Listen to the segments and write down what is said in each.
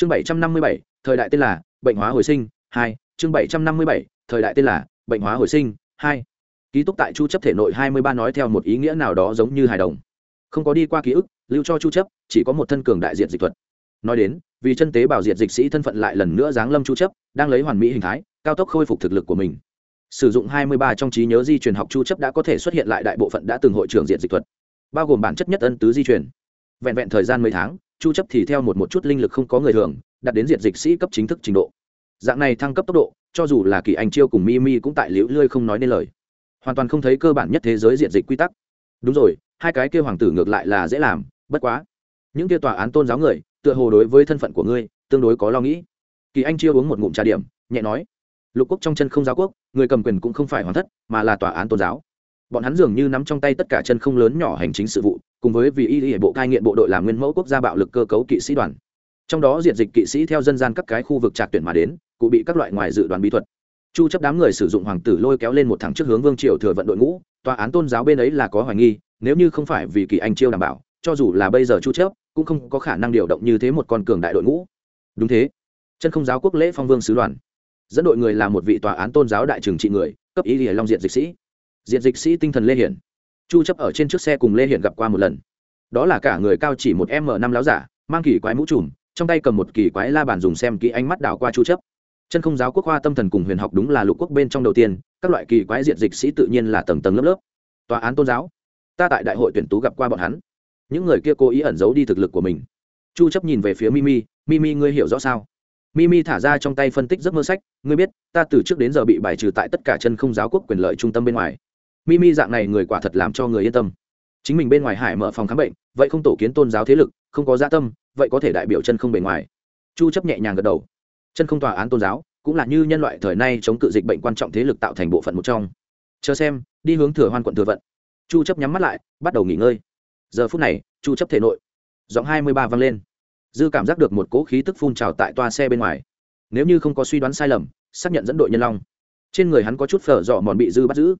chương bảy trăm năm mươi bảy, thời đại tên là bệnh hóa hồi sinh, hai. Chương bảy trăm năm mươi bảy, thời đại tên là bệnh hóa hồi sinh, hai. Ký túc tại chu chấp thể nội hai mươi ba nói theo một ý nghĩa nào đó giống như hài đồng. Không có đi qua ký ức, lưu cho chu chấp, chỉ có một thân cường đại diện dịch thuật. Nói đến, vì chân tế bảo diệt dịch sĩ thân phận lại lần nữa giáng lâm chu chấp, đang lấy hoàn mỹ hình thái, cao tốc khôi phục thực lực của mình. Sử dụng 23 trong trí nhớ di truyền học chu chấp đã có thể xuất hiện lại đại bộ phận đã từng hội trưởng diện dịch thuật, bao gồm bản chất nhất ân tứ di truyền. Vẹn vẹn thời gian mấy tháng chu chấp thì theo một một chút linh lực không có người thường, đạt đến diện dịch sĩ cấp chính thức trình độ. Dạng này thăng cấp tốc độ, cho dù là kỳ anh chiêu cùng mi mi cũng tại liễu lươi không nói nên lời. Hoàn toàn không thấy cơ bản nhất thế giới diện dịch quy tắc. Đúng rồi, hai cái kia hoàng tử ngược lại là dễ làm, bất quá. Những kia tòa án tôn giáo người, tựa hồ đối với thân phận của ngươi, tương đối có lo nghĩ. Kỳ anh chiêu uống một ngụm trà điểm, nhẹ nói. Lục quốc trong chân không giáo quốc, người cầm quyền cũng không phải hoàng thất, mà là tòa án tôn giáo. Bọn hắn dường như nắm trong tay tất cả chân không lớn nhỏ hành chính sự vụ cùng với vì y hệ bộ cai nghiện bộ đội làm nguyên mẫu quốc gia bạo lực cơ cấu kỵ sĩ đoàn. Trong đó diện dịch kỵ sĩ theo dân gian các cái khu vực trạc tuyển mà đến, cụ bị các loại ngoài dự đoán bí thuật. Chu chấp đám người sử dụng hoàng tử lôi kéo lên một thẳng trước hướng vương triều thừa vận đội ngũ, tòa án tôn giáo bên ấy là có hoài nghi, nếu như không phải vì kỳ anh chiêu đảm bảo, cho dù là bây giờ chu chấp, cũng không có khả năng điều động như thế một con cường đại đội ngũ. Đúng thế. Chân không giáo quốc lễ phong vương sứ đoàn. Dẫn đội người là một vị tòa án tôn giáo đại trưởng trị người, cấp ý lìa long diện dịch sĩ. Diện dịch sĩ tinh thần lê hiển chu chấp ở trên trước xe cùng lê hiển gặp qua một lần. Đó là cả người cao chỉ một m năm láo giả, mang kỳ quái mũ trùm, trong tay cầm một kỳ quái la bàn dùng xem kỹ ánh mắt đảo qua chu chấp. Chân không giáo quốc khoa tâm thần cùng huyền học đúng là lục quốc bên trong đầu tiên, các loại kỳ quái diện dịch sĩ tự nhiên là tầng tầng lớp lớp. Tòa án tôn giáo, ta tại đại hội tuyển tú gặp qua bọn hắn. Những người kia cố ý ẩn giấu đi thực lực của mình. Chu chấp nhìn về phía mimi mimi, ngươi hiểu rõ sao? Mimi thả ra trong tay phân tích giấc mơ sách, ngươi biết, ta từ trước đến giờ bị bài trừ tại tất cả chân không giáo quốc quyền lợi trung tâm bên ngoài mimi dạng này người quả thật làm cho người yên tâm. Chính mình bên ngoài hải mở phòng khám bệnh, vậy không tổ kiến tôn giáo thế lực, không có gia dạ tâm, vậy có thể đại biểu chân không bề ngoài. Chu chấp nhẹ nhàng gật đầu. Chân không tòa án tôn giáo, cũng là như nhân loại thời nay chống cự dịch bệnh quan trọng thế lực tạo thành bộ phận một trong. Chờ xem, đi hướng thừa hoan quận thừa vận. Chu chấp nhắm mắt lại, bắt đầu nghỉ ngơi. Giờ phút này, chu chấp thể nội, giọng 23 vang lên. Dư cảm giác được một cỗ khí tức phun trào tại toa xe bên ngoài. Nếu như không có suy đoán sai lầm, xác nhận dẫn đội nhân long. Trên người hắn có chút phở dọ mòn bị dư bắt giữ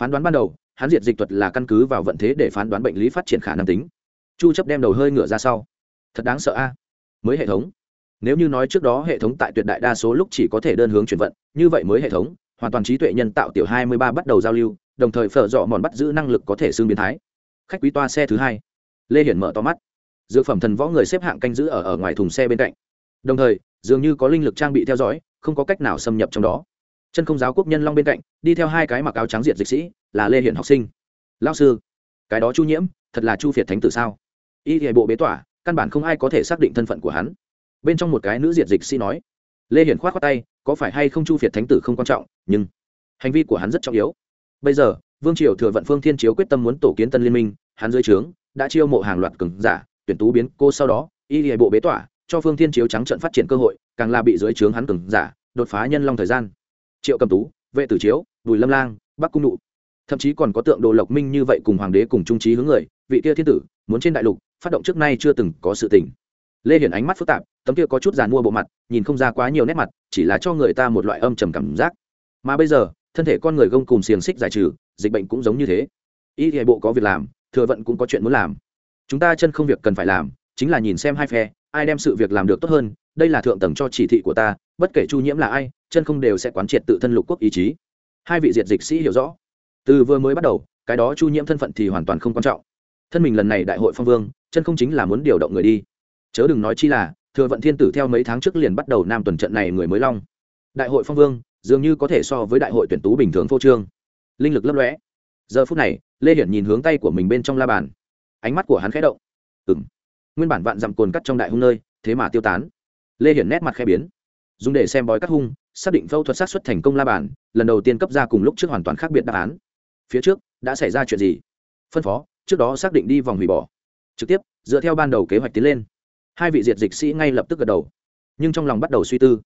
phán đoán ban đầu, hắn diệt dịch thuật là căn cứ vào vận thế để phán đoán bệnh lý phát triển khả năng tính. Chu chấp đem đầu hơi ngửa ra sau. Thật đáng sợ a. Mới hệ thống. Nếu như nói trước đó hệ thống tại tuyệt đại đa số lúc chỉ có thể đơn hướng chuyển vận, như vậy mới hệ thống, hoàn toàn trí tuệ nhân tạo tiểu 23 bắt đầu giao lưu, đồng thời phở dọ mòn bắt giữ năng lực có thể xương biến thái. Khách quý toa xe thứ hai. Lê hiển mở to mắt. Dược phẩm thần võ người xếp hạng canh giữ ở ở ngoài thùng xe bên cạnh. Đồng thời, dường như có linh lực trang bị theo dõi, không có cách nào xâm nhập trong đó chân không giáo quốc nhân long bên cạnh, đi theo hai cái mặc áo trắng diệt dịch sĩ, là lê hiển học sinh. Lao sư, cái đó chu nhiễm, thật là chu phiệt thánh tử sao? Y hệ bộ bế tỏa căn bản không ai có thể xác định thân phận của hắn. Bên trong một cái nữ diệt dịch sĩ nói, lê hiển k h o á t khoác tay, có phải hay không chu phiệt thánh tử không quan trọng, nhưng hành vi của hắn rất trọng yếu. Bây giờ, vương triều thừa vận phương thiên chiếu quyết tâm muốn tổ kiến tân liên minh, hắn dưới trướng, đã chiêu mộ hàng loạt cứng giả, tuyển tú biến cô sau đó, y hệ bộ bế tỏa cho phương thiên chiếu trắng trận phát triển cơ hội, càng là bị dưới trướng hắn cứng giả, đột phá nhân long thời gian triệu cầm tú, vệ tử chiếu, bùi lâm lang, bắc cung nụ. Thậm chí còn có tượng đồ lộc minh như vậy cùng hoàng đế cùng trung trí hướng người, vị kia thiên tử, muốn trên đại lục, phát động trước nay chưa từng có sự tình. Lê hiển ánh mắt phức tạp, tấm kia có chút giàn mua bộ mặt, nhìn không ra quá nhiều nét mặt, chỉ là cho người ta một loại âm trầm cảm giác. Mà bây giờ, thân thể con người gông cùng xiềng xích giải trừ, dịch bệnh cũng giống như thế. Y hệ bộ có việc làm, thừa vận cũng có chuyện muốn làm. Chúng ta chân không việc cần phải làm, chính là nhìn xem hai phe, ai đem sự việc làm được tốt hơn, đây là thượng tầng cho chỉ thị của ta bất kể chu nhiễm là ai, chân không đều sẽ quán triệt tự thân lục quốc ý chí. Hai vị diệt dịch sĩ hiểu rõ. Từ vừa mới bắt đầu, cái đó chu nhiễm thân phận thì hoàn toàn không quan trọng. Thân mình lần này đại hội phong vương, chân không chính là muốn điều động người đi. Chớ đừng nói chi là, thừa vận thiên tử theo mấy tháng trước liền bắt đầu nam tuần trận này người mới long. Đại hội phong vương, dường như có thể so với đại hội tuyển tú bình thường phô trương. Linh lực lấp lõe giờ phút này, lê hiển nhìn hướng tay của mình bên trong la bàn. Ánh mắt của hắn khẽ động. Ừng nguyên bản vạn dặm cồn cắt trong đại hung nơi, thế mà tiêu tán. Lê hiển nét mặt khẽ biến dùng để xem bói cắt hung, xác định phẫu thuật sát xuất thành công la bàn, lần đầu tiên cấp ra cùng lúc trước hoàn toàn khác biệt đáp án. Phía trước, đã xảy ra chuyện gì? Phân phó, trước đó xác định đi vòng hủy bỏ. Trực tiếp, dựa theo ban đầu kế hoạch tiến lên. Hai vị diệt dịch sĩ ngay lập tức gật đầu. Nhưng trong lòng bắt đầu suy tư.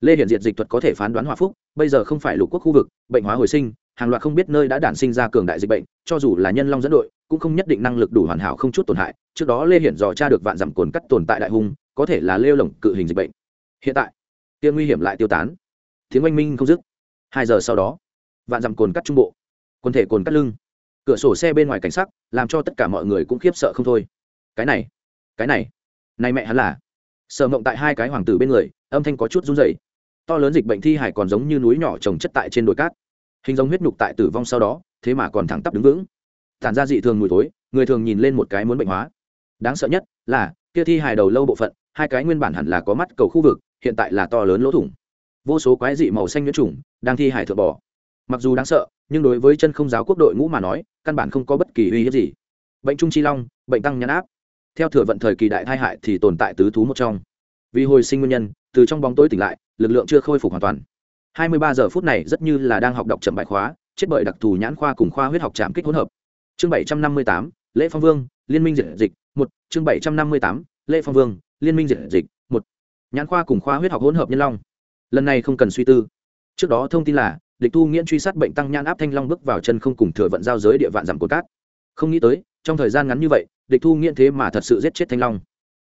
Lê hiển diệt dịch thuật có thể phán đoán hòa phúc, bây giờ không phải lục quốc khu vực, bệnh hóa hồi sinh, hàng loạt không biết nơi đã đản sinh ra cường đại dịch bệnh, cho dù là nhân long dẫn đội, cũng không nhất định năng lực đủ hoàn hảo không chút tổn hại. Trước đó lê hiển dò tra được vạn dặm cồn cắt tồn tại đại hung, có thể là lêu lồng cự hình dịch bệnh. Hiện tại kia nguy hiểm lại tiêu tán. Tiếng oanh minh không dứt. Hai giờ sau đó, vạn dặm cồn cắt trung bộ, quần thể cồn cắt lưng. Cửa sổ xe bên ngoài cảnh sắc, làm cho tất cả mọi người cũng khiếp sợ không thôi. Cái này cái này này mẹ hắn là. Sợ mộng tại hai cái hoàng tử bên người, âm thanh có chút run rẩy. To lớn dịch bệnh thi hải còn giống như núi nhỏ trồng chất tại trên đồi cát. Hình giống huyết nhục tại tử vong sau đó, thế mà còn thẳng tắp đứng vững. Tản ra dị thường mùi tối người thường nhìn lên một cái muốn bệnh hóa. Đáng sợ nhất là, kia thi hài đầu lâu bộ phận, hai cái nguyên bản hẳn là có mắt cầu khu vực hiện tại là to lớn lỗ thủng. Vô số quái dị màu xanh nhuyễn trùng đang thi hải thượng bỏ mặc dù đáng sợ nhưng đối với chân không giáo quốc đội ngũ mà nói căn bản không có bất kỳ uy hiếp gì. Bệnh trung chi long bệnh tăng nhãn áp. Theo thừa vận thời kỳ đại thai hại thì tồn tại tứ thú một trong. Vì hồi sinh nguyên nhân từ trong bóng tối tỉnh lại lực lượng chưa khôi phục hoàn toàn. 23 giờ phút này rất như là đang học đọc chậm bài khóa chết bởi đặc thù nhãn khoa cùng khoa huyết học chạm kích hỗn hợp. Chương 758, lễ phong vương liên minh diệt dịch một chương 758, lễ phong vương liên minh diệt dịch nhãn khoa cùng khoa huyết học hỗn hợp nhân long. Lần này không cần suy tư. Trước đó thông tin là, địch thu nghiễn truy sát bệnh tăng nhãn áp thanh long bước vào chân không cùng thừa vận giao giới địa vạn giảm cột cát. Không nghĩ tới, trong thời gian ngắn như vậy, địch thu nghiễn thế mà thật sự giết chết thanh long.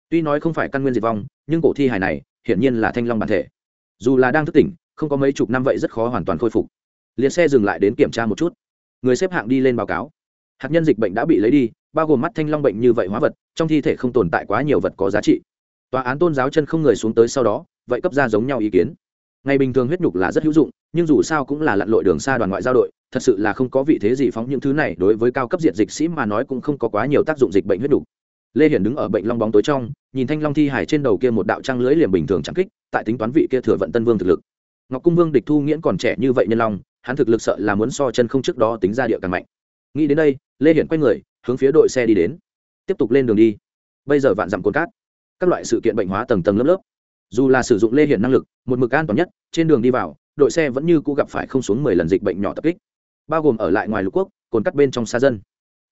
Tuy nói không phải căn nguyên diệt vong, nhưng cổ thi hài này, hiển nhiên là thanh long bản thể. Dù là đang thức tỉnh, không có mấy chục năm vậy rất khó hoàn toàn khôi phục. Liền xe dừng lại đến kiểm tra một chút. Người xếp hạng đi lên báo cáo. Hạt nhân dịch bệnh đã bị lấy đi, bao gồm mắt thanh long bệnh như vậy hóa vật, trong thi thể không tồn tại quá nhiều vật có giá trị tòa án tôn giáo chân không người xuống tới sau đó, vậy cấp ra giống nhau ý kiến. Ngày bình thường huyết nhục là rất hữu dụng, nhưng dù sao cũng là lặn lội đường xa đoàn ngoại giao đội, thật sự là không có vị thế gì phóng những thứ này, đối với cao cấp diện dịch sĩ mà nói cũng không có quá nhiều tác dụng dịch bệnh huyết nhục. Lê hiển đứng ở bệnh long bóng tối trong, nhìn thanh long thi hải trên đầu kia một đạo trăng lưới liềm bình thường trắng kích, tại tính toán vị kia thừa vận tân vương thực lực. Ngọc cung vương địch thu nghiễn còn trẻ như vậy nhân long, hắn thực lực sợ là muốn so chân không trước đó tính ra địa càng mạnh. Nghĩ đến đây, lê hiển quay người, hướng phía đội xe đi đến. Tiếp tục lên đường đi. Bây giờ vạn dặm cồn cát các loại sự kiện bệnh hóa tầng tầng lớp lớp. Dù là sử dụng lê hiển năng lực, một mực an toàn nhất, trên đường đi vào, đội xe vẫn như cũ gặp phải không xuống mười lần dịch bệnh nhỏ tập kích. Bao gồm ở lại ngoài lục quốc, cồn cắt bên trong xa dân.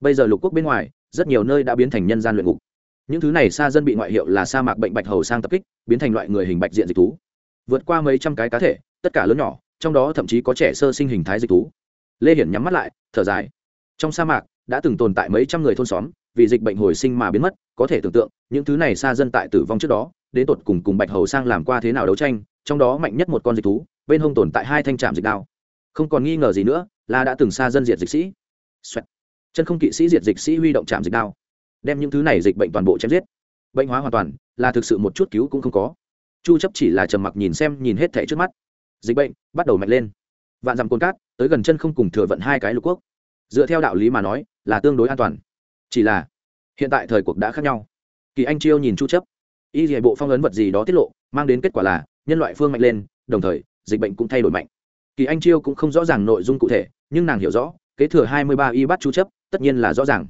Bây giờ lục quốc bên ngoài, rất nhiều nơi đã biến thành nhân gian luyện ngục. Những thứ này xa dân bị ngoại hiệu là sa mạc bệnh bạch hầu sang tập kích, biến thành loại người hình bạch diện dịch thú. Vượt qua mấy trăm cái cá thể, tất cả lớn nhỏ, trong đó thậm chí có trẻ sơ sinh hình thái dịch thú. Lê hiển nhắm mắt lại, thở dài. Trong sa mạc, đã từng tồn tại mấy trăm người thôn xóm vì dịch bệnh hồi sinh mà biến mất, có thể tưởng tượng, những thứ này xa dân tại tử vong trước đó, đến tột cùng cùng bạch hầu sang làm qua thế nào đấu tranh, trong đó mạnh nhất một con dịch thú, bên hông tồn tại hai thanh trạm dịch đao. Không còn nghi ngờ gì nữa, là đã từng xa dân diệt dịch sĩ. Xoẹt. chân không kỵ sĩ diệt dịch sĩ huy động trạm dịch đao. Đem những thứ này dịch bệnh toàn bộ chém giết. Bệnh hóa hoàn toàn, là thực sự một chút cứu cũng không có. Chu chấp chỉ là trầm mặc nhìn xem, nhìn hết thảy trước mắt. Dịch bệnh bắt đầu mạnh lên. Vạn dặm cồn cát, tới gần chân không cùng thừa vận hai cái lục quốc. Dựa theo đạo lý mà nói, là tương đối an toàn chỉ là, hiện tại thời cuộc đã khác nhau. Kỳ anh chiêu nhìn chu chấp. Y hệ bộ phong ấn vật gì đó tiết lộ, mang đến kết quả là, nhân loại phương mạnh lên, đồng thời, dịch bệnh cũng thay đổi mạnh. Kỳ anh chiêu cũng không rõ ràng nội dung cụ thể, nhưng nàng hiểu rõ, kế thừa 23 y bắt chu chấp, tất nhiên là rõ ràng.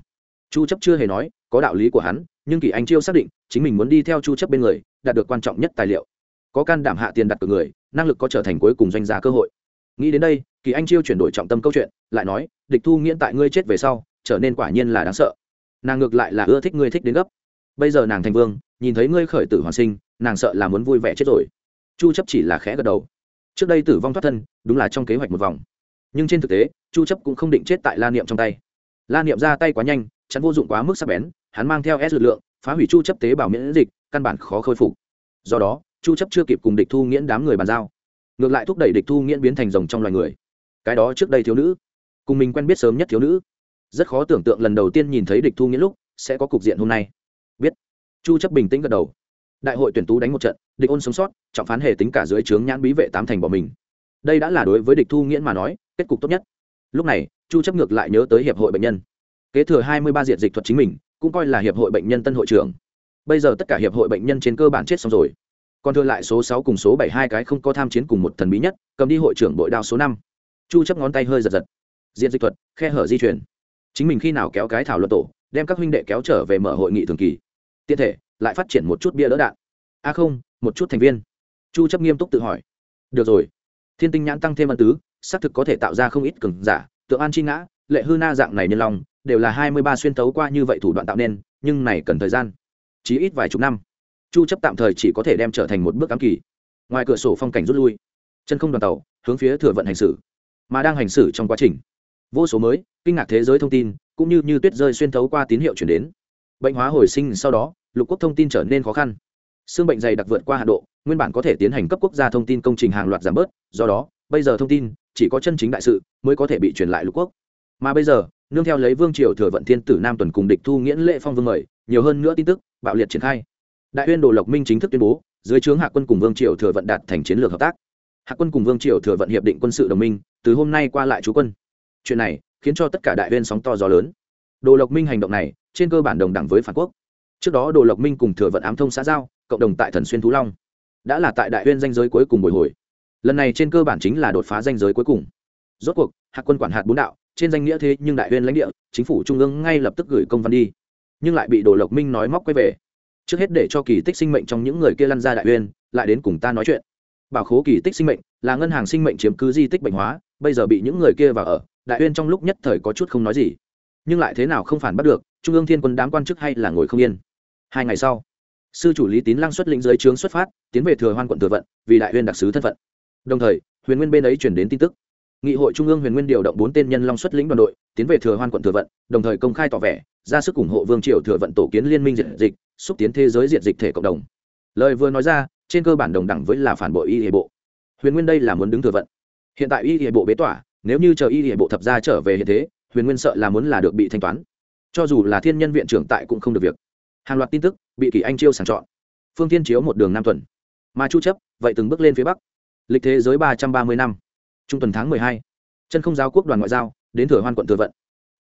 Chu chấp chưa hề nói, có đạo lý của hắn, nhưng kỳ anh chiêu xác định, chính mình muốn đi theo chu chấp bên người, đạt được quan trọng nhất tài liệu. Có can đảm hạ tiền đặt cược người, năng lực có trở thành cuối cùng doanh gia cơ hội. Nghĩ đến đây, kỳ anh chiêu chuyển đổi trọng tâm câu chuyện, lại nói, địch thu nghiễn tại ngươi chết về sau, trở nên quả nhiên là đáng sợ nàng ngược lại là ưa thích ngươi thích đến gấp. Bây giờ nàng thành vương, nhìn thấy ngươi khởi tử hoàn sinh, nàng sợ là muốn vui vẻ chết rồi. Chu chấp chỉ là khẽ gật đầu. Trước đây tử vong thoát thân, đúng là trong kế hoạch một vòng. Nhưng trên thực tế, chu chấp cũng không định chết tại la niệm trong tay. La niệm ra tay quá nhanh, chắn vô dụng quá mức sắc bén, hắn mang theo s lực lượng, phá hủy chu chấp tế bào miễn dịch, căn bản khó khôi phục. Do đó, chu chấp chưa kịp cùng địch thu nghiễn đám người bàn giao. Ngược lại thúc đẩy địch thu nghiễn biến thành rồng trong loài người. Cái đó trước đây thiếu nữ. Cùng mình quen biết sớm nhất thiếu nữ rất khó tưởng tượng lần đầu tiên nhìn thấy địch thu nghĩa lúc sẽ có cục diện hôm nay. Biết. Chu chấp bình tĩnh gật đầu. Đại hội tuyển tú đánh một trận, địch ôn sống sót, trọng phán hề tính cả dưới trướng nhãn bí vệ tám thành bỏ mình. Đây đã là đối với địch thu nghĩa mà nói, kết cục tốt nhất. Lúc này, chu chấp ngược lại nhớ tới hiệp hội bệnh nhân. Kế thừa 23 diện dịch thuật chính mình, cũng coi là hiệp hội bệnh nhân tân hội trưởng. Bây giờ tất cả hiệp hội bệnh nhân trên cơ bản chết xong rồi. Còn thừa lại số 6 cùng số 7 hai cái không có tham chiến cùng một thần bí nhất, cầm đi hội trưởng bội đao số 5. chu chấp ngón tay hơi giật giật. Diện dịch thuật, khe hở di chuyển chính mình khi nào kéo cái thảo luận tổ, đem các huynh đệ kéo trở về mở hội nghị thường kỳ. Tiện thể, lại phát triển một chút bia đỡ đạn. A không, một chút thành viên. Chu chấp nghiêm túc tự hỏi. Được rồi. Thiên tinh nhãn tăng thêm ân tứ, xác thực có thể tạo ra không ít cường giả, tượng an chi ngã, lệ hư na dạng này nhân lòng đều là 23 xuyên tấu qua như vậy thủ đoạn tạo nên, nhưng này cần thời gian. Chỉ ít vài chục năm. Chu chấp tạm thời chỉ có thể đem trở thành một bước ám kỳ. Ngoài cửa sổ phong cảnh rút lui. Chân không đoàn tàu, hướng phía thừa vận hành xử. Mà đang hành xử trong quá trình vô số mới, kinh ngạc thế giới thông tin, cũng như như tuyết rơi xuyên thấu qua tín hiệu chuyển đến. Bệnh hóa hồi sinh sau đó, lục quốc thông tin trở nên khó khăn. Xương bệnh dày đặc vượt qua hạ độ, nguyên bản có thể tiến hành cấp quốc gia thông tin công trình hàng loạt giảm bớt, do đó, bây giờ thông tin, chỉ có chân chính đại sự, mới có thể bị truyền lại lục quốc. Mà bây giờ, nương theo lấy vương triều thừa vận thiên tử nam tuần cùng địch thu nghiễn lệ phong vương mời, nhiều hơn nữa tin tức, bạo liệt triển khai. Đại uyên đồ lộc minh chính thức tuyên bố, dưới trướng hạ quân cùng vương triều thừa vận đạt thành chiến lược hợp tác. Hạ quân cùng vương triều thừa vận hiệp định quân sự đồng minh, từ hôm nay qua lại chú quân chuyện này khiến cho tất cả đại viên sóng to gió lớn. Đồ lộc minh hành động này, trên cơ bản đồng đẳng với phản quốc. Trước đó đồ lộc minh cùng thừa vận ám thông xã giao, cộng đồng tại thần xuyên thú long. Đã là tại đại viên danh giới cuối cùng bồi hồi. Lần này trên cơ bản chính là đột phá danh giới cuối cùng. Rốt cuộc hạt quân quản hạt bốn đạo, trên danh nghĩa thế nhưng đại viên lãnh địa, chính phủ trung ương ngay lập tức gửi công văn đi. Nhưng lại bị đồ lộc minh nói móc quay về. Trước hết để cho kỳ tích sinh mệnh trong những người kia lăn ra đại uyên lại đến cùng ta nói chuyện. Bảo khố kỳ tích sinh mệnh là ngân hàng sinh mệnh chiếm cứ di tích bệnh hóa, bây giờ bị những người kia vào ở đại uyên trong lúc nhất thời có chút không nói gì. Nhưng lại thế nào không phản bắt được, trung ương thiên quân đám quan chức hay là ngồi không yên. Hai ngày sau, sư chủ lý tín lăng xuất lĩnh dưới trướng xuất phát, tiến về thừa hoan quận thừa vận, vì đại huyên đặc sứ thân phận. Đồng thời, huyền nguyên bên ấy chuyển đến tin tức. Nghị hội trung ương huyền nguyên điều động bốn tên nhân long xuất lĩnh đoàn đội, tiến về thừa hoan quận thừa vận, đồng thời công khai tỏ vẻ, ra sức ủng hộ vương triều thừa vận tổ kiến liên minh diện dịch, xúc tiến thế giới diện dịch thể cộng đồng. Lời vừa nói ra, trên cơ bản đồng đẳng với là phản bội y hệ bộ. Huyền nguyên đây là muốn đứng thừa vận. Hiện tại y hệ bộ bế tỏa nếu như chờ y hệ bộ thập gia trở về hiện thế, huyền nguyên sợ là muốn là được bị thanh toán. Cho dù là thiên nhân viện trưởng tại cũng không được việc. Hàng loạt tin tức bị kỳ anh chiêu sàng chọn. Phương tiên chiếu một đường năm tuần. Mà chu chấp, vậy từng bước lên phía bắc. Lịch thế giới ba trăm ba mươi năm. Trung tuần tháng mười hai. Chân không giáo quốc đoàn ngoại giao, đến thừa hoan quận thừa vận.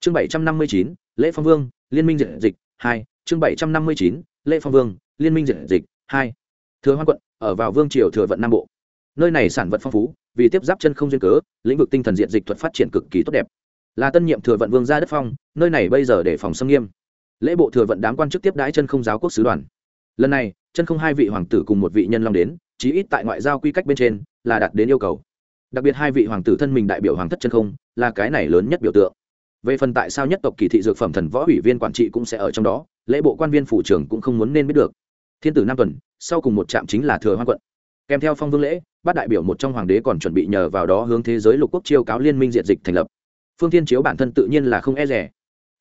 Chương bảy trăm năm mươi chín, lễ phong vương, liên minh diệt dịch, hai. Chương bảy trăm năm mươi chín, lễ phong vương, liên minh diệt dịch, hai. Thừa hoan quận, ở vào vương triều thừa vận nam bộ nơi này sản vật phong phú, vì tiếp giáp chân không duyên cớ, lĩnh vực tinh thần diện dịch thuật phát triển cực kỳ tốt đẹp. Là tân nhiệm thừa vận vương gia đất phong, nơi này bây giờ để phòng xâm nghiêm. Lễ bộ thừa vận đám quan chức tiếp đãi chân không giáo quốc sứ đoàn. Lần này, chân không hai vị hoàng tử cùng một vị nhân long đến, chí ít tại ngoại giao quy cách bên trên, là đạt đến yêu cầu. Đặc biệt hai vị hoàng tử thân mình đại biểu hoàng thất chân không, là cái này lớn nhất biểu tượng. Về phần tại sao nhất tộc kỳ thị dược phẩm thần võ ủy viên quản trị cũng sẽ ở trong đó, lễ bộ quan viên phủ trưởng cũng không muốn nên biết được. Thiên tử năm tuần, sau cùng một trạm chính là thừa hoa quận kèm theo phong vương lễ, bát đại biểu một trong hoàng đế còn chuẩn bị nhờ vào đó hướng thế giới lục quốc chiêu cáo liên minh diện dịch thành lập. Phương thiên chiếu bản thân tự nhiên là không e rẻ.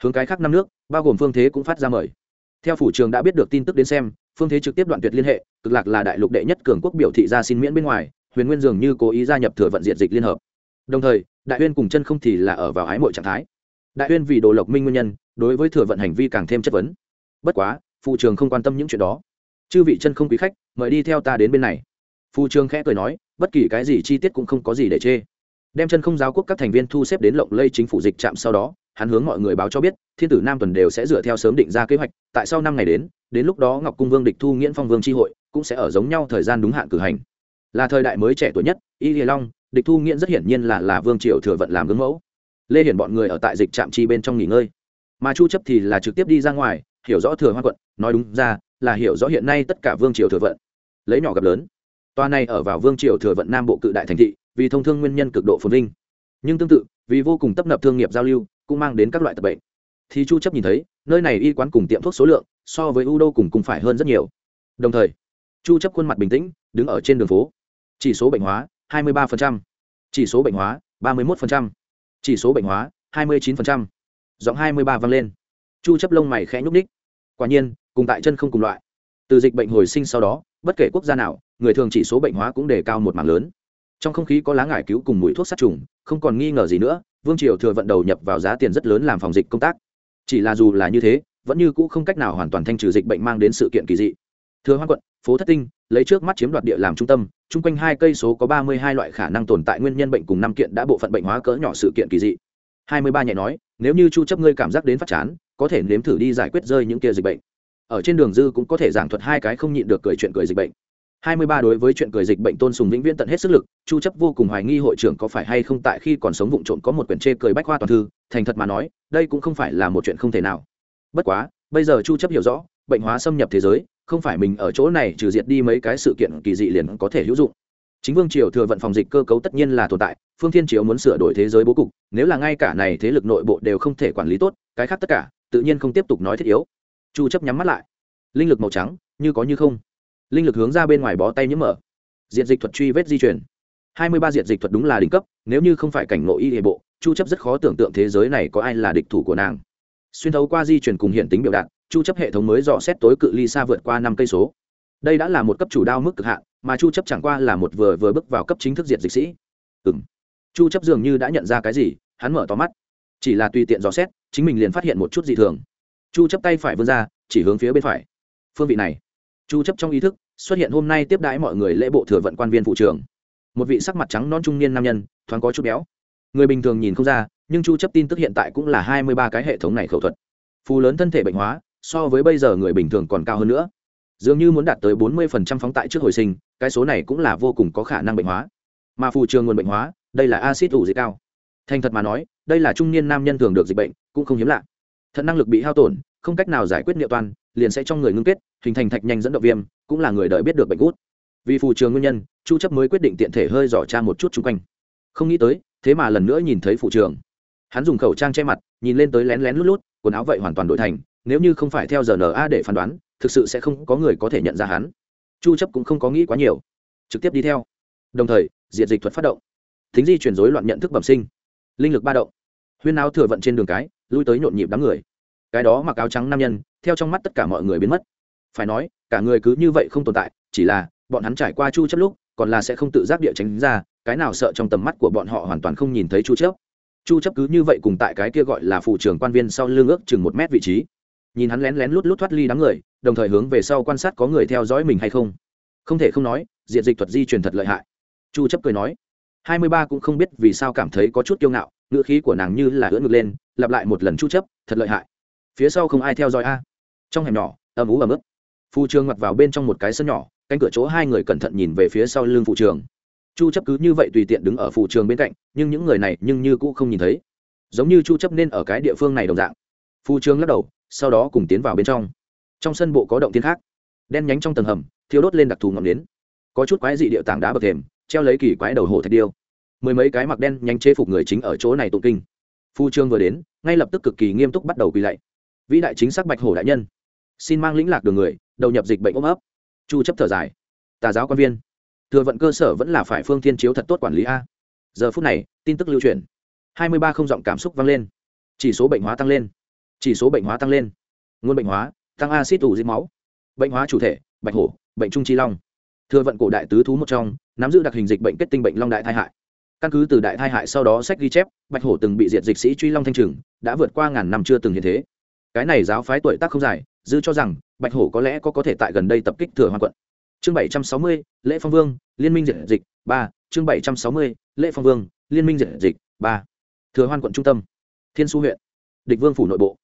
Hướng cái khác năm nước, bao gồm phương thế cũng phát ra mời. Theo phủ trường đã biết được tin tức đến xem, phương thế trực tiếp đoạn tuyệt liên hệ, cực lạc là đại lục đệ nhất cường quốc biểu thị ra xin miễn bên ngoài, huyền nguyên dường như cố ý gia nhập thừa vận diện dịch liên hợp. Đồng thời, đại huyên cùng chân không thì là ở vào ái mọi trạng thái. Đại huyên vì đồ lộc minh nguyên nhân, đối với thừa vận hành vi càng thêm chất vấn. Bất quá phụ trường không quan tâm những chuyện đó. Chư vị chân không quý khách, mời đi theo ta đến bên này. Phu trường khẽ cười nói, bất kỳ cái gì chi tiết cũng không có gì để chê. Đem chân không giáo quốc các thành viên thu xếp đến lộng lây chính phủ dịch trạm sau đó, hắn hướng mọi người báo cho biết, thiên tử nam tuần đều sẽ dựa theo sớm định ra kế hoạch, tại sau năm ngày đến đến lúc đó ngọc cung vương địch thu nghiễn phong vương tri hội, cũng sẽ ở giống nhau thời gian đúng hạn cử hành. Là thời đại mới trẻ tuổi nhất, y hiền long, địch thu nghiễn rất hiển nhiên là là vương triều thừa vận làm gương mẫu. Lê hiển bọn người ở tại dịch trạm chi bên trong nghỉ ngơi. Mà chu chấp thì là trực tiếp đi ra ngoài, hiểu rõ thừa hoa quận, nói đúng ra, là hiểu rõ hiện nay tất cả vương triều thừa vận. Lấy nhỏ gặp lớn tòa này ở vào vương triều thừa vận nam bộ cự đại thành thị vì thông thương nguyên nhân cực độ phồn vinh. Nhưng tương tự vì vô cùng tấp nập thương nghiệp giao lưu cũng mang đến các loại tập bệnh. Thì chu chấp nhìn thấy nơi này y quán cùng tiệm thuốc số lượng so với u đô cùng cùng phải hơn rất nhiều. Đồng thời chu chấp khuôn mặt bình tĩnh đứng ở trên đường phố. Chỉ số bệnh hóa 23%, chỉ số bệnh hóa 31%, chỉ số bệnh hóa 29%. giọng 23 vang lên. Chu chấp lông mày khẽ nhúc nhích. Quả nhiên cùng tại chân không cùng loại từ dịch bệnh hồi sinh sau đó, bất kể quốc gia nào, người thường chỉ số bệnh hóa cũng đề cao một mảng lớn. Trong không khí có lá ngải cứu cùng mùi thuốc sát trùng, không còn nghi ngờ gì nữa, vương triều thừa vận đầu nhập vào giá tiền rất lớn làm phòng dịch công tác. Chỉ là dù là như thế, vẫn như cũ không cách nào hoàn toàn thanh trừ dịch bệnh mang đến sự kiện kỳ dị. Thừa hoa quận, phố thất tinh, lấy trước mắt chiếm đoạt địa làm trung tâm, chung quanh hai cây số có ba mươi hai loại khả năng tồn tại nguyên nhân bệnh cùng năm kiện đã bộ phận bệnh hóa cỡ nhỏ sự kiện kỳ dị. Hai mươi ba nhẹ nói, nếu như chu chấp ngươi cảm giác đến phát chán, có thể nếm thử đi giải quyết rơi những kia dịch bệnh ở trên đường dư cũng có thể giảng thuật hai cái không nhịn được cười chuyện cười dịch bệnh. Hai mươi ba đối với chuyện cười dịch bệnh tôn sùng vĩnh viễn tận hết sức lực, chu chấp vô cùng hoài nghi hội trưởng có phải hay không tại khi còn sống vụng trộm có một quyển chê cười bách khoa toàn thư, thành thật mà nói, đây cũng không phải là một chuyện không thể nào. Bất quá, bây giờ chu chấp hiểu rõ, bệnh hóa xâm nhập thế giới, không phải mình ở chỗ này trừ diệt đi mấy cái sự kiện kỳ dị liền có thể hữu dụng. Chính vương triều thừa vận phòng dịch cơ cấu tất nhiên là tồn tại, phương thiên triều muốn sửa đổi thế giới bố cục, nếu là ngay cả này thế lực nội bộ đều không thể quản lý tốt, cái khác tất cả, tự nhiên không tiếp tục nói thiết yếu chu chấp nhắm mắt lại. Linh lực màu trắng, như có như không. Linh lực hướng ra bên ngoài bó tay nhấm mở. Diện dịch thuật truy vết di chuyển hai mươi ba diện dịch thuật đúng là đỉnh cấp, nếu như không phải cảnh nội y hệ bộ, chu chấp rất khó tưởng tượng thế giới này có ai là địch thủ của nàng. Xuyên thấu qua di chuyển cùng hiện tính biểu đạt, chu chấp hệ thống mới dò xét tối cự ly xa vượt qua năm cây số. Đây đã là một cấp chủ đao mức cực hạn, mà chu chấp chẳng qua là một vừa vừa bước vào cấp chính thức diệt dịch sĩ. Ừm. Chu chấp dường như đã nhận ra cái gì, hắn mở to mắt. Chỉ là tùy tiện dò xét, chính mình liền phát hiện một chút dị thường chu chấp tay phải vươn ra, chỉ hướng phía bên phải. Phương vị này. Chu chấp trong ý thức, xuất hiện hôm nay tiếp đãi mọi người lễ bộ thừa vận quan viên phụ trưởng. Một vị sắc mặt trắng non trung niên nam nhân, thoáng có chút béo. Người bình thường nhìn không ra, nhưng chu chấp tin tức hiện tại cũng là 23 cái hệ thống này khẩu thuật. Phù lớn thân thể bệnh hóa, so với bây giờ người bình thường còn cao hơn nữa. Dường như muốn đạt tới 40% phóng tại trước hồi sinh, cái số này cũng là vô cùng có khả năng bệnh hóa. Mà phù trường nguồn bệnh hóa, đây là axit ủ dịch cao. Thành thật mà nói, đây là trung niên nam nhân thường được dịch bệnh, cũng không hiếm lạ thận năng lực bị hao tổn, không cách nào giải quyết niệm toàn liền sẽ trong người ngưng kết, hình thành thạch nhanh dẫn động viêm, cũng là người đợi biết được bệnh gút. Vì phù trường nguyên nhân, chu chấp mới quyết định tiện thể hơi dò tra một chút chung quanh. Không nghĩ tới, thế mà lần nữa nhìn thấy phụ trường. Hắn dùng khẩu trang che mặt, nhìn lên tới lén lén lút lút, quần áo vậy hoàn toàn đổi thành, nếu như không phải theo giờ na để phán đoán, thực sự sẽ không có người có thể nhận ra hắn. Chu chấp cũng không có nghĩ quá nhiều. Trực tiếp đi theo. Đồng thời diệt dịch thuật phát động. Thính di chuyển rối loạn nhận thức bẩm sinh. Linh lực ba động. Huyên áo thừa vận trên đường cái lui tới nhộn nhịp đám người. Cái đó mặc áo trắng nam nhân, theo trong mắt tất cả mọi người biến mất. Phải nói, cả người cứ như vậy không tồn tại, chỉ là, bọn hắn trải qua chu chấp lúc, còn là sẽ không tự giác địa tránh ra, cái nào sợ trong tầm mắt của bọn họ hoàn toàn không nhìn thấy chu chấp. Chu chấp cứ như vậy cùng tại cái kia gọi là phụ trưởng quan viên sau lưng ước chừng một mét vị trí. Nhìn hắn lén lén lút lút thoát ly đám người, đồng thời hướng về sau quan sát có người theo dõi mình hay không. Không thể không nói diện dịch thuật di truyền thật lợi hại. Chu chấp cười nói 23 cũng không biết vì sao cảm thấy có chút kiêu ngạo ngựa khí của nàng như là ưỡn ngực lên lặp lại một lần chu chấp, thật lợi hại. Phía sau không ai theo dõi a. Trong hẻm nhỏ ầm ú ầm ướt. Phu trường mặc vào bên trong một cái sân nhỏ, cánh cửa chỗ hai người cẩn thận nhìn về phía sau lưng phụ trường chu chấp cứ như vậy tùy tiện đứng ở phụ trường bên cạnh, nhưng những người này nhưng như cũng không nhìn thấy. Giống như chu chấp nên ở cái địa phương này đồng dạng. Phụ trường lắc đầu, sau đó cùng tiến vào bên trong. Trong sân bộ có động tiên khác. Đen nhánh trong tầng hầm, thiêu đốt lên đặc thù ngọn nến. Có chút quái dị địa tảng đá bậc thềm, treo lấy kỳ quái đầu hổ thạch điêu. Mười mấy cái mặc đen nhanh chế phục người chính ở chỗ này tụng kinh phu trương vừa đến, ngay lập tức cực kỳ nghiêm túc bắt đầu quỳ lạy. Vĩ đại chính xác bạch hổ đại nhân, xin mang lĩnh lạc đường người, đầu nhập dịch bệnh ôm ấp. Chu chấp thở dài. Tà giáo quan viên, thừa vận cơ sở vẫn là phải phương thiên chiếu thật tốt quản lý a. Giờ phút này, tin tức lưu truyền 23 không giọng cảm xúc vang lên. Chỉ số bệnh hóa tăng lên. Chỉ số bệnh hóa tăng lên. Nguồn bệnh hóa, tăng axit ủ dịch máu. Bệnh hóa chủ thể, bạch hổ, bệnh trung chi long. Thừa vận cổ đại tứ thú một trong, nắm giữ đặc hình dịch bệnh kết tinh bệnh long đại thai hại căn cứ từ đại thai hại sau đó sách ghi chép, bạch hổ từng bị diệt dịch sĩ truy long thanh trừng, đã vượt qua ngàn năm chưa từng hiện thế. Cái này giáo phái tuổi tác không dài, dư cho rằng bạch hổ có lẽ có có thể tại gần đây tập kích thừa hoa quận. Chương bảy trăm sáu mươi, lễ phong vương, liên minh diệt dịch, ba. Chương bảy trăm sáu mươi, lễ phong vương, liên minh diệt dịch, ba. Thừa hoan quận trung tâm, thiên su huyện, địch vương phủ nội bộ.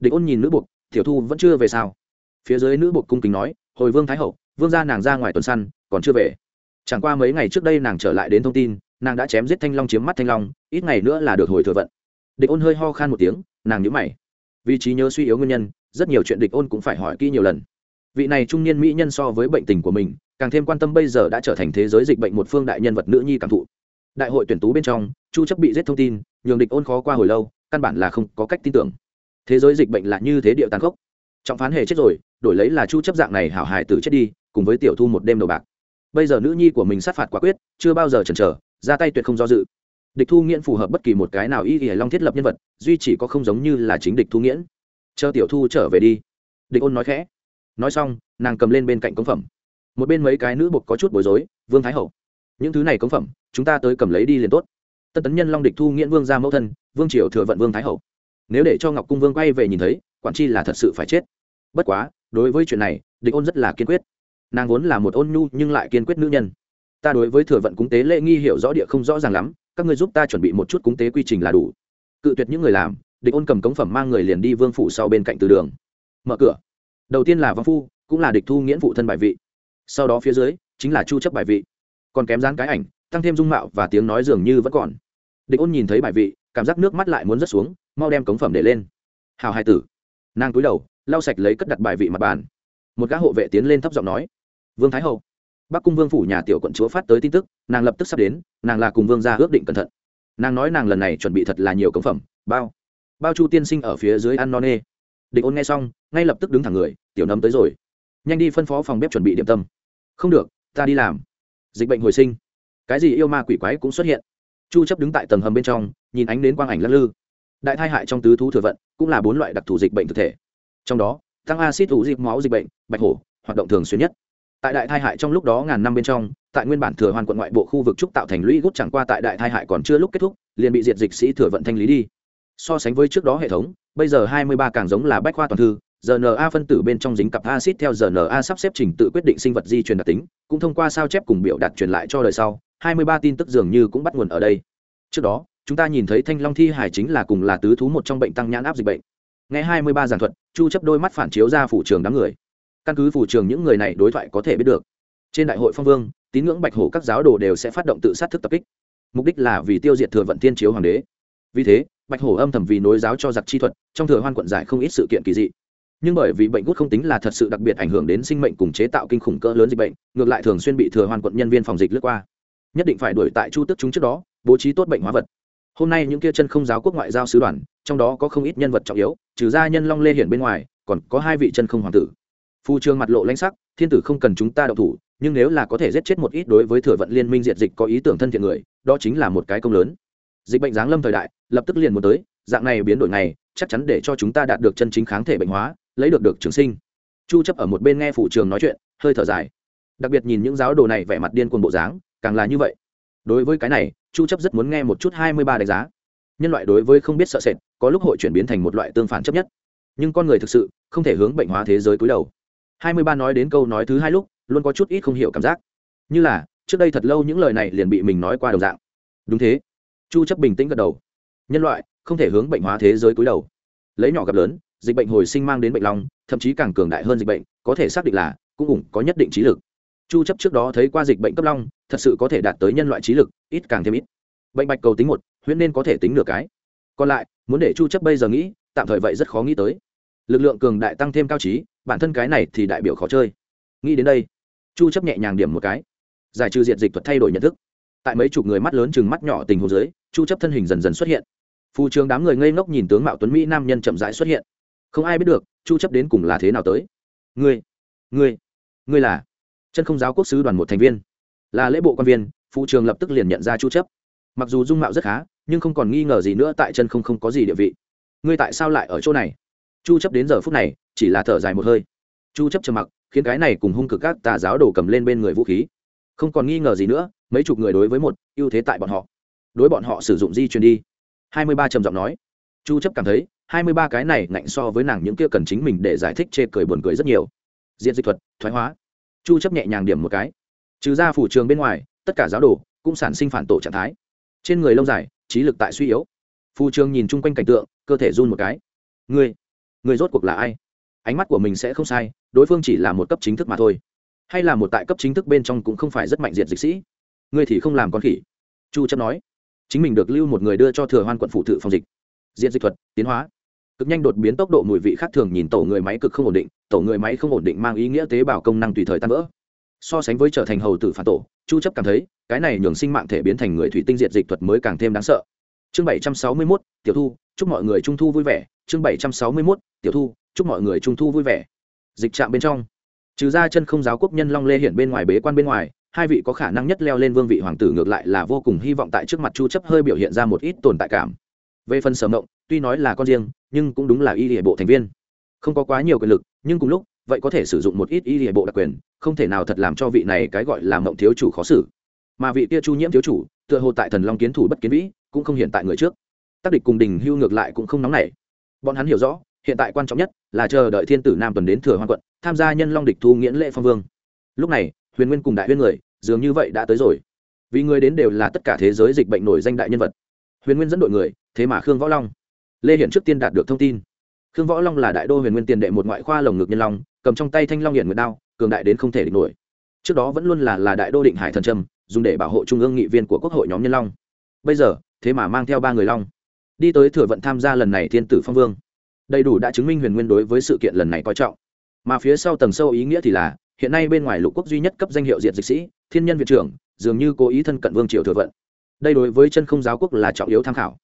Địch ôn nhìn nữ buộc, tiểu thu vẫn chưa về sao? Phía dưới nữ buộc cung kính nói, hồi vương thái hậu, vương gia nàng ra ngoài tuần săn, còn chưa về chẳng qua mấy ngày trước đây nàng trở lại đến thông tin, nàng đã chém giết thanh long chiếm mắt thanh long, ít ngày nữa là được hồi thừa vận. Địch ôn hơi ho khan một tiếng, nàng nhữ mày. Vị trí nhớ suy yếu nguyên nhân, rất nhiều chuyện địch ôn cũng phải hỏi kỹ nhiều lần. Vị này trung niên mỹ nhân so với bệnh tình của mình, càng thêm quan tâm bây giờ đã trở thành thế giới dịch bệnh một phương đại nhân vật nữ nhi cảm thụ. Đại hội tuyển tú bên trong, chu chấp bị giết thông tin, nhường địch ôn khó qua hồi lâu, căn bản là không có cách tin tưởng. Thế giới dịch bệnh là như thế địa tàn khốc. Trọng phán hề chết rồi, đổi lấy là chu chấp dạng này hảo hài tử chết đi, cùng với tiểu thu một đêm đầu bạc bây giờ nữ nhi của mình sát phạt quả quyết, chưa bao giờ chần chờ, ra tay tuyệt không do dự. Địch thu nghiễn phù hợp bất kỳ một cái nào y y long thiết lập nhân vật, duy chỉ có không giống như là chính địch thu nghiễn. Chờ tiểu thu trở về đi. Địch ôn nói khẽ. Nói xong, nàng cầm lên bên cạnh cống phẩm. Một bên mấy cái nữ bột có chút bối rối, vương thái hậu, những thứ này cống phẩm, chúng ta tới cầm lấy đi liền tốt. Tân tấn nhân long địch thu nghiễn vương ra mẫu thân, vương triều thừa vận vương thái hậu. Nếu để cho ngọc cung vương quay về nhìn thấy, quản chi là thật sự phải chết. Bất quá, đối với chuyện này, địch ôn rất là kiên quyết nàng vốn là một ôn nhu nhưng lại kiên quyết nữ nhân. Ta đối với thừa vận cúng tế lễ nghi hiểu rõ địa không rõ ràng lắm, các ngươi giúp ta chuẩn bị một chút cúng tế quy trình là đủ. Cự tuyệt những người làm, địch ôn cầm cống phẩm mang người liền đi vương phủ sau bên cạnh từ đường. Mở cửa. Đầu tiên là văn phu, cũng là địch thu nghiễn phụ thân bài vị. Sau đó phía dưới, chính là chu chấp bài vị. Còn kém dán cái ảnh, tăng thêm dung mạo và tiếng nói dường như vẫn còn. Địch ôn nhìn thấy bài vị, cảm giác nước mắt lại muốn rớt xuống, mau đem cống phẩm để lên. Hào hai tử. Nàng cúi đầu, lau sạch lấy cất đặt bài vị mặt bàn. Một gã hộ vệ tiến lên thấp giọng nói vương thái hậu. Bắc cung vương phủ nhà tiểu quận chúa phát tới tin tức, nàng lập tức sắp đến, nàng là cùng vương gia ước định cẩn thận. Nàng nói nàng lần này chuẩn bị thật là nhiều cống phẩm, bao bao chu tiên sinh ở phía dưới ăn no nê. Địch ôn nghe xong, ngay lập tức đứng thẳng người, tiểu nấm tới rồi. Nhanh đi phân phó phòng bếp chuẩn bị điểm tâm. Không được, ta đi làm. Dịch bệnh hồi sinh. Cái gì yêu ma quỷ quái cũng xuất hiện. Chu chấp đứng tại tầng hầm bên trong, nhìn ánh đến quang ảnh lắc lư. Đại thai hại trong tứ thú thừa vận, cũng là bốn loại đặc thù dịch bệnh thực thể. Trong đó, tăng acid ủ dịch máu dịch bệnh, bạch hổ, hoạt động thường xuyên nhất tại đại thai hại trong lúc đó ngàn năm bên trong, tại nguyên bản thừa hoàn quận ngoại bộ khu vực trúc tạo thành lũy gút chẳng qua tại đại thai hại còn chưa lúc kết thúc, liền bị diệt dịch sĩ thừa vận thanh lý đi. So sánh với trước đó hệ thống, bây giờ hai mươi ba càng giống là bách khoa toàn thư rna phân tử bên trong dính cặp acid theo rna sắp xếp trình tự quyết định sinh vật di truyền đặc tính, cũng thông qua sao chép cùng biểu đạt truyền lại cho đời sau 23 tin tức dường như cũng bắt nguồn ở đây. Trước đó, chúng ta nhìn thấy thanh long thi hải chính là cùng là tứ thú một trong bệnh tăng nhãn áp dịch bệnh. Nghe 23 giảng thuật, chu chấp đôi mắt phản chiếu ra phủ trường đám người căn cứ phủ trường những người này đối thoại có thể biết được. Trên đại hội phong vương, tín ngưỡng bạch hổ các giáo đồ đều sẽ phát động tự sát thức tập kích. Mục đích là vì tiêu diệt thừa vận thiên chiếu hoàng đế. Vì thế, bạch hổ âm thầm vì nối giáo cho giặc chi thuật, trong thừa hoan quận giải không ít sự kiện kỳ dị. Nhưng bởi vì bệnh gút không tính là thật sự đặc biệt ảnh hưởng đến sinh mệnh cùng chế tạo kinh khủng cỡ lớn dịch bệnh, ngược lại thường xuyên bị thừa hoan quận nhân viên phòng dịch lướt qua. Nhất định phải đuổi tại chu tức chúng trước đó, bố trí tốt bệnh hóa vật. Hôm nay những kia chân không giáo quốc ngoại giao sứ đoàn, trong đó có không ít nhân vật trọng yếu, trừ ra nhân long lê hiển bên ngoài, còn có hai vị chân không hoàng tử phu trương mặt lộ lãnh sắc, thiên tử không cần chúng ta đậu thủ, nhưng nếu là có thể giết chết một ít đối với thừa vận liên minh diệt dịch có ý tưởng thân thiện người, đó chính là một cái công lớn. Dịch bệnh giáng lâm thời đại, lập tức liền muốn tới, dạng này biến đổi này chắc chắn để cho chúng ta đạt được chân chính kháng thể bệnh hóa, lấy được được trường sinh. Chu chấp ở một bên nghe phụ trường nói chuyện, hơi thở dài. Đặc biệt nhìn những giáo đồ này vẻ mặt điên cuồng bộ dáng, càng là như vậy. Đối với cái này, chu chấp rất muốn nghe một chút 23 đánh giá. Nhân loại đối với không biết sợ sệt, có lúc hội chuyển biến thành một loại tương phản chấp nhất. Nhưng con người thực sự không thể hướng bệnh hóa thế giới cúi đầu. 23 nói đến câu nói thứ hai lúc, luôn có chút ít không hiểu cảm giác. Như là, trước đây thật lâu những lời này liền bị mình nói qua đồng dạng. Đúng thế. Chu chấp bình tĩnh gật đầu. Nhân loại, không thể hướng bệnh hóa thế giới cúi đầu. Lấy nhỏ gặp lớn, dịch bệnh hồi sinh mang đến bệnh long thậm chí càng cường đại hơn dịch bệnh, có thể xác định là, cũng ủng có nhất định trí lực. Chu chấp trước đó thấy qua dịch bệnh cấp long, thật sự có thể đạt tới nhân loại trí lực, ít càng thêm ít. Bệnh bạch cầu tính một, huyễn nên có thể tính nửa cái. Còn lại, muốn để chu chấp bây giờ nghĩ, tạm thời vậy rất khó nghĩ tới. Lực lượng cường đại tăng thêm cao trí bản thân cái này thì đại biểu khó chơi. Nghĩ đến đây, chu chấp nhẹ nhàng điểm một cái. Giải trừ diệt dịch thuật thay đổi nhận thức. Tại mấy chục người mắt lớn chừng mắt nhỏ tình hồ dưới, chu chấp thân hình dần dần xuất hiện. Phù trường đám người ngây ngốc nhìn tướng mạo tuấn mỹ nam nhân chậm rãi xuất hiện. Không ai biết được, chu chấp đến cùng là thế nào tới. Ngươi ngươi ngươi là chân không giáo quốc sứ đoàn một thành viên. Là lễ bộ quan viên phụ trường lập tức liền nhận ra chu chấp. Mặc dù dung mạo rất khá, nhưng không còn nghi ngờ gì nữa tại chân không không có gì địa vị. Ngươi tại sao lại ở chỗ này? Chu chấp đến giờ phút này chỉ là thở dài một hơi. Chu chấp trầm mặc, khiến cái này cùng hung cực các tà giáo đồ cầm lên bên người vũ khí. Không còn nghi ngờ gì nữa, mấy chục người đối với một ưu thế tại bọn họ. Đối bọn họ sử dụng di truyền đi. 23 trầm giọng nói. Chu chấp cảm thấy 23 cái này ngạnh so với nàng những kia cần chính mình để giải thích chê cười buồn cười rất nhiều. Diện dịch thuật, thoái hóa. Chu chấp nhẹ nhàng điểm một cái. Trừ ra phủ trường bên ngoài, tất cả giáo đồ cũng sản sinh phản tổ trạng thái. Trên người lâu dài, trí lực tại suy yếu. Phù trường nhìn chung quanh cảnh tượng, cơ thể run một cái. Ngươi ngươi rốt cuộc là ai? Ánh mắt của mình sẽ không sai đối phương chỉ là một cấp chính thức mà thôi. Hay là một tại cấp chính thức bên trong cũng không phải rất mạnh diệt dịch sĩ. Ngươi thì không làm con khỉ. Chu chấp nói. Chính mình được lưu một người đưa cho thừa hoan quận phụ thự phòng dịch. Diện dịch thuật tiến hóa. Cực nhanh đột biến tốc độ mùi vị khác thường nhìn tổ người máy cực không ổn định tổ người máy không ổn định mang ý nghĩa tế bào công năng tùy thời tan vỡ. So sánh với trở thành hầu tử phản tổ chu chấp cảm thấy cái này nhường sinh mạng thể biến thành người thủy tinh diệt dịch thuật mới càng thêm đáng sợ. Chương 761, tiểu thu chúc mọi người trung thu vui vẻ. Chương 761, tiểu thu, chúc mọi người trung thu vui vẻ. Dịch trạm bên trong. Trừ ra chân không giáo quốc nhân long lê hiển bên ngoài bế quan bên ngoài, hai vị có khả năng nhất leo lên vương vị hoàng tử ngược lại là vô cùng hy vọng tại trước mặt chu chấp hơi biểu hiện ra một ít tồn tại cảm. Về phần sở mộng, tuy nói là con riêng, nhưng cũng đúng là y địa bộ thành viên. Không có quá nhiều quyền lực, nhưng cùng lúc, vậy có thể sử dụng một ít y địa bộ đặc quyền, không thể nào thật làm cho vị này cái gọi là mộng thiếu chủ khó xử. Mà vị kia chu nhiễm thiếu chủ, tựa hồ tại thần long kiến thủ bất kiến vĩ, cũng không hiện tại người trước. Tác địch cùng đình hưu ngược lại cũng không nóng nảy. Bọn hắn hiểu rõ hiện tại quan trọng nhất là chờ đợi thiên tử nam tuần đến thừa hoan quận, tham gia nhân long địch thu nghiễn lệ phong vương. Lúc này, huyền nguyên cùng đại huyên người, dường như vậy đã tới rồi. Vì người đến đều là tất cả thế giới dịch bệnh nổi danh đại nhân vật. Huyền nguyên dẫn đội người, thế mà khương võ long. Lê hiển trước tiên đạt được thông tin. Khương võ long là đại đô huyền nguyên tiền đệ một ngoại khoa lồng ngực nhân long, cầm trong tay thanh long hiển nguyệt đao, cường đại đến không thể địch nổi. Trước đó vẫn luôn là là đại đô định hải thần trâm, dùng để bảo hộ trung ương nghị viên của quốc hội nhóm nhân long. Bây giờ, thế mà mang theo ba người long. Đi tới thừa vận tham gia lần này thiên tử phong vương đầy đủ đã chứng minh huyền nguyên đối với sự kiện lần này coi trọng. Mà phía sau tầng sâu ý nghĩa thì là, hiện nay bên ngoài lục quốc duy nhất cấp danh hiệu diện dịch sĩ, thiên nhân viện trưởng, dường như cố ý thân cận vương triều thừa vận. Đây đối với chân không giáo quốc là trọng yếu tham khảo.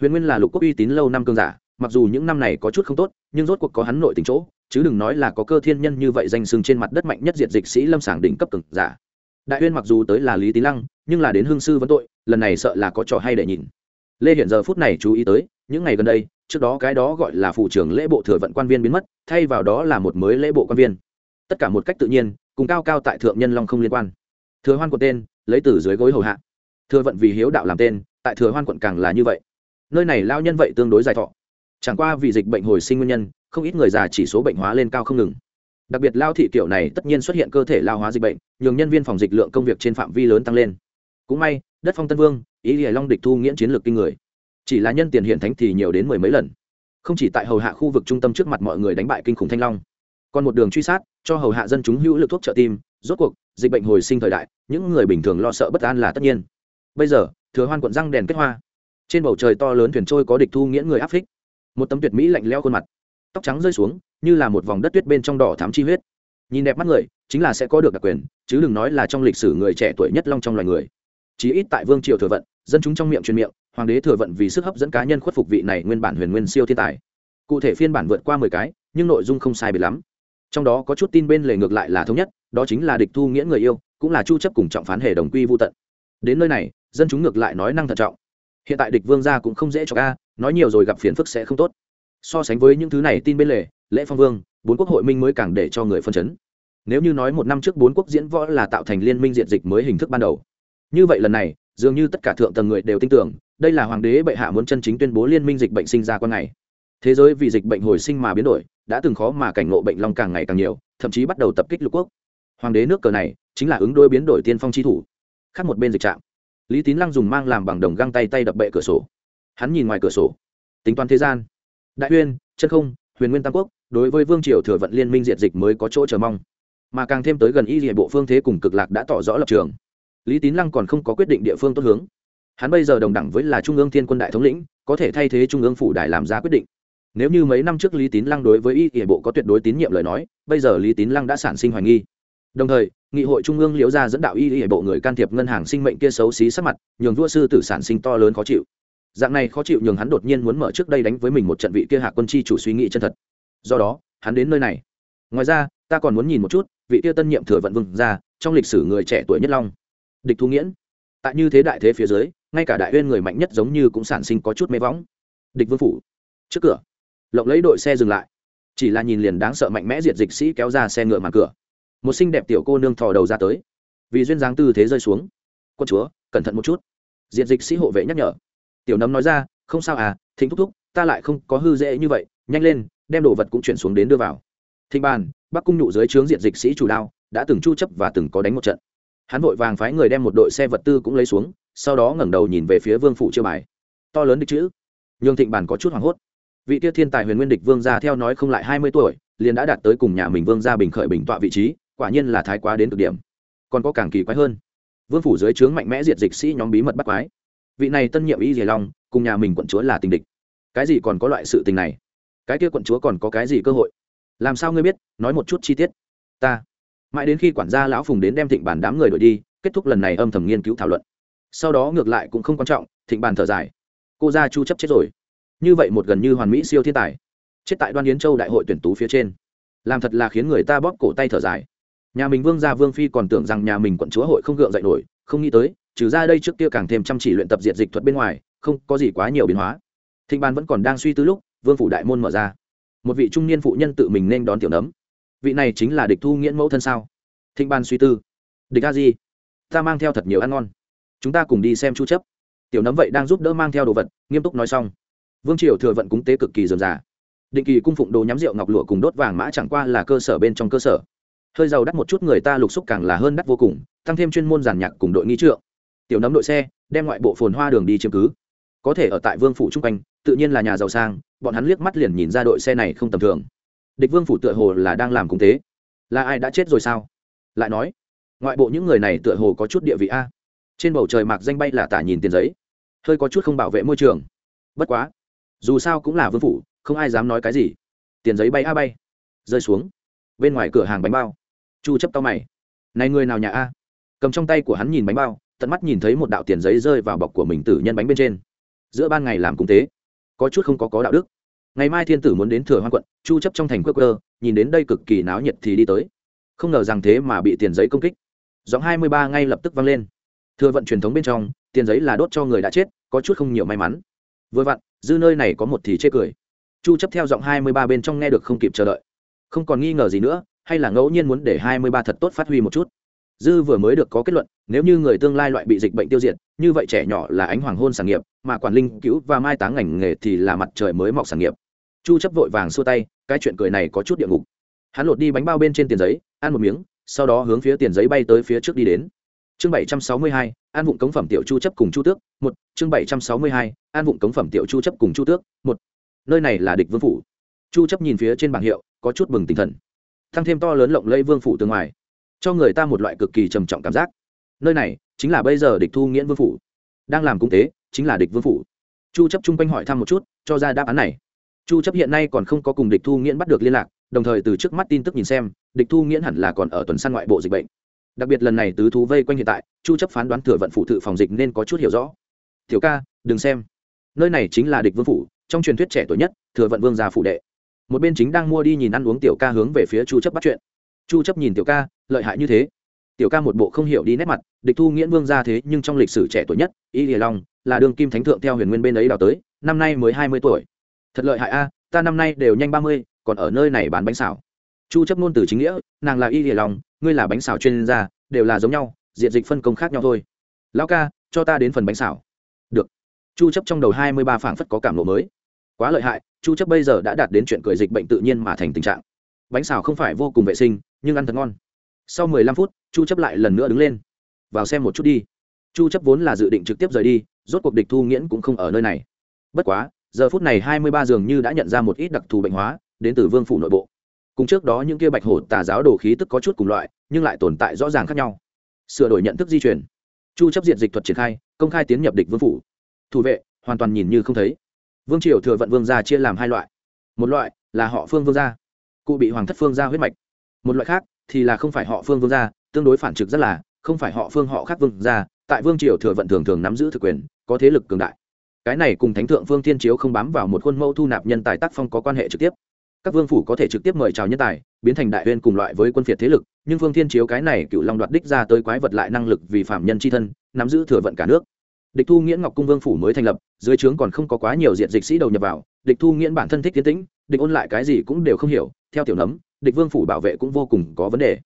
Huyền nguyên là lục quốc uy tín lâu năm cương giả, mặc dù những năm này có chút không tốt, nhưng rốt cuộc có hắn nội tình chỗ, chứ đừng nói là có cơ thiên nhân như vậy danh sừng trên mặt đất mạnh nhất diệt dịch sĩ lâm sảng đỉnh cấp cường giả. Đại huyên mặc dù tới là lý tý lăng, nhưng là đến hương sư vấn tội, lần này sợ là có trò hay để nhìn. Lê hiện giờ phút này chú ý tới, những ngày gần đây trước đó cái đó gọi là phụ trưởng lễ bộ thừa vận quan viên biến mất, thay vào đó là một mới lễ bộ quan viên. Tất cả một cách tự nhiên, cùng cao cao tại thượng nhân long không liên quan. Thừa hoan của tên, lấy từ dưới gối hầu hạ. Thừa vận vì hiếu đạo làm tên, tại thừa hoan quận càng là như vậy. Nơi này lao nhân vậy tương đối dài thọ. Chẳng qua vì dịch bệnh hồi sinh nguyên nhân, không ít người già chỉ số bệnh hóa lên cao không ngừng. Đặc biệt lao thị tiểu này tất nhiên xuất hiện cơ thể lao hóa dịch bệnh, nhường nhân viên phòng dịch lượng công việc trên phạm vi lớn tăng lên. Cũng may, đất phong tân vương, ý lìa long địch thu nghiễn chiến lược kinh người chỉ là nhân tiền hiện thánh thì nhiều đến mười mấy lần. Không chỉ tại hầu hạ khu vực trung tâm trước mặt mọi người đánh bại kinh khủng thanh long, còn một đường truy sát, cho hầu hạ dân chúng hữu lực thuốc trợ tim, rốt cuộc, dịch bệnh hồi sinh thời đại, những người bình thường lo sợ bất an là tất nhiên. Bây giờ, thừa hoan quận răng đèn kết hoa. Trên bầu trời to lớn thuyền trôi có địch thu nghĩa người áp phích. Một tấm tuyệt mỹ lạnh leo khuôn mặt. Tóc trắng rơi xuống, như là một vòng đất tuyết bên trong đỏ thám chi huyết. Nhìn đẹp mắt người, chính là sẽ có được đặc quyền, chứ đừng nói là trong lịch sử người trẻ tuổi nhất long trong loài người. Chí ít tại vương triều thừa vận, dân chúng trong miệng truyền miệng hoàng đế thừa vận vì sức hấp dẫn cá nhân khuất phục vị này nguyên bản huyền nguyên siêu thiên tài. Cụ thể phiên bản vượt qua mười cái, nhưng nội dung không sai biệt lắm. Trong đó có chút tin bên lề ngược lại là thống nhất, đó chính là địch thu nghĩa người yêu, cũng là chu chấp cùng trọng phán hề đồng quy vô tận. Đến nơi này, dân chúng ngược lại nói năng thận trọng. Hiện tại địch vương gia cũng không dễ cho ca, nói nhiều rồi gặp phiền phức sẽ không tốt. So sánh với những thứ này tin bên lề, lễ phong vương, bốn quốc hội minh mới càng để cho người phân chấn. Nếu như nói một năm trước bốn quốc diễn võ là tạo thành liên minh diện dịch mới hình thức ban đầu. Như vậy lần này, dường như tất cả thượng tầng người đều tin tưởng đây là hoàng đế bệ hạ muốn chân chính tuyên bố liên minh dịch bệnh sinh ra con ngày. Thế giới vì dịch bệnh hồi sinh mà biến đổi, đã từng khó mà cảnh ngộ bệnh long càng ngày càng nhiều, thậm chí bắt đầu tập kích lục quốc. Hoàng đế nước cờ này, chính là ứng đối biến đổi tiên phong chi thủ. Khác một bên dịch trạm lý tín lăng dùng mang làm bằng đồng găng tay tay đập bệ cửa sổ. Hắn nhìn ngoài cửa sổ. Tính toán thế gian. Đại uyên, chân không, huyền nguyên tam quốc, đối với vương triều thừa vận liên minh diệt dịch mới có chỗ chờ mong. Mà càng thêm tới gần y địa bộ phương thế cùng cực lạc đã tỏ rõ lập trường. Lý tín lăng còn không có quyết định địa phương tốt hướng hắn bây giờ đồng đẳng với là trung ương thiên quân đại thống lĩnh, có thể thay thế trung ương phủ đại làm ra quyết định. Nếu như mấy năm trước lý tín lăng đối với y kỷ bộ có tuyệt đối tín nhiệm lời nói, bây giờ lý tín lăng đã sản sinh hoài nghi. Đồng thời, nghị hội trung ương liễu ra dẫn đạo y kỷ bộ người can thiệp ngân hàng sinh mệnh kia xấu xí sắc mặt, nhường vua sư tử sản sinh to lớn khó chịu. Dạng này khó chịu nhường hắn đột nhiên muốn mở trước đây đánh với mình một trận vị kia hạ quân chi chủ suy nghĩ chân thật. Do đó, hắn đến nơi này. Ngoài ra, ta còn muốn nhìn một chút, vị kia tân nhiệm thừa vận vương ra trong lịch sử người trẻ tuổi nhất long. Địch thu nghiễn. Tại như thế đại thế phía dưới ngay cả đại huyên người mạnh nhất giống như cũng sản sinh có chút mê võng. Địch vương phủ. Trước cửa. Lộng lấy đội xe dừng lại. Chỉ là nhìn liền đáng sợ mạnh mẽ diệt dịch sĩ kéo ra xe ngựa màn cửa. Một xinh đẹp tiểu cô nương thò đầu ra tới. Vì duyên dáng tư thế rơi xuống. Quân chúa, cẩn thận một chút. Diệt dịch sĩ hộ vệ nhắc nhở. Tiểu nấm nói ra, không sao à thính thúc thúc, ta lại không có hư dễ như vậy, nhanh lên, đem đồ vật cũng chuyển xuống đến đưa vào. Thịnh bàn, bắc cung nhụ dưới trướng diện dịch sĩ chủ đao, đã từng chu chấp và từng có đánh một trận. Hắn vội vàng phái người đem một đội xe vật tư cũng lấy xuống sau đó ngẩng đầu nhìn về phía vương phủ chiêu bài. To lớn địch chữ. Nhường thịnh bản có chút hoảng hốt. Vị tiết thiên tài huyền nguyên địch vương gia theo nói không lại hai mươi tuổi, liền đã đạt tới cùng nhà mình vương gia bình khởi bình tọa vị trí, quả nhiên là thái quá đến cực điểm. Còn có càng kỳ quái hơn, vương phủ dưới trướng mạnh mẽ diệt dịch sĩ nhóm bí mật bắt quái. Vị này tân nhiệm y dìa long, cùng nhà mình quận chúa là tình địch. Cái gì còn có loại sự tình này? Cái kia quận chúa còn có cái gì cơ hội? Làm sao ngươi biết? Nói một chút chi tiết. Ta. Mãi đến khi quản gia lão phùng đến đem thịnh bản đám người đổi đi, kết thúc lần này âm thầm nghiên cứu thảo luận sau đó ngược lại cũng không quan trọng, thịnh bàn thở dài. Cô gia chu chấp chết rồi. Như vậy một gần như hoàn mỹ siêu thiên tài. Chết tại đoan yến châu đại hội tuyển tú phía trên. Làm thật là khiến người ta bóp cổ tay thở dài. Nhà mình vương gia vương phi còn tưởng rằng nhà mình quận chúa hội không gượng dậy nổi, không nghĩ tới, trừ ra đây trước kia càng thêm chăm chỉ luyện tập diệt dịch thuật bên ngoài, không có gì quá nhiều biến hóa. Thịnh bàn vẫn còn đang suy tư lúc, vương phủ đại môn mở ra. Một vị trung niên phụ nhân tự mình nên đón tiểu nấm. Vị này chính là địch thu nghiễn mẫu thân sao? Thịnh ban suy tư. Địch a di, ta mang theo thật nhiều ăn ngon chúng ta cùng đi xem chu chấp. Tiểu nấm vậy đang giúp đỡ mang theo đồ vật, nghiêm túc nói xong. Vương triều thừa vận cúng tế cực kỳ dườm già. Định kỳ cung phụng đồ nhắm rượu ngọc lụa cùng đốt vàng mã chẳng qua là cơ sở bên trong cơ sở. Hơi giàu đắt một chút người ta lục xúc càng là hơn đắt vô cùng, tăng thêm chuyên môn giàn nhạc cùng đội nghi trượng. Tiểu nấm đội xe, đem ngoại bộ phồn hoa đường đi chiếm cứ. Có thể ở tại vương phủ trung quanh, tự nhiên là nhà giàu sang, bọn hắn liếc mắt liền nhìn ra đội xe này không tầm thường. Địch vương phủ tựa hồ là đang làm cung tế. Là ai đã chết rồi sao? Lại nói, ngoại bộ những người này tựa hồ có chút địa vị a trên bầu trời mạc danh bay là tả nhìn tiền giấy. Hơi có chút không bảo vệ môi trường. Bất quá, dù sao cũng là vương phủ, không ai dám nói cái gì. Tiền giấy bay a bay. Rơi xuống. Bên ngoài cửa hàng bánh bao. Chu chấp tao mày. Này người nào nhà a? Cầm trong tay của hắn nhìn bánh bao, tận mắt nhìn thấy một đạo tiền giấy rơi vào bọc của mình tử nhân bánh bên trên. Giữa ban ngày làm cung tế. Có chút không có có đạo đức. Ngày mai thiên tử muốn đến thừa hoan quận, chu chấp trong thành quốc cơ nhìn đến đây cực kỳ náo nhiệt thì đi tới. Không ngờ rằng thế mà bị tiền giấy công kích. Giọng 23 ngay lập tức vang lên thừa vận truyền thống bên trong, tiền giấy là đốt cho người đã chết, có chút không nhiều may mắn. Vừa vặn, dư nơi này có một thì chê cười. Chu chấp theo giọng 23 bên trong nghe được không kịp chờ đợi. Không còn nghi ngờ gì nữa, hay là ngẫu nhiên muốn để 23 thật tốt phát huy một chút. Dư vừa mới được có kết luận, nếu như người tương lai loại bị dịch bệnh tiêu diệt, như vậy trẻ nhỏ là ánh hoàng hôn sản nghiệp, mà quản linh, cứu và mai táng ngành nghề thì là mặt trời mới mọc sản nghiệp. Chu chấp vội vàng xua tay, cái chuyện cười này có chút địa ngục. Hắn lột đi bánh bao bên trên tiền giấy, ăn một miếng, sau đó hướng phía tiền giấy bay tới phía trước đi đến chương 762, an vụng cống phẩm tiểu chu chấp cùng chu tước một. Chương 762, an vụng cống phẩm tiểu chu chấp cùng chu tước một. Nơi này là địch vương phủ. Chu chấp nhìn phía trên bảng hiệu có chút bừng tinh thần. Thăng thêm to lớn lộng lẫy vương phủ từ ngoài cho người ta một loại cực kỳ trầm trọng cảm giác. Nơi này chính là bây giờ địch thu nghiễn vương phủ. Đang làm cung tế chính là địch vương phủ. Chu chấp chung quanh hỏi thăm một chút cho ra đáp án này. Chu chấp hiện nay còn không có cùng địch thu nghiễn bắt được liên lạc đồng thời từ trước mắt tin tức nhìn xem địch thu nghiễn hẳn là còn ở tuần săn ngoại bộ dịch bệnh đặc biệt lần này tứ thú vây quanh hiện tại chu chấp phán đoán thừa vận phụ tự phòng dịch nên có chút hiểu rõ. Tiểu ca đừng xem. Nơi này chính là địch vương phủ trong truyền thuyết trẻ tuổi nhất thừa vận vương gia phủ đệ. Một bên chính đang mua đi nhìn ăn uống tiểu ca hướng về phía chu chấp bắt chuyện. Chu chấp nhìn tiểu ca lợi hại như thế. Tiểu ca một bộ không hiểu đi nét mặt địch thu nghiễn vương gia thế nhưng trong lịch sử trẻ tuổi nhất y lìa long là đường kim thánh thượng theo huyền nguyên bên ấy đào tới năm nay mới 20 tuổi. Thật lợi hại a ta năm nay đều nhanh 30, còn ở nơi này bán bánh xào chu chấp ngôn từ chính nghĩa nàng là y lìa lòng, ngươi là bánh xào chuyên gia đều là giống nhau diện dịch phân công khác nhau thôi. Lão ca cho ta đến phần bánh xào. Được. Chu chấp trong đầu 23 phảng phất có cảm lộ mới. Quá lợi hại chu chấp bây giờ đã đạt đến chuyện cười dịch bệnh tự nhiên mà thành tình trạng. Bánh xào không phải vô cùng vệ sinh nhưng ăn thật ngon. Sau 15 phút chu chấp lại lần nữa đứng lên. Vào xem một chút đi. Chu chấp vốn là dự định trực tiếp rời đi rốt cuộc địch thu nghiễn cũng không ở nơi này. Bất quá giờ phút này 23 dường như đã nhận ra một ít đặc thù bệnh hóa đến từ vương phủ nội bộ cùng trước đó những kia bạch hổ tà giáo đồ khí tức có chút cùng loại, nhưng lại tồn tại rõ ràng khác nhau. Sửa đổi nhận thức di chuyển chu chấp diện dịch thuật triển khai, công khai tiến nhập địch vương phủ. Thủ vệ, hoàn toàn nhìn như không thấy. Vương triều thừa vận vương gia chia làm hai loại. Một loại là họ phương vương gia, cụ bị hoàng thất phương gia huyết mạch. Một loại khác thì là không phải họ phương vương gia, tương đối phản trực rất là, không phải họ phương họ khác vương gia, tại vương triều thừa vận thường thường nắm giữ thực quyền, có thế lực cường đại. Cái này cùng thánh thượng phương thiên chiếu không bám vào một khuôn mẫu thu nạp nhân tài tác phong có quan hệ trực tiếp các vương phủ có thể trực tiếp mời chào nhân tài, biến thành đại huyên cùng loại với quân phiệt thế lực, nhưng phương thiên chiếu cái này cựu long đoạt đích ra tới quái vật lại năng lực vì phạm nhân c h i thân, nắm giữ thừa vận cả nước. Địch thu nghiễn ngọc cung vương phủ mới thành lập, dưới trướng còn không có quá nhiều diện dịch sĩ đầu nhập vào, địch thu nghiễn bản thân thích tiến tĩnh, địch ôn lại cái gì cũng đều không hiểu, theo tiểu nấm, địch vương phủ bảo vệ cũng vô cùng có vấn đề.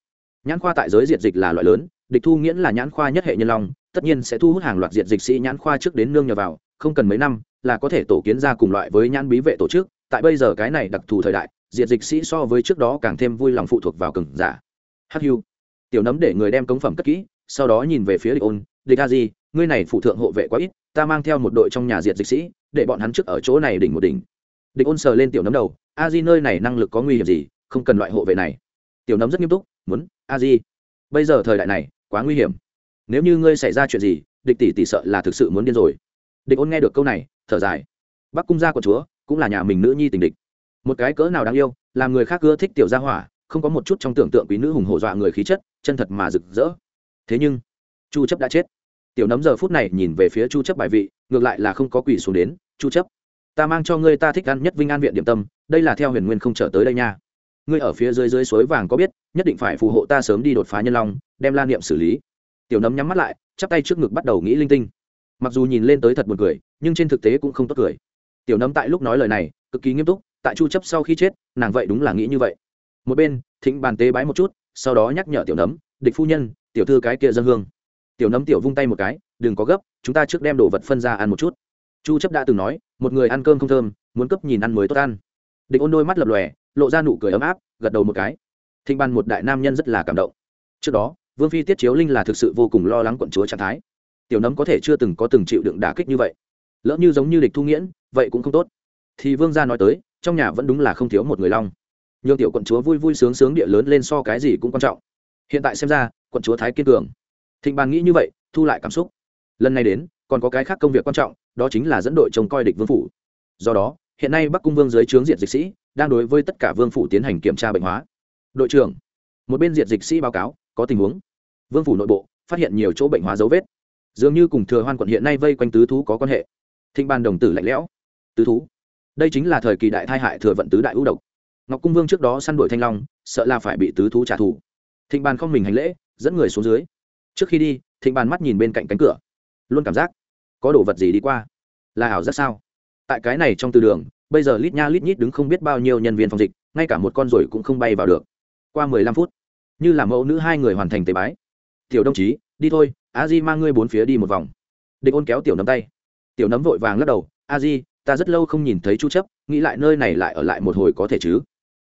Nhãn khoa tại giới diện dịch là loại lớn, địch thu nghiễn là nhãn khoa nhất hệ nhân long, tất nhiên sẽ thu hút hàng loạt diện dịch sĩ nhãn khoa trước đến nương nhờ vào, không cần mấy năm là có thể tổ kiến ra cùng loại với nhãn bí vệ tổ chức tại bây giờ cái này đặc thù thời đại diệt dịch sĩ so với trước đó càng thêm vui lòng phụ thuộc vào cừng giả. Hắc hưu. Tiểu nấm để người đem cống phẩm cất kỹ, sau đó nhìn về phía địch ôn. Địch a di, ngươi này phụ thượng hộ vệ quá ít, ta mang theo một đội trong nhà diệt dịch sĩ, để bọn hắn trước ở chỗ này đỉnh một đỉnh. Địch ôn sờ lên tiểu nấm đầu, a di nơi này năng lực có nguy hiểm gì, không cần loại hộ vệ này. Tiểu nấm rất nghiêm túc, muốn, a di, bây giờ thời đại này, quá nguy hiểm. Nếu như ngươi xảy ra chuyện gì, địch tỷ tỷ sợ là thực sự muốn điên rồi. Địch ôn nghe được câu này, thở dài. Bắc cung gia của chúa cũng là nhà mình nữ nhi tình địch. Một cái cỡ nào đáng yêu, làm người khác ưa thích tiểu gia hỏa, không có một chút trong tưởng tượng quý nữ hùng hổ dọa người khí chất, chân thật mà rực rỡ. Thế nhưng, chu chấp đã chết. Tiểu nấm giờ phút này nhìn về phía chu chấp bài vị, ngược lại là không có quỷ xuống đến, chu chấp, ta mang cho ngươi ta thích ăn nhất vinh an viện điểm tâm, đây là theo huyền nguyên không trở tới đây nha. Ngươi ở phía dưới dưới suối vàng có biết, nhất định phải phù hộ ta sớm đi đột phá nhân long, đem la niệm xử lý. Tiểu nấm nhắm mắt lại, chắp tay trước ngực bắt đầu nghĩ linh tinh. Mặc dù nhìn lên tới thật buồn cười, nhưng trên thực tế cũng không tốt cười tiểu nấm tại lúc nói lời này, cực kỳ nghiêm túc, tại chu chấp sau khi chết, nàng vậy đúng là nghĩ như vậy. Một bên, thịnh bàn tế bái một chút, sau đó nhắc nhở tiểu nấm, địch phu nhân, tiểu thư cái kia dân hương. Tiểu nấm tiểu vung tay một cái, đừng có gấp, chúng ta trước đem đồ vật phân ra ăn một chút. Chu chấp đã từng nói, một người ăn cơm không thơm, muốn cấp nhìn ăn mới tốt ăn. Địch ôn đôi mắt lập lòe, lộ ra nụ cười ấm áp, gật đầu một cái. Thịnh Bàn một đại nam nhân rất là cảm động. Trước đó, vương phi tiết chiếu linh là thực sự vô cùng lo lắng quận chúa trạng thái. Tiểu nấm có thể chưa từng có từng chịu đựng đả kích như vậy lỡ như giống như địch thu nghiễn, vậy cũng không tốt. Thì vương gia nói tới, trong nhà vẫn đúng là không thiếu một người long. Nhường tiểu quận chúa vui vui sướng sướng địa lớn lên so cái gì cũng quan trọng. Hiện tại xem ra, quận chúa thái kiên cường. Thịnh bàn nghĩ như vậy, thu lại cảm xúc. Lần này đến, còn có cái khác công việc quan trọng, đó chính là dẫn đội trông coi địch vương phủ. Do đó, hiện nay bắc cung vương dưới trướng diện dịch sĩ, đang đối với tất cả vương phủ tiến hành kiểm tra bệnh hóa. Đội trưởng, một bên diện dịch sĩ báo cáo, có tình huống. Vương phủ nội bộ, phát hiện nhiều chỗ bệnh hóa dấu vết. Dường như cùng thừa hoan quận hiện nay vây quanh tứ thú có quan hệ thịnh ban đồng tử lạnh lẽo. Tứ thú. Đây chính là thời kỳ đại thai hại thừa vận tứ đại ưu độc. Ngọc cung vương trước đó săn đuổi thanh long, sợ là phải bị tứ thú trả thù. Thịnh bàn không mình hành lễ, dẫn người xuống dưới. Trước khi đi, thịnh bàn mắt nhìn bên cạnh cánh cửa. Luôn cảm giác, có đồ vật gì đi qua? Là ảo giác sao? Tại cái này trong từ đường, bây giờ lít nha lít nhít đứng không biết bao nhiêu nhân viên phòng dịch, ngay cả một con rồi cũng không bay vào được. Qua mười lăm phút, như là mẫu nữ hai người hoàn thành tế bái. Tiểu đồng chí, đi thôi, a di mang ngươi bốn phía đi một vòng. Địch ôn kéo tiểu nắm tay tiểu nấm vội vàng lắc đầu, a di, ta rất lâu không nhìn thấy chu chấp, nghĩ lại nơi này lại ở lại một hồi có thể chứ?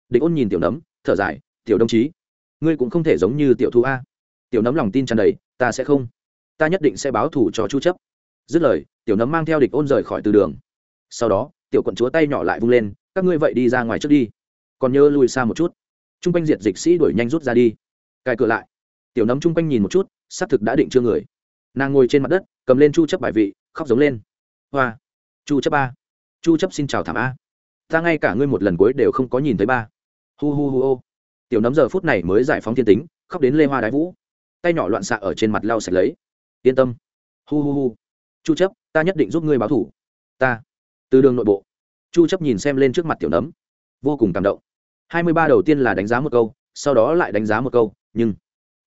Địch ôn nhìn tiểu nấm, thở dài, tiểu đồng chí, ngươi cũng không thể giống như tiểu thu a. Tiểu nấm lòng tin tràn đầy, ta sẽ không. Ta nhất định sẽ báo thù cho chu chấp. Dứt lời, tiểu nấm mang theo địch ôn rời khỏi từ đường. Sau đó, tiểu quận chúa tay nhỏ lại vung lên, các ngươi vậy đi ra ngoài trước đi. Còn nhớ lùi xa một chút. Trung quanh diệt dịch sĩ đuổi nhanh rút ra đi. Cài cửa lại, tiểu nấm trung quanh nhìn một chút, xác thực đã định chưa người. Nàng ngồi trên mặt đất, cầm lên chu chấp bài vị, khóc giống lên hoa. Chu chấp ba. Chu chấp xin chào thảm a. Ta ngay cả ngươi một lần cuối đều không có nhìn thấy ba. Hu hu hu ô. Tiểu nấm giờ phút này mới giải phóng thiên tính, khóc đến lê hoa đái vũ. Tay nhỏ loạn xạ ở trên mặt lau sạch lấy. Yên tâm. Hu hu hu. Chu chấp, ta nhất định giúp ngươi báo thủ. Ta. Từ đường nội bộ. Chu chấp nhìn xem lên trước mặt tiểu nấm. Vô cùng cảm động. 23 đầu tiên là đánh giá một câu, sau đó lại đánh giá một câu, nhưng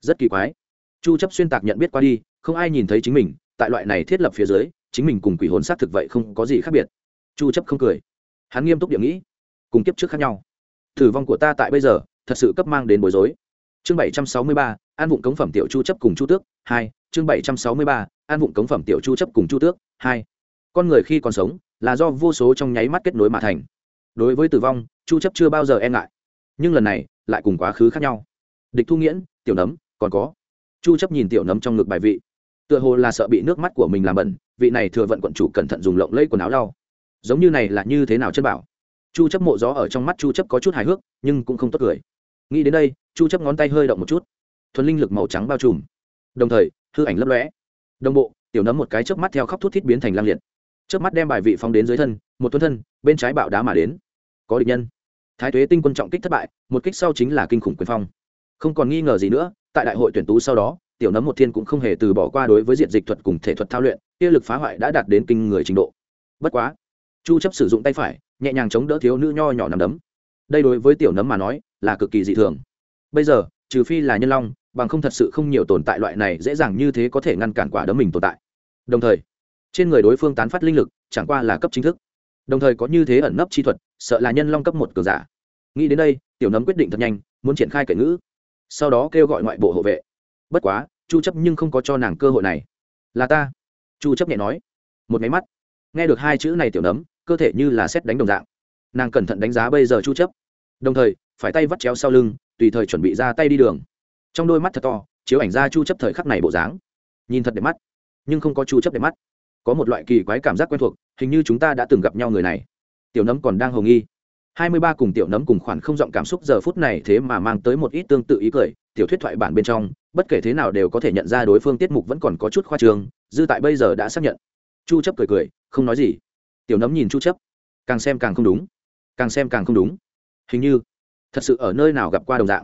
rất kỳ quái. Chu chấp xuyên tạc nhận biết qua đi, không ai nhìn thấy chính mình, tại loại này thiết lập phía dưới chính mình cùng quỷ hồn sát thực vậy không có gì khác biệt. Chu chấp không cười. Hắn nghiêm túc điểm nghĩ cùng kiếp trước khác nhau. Tử vong của ta tại bây giờ thật sự cấp mang đến bối rối. Chương 763, an vụng cống phẩm tiểu chu chấp cùng chu tước hai. Chương 763, an vụng cống phẩm tiểu chu chấp cùng chu tước hai. Con người khi còn sống là do vô số trong nháy mắt kết nối mà thành. Đối với tử vong chu chấp chưa bao giờ e ngại. Nhưng lần này lại cùng quá khứ khác nhau. Địch thu nghiễn tiểu nấm còn có. Chu chấp nhìn tiểu nấm trong ngực bài vị. Tựa hồ là sợ bị nước mắt của mình làm bẩn vị này thừa vận quận chủ cẩn thận dùng lộng lấy quần áo lau. Giống như này là như thế nào chân bảo? Chu chấp mộ gió ở trong mắt chu chấp có chút hài hước, nhưng cũng không tốt cười. Nghĩ đến đây, chu chấp ngón tay hơi động một chút. Thuần linh lực màu trắng bao trùm. Đồng thời, hư ảnh lấp lóe. Đồng bộ, tiểu nấm một cái chớp mắt theo khóc thút thít biến thành lang liệt. Chớp mắt đem bài vị phóng đến dưới thân, một tuấn thân, bên trái bạo đá mà đến. Có địch nhân. Thái tuế tinh quân trọng kích thất bại, một kích sau chính là kinh khủng quyền phong. Không còn nghi ngờ gì nữa, tại đại hội tuyển tú sau đó, tiểu nấm một thiên cũng không hề từ bỏ qua đối với diện dịch thuật cùng thể thuật thao luyện kia lực phá hoại đã đạt đến kinh người trình độ. Bất quá, chu chấp sử dụng tay phải, nhẹ nhàng chống đỡ thiếu nữ nho nhỏ nằm đấm. Đây đối với tiểu nấm mà nói, là cực kỳ dị thường. Bây giờ, trừ phi là nhân long, bằng không thật sự không nhiều tồn tại loại này dễ dàng như thế có thể ngăn cản quả đấm mình tồn tại. Đồng thời, trên người đối phương tán phát linh lực, chẳng qua là cấp chính thức. Đồng thời có như thế ẩn nấp chi thuật, sợ là nhân long cấp một cường giả. Nghĩ đến đây, tiểu nấm quyết định thật nhanh, muốn triển khai cởi ngữ. Sau đó kêu gọi ngoại bộ hộ vệ. Bất quá, chu chấp nhưng không có cho nàng cơ hội này. Là ta chu chấp nhẹ nói, một máy mắt. Nghe được hai chữ này tiểu nấm, cơ thể như là xét đánh đồng dạng. Nàng cẩn thận đánh giá bây giờ chu chấp. Đồng thời, phải tay vắt chéo sau lưng, tùy thời chuẩn bị ra tay đi đường. Trong đôi mắt thật to, chiếu ảnh ra chu chấp thời khắc này bộ dáng. Nhìn thật đẹp mắt, nhưng không có chu chấp đẹp mắt. Có một loại kỳ quái cảm giác quen thuộc, hình như chúng ta đã từng gặp nhau người này. Tiểu nấm còn đang hồng nghi. Hai mươi ba cùng tiểu nấm cùng khoản không giọng cảm xúc giờ phút này thế mà mang tới một ít tương tự ý cười, tiểu thuyết thoại bản bên trong, bất kể thế nào đều có thể nhận ra đối phương tiết mục vẫn còn có chút khoa trương dư tại bây giờ đã xác nhận. Chu chấp cười cười, không nói gì. Tiểu nấm nhìn chu chấp, càng xem càng không đúng, càng xem càng không đúng. Hình như, thật sự ở nơi nào gặp qua đồng dạng.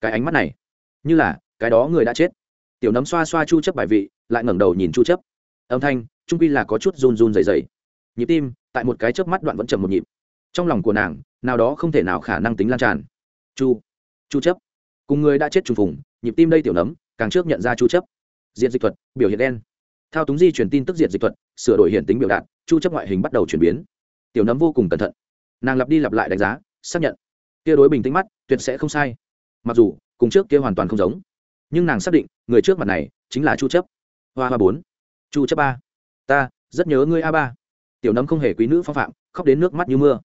Cái ánh mắt này, như là, cái đó người đã chết. Tiểu nấm xoa xoa chu chấp bài vị, lại ngẩng đầu nhìn chu chấp. Âm thanh, trung quy là có chút run run rẩy rẩy. Nhịp tim, tại một cái chớp mắt đoạn vẫn chậm một nhịp. Trong lòng của nàng, nào đó không thể nào khả năng tính lan tràn. Chu chu chấp, cùng người đã chết trùng phùng, nhịp tim đây tiểu nấm, càng trước nhận ra chu chấp. Diện dịch thuật, biểu hiện đen thao túng di truyền tin tức diệt dịch thuật, sửa đổi hiện tính biểu đạt, chu chấp ngoại hình bắt đầu chuyển biến. Tiểu nấm vô cùng cẩn thận. Nàng lặp đi lặp lại đánh giá, xác nhận. Kia đối bình tĩnh mắt, tuyệt sẽ không sai. Mặc dù, cùng trước kia hoàn toàn không giống. Nhưng nàng xác định, người trước mặt này, chính là chu chấp. Hoa hoa bốn. Chu chấp ba. Ta, rất nhớ ngươi a ba. Tiểu nấm không hề quý nữ phong phạm, khóc đến nước mắt như mưa.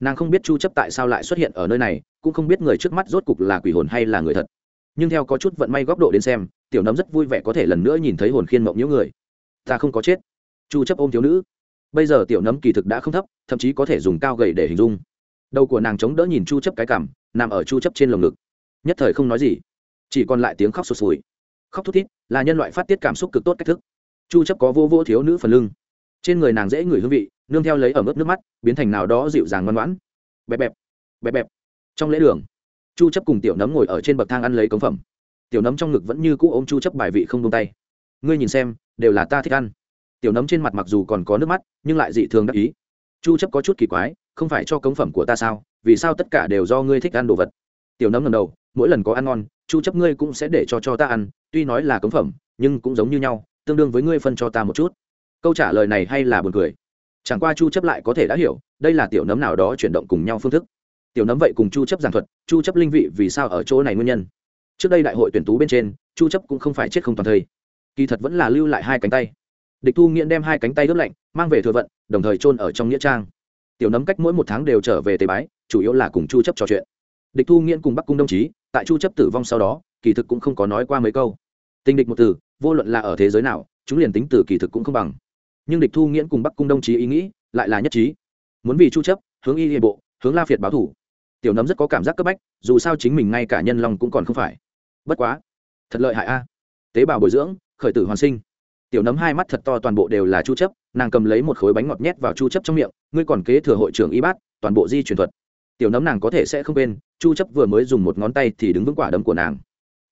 Nàng không biết chu chấp tại sao lại xuất hiện ở nơi này, cũng không biết người trước mắt rốt cục là quỷ hồn hay là người thật. Nhưng theo có chút vận may góc độ đến xem, tiểu nấm rất vui vẻ có thể lần nữa nhìn thấy hồn khiên mộng những người ta không có chết. Chu chấp ôm thiếu nữ. Bây giờ tiểu nấm kỳ thực đã không thấp, thậm chí có thể dùng cao gầy để hình dung. Đầu của nàng chống đỡ nhìn chu chấp cái cằm, nằm ở chu chấp trên lồng ngực. Nhất thời không nói gì, chỉ còn lại tiếng khóc sụt sùi. Khóc thút thít là nhân loại phát tiết cảm xúc cực tốt cách thức. Chu chấp có vô vô thiếu nữ phần lưng. Trên người nàng dễ ngửi hương vị, nương theo lấy ở mức nước mắt, biến thành nào đó dịu dàng ngoan ngoãn. Bẹp bẹp bẹp bẹp. Trong lễ đường, chu chấp cùng tiểu nấm ngồi ở trên bậc thang ăn lấy cống phẩm. Tiểu nấm trong ngực vẫn như cũ ôm chu chấp bài vị không buông tay. Ngươi nhìn xem đều là ta thích ăn. Tiểu nấm trên mặt mặc dù còn có nước mắt, nhưng lại dị thường đắc ý. Chu chấp có chút kỳ quái, không phải cho cống phẩm của ta sao, vì sao tất cả đều do ngươi thích ăn đồ vật? Tiểu nấm lần đầu, mỗi lần có ăn ngon, chu chấp ngươi cũng sẽ để cho cho ta ăn, tuy nói là cống phẩm, nhưng cũng giống như nhau, tương đương với ngươi phân cho ta một chút. Câu trả lời này hay là buồn cười? Chẳng qua chu chấp lại có thể đã hiểu, đây là tiểu nấm nào đó chuyển động cùng nhau phương thức. Tiểu nấm vậy cùng chu chấp giảng thuật, chu chấp linh vị vì sao ở chỗ này nguyên nhân? Trước đây đại hội tuyển tú bên trên, chu chấp cũng không phải chết không toàn thây kỳ thật vẫn là lưu lại hai cánh tay. Địch thu nghiện đem hai cánh tay ướp lạnh, mang về thừa vận, đồng thời chôn ở trong nghĩa trang. Tiểu nấm cách mỗi một tháng đều trở về tế bái, chủ yếu là cùng chu chấp trò chuyện. Địch thu nghiễn cùng bắc cung đồng chí, tại chu chấp tử vong sau đó, kỳ thực cũng không có nói qua mấy câu. Tình địch một từ vô luận là ở thế giới nào, chúng liền tính từ kỳ thực cũng không bằng. Nhưng địch thu nghiễn cùng bắc cung đồng chí ý nghĩ, lại là nhất trí. Muốn vì chu chấp, hướng y hệ bộ, hướng la phiệt báo thủ. Tiểu nấm rất có cảm giác cấp bách, dù sao chính mình ngay cả nhân lòng cũng còn không phải. Bất quá, thật lợi hại a. Tế bào bồi dưỡng khởi tử hoàn sinh. Tiểu nấm hai mắt thật to toàn bộ đều là chu chấp, nàng cầm lấy một khối bánh ngọt nhét vào chu chấp trong miệng, ngươi còn kế thừa hội trưởng y bát, toàn bộ di truyền thuật. Tiểu nấm nàng có thể sẽ không quên, chu chấp vừa mới dùng một ngón tay thì đứng vững quả đấm của nàng.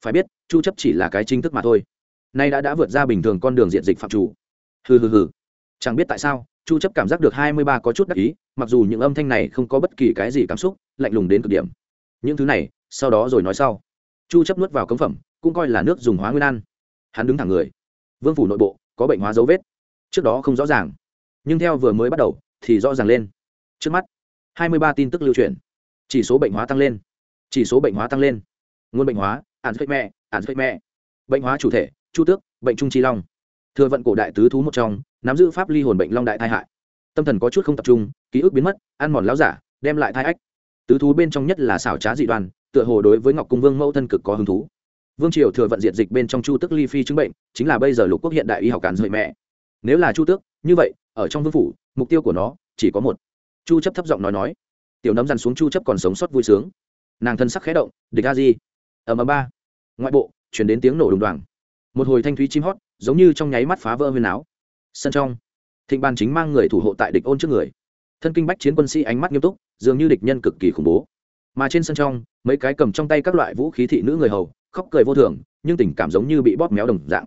Phải biết, chu chấp chỉ là cái chính thức mà thôi. Nay đã đã vượt ra bình thường con đường diện dịch phạm chủ. Hừ hừ hừ. Chẳng biết tại sao, chu chấp cảm giác được 23 có chút đắc ý, mặc dù những âm thanh này không có bất kỳ cái gì cảm xúc, lạnh lùng đến cực điểm. Những thứ này, sau đó rồi nói sau. Chu chấp nuốt vào cấm phẩm, cũng coi là nước dùng hóa nguyên ăn hắn đứng thẳng người. Vương phủ nội bộ, có bệnh hóa dấu vết. Trước đó không rõ ràng, nhưng theo vừa mới bắt đầu thì rõ ràng lên. Trước mắt 23 tin tức lưu truyền. Chỉ số bệnh hóa tăng lên. Chỉ số bệnh hóa tăng lên. Nguồn bệnh hóa, ản phết mẹ, ản phết mẹ. Bệnh hóa chủ thể, chu tước, bệnh trung chi long. Thừa vận cổ đại tứ thú một trong, nắm giữ pháp ly hồn bệnh long đại thai hại. Tâm thần có chút không tập trung, ký ức biến mất, ăn mòn láo giả, đem lại thai ách. Tứ thú bên trong nhất là xảo trá dị đoàn, tựa hồ đối với ngọc cung vương mẫu thân cực có hứng thú vương triều thừa vận diện dịch bên trong chu tức ly phi chứng bệnh, chính là bây giờ lục quốc hiện đại y học cản rời mẹ. Nếu là chu tước, như vậy, ở trong vương phủ, mục tiêu của nó chỉ có một. Chu chấp thấp giọng nói nói. Tiểu nấm dằn xuống chu chấp còn sống sót vui sướng. Nàng thân sắc khẽ động, địch a di. Ở ầm ba. Ngoại bộ chuyển đến tiếng nổ đùng đoàng. Một hồi thanh thúy chim hót, giống như trong nháy mắt phá vỡ huyên áo. Sân trong, thịnh ban chính mang người thủ hộ tại địch ôn trước người. Thân kinh bách chiến quân sĩ ánh mắt nghiêm túc, dường như địch nhân cực kỳ khủng bố. Mà trên sân trong, mấy cái cầm trong tay các loại vũ khí thị nữ người hầu khóc cười vô thường, nhưng tình cảm giống như bị bóp méo đồng dạng.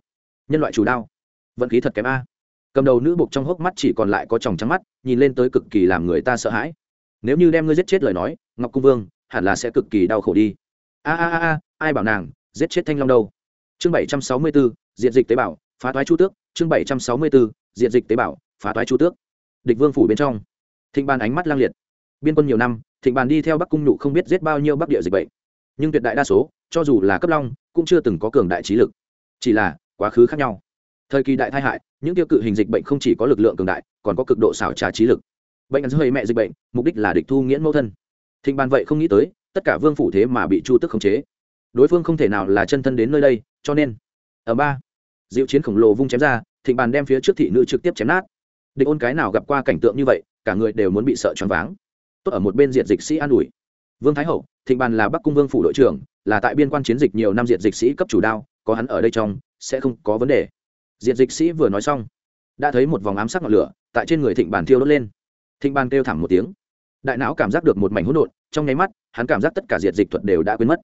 Nhân loại chủ đao. Vận khí thật kém a. Cầm đầu nữ buộc trong hốc mắt chỉ còn lại có tròng trắng mắt, nhìn lên tới cực kỳ làm người ta sợ hãi. Nếu như đem ngươi giết chết lời nói, ngọc cung vương, hẳn là sẽ cực kỳ đau khổ đi. A a a a, ai bảo nàng, giết chết thanh long đâu? Chương bảy trăm sáu mươi bốn diện dịch tế bào, phá toái chu tước. Chương bảy trăm sáu mươi bốn diện dịch tế bào, phá toái chu tước. Địch vương phủ bên trong. Thịnh bàn ánh mắt lang liệt. Biên quân nhiều năm, thịnh bàn đi theo bắc cung nhụ không biết giết bao nhiêu bắc địa dịch bệnh nhưng tuyệt đại đa số, cho dù là cấp long, cũng chưa từng có cường đại trí lực. Chỉ là, quá khứ khác nhau. Thời kỳ đại tai hại, những tiêu cự hình dịch bệnh không chỉ có lực lượng cường đại, còn có cực độ xảo trá trí lực. Bệnh ăn dưới mẹ dịch bệnh, mục đích là địch thu nghiễn mẫu thân. Thịnh bàn vậy không nghĩ tới, tất cả vương phủ thế mà bị chu tức khống chế. Đối phương không thể nào là chân thân đến nơi đây, cho nên, ở ba, diệu chiến khổng lồ vung chém ra, thịnh bàn đem phía trước thị nữ trực tiếp chém nát. Địch ôn cái nào gặp qua cảnh tượng như vậy, cả người đều muốn bị sợ choáng váng. Tốt ở một bên diệt dịch sĩ an ủi. Vương thái hậu thịnh bàn là bắc cung vương phủ đội trưởng, là tại biên quan chiến dịch nhiều năm diện dịch sĩ cấp chủ đao, có hắn ở đây trong, sẽ không có vấn đề. Diện dịch sĩ vừa nói xong, đã thấy một vòng ám sắc ngọn lửa tại trên người thịnh bàn thiêu đốt lên. Thịnh bàn kêu thảm một tiếng. Đại não cảm giác được một mảnh hỗn độn, trong nháy mắt, hắn cảm giác tất cả diệt dịch thuật đều đã quên mất.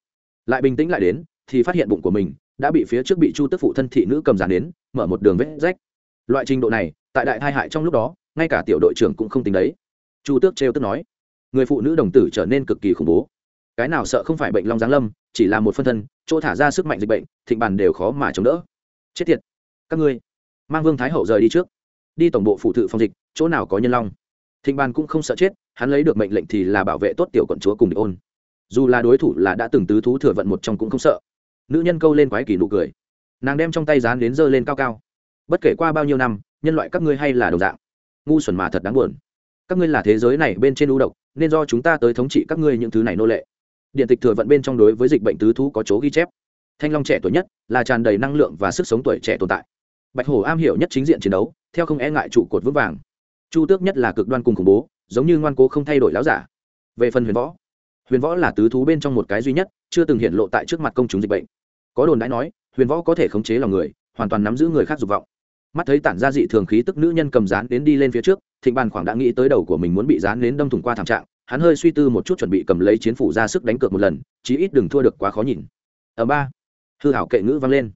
Lại bình tĩnh lại đến, thì phát hiện bụng của mình đã bị phía trước bị chu tức phụ thân thị nữ cầm giàn đến, mở một đường vết rách. Loại trình độ này, tại đại thai hại trong lúc đó, ngay cả tiểu đội trưởng cũng không tính đấy. Chu tước trêu tức nói, người phụ nữ đồng tử trở nên cực kỳ khủng bố cái nào sợ không phải bệnh long giáng lâm, chỉ là một phân thân, chỗ thả ra sức mạnh dịch bệnh, thịnh bàn đều khó mà chống đỡ. Chết tiệt. Các ngươi, mang vương thái hậu rời đi trước. Đi tổng bộ phụ thự phòng dịch, chỗ nào có nhân long. Thịnh bàn cũng không sợ chết, hắn lấy được mệnh lệnh thì là bảo vệ tốt tiểu quận chúa cùng địch ôn. Dù là đối thủ là đã từng tứ thú thừa vận một trong cũng không sợ. Nữ nhân câu lên quái kỳ nụ cười. Nàng đem trong tay dán đến dơ lên cao cao. Bất kể qua bao nhiêu năm, nhân loại các ngươi hay là đồng dạng. Ngu xuẩn mà thật đáng buồn. Các ngươi là thế giới này bên trên ưu độc, nên do chúng ta tới thống trị các ngươi những thứ này nô lệ điện tịch thừa vận bên trong đối với dịch bệnh tứ thú có chỗ ghi chép. Thanh long trẻ tuổi nhất là tràn đầy năng lượng và sức sống tuổi trẻ tồn tại. Bạch hổ am hiểu nhất chính diện chiến đấu, theo không e ngại trụ cột vững vàng. Chu tước nhất là cực đoan cùng khủng bố, giống như ngoan cố không thay đổi láo giả. Về phần huyền võ huyền võ là tứ thú bên trong một cái duy nhất, chưa từng hiện lộ tại trước mặt công chúng dịch bệnh. Có đồn đãi nói, huyền võ có thể khống chế lòng người, hoàn toàn nắm giữ người khác dục vọng. Mắt thấy tản ra dị thường khí tức nữ nhân cầm dán đến đi lên phía trước, thịnh bàn khoảng đã nghĩ tới đầu của mình muốn bị dán đến đâm thủng qua thảm trạng hắn hơi suy tư một chút chuẩn bị cầm lấy chiến phủ ra sức đánh cược một lần, chí ít đừng thua được quá khó nhìn. Ở ba, hư hảo kệ ngữ vang lên.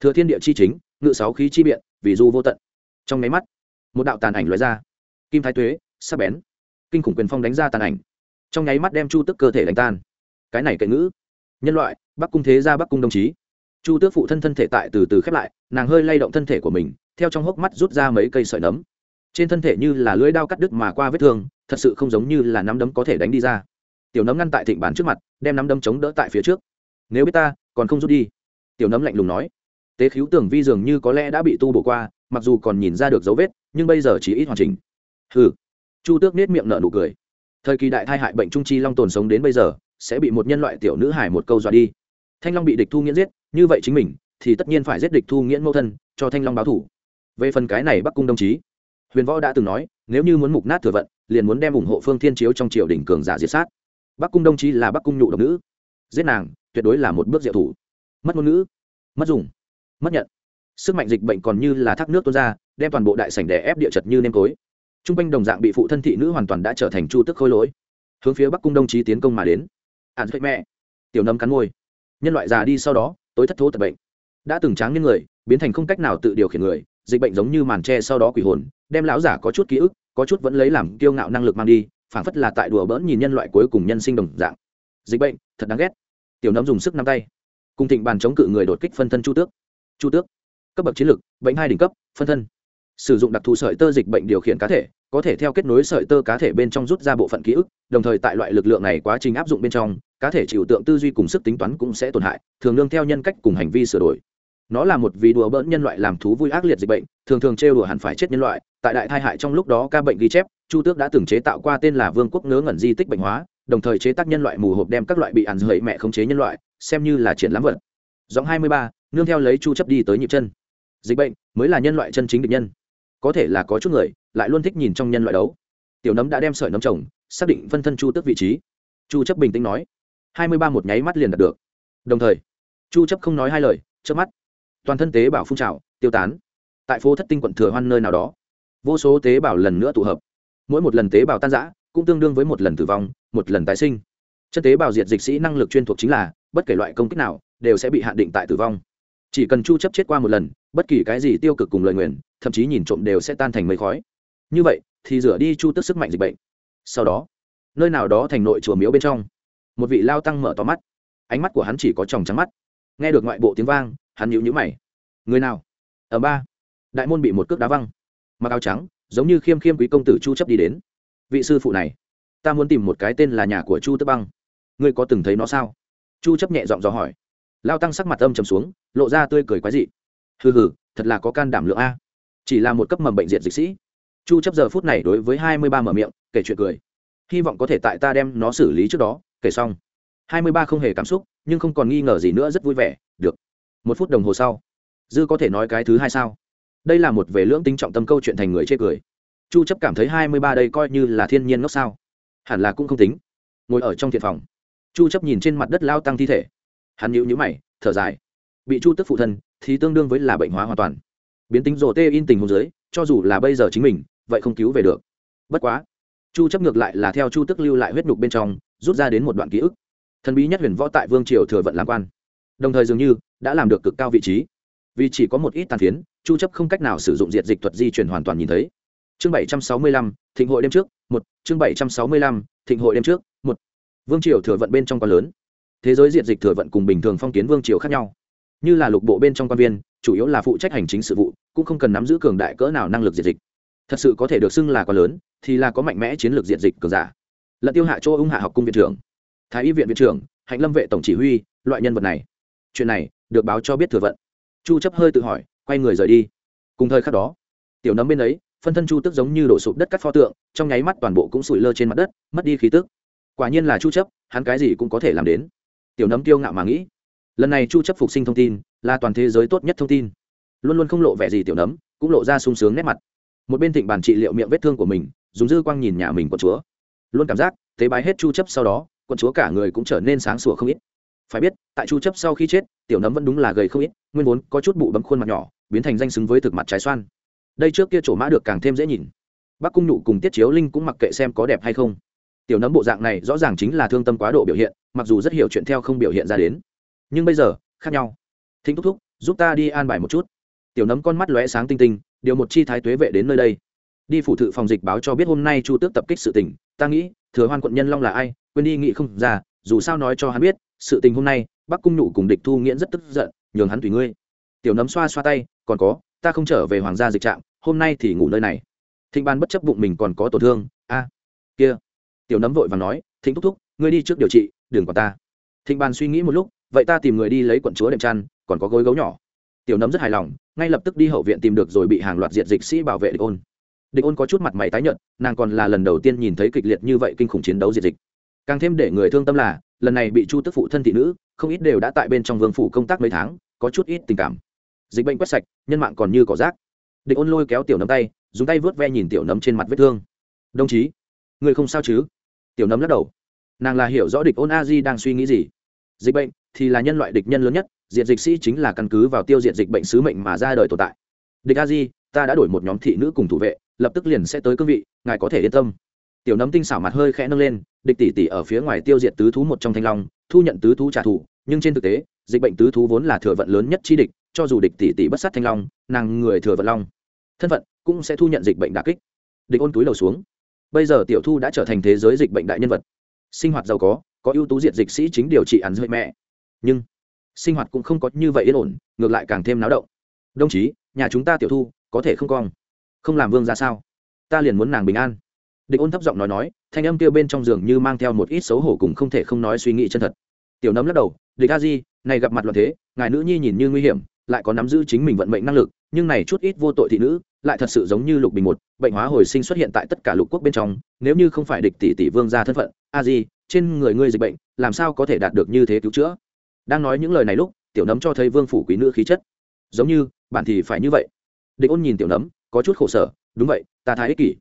Thừa thiên địa chi chính, ngự sáu khí chi biện, vì du vô tận. Trong máy mắt, một đạo tàn ảnh loại ra. Kim thái tuế, sắc bén. Kinh khủng quyền phong đánh ra tàn ảnh. Trong nháy mắt đem chu tức cơ thể đánh tan. Cái này kệ ngữ, nhân loại, bắc cung thế ra bắc cung đồng chí. Chu tước phụ thân thân thể tại từ từ khép lại, nàng hơi lay động thân thể của mình, theo trong hốc mắt rút ra mấy cây sợi nấm. Trên thân thể như là lưỡi đao cắt đứt mà qua vết thương thật sự không giống như là nắm đấm có thể đánh đi ra. Tiểu nấm ngăn tại thịnh bản trước mặt, đem nắm đấm chống đỡ tại phía trước. Nếu biết ta, còn không rút đi. Tiểu nấm lạnh lùng nói. Tế khiếu tưởng vi dường như có lẽ đã bị tu bổ qua, mặc dù còn nhìn ra được dấu vết, nhưng bây giờ chỉ ít hoàn chỉnh. Hừ. Chu tước nết miệng nở nụ cười. Thời kỳ đại thai hại bệnh trung chi long tồn sống đến bây giờ, sẽ bị một nhân loại tiểu nữ hải một câu dọa đi. Thanh long bị địch thu nghiễn giết, như vậy chính mình, thì tất nhiên phải giết địch thu nghiễn mẫu thân, cho thanh long báo thủ. Về phần cái này bắc cung đồng chí, huyền võ đã từng nói, nếu như muốn mục nát thừa vận liền muốn đem ủng hộ phương thiên chiếu trong triều đình cường giả diệt sát. Bắc cung đồng chí là bắc cung nhụ độc nữ. Giết nàng tuyệt đối là một bước diệu thủ. Mất ngôn ngữ mất dùng mất nhận. Sức mạnh dịch bệnh còn như là thác nước tuôn ra đem toàn bộ đại sảnh đè ép địa chật như nêm cối. T r u n g quanh đồng dạng bị phụ thân thị nữ hoàn toàn đã trở thành chu tức khôi lỗi. Hướng phía bắc cung đồng chí tiến công mà đến. Ạn à, mẹ tiểu nấm cắn môi. Nhân loại già đi sau đó tối thất thố tập bệnh. Đã từng tráng những người biến thành không cách nào tự điều khiển người dịch bệnh giống như màn tre sau đó quỷ hồn đem lão giả có chút ký ức có chút vẫn lấy làm kiêu ngạo năng lực mang đi, phảng phất là tại đùa bỡn nhìn nhân loại cuối cùng nhân sinh đồng dạng. Dịch bệnh, thật đáng ghét. Tiểu nấm dùng sức nắm tay. Cùng thịnh bàn chống cự người đột kích phân thân chu tước. Chu tước. Cấp bậc chiến lược bệnh hai đỉnh cấp, phân thân. Sử dụng đặc thù sợi tơ dịch bệnh điều khiển cá thể, có thể theo kết nối sợi tơ cá thể bên trong rút ra bộ phận ký ức, đồng thời tại loại lực lượng này quá trình áp dụng bên trong, cá thể chịu tượng tư duy cùng sức tính toán cũng sẽ tổn hại, thường nương theo nhân cách cùng hành vi sửa đổi nó là một vì đùa bỡn nhân loại làm thú vui ác liệt dịch bệnh, thường thường trêu đùa hẳn phải chết nhân loại. Tại đại thai hại trong lúc đó, ca bệnh ghi chép, chu tước đã từng chế tạo qua tên là vương quốc ngớ ngẩn di tích bệnh hóa, đồng thời chế tác nhân loại mù hộp đem các loại bị ăn dậy mẹ khống chế nhân loại, xem như là triển lãm vật. Giọng hai mươi ba, nương theo lấy chu chấp đi tới nhịp chân. Dịch bệnh mới là nhân loại chân chính địch nhân. Có thể là có chút người, lại luôn thích nhìn trong nhân loại đấu. Tiểu nấm đã đem sợi nấm trồng, xác định phân thân chu tước vị trí. Chu chấp bình tĩnh nói. hai mươi ba một nháy mắt liền đạt được. Đồng thời, chu chấp không nói hai lời trước mắt toàn thân tế bào phun trào, tiêu tán. Tại phố thất tinh quận thừa hoan nơi nào đó, vô số tế bào lần nữa tụ hợp. Mỗi một lần tế bào tan rã, cũng tương đương với một lần tử vong, một lần tái sinh. Chân tế bào diệt dịch sĩ năng lực chuyên thuộc chính là, bất kể loại công kích nào, đều sẽ bị hạn định tại tử vong. Chỉ cần chu chấp chết qua một lần, bất kỳ cái gì tiêu cực cùng lời nguyền, thậm chí nhìn trộm đều sẽ tan thành mây khói. Như vậy, thì rửa đi chu tức sức mạnh dịch bệnh. Sau đó, nơi nào đó thành nội chùa miếu bên trong, một vị lao tăng mở to mắt. Ánh mắt của hắn chỉ có tròng trắng mắt. Nghe được ngoại bộ tiếng vang hắn nhíu nhíu mày. Người nào? Ở ba. Đại môn bị một cước đá văng. Mặc áo trắng, giống như khiêm khiêm quý công tử chu chấp đi đến. Vị sư phụ này, ta muốn tìm một cái tên là nhà của chu tức băng. Ngươi có từng thấy nó sao? Chu chấp nhẹ giọng dò hỏi. Lao tăng sắc mặt âm trầm xuống, lộ ra tươi cười quái dị. Hừ hừ, thật là có can đảm lượng a. Chỉ là một cấp mầm bệnh diệt dịch sĩ. Chu chấp giờ phút này đối với 23 mở miệng, kể chuyện cười. Hy vọng có thể tại ta đem nó xử lý trước đó, kể xong. 23 không hề cảm xúc, nhưng không còn nghi ngờ gì nữa, rất vui vẻ, được một phút đồng hồ sau, dư có thể nói cái thứ hai sao? Đây là một về lưỡng tính trọng tâm câu chuyện thành người chê cười. Chu chấp cảm thấy 23 đây coi như là thiên nhiên ngốc sao? Hẳn là cũng không tính. Ngồi ở trong thiện phòng, chu chấp nhìn trên mặt đất lao tăng thi thể. Hắn nhíu nhíu mày, thở dài. Bị chu tức phụ thân, thì tương đương với là bệnh hóa hoàn toàn. Biến tính rồ tê in tình hôn giới cho dù là bây giờ chính mình, vậy không cứu về được. Bất quá, chu chấp ngược lại là theo chu tức lưu lại huyết nhục bên trong, rút ra đến một đoạn ký ức. Thần bí nhất huyền võ tại vương triều thừa vận làm quan. Đồng thời dường như đã làm được cực cao vị trí. Vì chỉ có một ít tàn phiến chu chấp không cách nào sử dụng diệt dịch thuật di chuyển hoàn toàn nhìn thấy. Chương 765, thịnh hội đêm trước một. Chương 765, thịnh hội đêm trước một. Vương triều thừa vận bên trong quan lớn. Thế giới diệt dịch thừa vận cùng bình thường phong kiến vương triều khác nhau. Như là lục bộ bên trong quan viên chủ yếu là phụ trách hành chính sự vụ cũng không cần nắm giữ cường đại cỡ nào năng lực diệt dịch. Thật sự có thể được xưng là quan lớn thì là có mạnh mẽ chiến lược diệt dịch cường giả. Lận tiêu hạ chỗ ung hạ học cung viện trưởng thái y viện viện trưởng hạnh lâm vệ tổng chỉ huy loại nhân vật này. Chuyện này được báo cho biết thừa vận. Chu chấp hơi tự hỏi, quay người rời đi. Cùng thời khắc đó, tiểu nấm bên ấy, phân thân chu tức giống như đổ sụp đất cắt pho tượng, trong nháy mắt toàn bộ cũng sủi lơ trên mặt đất, mất đi khí tức. Quả nhiên là chu chấp, hắn cái gì cũng có thể làm đến. Tiểu nấm tiêu ngạo mà nghĩ. Lần này chu chấp phục sinh thông tin, là toàn thế giới tốt nhất thông tin. Luôn luôn không lộ vẻ gì tiểu nấm, cũng lộ ra sung sướng nét mặt. Một bên thịnh bàn trị liệu miệng vết thương của mình, dùng dư quang nhìn nhà mình quận chúa. Luôn cảm giác, tế bái hết chu chấp sau đó, quận chúa cả người cũng trở nên sáng sủa không ít phải biết, tại chu chấp sau khi chết, tiểu nấm vẫn đúng là gầy không ít, nguyên vốn có chút bụ bấm khuôn mặt nhỏ, biến thành danh xứng với thực mặt trái xoan. Đây trước kia chỗ mã được càng thêm dễ nhìn. Bác cung nụ cùng tiết chiếu linh cũng mặc kệ xem có đẹp hay không. Tiểu nấm bộ dạng này rõ ràng chính là thương tâm quá độ biểu hiện, mặc dù rất hiểu chuyện theo không biểu hiện ra đến. Nhưng bây giờ, khác nhau. Thính thúc thúc, giúp ta đi an bài một chút. Tiểu nấm con mắt lóe sáng tinh tinh, điều một chi thái tuế vệ đến nơi đây. Đi phủ thự phòng dịch báo cho biết hôm nay chu tước tập kích sự tình, ta nghĩ, thừa hoan quận nhân long là ai, quên đi nghĩ không ra, dù sao nói cho hắn biết sự tình hôm nay, bắc cung nhụ cùng địch thu nghiễn rất tức giận, nhường hắn tùy ngươi. Tiểu nấm xoa xoa tay, còn có, ta không trở về hoàng gia dịch trạm, hôm nay thì ngủ nơi này. Thịnh ban bất chấp bụng mình còn có tổn thương, a, kia. Tiểu nấm vội và nói, thịnh thúc thúc, ngươi đi trước điều trị, đừng còn ta. Thịnh ban suy nghĩ một lúc, vậy ta tìm người đi lấy quận chúa đệm chăn, còn có gối gấu nhỏ. Tiểu nấm rất hài lòng, ngay lập tức đi hậu viện tìm được rồi bị hàng loạt diệt dịch sĩ bảo vệ địch ôn. Địch ôn có chút mặt mày tái nhợt, nàng còn là lần đầu tiên nhìn thấy kịch liệt như vậy kinh khủng chiến đấu diệt dịch. Càng thêm để người thương tâm là lần này bị chu tức phụ thân thị nữ, không ít đều đã tại bên trong vương phủ công tác mấy tháng, có chút ít tình cảm. Dịch bệnh quét sạch, nhân mạng còn như cỏ rác. Địch ôn lôi kéo tiểu nấm tay, dùng tay vớt ve nhìn tiểu nấm trên mặt vết thương. Đồng chí, người không sao chứ? Tiểu nấm lắc đầu. Nàng là hiểu rõ địch ôn a di đang suy nghĩ gì. Dịch bệnh thì là nhân loại địch nhân lớn nhất, diện dịch sĩ chính là căn cứ vào tiêu diệt dịch bệnh sứ mệnh mà ra đời tồn tại. Địch a di, ta đã đổi một nhóm thị nữ cùng thủ vệ, lập tức liền sẽ tới cương vị, ngài có thể yên tâm tiểu nấm tinh xảo mặt hơi khẽ nâng lên, địch tỷ tỷ ở phía ngoài tiêu diệt tứ thú một trong thanh long, thu nhận tứ thú trả thù, nhưng trên thực tế, dịch bệnh tứ thú vốn là thừa vận lớn nhất chi địch, cho dù địch tỷ tỷ bất sát thanh long, nàng người thừa vận long, thân phận cũng sẽ thu nhận dịch bệnh đà kích. Địch ôn túi đầu xuống. Bây giờ tiểu thu đã trở thành thế giới dịch bệnh đại nhân vật. Sinh hoạt giàu có có ưu tú diện dịch sĩ chính điều trị ăn dưới mẹ. Nhưng, sinh hoạt cũng không có như vậy yên ổn, ngược lại càng thêm náo động. Đồng chí, nhà chúng ta tiểu thu, có thể không cong không làm vương ra sao? Ta liền muốn nàng bình an địch ôn thấp giọng nói nói, thanh âm kia bên trong giường như mang theo một ít xấu hổ cùng không thể không nói suy nghĩ chân thật. Tiểu nấm lắc đầu, địch a di, này gặp mặt loạn thế, ngài nữ nhi nhìn như nguy hiểm, lại có nắm giữ chính mình vận mệnh năng lực, nhưng này chút ít vô tội thị nữ, lại thật sự giống như lục bình một, bệnh hóa hồi sinh xuất hiện tại tất cả lục quốc bên trong, nếu như không phải địch tỷ tỷ vương gia thân phận, a di, trên người ngươi dịch bệnh, làm sao có thể đạt được như thế cứu chữa? Đang nói những lời này lúc, tiểu nấm cho thấy vương phủ quý nữ khí chất. Giống như, bản thì phải như vậy. Địch ôn nhìn tiểu nấm, có chút khổ sở, đúng vậy, ta thái ích kỷ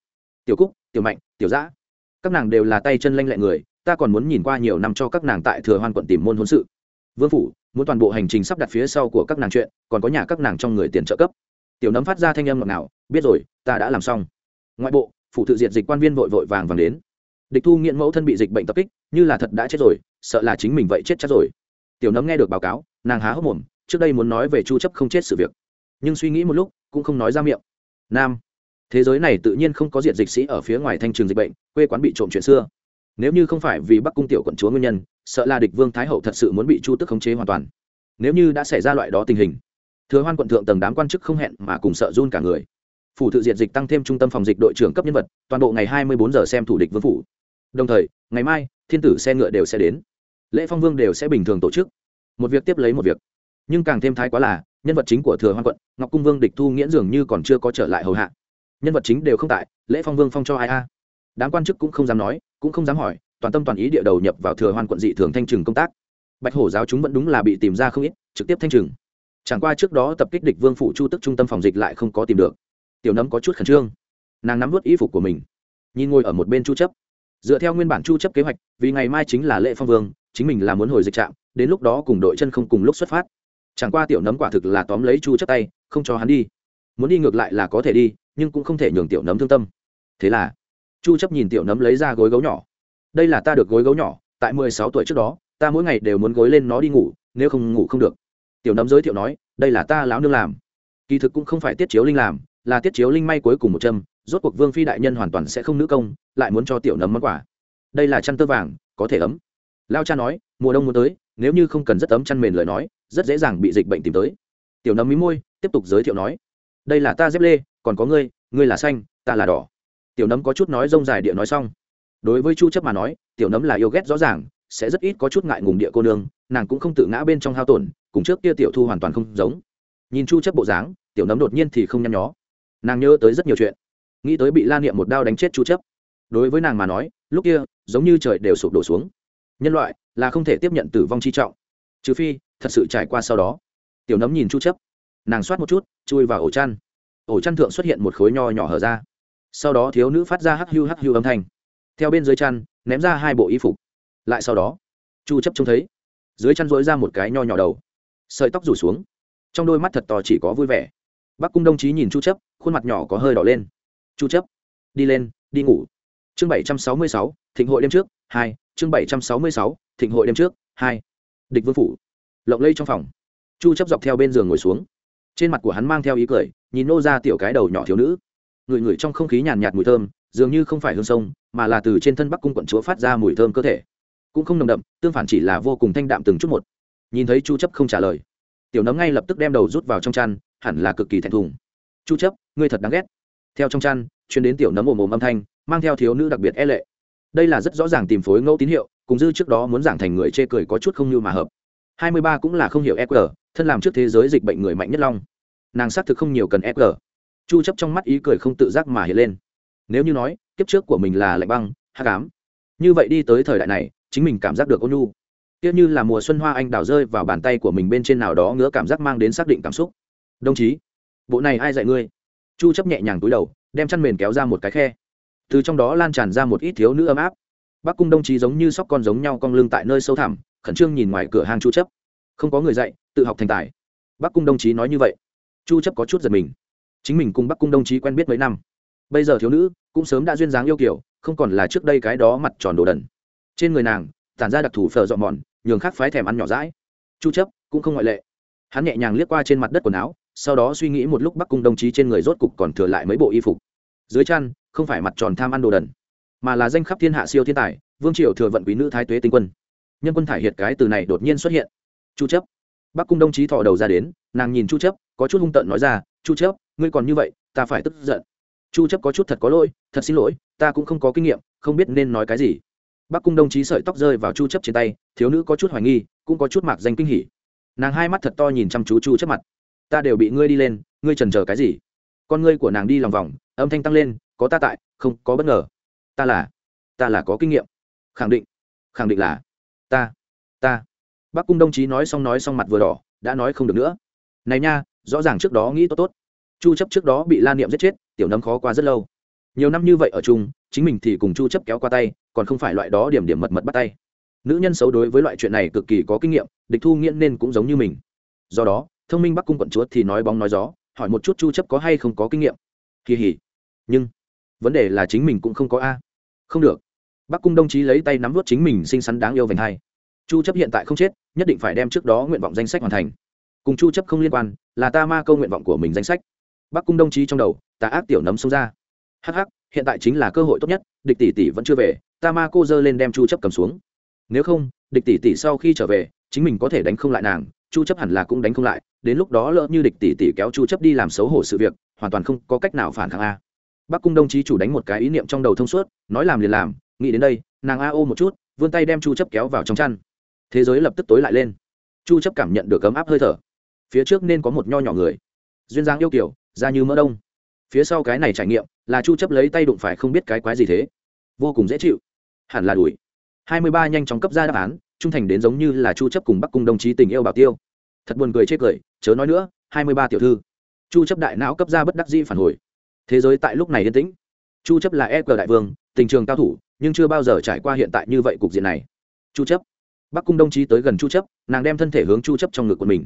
tiểu cúc, tiểu mạnh, tiểu giã các nàng đều là tay chân lanh lẹ người, ta còn muốn nhìn qua nhiều năm cho các nàng tại thừa hoan quận tìm môn hôn sự. Vương phủ, muốn toàn bộ hành trình sắp đặt phía sau của các nàng chuyện, còn có nhà các nàng trong người tiền trợ cấp. Tiểu nấm phát ra thanh âm ngọt nào biết rồi, ta đã làm xong. Ngoại bộ, phủ tự diệt dịch quan viên vội vội vàng vàng đến. Địch thu nghiện mẫu thân bị dịch bệnh tập kích, như là thật đã chết rồi, sợ là chính mình vậy chết chắc rồi. Tiểu nấm nghe được báo cáo, nàng há hốc mồm, trước đây muốn nói về chu chấp không chết sự việc. Nhưng suy nghĩ một lúc, cũng không nói ra miệng. Nam thế giới này tự nhiên không có diện dịch sĩ ở phía ngoài thanh trường dịch bệnh, quê quán bị trộm chuyện xưa. Nếu như không phải vì bắc cung tiểu quận chúa nguyên nhân, sợ là địch vương thái hậu thật sự muốn bị chu tức khống chế hoàn toàn. Nếu như đã xảy ra loại đó tình hình, thừa hoan quận thượng tầng đám quan chức không hẹn mà cùng sợ run cả người. Phủ tự diệt dịch tăng thêm trung tâm phòng dịch đội trưởng cấp nhân vật, toàn bộ ngày hai mươi bốn giờ xem thủ địch vương phủ. Đồng thời, ngày mai, thiên tử xe ngựa đều sẽ đến. Lễ phong vương đều sẽ bình thường tổ chức. Một việc tiếp lấy một việc. Nhưng càng thêm thái quá là, nhân vật chính của thừa hoan quận, ngọc cung vương địch thu nghiễn dường như còn chưa có trở lại hầu hạ nhân vật chính đều không tại, lễ phong vương phong cho ai a? Đám quan chức cũng không dám nói, cũng không dám hỏi, toàn tâm toàn ý địa đầu nhập vào thừa hoan quận dị thường thanh trừng công tác. Bạch hổ giáo chúng vẫn đúng là bị tìm ra không ít, trực tiếp thanh trừng. Chẳng qua trước đó tập kích địch vương phủ chu tức trung tâm phòng dịch lại không có tìm được. Tiểu nấm có chút khẩn trương. Nàng nắm vớt y phục của mình. Nhìn ngồi ở một bên chu chấp. Dựa theo nguyên bản chu chấp kế hoạch, vì ngày mai chính là lễ phong vương, chính mình là muốn hồi dịch trạm, đến lúc đó cùng đội chân không cùng lúc xuất phát. Chẳng qua tiểu nấm quả thực là tóm lấy chu chấp tay, không cho hắn đi muốn đi ngược lại là có thể đi, nhưng cũng không thể nhường tiểu nấm thương tâm. Thế là, chu chấp nhìn tiểu nấm lấy ra gối gấu nhỏ. Đây là ta được gối gấu nhỏ, tại 16 tuổi trước đó, ta mỗi ngày đều muốn gối lên nó đi ngủ, nếu không ngủ không được. Tiểu nấm giới thiệu nói, đây là ta lão nương làm. Kỳ thực cũng không phải tiết chiếu linh làm, là tiết chiếu linh may cuối cùng một châm, rốt cuộc vương phi đại nhân hoàn toàn sẽ không nữ công, lại muốn cho tiểu nấm món quà. Đây là chăn tơ vàng, có thể ấm. Lao cha nói, mùa đông muốn tới, nếu như không cần rất ấm chăn mền lời nói, rất dễ dàng bị dịch bệnh tìm tới. Tiểu nấm mí môi, tiếp tục giới thiệu nói đây là ta dép lê, còn có ngươi ngươi là xanh, ta là đỏ. Tiểu nấm có chút nói rông dài địa nói xong. Đối với chu chấp mà nói, tiểu nấm là yêu ghét rõ ràng, sẽ rất ít có chút ngại ngùng địa cô nương, nàng cũng không tự ngã bên trong hao tổn, cùng trước kia tiểu thu hoàn toàn không giống. Nhìn chu chấp bộ dáng, tiểu nấm đột nhiên thì không nhăn nhó. Nàng nhớ tới rất nhiều chuyện. Nghĩ tới bị la niệm một đao đánh chết chu chấp. Đối với nàng mà nói, lúc kia, giống như trời đều sụp đổ xuống. Nhân loại là không thể tiếp nhận tử vong chi trọng. Trừ phi, thật sự trải qua sau đó. Tiểu nấm nhìn chu chấp nàng soát một chút chui vào ổ chăn. Ổ chăn thượng xuất hiện một khối nho nhỏ hở ra. Sau đó thiếu nữ phát ra hắc hưu hắc hưu âm thanh. Theo bên dưới chăn ném ra hai bộ y phục. Lại sau đó chu chấp trông thấy dưới chăn rỗi ra một cái nho nhỏ đầu. Sợi tóc rủ xuống. Trong đôi mắt thật to chỉ có vui vẻ. Bác cung đồng chí nhìn chu chấp khuôn mặt nhỏ có hơi đỏ lên. Chu chấp đi lên đi ngủ. Chương 766, thịnh hội đêm trước hai. Chương 766, thịnh hội đêm trước hai. Địch vương phủ. Lộng lây trong phòng. Chu chấp dọc theo bên giường ngồi xuống trên mặt của hắn mang theo ý cười, nhìn nô ra tiểu cái đầu nhỏ thiếu nữ. Người người trong không khí nhàn nhạt mùi thơm, dường như không phải hương sông, mà là từ trên thân bắc cung quận chúa phát ra mùi thơm cơ thể. Cũng không nồng đậm, tương phản chỉ là vô cùng thanh đạm từng chút một. Nhìn thấy chu chấp không trả lời, tiểu nấm ngay lập tức đem đầu rút vào trong chăn, hẳn là cực kỳ thẹn thùng. Chu chấp, ngươi thật đáng ghét. Theo trong chăn chuyến đến tiểu nấm ồm ồm âm thanh, mang theo thiếu nữ đặc biệt e lệ. Đây là rất rõ ràng tìm phối ngẫu tín hiệu, cùng dư trước đó muốn giảng thành người chê cười có chút không như mà hợp. 23 cũng là không hiểu EQ thân làm trước thế giới dịch bệnh người mạnh nhất long. Nàng xác thực không nhiều cần EQ chu chấp trong mắt ý cười không tự giác mà hiện lên. Nếu như nói, kiếp trước của mình là lạnh băng, hắc ám, như vậy đi tới thời đại này, chính mình cảm giác được ôn nhu. Tiếc như là mùa xuân hoa anh đào rơi vào bàn tay của mình bên trên nào đó ngứa cảm giác mang đến xác định cảm xúc. Đồng chí, bộ này ai dạy ngươi? Chu chấp nhẹ nhàng túi đầu, đem chăn mền kéo ra một cái khe. Từ trong đó lan tràn ra một ít thiếu nữ ấm áp. Bắc cung đồng chí giống như sóc con giống nhau cong lưng tại nơi sâu thẳm, khẩn trương nhìn ngoài cửa hàng chu chấp không có người dạy, tự học thành tài. Bắc cung đồng chí nói như vậy. Chu chấp có chút giật mình. Chính mình cùng bắc cung đồng chí quen biết mấy năm. Bây giờ thiếu nữ cũng sớm đã duyên dáng yêu kiểu không còn là trước đây cái đó mặt tròn đồ đần. Trên người nàng, tản ra đặc thù phở dọn mòn, nhường khác phái thèm ăn nhỏ rãi. Chu chấp cũng không ngoại lệ. Hắn nhẹ nhàng liếc qua trên mặt đất quần áo, sau đó suy nghĩ một lúc bắc cung đồng chí trên người rốt cục còn thừa lại mấy bộ y phục. Dưới chăn, không phải mặt tròn tham ăn đồ đần, mà là danh khắp thiên hạ siêu thiên tài, vương triều thừa vận quý nữ thái tuế tinh quân. Nhân quân thải hiệt cái từ này đột nhiên xuất hiện chu chấp bắc cung đồng chí thò đầu ra đến, nàng nhìn chu chấp có chút hung tợn nói ra, chu chấp ngươi còn như vậy, ta phải tức giận. Chu chấp có chút thật có lỗi, thật xin lỗi, ta cũng không có kinh nghiệm, không biết nên nói cái gì. Bắc cung đồng chí sợi tóc rơi vào chu chấp trên tay, thiếu nữ có chút hoài nghi, cũng có chút mạc danh kinh hỉ. Nàng hai mắt thật to nhìn chăm chú chu chấp mặt. Ta đều bị ngươi đi lên, ngươi chần chờ cái gì? Con ngươi của nàng đi lòng vòng, âm thanh tăng lên, có ta tại, không, có bất ngờ. Ta là ta là có kinh nghiệm. Khẳng định khẳng định là, ta ta bắc cung đồng chí nói xong nói xong mặt vừa đỏ, đã nói không được nữa. Này nha, rõ ràng trước đó nghĩ tốt tốt. Chu chấp trước đó bị la niệm giết chết, tiểu nấm khó qua rất lâu. Nhiều năm như vậy ở chung, chính mình thì cùng chu chấp kéo qua tay, còn không phải loại đó điểm điểm mật mật bắt tay. Nữ nhân xấu đối với loại chuyện này cực kỳ có kinh nghiệm, địch thu nghiễn nên cũng giống như mình. Do đó, thông minh bắc cung quận chúa thì nói bóng nói gió, hỏi một chút chu chấp có hay không có kinh nghiệm. Kỳ hỉ. Nhưng, vấn đề là chính mình cũng không có a. Không được. Bắc cung đồng chí lấy tay nắm vút chính mình xinh xắn đáng yêu vành hai chu chấp hiện tại không chết, nhất định phải đem trước đó nguyện vọng danh sách hoàn thành. Cùng chu chấp không liên quan, là ta ma câu nguyện vọng của mình danh sách. Bắc cung đồng chí trong đầu, tà ác tiểu nấm xông ra. Hắc hắc, hiện tại chính là cơ hội tốt nhất, địch tỷ tỷ vẫn chưa về, ta ma cô dơ lên đem chu chấp cầm xuống. Nếu không, địch tỷ tỷ sau khi trở về, chính mình có thể đánh không lại nàng, chu chấp hẳn là cũng đánh không lại, đến lúc đó lỡ như địch tỷ tỷ kéo chu chấp đi làm xấu hổ sự việc, hoàn toàn không có cách nào phản kháng a. Bắc cung đồng chí chủ đánh một cái ý niệm trong đầu thông suốt, nói làm liền làm, nghĩ đến đây, nàng a ô một chút, vươn tay đem chu chấp kéo vào trong chăn thế giới lập tức tối lại lên. Chu chấp cảm nhận được ấm áp hơi thở. Phía trước nên có một nho nhỏ người. Duyên dáng yêu kiều, da như mỡ đông. Phía sau cái này trải nghiệm là chu chấp lấy tay đụng phải không biết cái quái gì thế. Vô cùng dễ chịu. Hẳn là đuổi. 23 nhanh chóng cấp ra đáp án trung thành đến giống như là chu chấp cùng bắc cung đồng chí tình yêu bảo tiêu. Thật buồn cười chết cười chớ nói nữa 23 tiểu thư. Chu chấp đại não cấp ra bất đắc dĩ phản hồi. Thế giới tại lúc này yên tĩnh. Chu chấp là e đại vương tình trường cao thủ nhưng chưa bao giờ trải qua hiện tại như vậy cục diện này. Chu chấp bắc cung đồng chí tới gần chu chấp, nàng đem thân thể hướng chu chấp trong ngực của mình.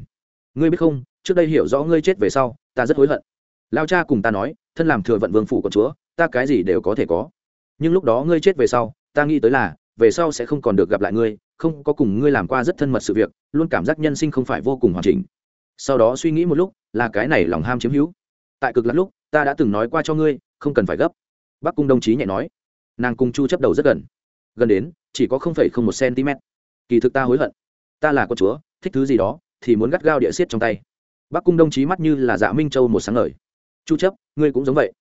Ngươi biết không, trước đây hiểu rõ ngươi chết về sau, ta rất hối hận. Lao cha cùng ta nói, thân làm thừa vận vương phủ của chúa, ta cái gì đều có thể có. Nhưng lúc đó ngươi chết về sau, ta nghĩ tới là, về sau sẽ không còn được gặp lại ngươi, không có cùng ngươi làm qua rất thân mật sự việc, luôn cảm giác nhân sinh không phải vô cùng hoàn chỉnh. Sau đó suy nghĩ một lúc, là cái này lòng ham chiếm hữu. Tại cực lắm lúc, ta đã từng nói qua cho ngươi, không cần phải gấp. Bắc cung đồng chí nhẹ nói. Nàng cùng chu chấp đầu rất gần. Gần đến, chỉ có không không một cm kỳ thực ta hối hận. Ta là con chúa, thích thứ gì đó, thì muốn gắt gao địa xiết trong tay. Bác cung đồng chí mắt như là dạ minh châu một sáng ngời. Chu chấp, ngươi cũng giống vậy.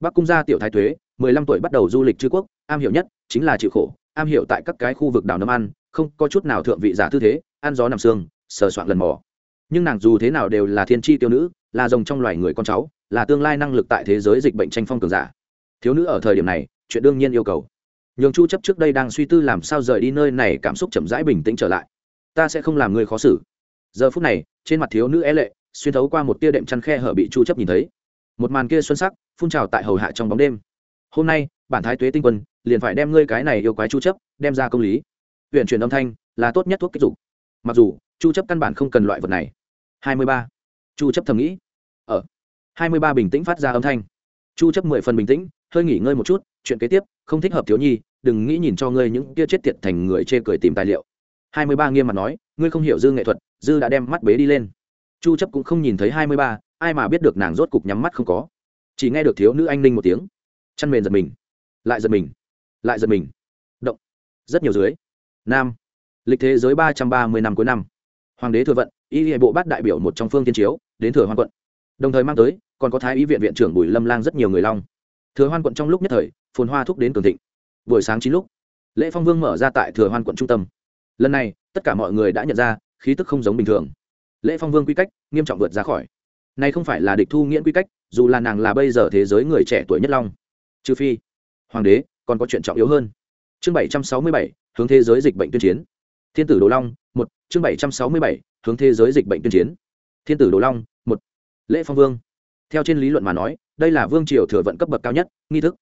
Bác cung gia tiểu thái thuế 15 tuổi bắt đầu du lịch chư quốc, am hiểu nhất chính là chịu khổ, am hiểu tại các cái khu vực đảo nấm ăn, không có chút nào thượng vị giả tư thế, ăn gió nằm xương sờ soạn lần mò. Nhưng nàng dù thế nào đều là thiên tri tiêu nữ, là rồng trong loài người con cháu, là tương lai năng lực tại thế giới dịch bệnh tranh phong cường giả. Thiếu nữ ở thời điểm này, chuyện đương nhiên yêu cầu nhường chu chấp trước đây đang suy tư làm sao rời đi nơi này cảm xúc chậm rãi bình tĩnh trở lại. Ta sẽ không làm người khó xử. Giờ phút này, trên mặt thiếu nữ é lệ, xuyên thấu qua một tia đệm chăn khe hở bị chu chấp nhìn thấy. Một màn kia xuân sắc, phun trào tại hầu hạ trong bóng đêm. Hôm nay, bản thái tuế tinh quân, liền phải đem ngươi cái này yêu quái chu chấp, đem ra công lý. Huyện truyền âm thanh, là tốt nhất thuốc kích dục. Mặc dù, chu chấp căn bản không cần loại vật này. 23. chu chấp thầm nghĩ. Ờ. Ở 23 bình tĩnh phát ra âm thanh. Chu chấp 10 phần bình tĩnh, hơi nghỉ ngơi một chút chuyện kế tiếp không thích hợp thiếu nhi đừng nghĩ nhìn cho ngươi những kia chết tiệt thành người chê cười tìm tài liệu. 23 nghiêm mặt nói ngươi không hiểu dư nghệ thuật dư đã đem mắt bế đi lên. Chu chấp cũng không nhìn thấy 23, ai mà biết được nàng rốt cục nhắm mắt không có. Chỉ nghe được thiếu nữ anh ninh một tiếng. Chăn mền giật mình. Lại giật mình. Lại giật mình. Động. Rất nhiều dưới. Nam. Lịch thế giới ba trăm ba mươi năm cuối năm. Hoàng đế thừa vận y hệ bộ bát đại biểu một trong phương tiên chiếu đến thừa hoan quận. Đồng thời mang tới còn có thái y viện viện trưởng bùi lâm lang rất nhiều người long. Thừa hoan quận trong lúc nhất thời phồn hoa thúc đến cường thịnh. Buổi sáng chín lúc, lễ phong vương mở ra tại thừa hoan quận trung tâm. Lần này, tất cả mọi người đã nhận ra, khí tức không giống bình thường. Lễ phong vương quy cách nghiêm trọng vượt ra khỏi. Này không phải là địch thu nghiễn quy cách, dù là nàng là bây giờ thế giới người trẻ tuổi nhất long. Trừ phi, hoàng đế còn có chuyện trọng yếu hơn. Chương bảy trăm sáu mươi bảy, hướng thế giới dịch bệnh tuyên chiến. Thiên tử đồ long, một, chương bảy trăm sáu mươi bảy, hướng thế giới dịch bệnh tuyên chiến. Thiên tử đồ long, một, lễ phong vương. Theo trên lý luận mà nói, đây là vương triều thừa vận cấp bậc cao nhất, nghi thức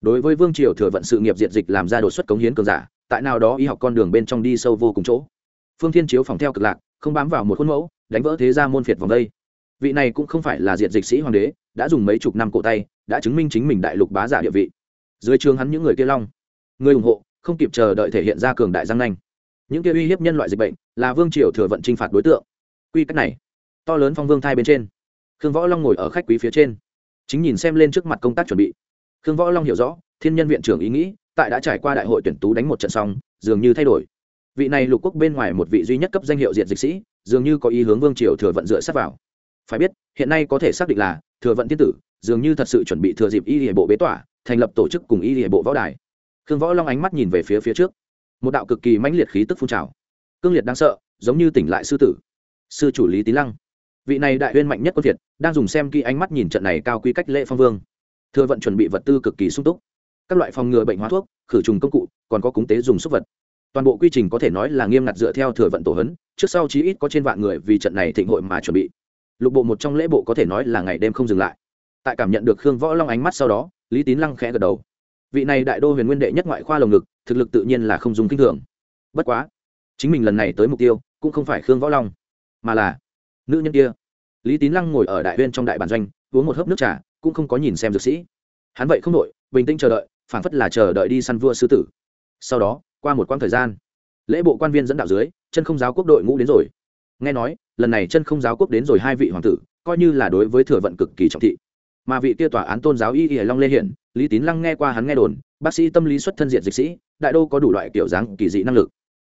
đối với vương triều thừa vận sự nghiệp diệt dịch làm ra đột xuất cống hiến cường giả, tại nào đó y học con đường bên trong đi sâu vô cùng chỗ. Phương thiên chiếu phòng theo cực lạc, không bám vào một khuôn mẫu, đánh vỡ thế gia môn phiệt vòng đây. Vị này cũng không phải là diệt dịch sĩ hoàng đế, đã dùng mấy chục năm cổ tay, đã chứng minh chính mình đại lục bá giả địa vị. Dưới trường hắn những người kia long, người ủng hộ, không kịp chờ đợi thể hiện ra cường đại giang nanh. Những kia uy hiếp nhân loại dịch bệnh, là vương triều thừa vận t phạt đối tượng. Quy cách này, to lớn phong vương thai bên trên. Khương võ long ngồi ở khách quý phía trên, chính nhìn xem lên trước mặt công tác chuẩn bị khương võ long hiểu rõ, thiên nhân viện trưởng ý nghĩ, tại đã trải qua đại hội tuyển tú đánh một trận xong, dường như thay đổi. Vị này lục quốc bên ngoài một vị duy nhất cấp danh hiệu diện dịch sĩ, dường như có ý hướng vương triều thừa vận dựa sát vào. Phải biết, hiện nay có thể xác định là thừa vận tiên tử, dường như thật sự chuẩn bị thừa dịp y hệ bộ bế tỏa, thành lập tổ chức cùng y hệ bộ võ đài. Khương võ long ánh mắt nhìn về phía phía trước. Một đạo cực kỳ mãnh liệt khí tức phun trào. Cương liệt đáng sợ, giống như tỉnh lại sư tử. Sư chủ lý tý lăng. Vị này đại huyên mạnh nhất quân việt, đang dùng xem kỹ ánh mắt nhìn trận này cao quy cách lễ phong vương thừa vận chuẩn bị vật tư cực kỳ sung túc. Các loại phòng ngừa bệnh hóa thuốc, khử trùng công cụ, còn có cúng tế dùng súc vật. Toàn bộ quy trình có thể nói là nghiêm ngặt dựa theo thừa vận tổ hấn, trước sau chí ít có trên vạn người vì trận này thịnh hội mà chuẩn bị. Lục bộ một trong lễ bộ có thể nói là ngày đêm không dừng lại. Tại cảm nhận được khương võ long ánh mắt sau đó, lý tín lăng khẽ gật đầu. Vị này đại đô huyền nguyên đệ nhất ngoại khoa lồng ngực, thực lực tự nhiên là không dùng kinh thường. Bất quá, chính mình lần này tới mục tiêu, cũng không phải khương võ long, mà là nữ nhân kia. Lý tín lăng ngồi ở đại huyên trong đại bản doanh, uống một hớp nước trà cũng không có nhìn xem dược sĩ. Hắn vậy không đội bình tĩnh chờ đợi phản phất là chờ đợi đi săn vua sư tử. Sau đó, qua một quãng thời gian, lễ bộ quan viên dẫn đạo dưới, chân không giáo quốc đội ngũ đến rồi. Nghe nói, lần này chân không giáo quốc đến rồi hai vị hoàng tử, coi như là đối với thừa vận cực kỳ trọng thị. Mà vị kia tòa án tôn giáo y y long lê hiển, lý tín lăng nghe qua hắn nghe đồn, bác sĩ tâm lý xuất thân diện dịch sĩ, đại đô có đủ loại kiểu dáng, kỳ dị năng lực.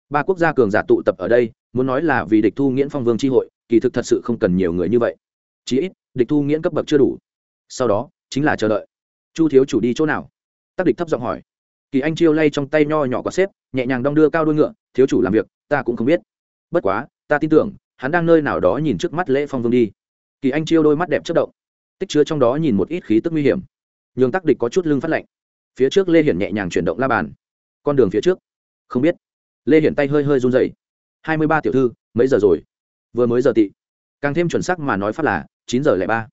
Ba quốc gia cường giả tụ tập ở đây, muốn nói là vì địch thu nghiễn phong vương tri hội, kỳ thực thật sự không cần nhiều người như vậy. Chí ít, địch thu nghiễn cấp bậc chưa đủ sau đó, chính là chờ đợi. Chu thiếu chủ đi chỗ nào? Tắc địch thấp giọng hỏi. Kỳ anh chiêu lay trong tay nho nhỏ có xếp, nhẹ nhàng đong đưa cao đôi ngựa, thiếu chủ làm việc, ta cũng không biết. Bất quá, ta tin tưởng, hắn đang nơi nào đó nhìn trước mắt lễ phong vương đi. Kỳ anh chiêu đôi mắt đẹp chất động. Tích chứa trong đó nhìn một ít khí tức nguy hiểm. Nhường tắc địch có chút lưng phát lạnh. Phía trước lê hiển nhẹ nhàng chuyển động la bàn. Con đường phía trước. Không biết. Lê hiển tay hơi hơi run dậy hai mươi ba tiểu thư, mấy giờ rồi? Vừa mới giờ tị. Càng thêm chuẩn xác mà nói phát là, chín giờ lẻ ba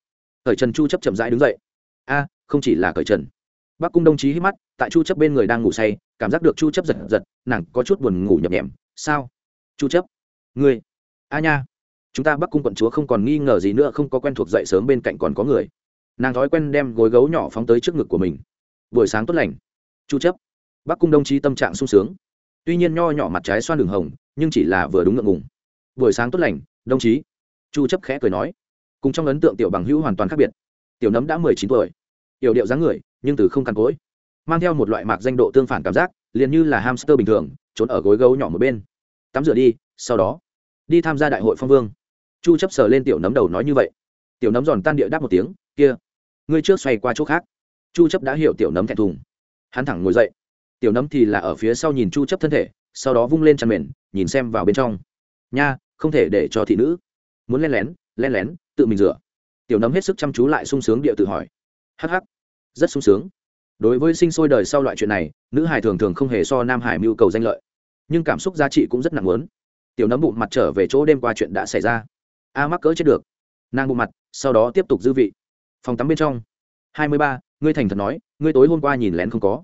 cởi trần chu chấp chậm rãi đứng dậy. A, không chỉ là cởi trần. Bác cung đồng chí hít mắt, tại chu chấp bên người đang ngủ say, cảm giác được chu chấp giật giật, nàng có chút buồn ngủ nhập nhèm sao? Chu chấp. Ngươi. A nha. Chúng ta bắc cung quận chúa không còn nghi ngờ gì nữa, không có quen thuộc dậy sớm bên cạnh còn có người. Nàng thói quen đem gối gấu nhỏ phóng tới trước ngực của mình. Buổi sáng tốt lành. Chu chấp. Bắc cung đồng chí tâm trạng sung sướng. Tuy nhiên nho nhỏ mặt trái xoan đường hồng, nhưng chỉ là vừa đúng ngượng ngùng. Buổi sáng tốt lành đồng chí. Chu chấp khẽ cười nói cùng trong ấn tượng tiểu bằng hữu hoàn toàn khác biệt. Tiểu nấm đã 19 tuổi. Yểu điệu dáng người, nhưng từ không cằn cối mang theo một loại mạc danh độ tương phản cảm giác, liền như là hamster bình thường, trốn ở gối gấu nhỏ một bên. Tắm rửa đi, sau đó, đi tham gia đại hội phong vương. Chu chấp sờ lên tiểu nấm đầu nói như vậy. Tiểu nấm giòn tan địa đáp một tiếng, kia, ngươi trước xoay qua chỗ khác. Chu chấp đã hiểu tiểu nấm thẹn thùng. Hắn thẳng ngồi dậy. Tiểu nấm thì là ở phía sau nhìn chu chấp thân thể, sau đó vung lên chăn mền, nhìn xem vào bên trong. Nha, không thể để cho thị nữ. Muốn len lén len lén tự mình rửa. Tiểu nấm hết sức chăm chú lại sung sướng địa tự hỏi. Hắc hắc, rất sung sướng. Đối với sinh sôi đời sau loại chuyện này, nữ hải thường thường không hề so nam hải mưu cầu danh lợi. Nhưng cảm xúc giá trị cũng rất nặng lớn tiểu nấm bụng mặt trở về chỗ đêm qua chuyện đã xảy ra. A mắc cỡ chết được. Nàng bụng mặt, sau đó tiếp tục dư vị. Phòng tắm bên trong. Hai mươi ba, ngươi thành thật nói, ngươi tối hôm qua nhìn lén không có.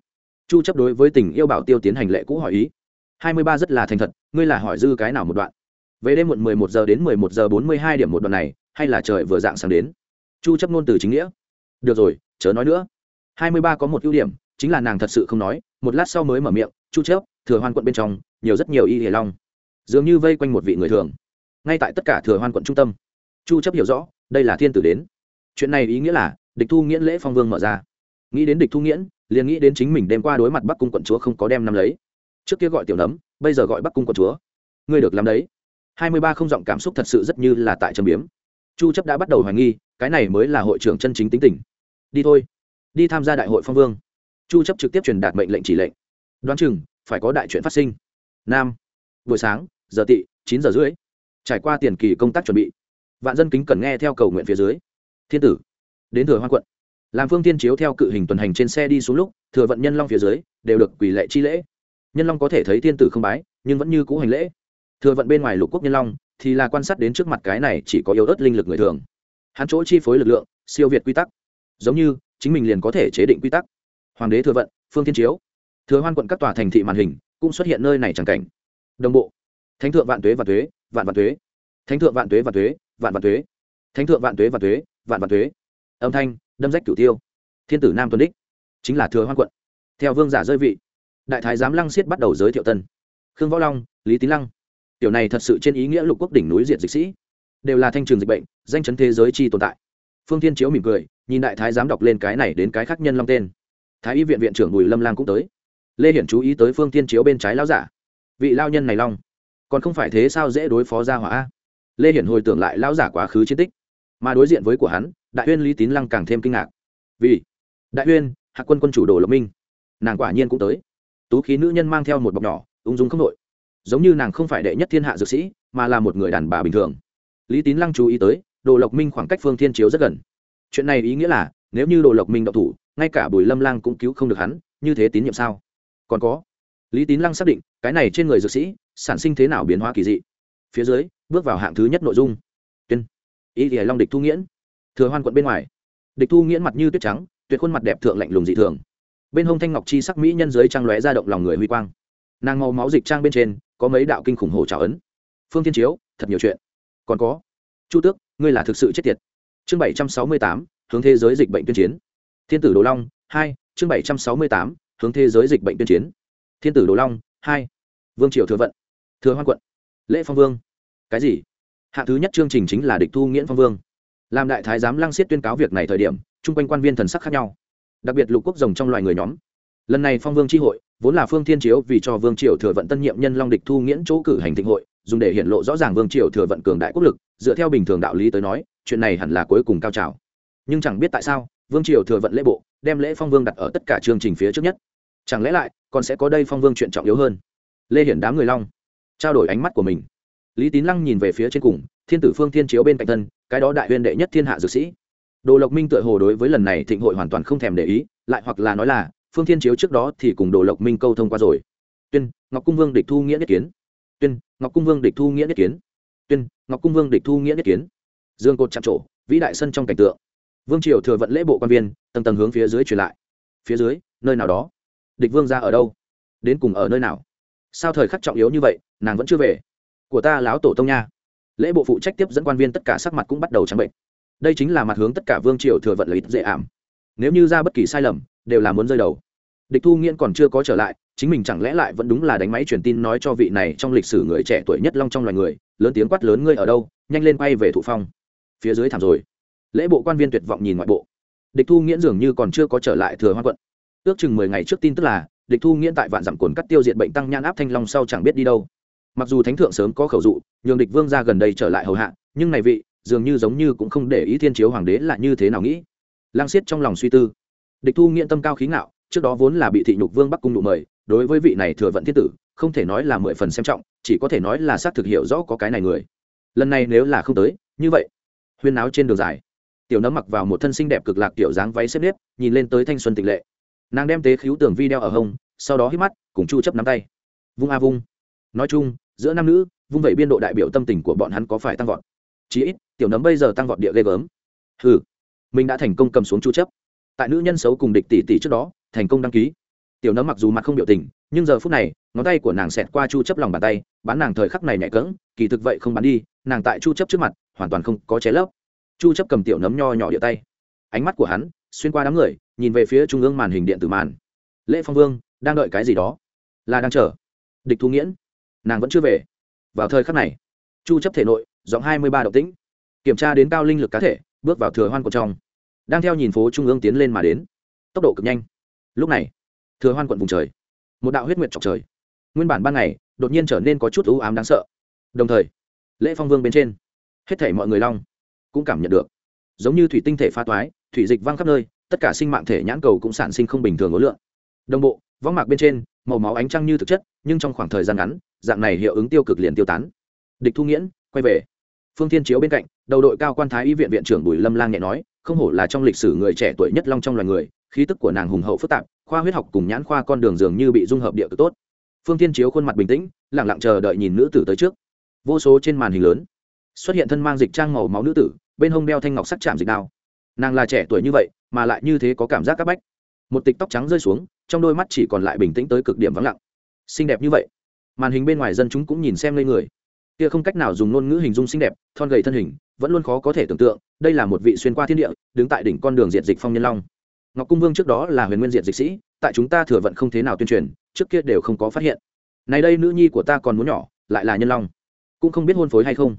Chu chấp đối với tình yêu bảo tiêu tiến hành lệ cũ hỏi ý. Hai mươi ba rất là thành thật, ngươi là hỏi dư cái nào một đoạn về đêm muộn mười một giờ đến mười một giờ bốn mươi hai điểm một đoạn này, hay là trời vừa dạng sáng đến? Chu chấp ngôn từ chính nghĩa. Được rồi, chớ nói nữa. Hai mươi ba có một ưu điểm, chính là nàng thật sự không nói, một lát sau mới mở miệng, chu chấp, thừa hoan quận bên trong, nhiều rất nhiều y hề long. Dường như vây quanh một vị người thường. Ngay tại tất cả thừa hoan quận trung tâm. Chu chấp hiểu rõ, đây là thiên tử đến. Chuyện này ý nghĩa là, địch thu nghiễn lễ phong vương mở ra. Nghĩ đến địch thu nghiễn, liền nghĩ đến chính mình đêm qua đối mặt bắc cung quận chúa không có đem năm lấy. Trước kia gọi tiểu nấm, bây giờ gọi bắc cung quận chúa. Ngươi được làm đấy hai mươi ba không giọng cảm xúc thật sự rất như là tại trầm biếm. Chu chấp đã bắt đầu hoài nghi, cái này mới là hội trưởng chân chính tính tình. Đi thôi. Đi tham gia đại hội phong vương. Chu chấp trực tiếp truyền đạt mệnh lệnh chỉ lệnh. Đoán chừng, phải có đại chuyện phát sinh. Nam. Buổi sáng, giờ tị, chín giờ rưỡi. Trải qua tiền kỳ công tác chuẩn bị. Vạn dân kính cần nghe theo cầu nguyện phía dưới. Thiên tử. Đến thừa hoan quận. Làm phương tiên chiếu theo cự hình tuần hành trên xe đi xuống lúc, thừa vận nhân long phía dưới, đều được quỳ lệ chi lễ. Nhân long có thể thấy thiên tử không bái, nhưng vẫn như cũ hành lễ thừa vận bên ngoài lục quốc nhân long, thì là quan sát đến trước mặt cái này chỉ có yếu ớt linh lực người thường. Hắn chỗ chi phối lực lượng, siêu việt quy tắc. Giống như, chính mình liền có thể chế định quy tắc. Hoàng đế thừa vận, phương thiên chiếu. Thừa hoan quận các tòa thành thị màn hình, cũng xuất hiện nơi này chẳng cảnh. Đồng bộ. Thánh thượng vạn tuế vạn tuế, vạn vạn tuế. Thánh thượng vạn tuế vạn tuế, vạn vạn tuế. Thánh thượng vạn tuế vạn tuế, vạn vạn tuế. Âm thanh, đâm rách cửu tiêu. Thiên tử nam tuấn đích, chính là thừa hoan quận. Theo vương giả rơi vị, đại thái giám lăng siết bắt đầu giới thiệu tân. Khương võ long, lý tín lăng tiểu này thật sự trên ý nghĩa lục quốc đỉnh núi diện dịch sĩ. Đều là thanh trường dịch bệnh, danh chấn thế giới chi tồn tại. Phương thiên chiếu mỉm cười, nhìn đại thái giám đọc lên cái này đến cái khác nhân long tên. Thái y viện viện trưởng bùi lâm lang cũng tới. Lê hiển chú ý tới phương thiên chiếu bên trái lao giả. Vị lao nhân này long, còn không phải thế sao dễ đối phó ra hỏa lê hiển hồi tưởng lại lao giả quá khứ chiến tích. Mà đối diện với của hắn, đại huyên lý tín lăng càng thêm kinh ngạc. Vì, đại huyên hạ quân quân chủ đồ lộc minh. Nàng quả nhiên cũng tới. Tú khí nữ nhân mang theo một bọc nhỏ, ung dung không nội giống như nàng không phải đệ nhất thiên hạ dược sĩ, mà là một người đàn bà bình thường. Lý tín lăng chú ý tới, đồ lộc minh khoảng cách phương thiên chiếu rất gần. Chuyện này ý nghĩa là, nếu như đồ lộc minh độc thủ, ngay cả bùi lâm lang cũng cứu không được hắn, như thế tín nhiệm sao? Còn có, lý tín lăng xác định, cái này trên người dược sĩ, sản sinh thế nào biến hóa kỳ dị. Phía dưới, bước vào hạng thứ nhất nội dung. Tuyên. Ý thì long địch thu nghiễn. Thừa hoan quận bên ngoài. Địch thu nghiễn mặt như tuyết trắng, tuyệt khuôn mặt đẹp thượng lạnh lùng dị thường. Bên hông thanh ngọc chi sắc mỹ nhân giới trang lóe ra động lòng người huy quang. Nàng màu máu dịch trang bên trên có mấy đạo kinh khủng hổ trào ấn. Phương thiên chiếu, thật nhiều chuyện. Còn có, chu tước, ngươi là thực sự chết tiệt. Chương bảy trăm sáu mươi tám, hướng thế giới dịch bệnh tuyên chiến. Thiên tử đồ long, hai, chương bảy trăm sáu mươi tám, hướng thế giới dịch bệnh tuyên chiến. Thiên tử đồ long, hai, vương triều thừa vận, thừa hoan quận, lễ phong vương. Cái gì? Hạng thứ nhất chương trình chính là địch thu nghiễn phong vương. Làm đại thái giám lăng siết tuyên cáo việc này thời điểm, chung quanh quan viên thần sắc khác nhau. Đặc biệt lục quốc rồng trong loài người nhóm. Lần này phong vương tri hội vốn là phương thiên chiếu vì cho vương triều thừa vận tân nhiệm nhân long địch thu nghiễn chỗ cử hành thịnh hội, dùng để hiện lộ rõ ràng vương triều thừa vận cường đại quốc lực, dựa theo bình thường đạo lý tới nói, chuyện này hẳn là cuối cùng cao trào. Nhưng chẳng biết tại sao, vương triều thừa vận lễ bộ, đem lễ phong vương đặt ở tất cả chương trình phía trước nhất. Chẳng lẽ lại, còn sẽ có đây phong vương chuyện trọng yếu hơn? Lê hiển đám người long, trao đổi ánh mắt của mình. Lý tín lăng nhìn về phía trên cùng, thiên tử phương thiên chiếu bên cạnh thân, cái đó đại huyên đệ nhất thiên hạ dược sĩ. Đồ lộc minh tựa hồ đối với lần này thịnh hội hoàn toàn không thèm để ý, lại hoặc là nói là phương thiên chiếu trước đó thì cùng đồ lộc minh câu thông qua rồi. Tuyên, ngọc cung vương địch thu nghĩa nhất kiến. Tuyên, ngọc cung vương địch thu nghĩa nhất kiến. Tuyên, ngọc cung vương địch thu nghĩa nhất kiến. Dương cột chạm trổ, vĩ đại sân trong cảnh tượng. Vương triều thừa vận lễ bộ quan viên, tầng tầng hướng phía dưới truyền lại. Phía dưới, nơi nào đó. Địch vương ra ở đâu? Đến cùng ở nơi nào? Sao thời khắc trọng yếu như vậy, nàng vẫn chưa về? Của ta láo tổ tông nha. Lễ bộ phụ trách tiếp dẫn quan viên tất cả sắc mặt cũng bắt đầu trắng bệnh. Đây chính là mặt hướng tất cả vương triều thừa vận lợi ích dễ ảm nếu như ra bất kỳ sai lầm, đều là muốn rơi đầu. Địch thu nghiễn còn chưa có trở lại, chính mình chẳng lẽ lại vẫn đúng là đánh máy truyền tin nói cho vị này trong lịch sử người trẻ tuổi nhất long trong loài người, lớn tiếng quát lớn ngươi ở đâu, nhanh lên quay về thụ phong. Phía dưới thảm rồi. Lễ bộ quan viên tuyệt vọng nhìn ngoại bộ. Địch thu nghiễn dường như còn chưa có trở lại thừa hoa quận. Ước chừng mười ngày trước tin tức là, địch thu nghiễn tại vạn dặm cồn cắt tiêu diệt bệnh tăng nhan áp thanh long sau chẳng biết đi đâu. Mặc dù thánh thượng sớm có khẩu dụ, nhường địch vương ra gần đây trở lại hầu hạ, nhưng này vị, dường như giống như cũng không để ý thiên chiếu hoàng đế là như thế nào nghĩ lang xiết trong lòng suy tư. Địch thu nghiện tâm cao khí ngạo, trước đó vốn là bị thị nhục vương bắc cung đụ mời, đối với vị này thừa vận thiên tử, không thể nói là mười phần xem trọng, chỉ có thể nói là xác thực hiểu rõ có cái này người. Lần này nếu là không tới, như vậy, huyên áo trên đường dài. Tiểu nấm mặc vào một thân xinh đẹp cực lạc tiểu dáng váy xếp nếp, nhìn lên tới thanh xuân tịch lệ. Nàng đem tế khíu tường vi đeo ở hông, sau đó hít mắt, cùng chu chấp nắm tay. Vung a vung. Nói chung, giữa nam nữ, vung vẩy biên độ đại biểu tâm tình của bọn hắn có phải tăng vọt? Chí ít, tiểu nấm bây giờ tăng vọt địa ghê gớm. Hừ mình đã thành công cầm xuống chu chấp. Tại nữ nhân xấu cùng địch tỷ tỷ trước đó, thành công đăng ký. Tiểu nấm mặc dù mặt không biểu tình, nhưng giờ phút này, ngón tay của nàng xẹt qua chu chấp lòng bàn tay, bán nàng thời khắc này nhẹ cỡng kỳ thực vậy không bán đi, nàng tại chu chấp trước mặt, hoàn toàn không có chế lấp. Chu chấp cầm tiểu nấm nho nhỏ địa tay. Ánh mắt của hắn, xuyên qua đám người, nhìn về phía trung ương màn hình điện tử màn. Lễ phong vương, đang đợi cái gì đó? Là đang chờ. Địch thu nghiễn, nàng vẫn chưa về. Vào thời khắc này, chu chấp thể nội, giọng 23 động tĩnh. Kiểm tra đến cao linh lực cá thể bước vào thừa hoan quận trong. Đang theo nhìn phố trung ương tiến lên mà đến. Tốc độ cực nhanh. Lúc này, thừa hoan quận vùng trời. Một đạo huyết nguyệt chọc trời. Nguyên bản ban ngày, đột nhiên trở nên có chút ưu ám đáng sợ. Đồng thời, lễ phong vương bên trên, hết thể mọi người long cũng cảm nhận được. Giống như thủy tinh thể pha toái, thủy dịch văng khắp nơi, tất cả sinh mạng thể nhãn cầu cũng sản sinh không bình thường ối lượng. Đồng bộ, võng mạc bên trên, màu máu ánh trăng như thực chất, nhưng trong khoảng thời gian ngắn, dạng này hiệu ứng tiêu cực liền tiêu tán. Địch thu nghiễn, quay về phương thiên chiếu bên cạnh, đầu đội cao quan thái y viện viện trưởng bùi lâm lang nhẹ nói, không hổ là trong lịch sử người trẻ tuổi nhất long trong loài người, khí tức của nàng hùng hậu phức tạp, khoa huyết học cùng nhãn khoa con đường dường như bị dung hợp địa cực tốt. Phương thiên chiếu khuôn mặt bình tĩnh lẳng lặng chờ đợi nhìn nữ tử tới trước. Vô số trên màn hình lớn xuất hiện thân mang dịch trang màu máu nữ tử, bên hông đeo thanh ngọc sắc chạm dịch đao. Nàng là trẻ tuổi như vậy, mà lại như thế có cảm giác c áp bách. Một tịch tóc trắng rơi xuống, trong đôi mắt chỉ còn lại bình tĩnh tới cực điểm vắng lặng. Xinh đẹp như vậy. Màn hình bên ngoài dân chúng cũng nhìn xem lên người kia không cách nào dùng ngôn ngữ hình dung xinh đẹp, thon gầy thân hình, vẫn luôn khó có thể tưởng tượng, đây là một vị xuyên qua thiên địa, đứng tại đỉnh con đường diện dịch phong nhân long. Ngọc cung vương trước đó là huyền nguyên diện dịch sĩ, tại chúng ta thừa vận không thế nào tuyên truyền, trước kia đều không có phát hiện. Này đây nữ nhi của ta còn muốn nhỏ, lại là nhân long. Cũng không biết hôn phối hay không.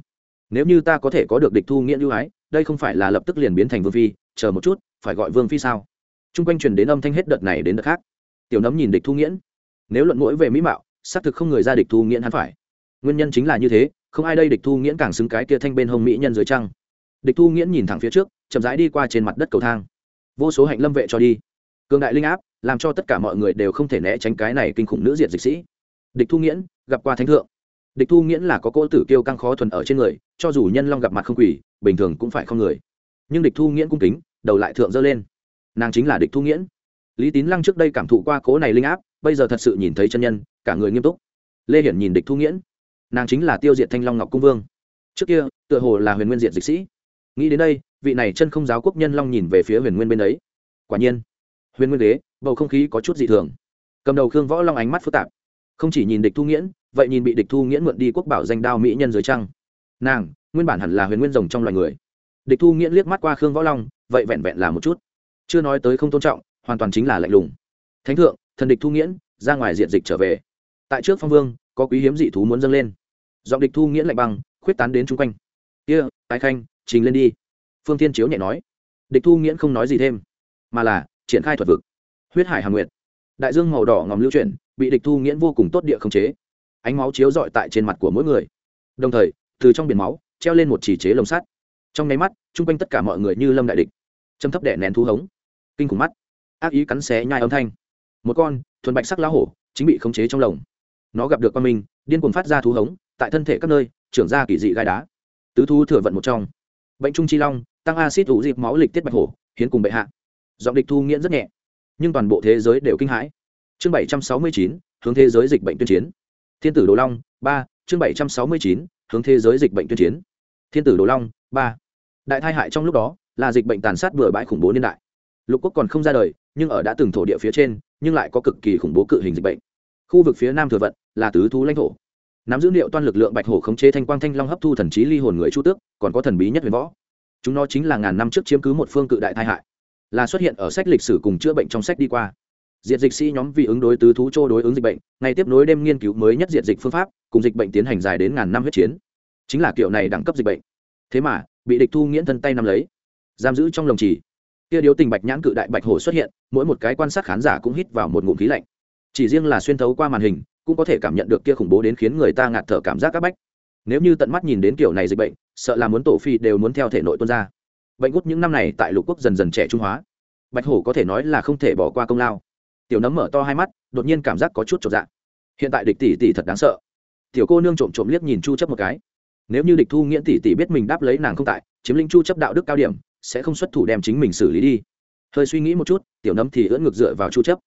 Nếu như ta có thể có được địch thu nghĩa ưu ái, đây không phải là lập tức liền biến thành vương phi, chờ một chút, phải gọi vương phi sao? T r u n g quanh truyền đến âm thanh hết đợt này đến đợt khác. Tiểu nấm nhìn địch thu nghiễn. Nếu luận mũi về mỹ mạo, xác thực không người ra địch thu nghiễn hắn phải nguyên nhân chính là như thế, không ai đây địch thu nghiễn càng xứng cái kia thanh bên hông mỹ nhân dưới trăng. Địch thu nghiễn nhìn thẳng phía trước, chậm rãi đi qua trên mặt đất cầu thang. Vô số hạnh lâm vệ cho đi. Cường đại linh áp, làm cho tất cả mọi người đều không thể né tránh cái này kinh khủng nữ diệt dịch sĩ. Địch thu nghiễn, gặp qua thánh thượng. Địch thu nghiễn là có cô tử kiêu căng khó thuần ở trên người, cho dù nhân long gặp mặt không quỷ bình thường cũng phải không người. Nhưng địch thu nghiễn cung kính, đầu lại thượng dơ lên. Nàng chính là địch thu nghiễn. Lý tín lăng trước đây cảm thụ qua cố này linh áp, bây giờ thật sự nhìn thấy chân nhân, cả người nghiêm túc. Lê hiển nhìn địch thu nghiễn nàng chính là tiêu diệt thanh long ngọc cung vương trước kia tựa hồ là huyền nguyên diệt dịch sĩ nghĩ đến đây vị này chân không giáo quốc nhân long nhìn về phía huyền nguyên bên đấy quả nhiên huyền nguyên đế bầu không khí có chút dị thường cầm đầu khương võ long ánh mắt phức tạp không chỉ nhìn địch thu nghiễn vậy nhìn bị địch thu nghiễn mượn đi quốc bảo danh đao mỹ nhân dưới trăng nàng nguyên bản hẳn là huyền nguyên rồng trong loài người địch thu nghiễn liếc mắt qua khương võ long vậy vẹn vẹn là một chút chưa nói tới không tôn trọng hoàn toàn chính là lạnh lùng thánh thượng thần địch thu nghiễn ra ngoài diện dịch trở về tại trước phong vương có quý hiếm dị thú muốn dâng lên giọng địch thu nghiễn lạnh băng khuyết tán đến chung quanh. Kia、yeah, tái khanh trình lên đi. Phương tiên chiếu nhẹ nói. Địch thu nghiễn không nói gì thêm mà là triển khai thuật vực. Huyết hải hàm nguyệt. Đại dương màu đỏ ngòm lưu chuyển bị địch thu nghiễn vô cùng tốt địa khống chế. Ánh máu chiếu rọi tại trên mặt của mỗi người. Đồng thời từ trong biển máu treo lên một chỉ chế lồng sắt. Trong nháy mắt chung quanh tất cả mọi người như lâm đại địch. Châm thấp đẻ nén thu hống. Kinh khủng mắt. Ác ý cắn xé nhai âm thanh. Một con thuần bạch sắc lá hổ chính bị khống chế trong lồng. Nó gặp được con mình, điên cuồng phát ra thú hống tại thân thể các nơi, trưởng ra kỳ dị gai đá. Tứ thu thừa vận một trong. Bệnh trung chi long, tăng acid ủ dịp máu lịch tiết bạch hổ, hiến cùng bệ hạ. Giọng địch thu nghiễn rất nhẹ, nhưng toàn bộ thế giới đều kinh hãi. Chương bảy trăm sáu mươi chín, hướng thế giới dịch bệnh tuyên chiến. Thiên tử đồ long, ba, chương bảy trăm sáu mươi chín, hướng thế giới dịch bệnh tuyên chiến. Thiên tử đồ long, ba. Đại thai hại trong lúc đó, là dịch bệnh tàn sát bừa bãi khủng bố niên đại. Lục quốc còn không ra đời, nhưng ở đã từng thổ địa phía trên, nhưng lại có cực kỳ khủng bố cự hình dịch bệnh. Khu vực phía nam thừa vận là tứ thú lãnh thổ nắm giữ liệu toan lực lượng bạch hổ khống chế thanh quang thanh long hấp thu thần trí ly hồn người chu tước, còn có thần bí nhất huyền võ. Chúng nó chính là ngàn năm trước chiếm cứ một phương cự đại tai hại, là xuất hiện ở sách lịch sử cùng chữa bệnh trong sách đi qua. Diệt dịch sĩ nhóm vì ứng đối tứ thú châu đối ứng dịch bệnh, ngày tiếp nối đêm nghiên cứu mới nhất diệt dịch phương pháp, cùng dịch bệnh tiến hành dài đến ngàn năm huyết chiến. Chính là kiểu này đẳng cấp dịch bệnh. Thế mà, bị địch thu nghiễn thân tay nắm lấy, giam giữ trong lồng trì. Kia điếu tình bạch nhãn cự đại bạch hổ xuất hiện, mỗi một cái quan sát khán giả cũng hít vào một ngụm khí lạnh. Chỉ riêng là xuyên thấu qua màn hình cũng có thể cảm nhận được kia khủng bố đến khiến người ta ngạt thở cảm giác các bách. Nếu như tận mắt nhìn đến kiểu này dịch bệnh, sợ là muốn tổ phi đều muốn theo thể nội tuôn ra. Bệnh gút những năm này tại lục quốc dần dần trẻ trung hóa. Bạch hổ có thể nói là không thể bỏ qua công lao. Tiểu nấm mở to hai mắt, đột nhiên cảm giác có chút trộm dạng hiện tại địch tỷ tỷ thật đáng sợ. Tiểu cô nương trộm trộm liếc nhìn chu chấp một cái. Nếu như địch thu nghiễn tỷ tỷ biết mình đáp lấy nàng không tại, chiếm lĩnh chu chấp đạo đức cao điểm, sẽ không xuất thủ đem chính mình xử lý đi. Hơi suy nghĩ một chút, tiểu nấm thì ưỡn ngược dựa vào chu chấp.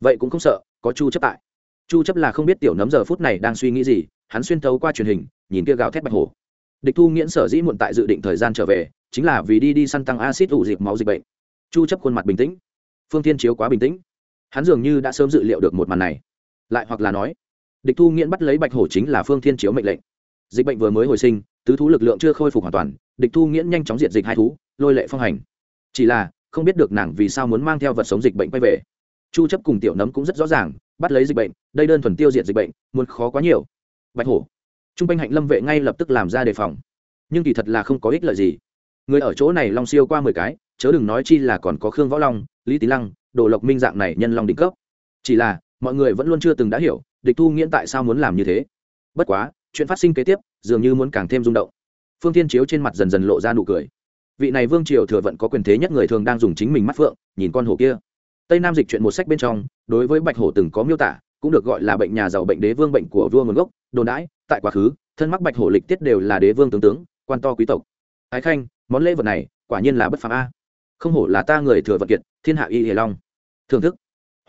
Vậy cũng không sợ, có chu chấp tại chu chấp là không biết tiểu nấm giờ phút này đang suy nghĩ gì, hắn xuyên thấu qua truyền hình, nhìn kia gào thét bạch hổ. Địch thu nghiễn sở dĩ muộn tại dự định thời gian trở về, chính là vì đi đi săn tăng axit ủ dịch máu dịch bệnh. Chu chấp khuôn mặt bình tĩnh. Phương thiên chiếu quá bình tĩnh. Hắn dường như đã sớm dự liệu được một màn này. Lại hoặc là nói, địch thu nghiễn bắt lấy bạch hổ chính là phương thiên chiếu mệnh lệnh. Dịch bệnh vừa mới hồi sinh, tứ thú lực lượng chưa khôi phục hoàn toàn, địch thu nghiễn nhanh chóng diệt dịch hai thú, lôi lệ phong hành. Chỉ là, không biết được nàng vì sao muốn mang theo vật sống dịch bệnh quay về. Chu chấp cùng tiểu nấm cũng rất rõ ràng bắt lấy dịch bệnh, đây đơn thuần tiêu diệt dịch bệnh, muốn khó quá nhiều. Bạch hổ. Trung quanh hạnh lâm vệ ngay lập tức làm ra đề phòng. Nhưng kỳ thật là không có ích lợi gì. Người ở chỗ này long siêu qua mười cái, chớ đừng nói chi là còn có khương võ long, lý tý lăng, đồ lộc minh dạng này nhân long đỉnh cấp. Chỉ là, mọi người vẫn luôn chưa từng đã hiểu, địch thu nghiễn tại sao muốn làm như thế. Bất quá, chuyện phát sinh kế tiếp, dường như muốn càng thêm rung động. Phương thiên chiếu trên mặt dần dần lộ ra nụ cười. Vị này vương triều thừa vận có quyền thế nhất người thường đang dùng chính mình mắt phượng, nhìn con hổ kia tây nam dịch chuyện một sách bên trong, đối với bạch hổ từng có miêu tả, cũng được gọi là bệnh nhà giàu bệnh đế vương bệnh của vua nguồn gốc, đồn đãi, tại quá khứ, thân mắc bạch hổ lịch tiết đều là đế vương tướng tướng, quan to quý tộc. Ái khanh, món lễ vật này, quả nhiên là bất phàm a. Không hổ là ta người thừa vật kiệt, thiên hạ y hề long. Thưởng thức.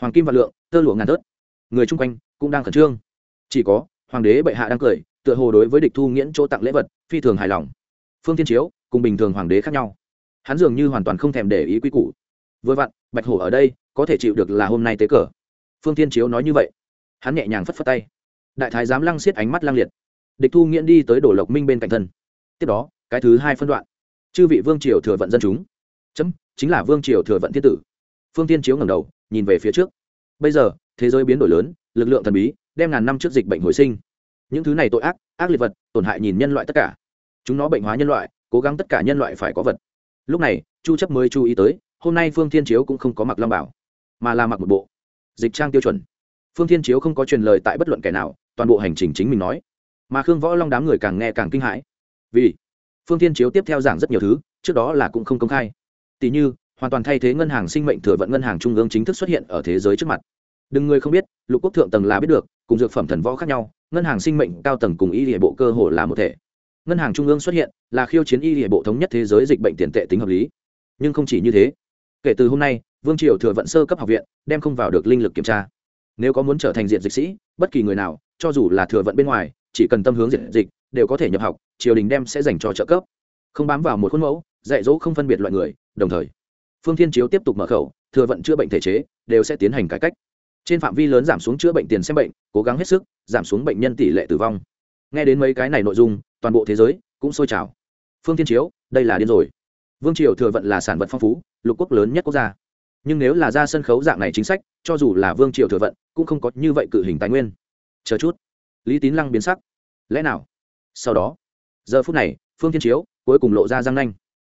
Hoàng kim và lượng, tơ lụa ngàn tớt. Người chung quanh cũng đang khẩn trương. Chỉ có, hoàng đế bệ hạ đang cười, tựa hồ đối với địch thu nghiễn chỗ tặng lễ vật, phi thường hài lòng. Phương tiên chiếu, cùng bình thường hoàng đế khác nhau. Hắn dường như hoàn toàn không thèm để ý quy củ vừa vặn, bạch hổ ở đây, có thể chịu được là hôm nay tế cờ. Phương tiên chiếu nói như vậy. Hắn nhẹ nhàng phất phất tay. Đại thái giám lăng xiết ánh mắt lăng liệt. Địch thu nghiễn đi tới đổ lộc minh bên cạnh thân. Tiếp đó, cái thứ hai phân đoạn. Chư vị vương triều thừa vận dân chúng. Chấm, chính là vương triều thừa vận thiên tử. Phương tiên chiếu ngẩng đầu, nhìn về phía trước. Bây giờ, thế giới biến đổi lớn, lực lượng thần bí, đem ngàn năm trước dịch bệnh hồi sinh. Những thứ này tội ác ác liệt vật, tổn hại nhìn nhân loại tất cả. Chúng nó bệnh hóa nhân loại, cố gắng tất cả nhân loại phải có vật. Lúc này, chu chấp mới chú ý tới hôm nay phương thiên chiếu cũng không có mặc long bảo, mà là mặc một bộ dịch trang tiêu chuẩn. Phương thiên chiếu không có truyền lời tại bất luận kẻ nào, toàn bộ hành trình chính mình nói. Mà khương võ long đám người càng nghe càng kinh hãi. Vì phương thiên chiếu tiếp theo giảng rất nhiều thứ, trước đó là cũng không công khai. Tỷ như, hoàn toàn thay thế ngân hàng sinh mệnh thừa vận ngân hàng trung ương chính thức xuất hiện ở thế giới trước mặt. Đừng người không biết, lục quốc thượng tầng là biết được, cùng dược phẩm thần võ khác nhau, ngân hàng sinh mệnh cao tầng cùng y địa bộ cơ hồ là một thể. Ngân hàng trung ương xuất hiện, là khiêu chiến y địa bộ thống nhất thế giới dịch bệnh tiền tệ tính hợp lý. Nhưng không chỉ như thế kể từ hôm nay, vương triều thừa vận sơ cấp học viện, đem không vào được linh lực kiểm tra. Nếu có muốn trở thành diện dịch sĩ, bất kỳ người nào, cho dù là thừa vận bên ngoài, chỉ cần tâm hướng diện dịch, đều có thể nhập học, triều đình đem sẽ dành cho trợ cấp. Không bám vào một khuôn mẫu, dạy dỗ không phân biệt loại người, đồng thời, phương thiên chiếu tiếp tục mở khẩu, thừa vận chữa bệnh thể chế, đều sẽ tiến hành cải cách. Trên phạm vi lớn giảm xuống chữa bệnh tiền xem bệnh, cố gắng hết sức, giảm xuống bệnh nhân tỷ lệ tử vong. Nghe đến mấy cái này nội dung, toàn bộ thế giới cũng sôi trào. Phương thiên chiếu, đây là điên rồi vương triều thừa vận là sản vật phong phú, lục quốc lớn nhất quốc gia. Nhưng nếu là ra sân khấu dạng này chính sách, cho dù là vương triều thừa vận, cũng không có như vậy cự hình tài nguyên. Chờ chút. Lý tín lăng biến sắc. Lẽ nào? Sau đó, giờ phút này, phương thiên chiếu cuối cùng lộ ra răng nanh.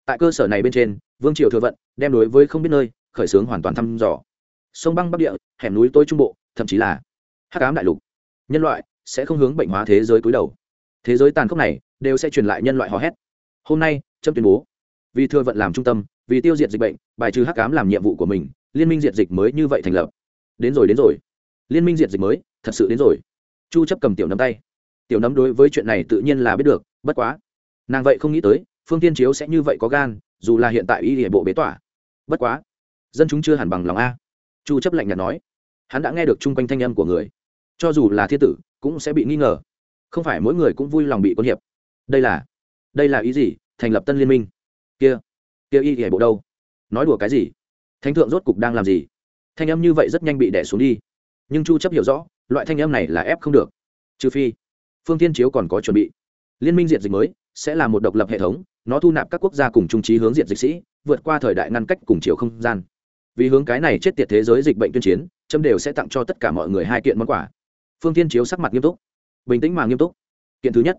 Tại cơ sở này bên trên, vương triều thừa vận đem đối với không biết nơi, khởi xướng hoàn toàn thăm dò. Sông băng bắc địa, hẻm núi tối trung bộ, thậm chí là hắc ám đại lục. Nhân loại sẽ không hướng bệnh hóa thế giới cúi đầu. Thế giới tàn khốc này đều sẽ truyền lại nhân loại hò hét. Hôm nay trâm tuyên bố vì thừa vận làm trung tâm, vì tiêu diệt dịch bệnh, bài trừ hắc ám làm nhiệm vụ của mình, liên minh diệt dịch mới như vậy thành lập. Đến rồi đến rồi. Liên minh diệt dịch mới, thật sự đến rồi. Chu chấp cầm tiểu nắm tay. Tiểu nắm đối với chuyện này tự nhiên là biết được, bất quá. Nàng vậy không nghĩ tới, phương tiên chiếu sẽ như vậy có gan, dù là hiện tại y địa bộ bế tỏa. Bất quá. Dân chúng chưa hẳn bằng lòng a. Chu chấp lạnh nhạt nói. Hắn đã nghe được chung quanh thanh âm của người. Cho dù là thiên tử, cũng sẽ bị nghi ngờ. Không phải mỗi người cũng vui lòng bị quân hiệp. Đây là đây là ý gì? Thành lập tân liên minh kia kia y hệ bộ đâu? Nói đùa cái gì? Thánh thượng rốt cục đang làm gì? Thanh âm như vậy rất nhanh bị đẻ xuống đi. Nhưng chu chấp hiểu rõ, loại thanh âm này là ép không được. Trừ phi, phương tiên chiếu còn có chuẩn bị. Liên minh diện dịch mới sẽ là một độc lập hệ thống, nó thu nạp các quốc gia cùng trung trí hướng diện dịch sĩ, vượt qua thời đại ngăn cách cùng chiều không gian. Vì hướng cái này chết tiệt thế giới dịch bệnh tuyên chiến, chấm đều sẽ tặng cho tất cả mọi người hai kiện món quà. Phương tiên chiếu sắc mặt nghiêm túc. Bình tĩnh mà nghiêm túc. Kiện thứ nhất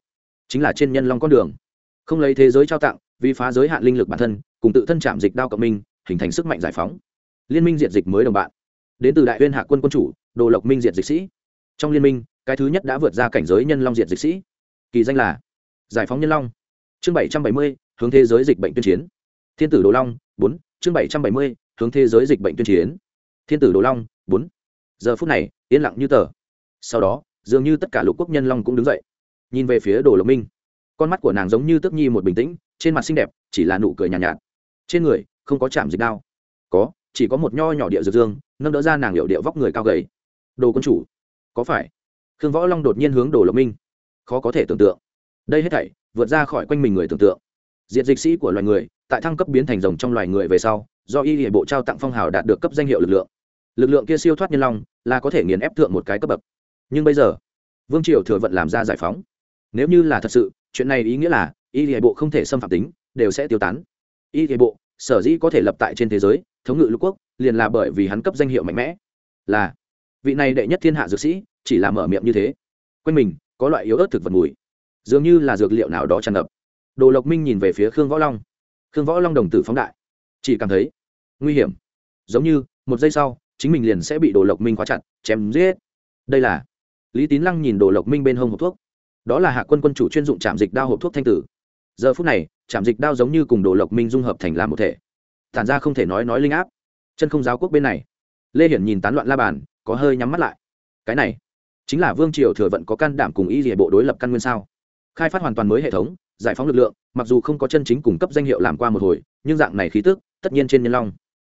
chính là trên nhân long con đường. Không lấy thế giới trao tặng vì phá giới hạn linh lực bản thân, cùng tự thân chạm dịch đao cộng minh, hình thành sức mạnh giải phóng. Liên minh diệt dịch mới đồng bạn. Đến từ đại huyên hạ quân quân chủ, đồ lộc minh diệt dịch sĩ. Trong liên minh, cái thứ nhất đã vượt ra cảnh giới nhân long diệt dịch sĩ. Kỳ danh là giải phóng nhân long. Chương bảy trăm bảy mươi, hướng thế giới dịch bệnh tuyên chiến. Thiên tử đồ long, bốn, chương bảy trăm bảy mươi, hướng thế giới dịch bệnh tuyên chiến. Thiên tử đồ long, bốn. Giờ phút này, yên lặng như tờ. Sau đó, dường như tất cả lục quốc nhân long cũng đứng dậy. Nhìn về phía đồ lộc minh con mắt của nàng giống như tước nhi một bình tĩnh trên mặt xinh đẹp chỉ là nụ cười nhàn nhạt, nhạt. Trên người không có chạm dịch đao. Có chỉ có một nho nhỏ địa dược dương nâng đỡ ra nàng liệu điệu vóc người cao gầy. Đồ quân chủ. Có phải? Khương võ long đột nhiên hướng đồ lộc minh. Khó có thể tưởng tượng. Đây hết thảy vượt ra khỏi quanh mình người tưởng tượng. Diệt dịch sĩ của loài người tại thăng cấp biến thành rồng trong loài người về sau do y hệ bộ trao tặng phong hào đạt được cấp danh hiệu lực lượng. Lực lượng kia siêu thoát nhân long là có thể nghiền ép thượng một cái cấp bậc. Nhưng bây giờ vương triều thừa vận làm ra giải phóng. Nếu như là thật sự chuyện này ý nghĩa là, y hệ bộ không thể xâm phạm tính, đều sẽ tiêu tán. Y hệ bộ, sở dĩ có thể lập tại trên thế giới, thống ngự lục quốc, liền là bởi vì hắn cấp danh hiệu mạnh mẽ. Là, vị này đệ nhất thiên hạ dược sĩ, chỉ là mở miệng như thế. Quanh mình, có loại yếu ớt thực vật mùi. Dường như là dược liệu nào đó tràn ngập. Đồ lộc minh nhìn về phía khương võ long. Khương võ long đồng tử phóng đại. Chỉ cảm thấy, nguy hiểm. Giống như, một giây sau, chính mình liền sẽ bị đồ lộc minh khóa chặt, chém giết. Đây là, lý tín lăng nhìn đồ lộc minh bên hông hộp thuốc đó là hạ quân quân chủ chuyên dụng trạm dịch đao hộp thuốc thanh tử. Giờ phút này, trạm dịch đao giống như cùng đồ lộc minh dung hợp thành làm một thể. Tản ra không thể nói nói linh áp. Chân không giáo quốc bên này. Lê hiển nhìn tán loạn la bàn, có hơi nhắm mắt lại. Cái này, chính là vương triều thừa vận có can đảm cùng y địa bộ đối lập căn nguyên sao? Khai phát hoàn toàn mới hệ thống, giải phóng lực lượng, mặc dù không có chân chính cung cấp danh hiệu làm qua một hồi, nhưng dạng này khí tức, tất nhiên trên nhân long.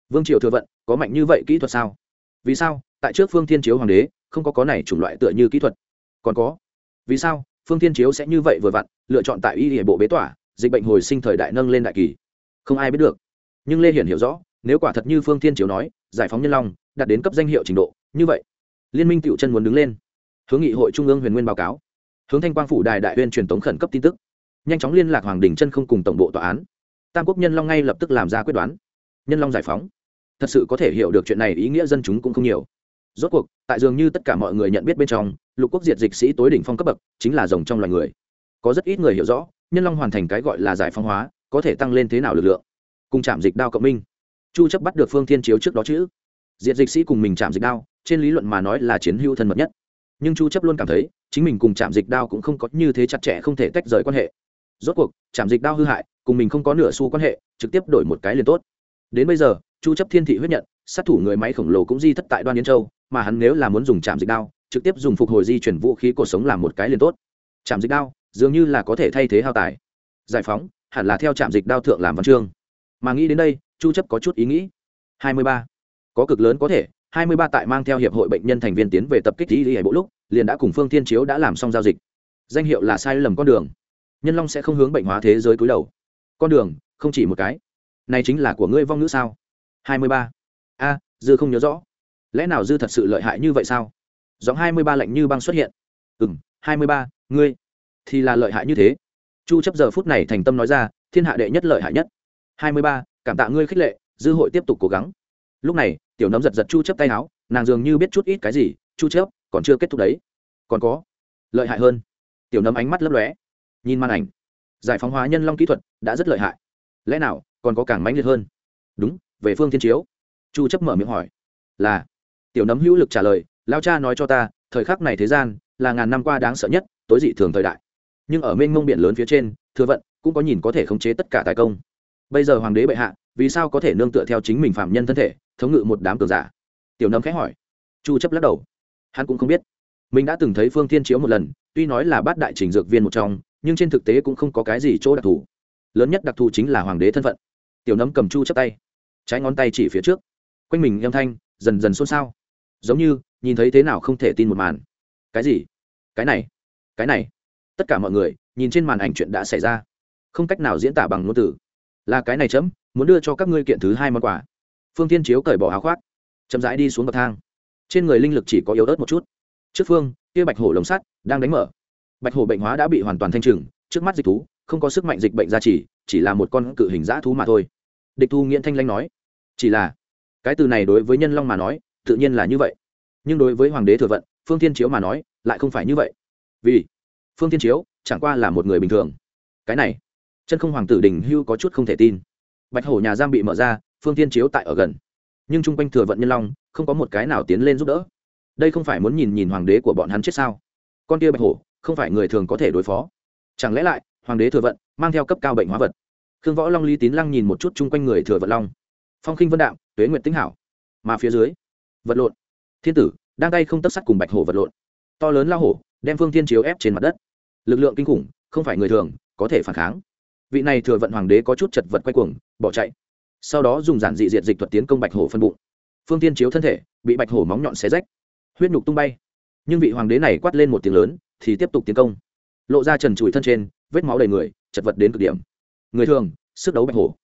Vương triều thừa vận, có mạnh như vậy kỹ thuật sao? Vì sao, tại trước phương thiên chiếu hoàng đế, không có có này chủng loại tựa như kỹ thuật? Còn có, vì sao phương thiên chiếu sẽ như vậy vừa vặn, lựa chọn tại y hệ bộ bế tỏa, dịch bệnh hồi sinh thời đại nâng lên đại kỳ. Không ai biết được. Nhưng lê hiển hiểu rõ, nếu quả thật như phương thiên chiếu nói, giải phóng nhân long, đạt đến cấp danh hiệu trình độ, như vậy, liên minh cựu chân muốn đứng lên. Hướng nghị hội trung ương huyền nguyên báo cáo. Hướng thanh quang phủ đài đại huyên truyền tống khẩn cấp tin tức. Nhanh chóng liên lạc hoàng đình chân không cùng tổng bộ tòa án. Tam quốc nhân long ngay lập tức làm ra quyết đoán. Nhân long giải phóng. Thật sự có thể hiểu được chuyện này, ý nghĩa dân chúng cũng không nhiều rốt cuộc, tại dường như tất cả mọi người nhận biết bên trong, lục quốc diệt dịch sĩ tối đỉnh phong cấp bậc chính là rồng trong loài người. Có rất ít người hiểu rõ, nhân long hoàn thành cái gọi là giải phong hóa, có thể tăng lên thế nào lực lượng. Cùng chạm dịch đao cộng minh. Chu chấp bắt được phương thiên chiếu trước đó chữ diệt dịch sĩ cùng mình chạm dịch đao, trên lý luận mà nói là chiến hữu thân mật nhất. Nhưng chu chấp luôn cảm thấy, chính mình cùng chạm dịch đao cũng không có như thế chặt chẽ, không thể tách rời quan hệ. Rốt cuộc chạm dịch đao hư hại, cùng mình không có nửa xu quan hệ, trực tiếp đổi một cái liền tốt. Đến bây giờ, chu chấp thiên thị huyết nhận, sát thủ người máy khổng lồ cũng di thất tại đoan yến châu mà hắn nếu là muốn dùng chạm dịch đao, trực tiếp dùng phục hồi di chuyển vũ khí cuộc sống làm một cái liền tốt. Chạm dịch đao, dường như là có thể thay thế hao tài. Giải phóng, hẳn là theo trạm dịch đao thượng làm văn chương. Mà nghĩ đến đây, chu chấp có chút ý nghĩ. 23. có cực lớn có thể 23 tại mang theo hiệp hội bệnh nhân thành viên tiến về tập kích y hải bộ lúc, liền đã cùng phương thiên chiếu đã làm xong giao dịch. Danh hiệu là sai lầm con đường. Nhân long sẽ không hướng bệnh hóa thế giới cúi đầu. Con đường, không chỉ một cái. Này chính là của ngươi vong nữ sao? 23. a, dư không nhớ rõ lẽ nào dư thật sự lợi hại như vậy sao? Giọng 23 lạnh như băng xuất hiện. Cường, hai mươi ba, ngươi thì là lợi hại như thế. Chu chấp giờ phút này thành tâm nói ra thiên hạ đệ nhất lợi hại nhất. 23, cảm tạ ngươi khích lệ dư hội tiếp tục cố gắng. Lúc này tiểu nấm giật giật chu chấp tay áo nàng dường như biết chút ít cái gì chu chấp còn chưa kết thúc đấy. Còn có lợi hại hơn. Tiểu nấm ánh mắt lấp lóe nhìn màn ảnh. Giải phóng hóa nhân long kỹ thuật đã rất lợi hại. Lẽ nào còn có càng mãnh liệt hơn? Đúng về phương thiên chiếu. Chu chấp mở miệng hỏi là tiểu nấm hữu lực trả lời lao cha nói cho ta, thời khắc này thế gian là ngàn năm qua đáng sợ nhất, tối dị thường thời đại. Nhưng ở mênh mông biển lớn phía trên, thừa vận cũng có nhìn có thể khống chế tất cả tài công. Bây giờ hoàng đế bệ hạ, vì sao có thể nương tựa theo chính mình phạm nhân thân thể, thống ngự một đám cường giả? Tiểu nấm khẽ hỏi. Chu chấp lắc đầu. Hắn cũng không biết. Mình đã từng thấy phương thiên chiếu một lần, tuy nói là bát đại trình dược viên một trong, nhưng trên thực tế cũng không có cái gì chỗ đặc thù. Lớn nhất đặc thù chính là hoàng đế thân phận. Tiểu nấm cầm chu chấp tay. Trái ngón tay chỉ phía trước. Quanh mình âm thanh dần dần xôn xao giống như, nhìn thấy thế nào không thể tin một màn. Cái gì? Cái này? Cái này? Tất cả mọi người, nhìn trên màn ảnh chuyện đã xảy ra. Không cách nào diễn tả bằng ngôn từ. Là cái này chấm, muốn đưa cho các ngươi kiện thứ hai món quà. Phương tiên chiếu cởi bỏ áo khoác, chậm rãi đi xuống bậc thang. Trên người linh lực chỉ có yếu ớt một chút. Trước phương, kia bạch hổ lồng sắt đang đánh mở. Bạch hổ bệnh hóa đã bị hoàn toàn thanh trừng, trước mắt dịch thú, không có sức mạnh dịch bệnh gia trì, chỉ là một con cự hình dã thú mà thôi. Địch thu nghiễn thanh lanh nói, chỉ là, cái từ này đối với nhân long mà nói tự nhiên là như vậy. Nhưng đối với hoàng đế thừa vận, phương thiên chiếu mà nói, lại không phải như vậy. Vì phương thiên chiếu chẳng qua là một người bình thường. Cái này, chân không hoàng tử đình hưu có chút không thể tin. Bạch hổ nhà giam bị mở ra, phương thiên chiếu tại ở gần. Nhưng chung quanh thừa vận nhân long, không có một cái nào tiến lên giúp đỡ. Đây không phải muốn nhìn nhìn hoàng đế của bọn hắn chết sao? Con kia bạch hổ, không phải người thường có thể đối phó. Chẳng lẽ lại, hoàng đế thừa vận mang theo cấp cao bệnh hóa vật? Khương võ long, lý tín lăng nhìn một chút chung quanh người thừa vận long. Phong khinh vân đạo, tuế nguyện tĩnh hảo. Mà phía dưới vật lộn. Thiên tử, đang tay không tất sắt cùng bạch hổ vật lộn. To lớn lao hổ, đem phương thiên chiếu ép trên mặt đất. Lực lượng kinh khủng, không phải người thường, có thể phản kháng. Vị này thừa vận hoàng đế có chút chật vật quay cuồng, bỏ chạy. Sau đó dùng giản dị diệt dịch thuật tiến công bạch hổ phân bụng. Phương tiên chiếu thân thể, bị bạch hổ móng nhọn xé rách. Huyết nhục tung bay. Nhưng vị hoàng đế này quát lên một tiếng lớn, thì tiếp tục tiến công. Lộ ra trần trụi thân trên, vết máu đầy người, chật vật đến cực điểm. Người thường, sức đấu bạch hổ.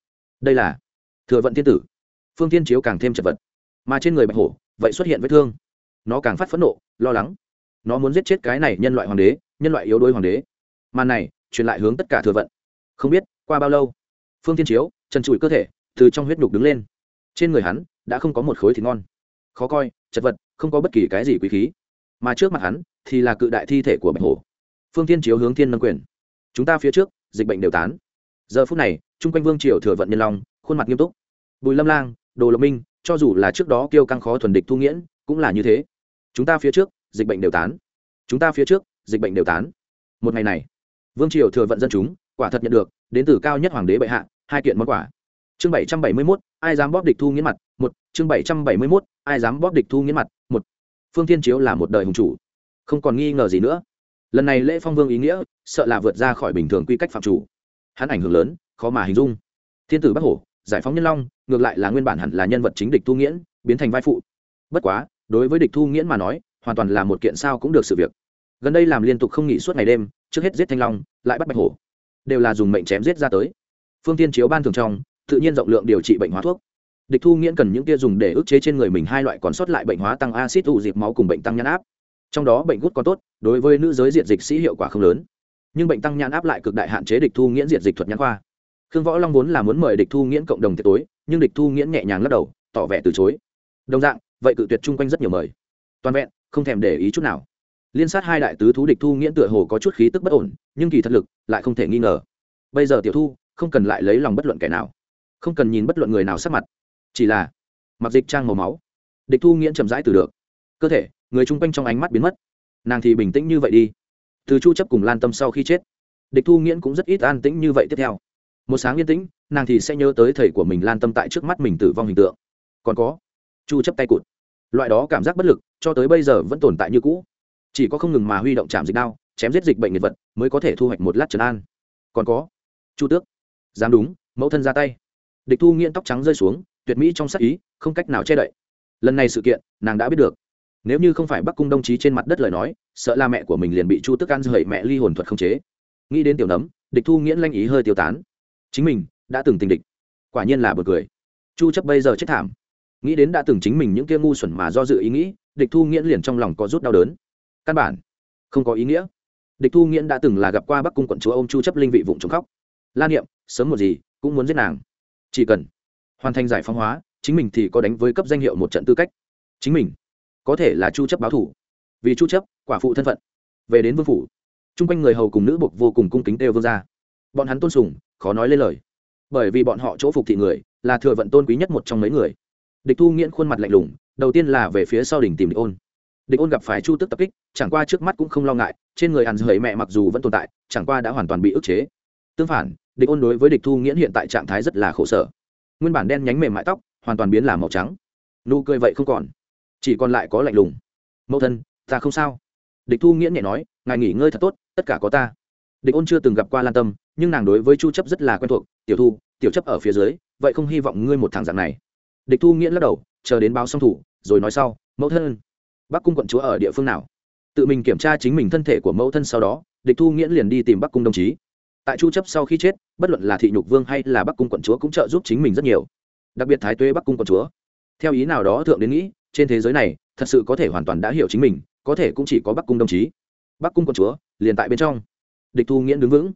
Đây là thừa vận thiên tử. Phương tiên chiếu càng thêm chật vật. Mà trên người bạch hổ vậy xuất hiện vết thương. Nó càng phát phẫn nộ, lo lắng. Nó muốn giết chết cái này nhân loại hoàng đế, nhân loại yếu đuối hoàng đế. Màn này, truyền lại hướng tất cả thừa vận. Không biết, qua bao lâu, phương tiên chiếu, trần trụi cơ thể, từ trong huyết nhục đứng lên. Trên người hắn, đã không có một khối thịt ngon. Khó coi, chật vật, không có bất kỳ cái gì quý khí. Mà trước mặt hắn, thì là cự đại thi thể của bạch hổ. Phương tiên chiếu hướng thiên nâng quyền. Chúng ta phía trước, dịch bệnh đều tán. Giờ phút này, chung quanh vương triều thừa vận nhân long, khuôn mặt nghiêm túc. Bùi lâm lang, đồ lộc minh cho dù là trước đó kêu căng khó thuần địch thu nghiễn, cũng là như thế. Chúng ta phía trước, dịch bệnh đều tán. Chúng ta phía trước, dịch bệnh đều tán. Một ngày này, vương triều thừa vận dân chúng, quả thật nhận được, đến từ cao nhất hoàng đế bệ hạ, hai kiện món quà. Chương bảy trăm bảy mươi mốt, ai dám bóp địch thu nghiến mặt? Một, chương bảy trăm bảy mươi mốt, ai dám bóp địch thu nghiến mặt? Một, phương thiên chiếu là một đời hùng chủ. Không còn nghi ngờ gì nữa. Lần này lễ phong vương ý nghĩa, sợ là vượt ra khỏi bình thường quy cách phạm chủ. Hắn ảnh hưởng lớn, khó mà hình dung. Thiên tử bắc hổ giải phóng nhân long, ngược lại là nguyên bản hẳn là nhân vật chính địch thu nghiễn, biến thành vai phụ. Bất quá, đối với địch thu nghiễn mà nói, hoàn toàn là một kiện sao cũng được sự việc. Gần đây làm liên tục không nghỉ suốt ngày đêm, trước hết giết thanh long, lại bắt bạch hổ. Đều là dùng mệnh chém giết ra tới. Phương tiên chiếu ban thường trong, tự nhiên rộng lượng điều trị bệnh hóa thuốc. Địch thu nghiễn cần những kia dùng để ức chế trên người mình hai loại còn sót lại bệnh hóa tăng acid ủ dịp máu cùng bệnh tăng nhãn áp. Trong đó bệnh gút có tốt, đối với nữ giới diệt dịch sĩ hiệu quả không lớn. Nhưng bệnh tăng nhãn áp lại cực đại hạn chế địch thu nghiễn diệt dịch thuật nhãn khoa khương võ long vốn là muốn mời địch thu nghiễn cộng đồng tiệc tối, nhưng địch thu nghiễn nhẹ nhàng lắc đầu, tỏ vẻ từ chối. Đồng dạng, vậy cự tuyệt chung quanh rất nhiều mời. Toàn vẹn, không thèm để ý chút nào. Liên sát hai đại tứ thú địch thu nghiễn tựa hồ có chút khí tức bất ổn, nhưng kỳ thật lực lại không thể nghi ngờ. Bây giờ tiểu thu không cần lại lấy lòng bất luận kẻ nào, không cần nhìn bất luận người nào sắc mặt. Chỉ là, mặc dịch trang màu máu. Địch thu nghiễn chậm rãi từ được. Cơ thể, người chung quanh trong ánh mắt biến mất. Nàng thì bình tĩnh như vậy đi. Từ chu chấp cùng lan tâm sau khi chết, địch thu nghiễn cũng rất ít an tĩnh như vậy tiếp theo một sáng yên tĩnh, nàng thì sẽ nhớ tới thầy của mình lan tâm tại trước mắt mình tử vong hình tượng. Còn có, chu chấp tay cụt. Loại đó cảm giác bất lực, cho tới bây giờ vẫn tồn tại như cũ. Chỉ có không ngừng mà huy động chạm dịch đao, chém giết dịch bệnh nhiệt vật, mới có thể thu hoạch một lát trấn an. Còn có, chu tước. Dám đúng, mẫu thân ra tay. Địch thu nghiện tóc trắng rơi xuống, tuyệt mỹ trong sắc ý, không cách nào che đậy. Lần này sự kiện, nàng đã biết được. Nếu như không phải bắc cung đồng chí trên mặt đất lời nói, sợ là mẹ của mình liền bị chu tước ăn rời mẹ ly hồn thuật không chế. Nghĩ đến tiểu nấm, địch thu nghiễn lanh ý hơi tiêu tán chính mình đã từng tình địch. Quả nhiên là bật cười. Chu chấp bây giờ chết thảm. Nghĩ đến đã từng chính mình những kia ngu xuẩn mà do dự ý nghĩ, địch thu nghiễn liền trong lòng có rút đau đớn. Căn bản không có ý nghĩa. Địch thu nghiễn đã từng là gặp qua bắc cung quận chúa ông chu chấp linh vị vụng trống khóc. Lan niệm, sớm một gì, cũng muốn giết nàng. Chỉ cần hoàn thành giải phóng hóa, chính mình thì có đánh với cấp danh hiệu một trận tư cách. Chính mình có thể là chu chấp báo thủ. Vì chu chấp, quả phụ thân phận. Về đến vương phủ, chung quanh người hầu cùng nữ buộc vô cùng cung kính têu vương gia bọn hắn tôn sùng, khó nói lên lời. Bởi vì bọn họ chỗ phục thị người, là thừa vận tôn quý nhất một trong mấy người. Địch thu nghiễn khuôn mặt lạnh lùng, đầu tiên là về phía sau đỉnh tìm địch ôn. Địch ôn gặp phải chu tức tập kích, chẳng qua trước mắt cũng không lo ngại, trên người hàn rời mẹ mặc dù vẫn tồn tại, chẳng qua đã hoàn toàn bị ức chế. Tương phản, địch ôn đối với địch thu nghiễn hiện tại trạng thái rất là khổ sở. Nguyên bản đen nhánh mềm mại tóc, hoàn toàn biến làm màu trắng. Nụ cười vậy không còn, chỉ còn lại có lạnh lùng. Mẫu thân, ta không sao. Địch thu nghiễn nhẹ nói, ngài nghỉ ngơi thật tốt, tất cả có ta địch ôn chưa từng gặp qua lan tâm, nhưng nàng đối với chu chấp rất là quen thuộc. Tiểu thu, tiểu chấp ở phía dưới, vậy không hy vọng ngươi một thằng dạng này. Địch thu nghiễn lắc đầu, chờ đến báo song thủ, rồi nói sau, mẫu thân, bắc cung quận chúa ở địa phương nào? Tự mình kiểm tra chính mình thân thể của mẫu thân sau đó, địch thu nghiễn liền đi tìm bắc cung đồng chí. Tại chu chấp sau khi chết, bất luận là thị nhục vương hay là bắc cung quận chúa cũng trợ giúp chính mình rất nhiều. Đặc biệt thái tuế bắc cung quận chúa. Theo ý nào đó thượng đến nghĩ, trên thế giới này, thật sự có thể hoàn toàn đã hiểu chính mình, có thể cũng chỉ có bắc cung đồng chí. Bắc cung quận chúa, liền tại bên trong địch thu nghiễn đứng vững.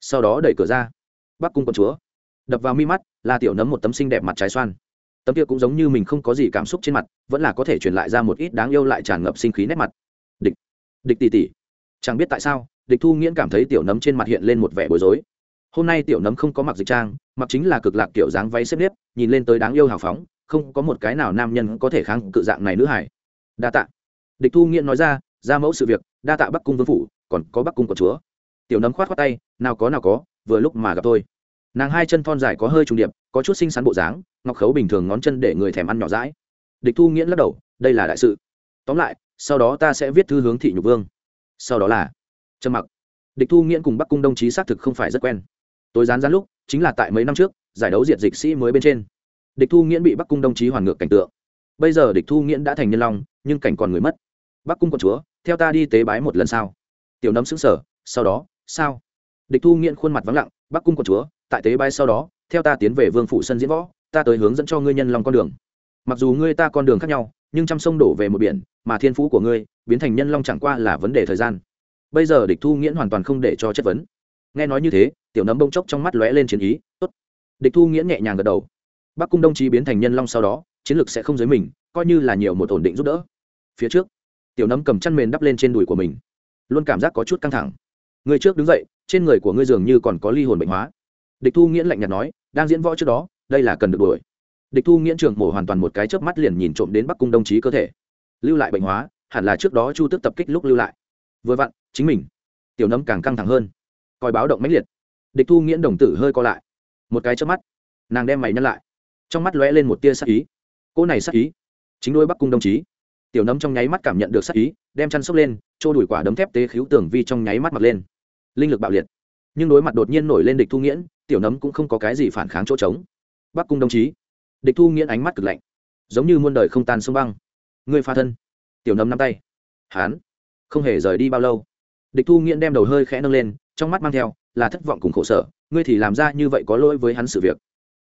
Sau đó đẩy cửa ra. Bắc cung quận chúa. Đập vào mi mắt là tiểu nấm một tấm xinh đẹp mặt trái xoan. Tấm kia cũng giống như mình không có gì cảm xúc trên mặt, vẫn là có thể truyền lại ra một ít đáng yêu lại tràn ngập sinh khí nét mặt. Địch. Địch tỉ tỉ chẳng biết tại sao, địch thu nghiễn cảm thấy tiểu nấm trên mặt hiện lên một vẻ bối rối. Hôm nay tiểu nấm không có mặc dịch trang, mặc chính là cực lạc kiểu dáng váy xếp nếp, nhìn lên tới đáng yêu hào phóng, không có một cái nào nam nhân có thể kháng cự dạng này nữ hải đa tạ. Địch thu nghiễn nói ra ra mẫu sự việc, đa tạ bắc cung vương phủ, còn có bắc cung của chúa tiểu nấm khoát khoát tay, nào có nào có, vừa lúc mà gặp tôi. Nàng hai chân thon dài có hơi trùng điệp, có chút xinh xắn bộ dáng, ngọc khấu bình thường ngón chân để người thèm ăn nhỏ rãi địch thu nghiễn lắc đầu, đây là đại sự. Tóm lại, sau đó ta sẽ viết thư hướng thị nhục vương. Sau đó là trầm mặc. Địch thu nghiễn cùng bắc cung đồng chí xác thực không phải rất quen. Tôi dán dán lúc, chính là tại mấy năm trước, giải đấu diệt dịch sĩ mới bên trên. Địch thu nghiễn bị bắc cung đồng chí hoàn ngược cảnh tượng. Bây giờ địch thu nghiễn đã thành nhân long, nhưng cảnh còn người mất. Bắc cung quận chúa, theo ta đi tế bái một lần sau. Tiểu nấm xứng sở sau đó sao? Địch thu nghiện khuôn mặt vắng lặng, bắc cung quận chúa, tại tế bay sau đó, theo ta tiến về vương phủ sân diễn võ, ta tới hướng dẫn cho ngươi nhân long con đường. Mặc dù ngươi ta con đường khác nhau, nhưng trăm sông đổ về một biển, mà thiên phú của ngươi, biến thành nhân long chẳng qua là vấn đề thời gian. Bây giờ địch thu nghiễn hoàn toàn không để cho chất vấn. Nghe nói như thế, tiểu nấm bông chốc trong mắt lóe lên chiến ý, tốt. Địch thu nghiễn nhẹ nhàng gật đầu. Bắc cung đồng chí biến thành nhân long sau đó, chiến lược sẽ không giới mình, coi như là nhiều một ổn định giúp đỡ. Phía trước, tiểu nấm cầm chăn mền đắp lên trên đùi của mình, luôn cảm giác có chút căng thẳng người trước đứng dậy, trên người của ngươi dường như còn có ly hồn bệnh hóa. Địch thu nghiễn lạnh nhạt nói, đang diễn võ trước đó, đây là cần được đuổi. Địch thu nghiễn trường mổ hoàn toàn một cái chớp mắt liền nhìn trộm đến bắc cung đồng chí cơ thể. Lưu lại bệnh hóa, hẳn là trước đó chu tức tập kích lúc lưu lại. Vừa vặn, chính mình, tiểu nấm càng căng thẳng hơn. Coi báo động mãnh liệt. Địch thu nghiễn đồng tử hơi co lại. Một cái chớp mắt, nàng đem mày nhăn lại. Trong mắt lóe lên một tia sắc ý. Cô này sắc ý, chính đôi bắc cung đồng chí. Tiểu nấm trong nháy mắt cảm nhận được sắc ý đem chăn sốc lên trô đuổi quả đấm thép tế khíu tường vi trong nháy mắt mặt lên. Linh lực bạo liệt. Nhưng đối mặt đột nhiên nổi lên địch thu nghiễn, tiểu nấm cũng không có cái gì phản kháng chỗ trống. Bắc cung đồng chí. Địch thu nghiễn ánh mắt cực lạnh. Giống như muôn đời không tan sông băng. Ngươi pha thân. Tiểu nấm nắm tay. Hán. Không hề rời đi bao lâu. Địch thu nghiễn đem đầu hơi khẽ nâng lên, trong mắt mang theo là thất vọng cùng khổ sở. Ngươi thì làm ra như vậy có lỗi với hắn sự việc.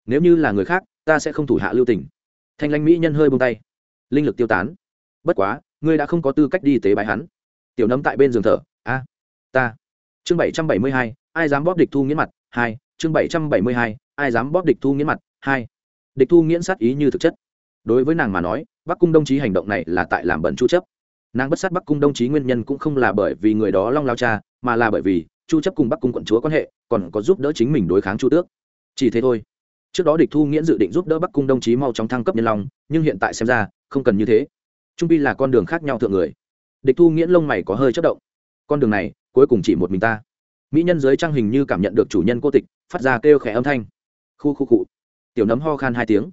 Nếu như là người khác, ta sẽ không thủ hạ lưu tình. Thanh lãnh mỹ nhân hơi bông tay. Linh lực tiêu tán. Bất quá ngươi đã không có tư cách đi tế bái hắn. Tiểu nấm tại bên giường thở, a, ta. Chương bảy trăm bảy mươi hai, ai dám bóp địch thu nghiến mặt? Hai, chương bảy trăm bảy mươi hai, ai dám bóp địch thu nghiến mặt? Hai, địch thu nghiễn sát ý như thực chất. Đối với nàng mà nói, bắc cung đồng chí hành động này là tại làm bẩn chu chấp. Nàng bất sát bắc cung đồng chí nguyên nhân cũng không là bởi vì người đó long lao cha, mà là bởi vì chu chấp cùng bắc cung quận chúa quan hệ còn có giúp đỡ chính mình đối kháng chu tước. Chỉ thế thôi. Trước đó địch thu nghiễn dự định giúp đỡ bắc cung đồng chí mau chóng thăng cấp nhân long, nhưng hiện tại xem ra không cần như thế trung pi là con đường khác nhau thượng người. Địch thu nghiễn lông mày có hơi chất động. Con đường này, cuối cùng chỉ một mình ta. Mỹ nhân dưới trang hình như cảm nhận được chủ nhân cô tịch, phát ra kêu khẽ âm thanh. Khu khu cụ tiểu nấm ho khan hai tiếng.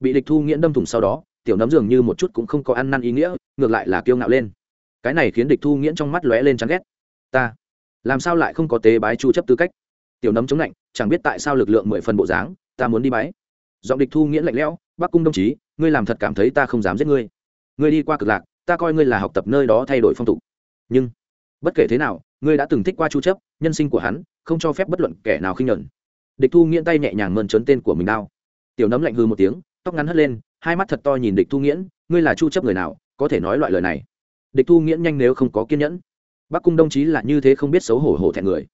Bị địch thu nghiễn đâm thủng sau đó, tiểu nấm dường như một chút cũng không có ăn năn ý nghĩa, ngược lại là kiêu ngạo lên. Cái này khiến địch thu nghiễn trong mắt lóe lên chán ghét. Ta, làm sao lại không có tế bái chu chấp tư cách? Tiểu nấm chống lạnh, chẳng biết tại sao lực lượng mười phần bộ dáng, ta muốn đi bái. Giọng địch thu nghiễn lạnh lẽo, bắc cung đồng chí, ngươi làm thật cảm thấy ta không dám giết ngươi ngươi đi qua cực lạc, ta coi ngươi là học tập nơi đó thay đổi phong tục. Nhưng, bất kể thế nào, ngươi đã từng thích qua chu chấp, nhân sinh của hắn, không cho phép bất luận kẻ nào khinh nhẫn. Địch thu nghiễn tay nhẹ nhàng mơn trớn tên của mình đao. Tiểu nấm lạnh hư một tiếng, tóc ngắn hất lên, hai mắt thật to nhìn địch thu nghiễn, ngươi là chu chấp người nào, có thể nói loại lời này? Địch thu nghiễn nhanh nếu không có kiên nhẫn. Bắc cung đồng chí là như thế không biết xấu hổ hổ thẹn người.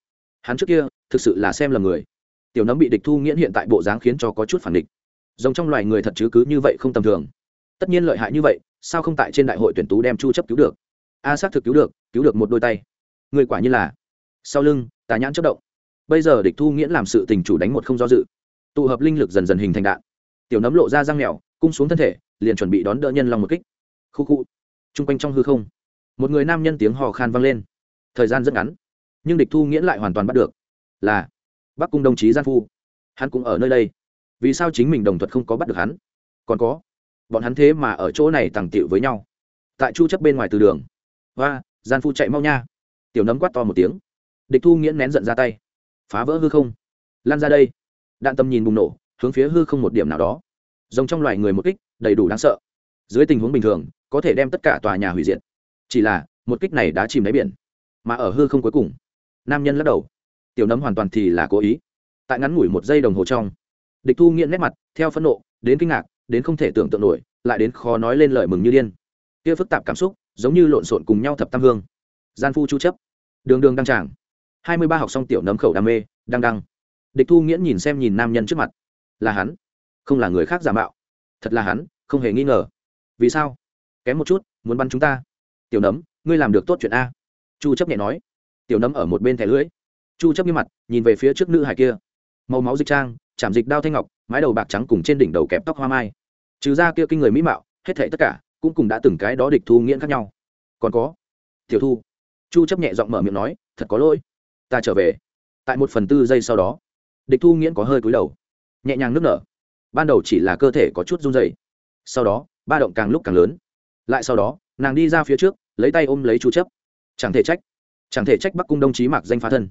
Hắn trước kia, thực sự là xem là người. Tiểu nấm bị địch thu nghiễn hiện tại bộ dáng khiến cho có chút phản địch. Giống trong loài người thật chứ cứ như vậy không tầm thường tất nhiên lợi hại như vậy, sao không tại trên đại hội tuyển tú đem chu chấp cứu được? A xác thực cứu được cứu được một đôi tay. Người quả như là. Sau lưng, tà nhãn chất động. Bây giờ địch thu nghiễn làm sự tình chủ đánh một không do dự. Tụ hợp linh lực dần dần hình thành đạn. Tiểu nấm lộ ra răng mèo cung xuống thân thể, liền chuẩn bị đón đỡ nhân lòng một kích. Khu khu. Chung quanh trong hư không, một người nam nhân tiếng hò khan vang lên. Thời gian rất ngắn, nhưng địch thu nghiễn lại hoàn toàn bắt được. Là bắc cung đồng chí gian phu. Hắn cũng ở nơi đây. Vì sao chính mình đồng thuật không có bắt được hắn? Còn có bọn hắn thế mà ở chỗ này tàng tiệu với nhau. Tại chu chấp bên ngoài từ đường. Và gian phu chạy mau nha. Tiểu nấm quát to một tiếng. Địch thu nghiễn nén giận ra tay. Phá vỡ hư không. Lan ra đây. Đạn tâm nhìn bùng nổ, hướng phía hư không một điểm nào đó. Giống trong loài người một kích, đầy đủ đáng sợ. Dưới tình huống bình thường, có thể đem tất cả tòa nhà hủy diệt. Chỉ là, một kích này đã chìm đáy biển. Mà ở hư không cuối cùng, nam nhân lắc đầu. Tiểu nấm hoàn toàn thì là cố ý. Tại ngắn ngủi một giây đồng hồ trong, địch thu nghiện nét mặt, theo phẫn nộ, đến kinh ngạc đến không thể tưởng tượng nổi, lại đến khó nói lên lời mừng như điên. Kia phức tạp cảm xúc, giống như lộn xộn cùng nhau thập tam hương. Gian phu chu chấp. Đường đường đăng tràng. Hai mươi ba học xong tiểu nấm khẩu đam mê, đăng đăng. Địch thu nghiễn nhìn xem nhìn nam nhân trước mặt. Là hắn. Không là người khác giả mạo. Thật là hắn, không hề nghi ngờ. Vì sao? Kém một chút, muốn bắn chúng ta. Tiểu nấm, ngươi làm được tốt chuyện a. Chu chấp nhẹ nói. Tiểu nấm ở một bên thẻ lưỡi. Chu chấp như mặt, nhìn về phía trước nữ hải kia. Màu máu dịch trang chạm dịch đao thanh ngọc, mái đầu bạc trắng cùng trên đỉnh đầu kẹp tóc hoa mai. Trừ ra kia kinh người mỹ mạo, hết thảy tất cả cũng cùng đã từng cái đó địch thu nghiễn khác nhau. Còn có, tiểu thu. Chu chấp nhẹ giọng mở miệng nói, thật có lỗi. Ta trở về. Tại một phần tư giây sau đó, địch thu nghiễn có hơi cúi đầu, nhẹ nhàng nước nở. Ban đầu chỉ là cơ thể có chút run rẩy. Sau đó, ba động càng lúc càng lớn. Lại sau đó, nàng đi ra phía trước, lấy tay ôm lấy chu chấp. Chẳng thể trách, chẳng thể trách bắc cung đồng chí mặc danh phá thân.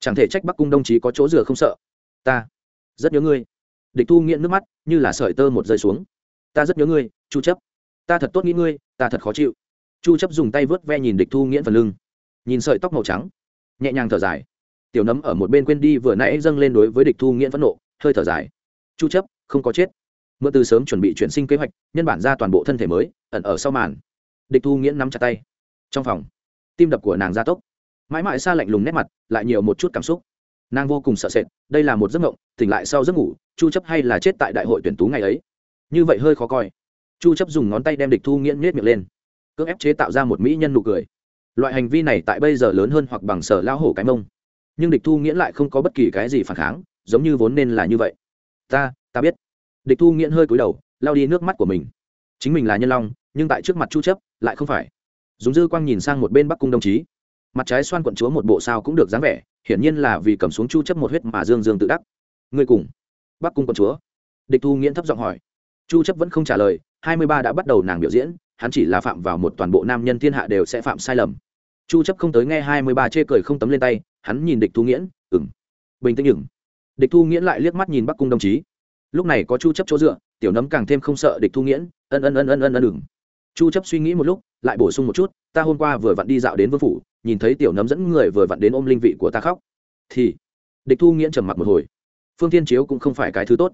Chẳng thể trách bắc cung đồng chí có chỗ dựa không sợ. Ta rất nhớ ngươi. Địch thu nghiện nước mắt, như là sợi tơ một rơi xuống. Ta rất nhớ ngươi, chu chấp. Ta thật tốt nghĩ ngươi, ta thật khó chịu. Chu chấp dùng tay vớt ve nhìn địch thu nghiện phần lưng. Nhìn sợi tóc màu trắng. Nhẹ nhàng thở dài. Tiểu nấm ở một bên quên đi vừa nãy dâng lên đối với địch thu nghiện phẫn nộ, hơi thở dài. Chu chấp, không có chết. Mượn từ sớm chuẩn bị chuyển sinh kế hoạch, nhân bản ra toàn bộ thân thể mới, ẩn ở sau màn. Địch thu nghiễn nắm chặt tay. Trong phòng, tim đập của nàng gia tốc. Mãi mãi xa lạnh lùng nét mặt, lại nhiều một chút cảm xúc nàng vô cùng sợ sệt, đây là một giấc mộng, tỉnh lại sau giấc ngủ, chu chấp hay là chết tại đại hội tuyển tú ngày ấy. Như vậy hơi khó coi. Chu chấp dùng ngón tay đem địch thu nghiễn nhếch miệng lên. Cưỡng ép chế tạo ra một mỹ nhân nụ cười. Loại hành vi này tại bây giờ lớn hơn hoặc bằng sở lao hổ cái mông. Nhưng địch thu nghiễn lại không có bất kỳ cái gì phản kháng, giống như vốn nên là như vậy. Ta ta biết. Địch thu nghiễn hơi cúi đầu lao đi nước mắt của mình. Chính mình là nhân long, nhưng tại trước mặt chu chấp, lại không phải. Dùng dư quang nhìn sang một bên bắc cung đồng chí mặt trái xoan quận chúa một bộ sao cũng được dáng vẻ, hiển nhiên là vì cầm xuống chu chấp một huyết mà dương dương tự đắc. Người cùng, bắc cung quận chúa. Địch thu nghiễn thấp giọng hỏi. Chu chấp vẫn không trả lời 23 đã bắt đầu nàng biểu diễn, hắn chỉ là phạm vào một toàn bộ nam nhân thiên hạ đều sẽ phạm sai lầm. Chu chấp không tới nghe hai mươi ba chê cười không tấm lên tay, hắn nhìn địch thu nghiễn, ừm, bình tĩnh ửng địch thu nghiễn lại liếc mắt nhìn bắc cung đồng chí. Lúc này có chu chấp chỗ dựa, tiểu nấm càng thêm không sợ địch thu nghiễn, ân ân ân ân ân ân đừng chu chấp suy nghĩ một lúc, lại bổ sung một chút, ta hôm qua vừa vặn đi dạo đến vương phủ nhìn thấy tiểu nấm dẫn người vừa vặn đến ôm linh vị của ta khóc. Thì địch thu nghiễn trầm mặc một hồi. Phương thiên chiếu cũng không phải cái thứ tốt.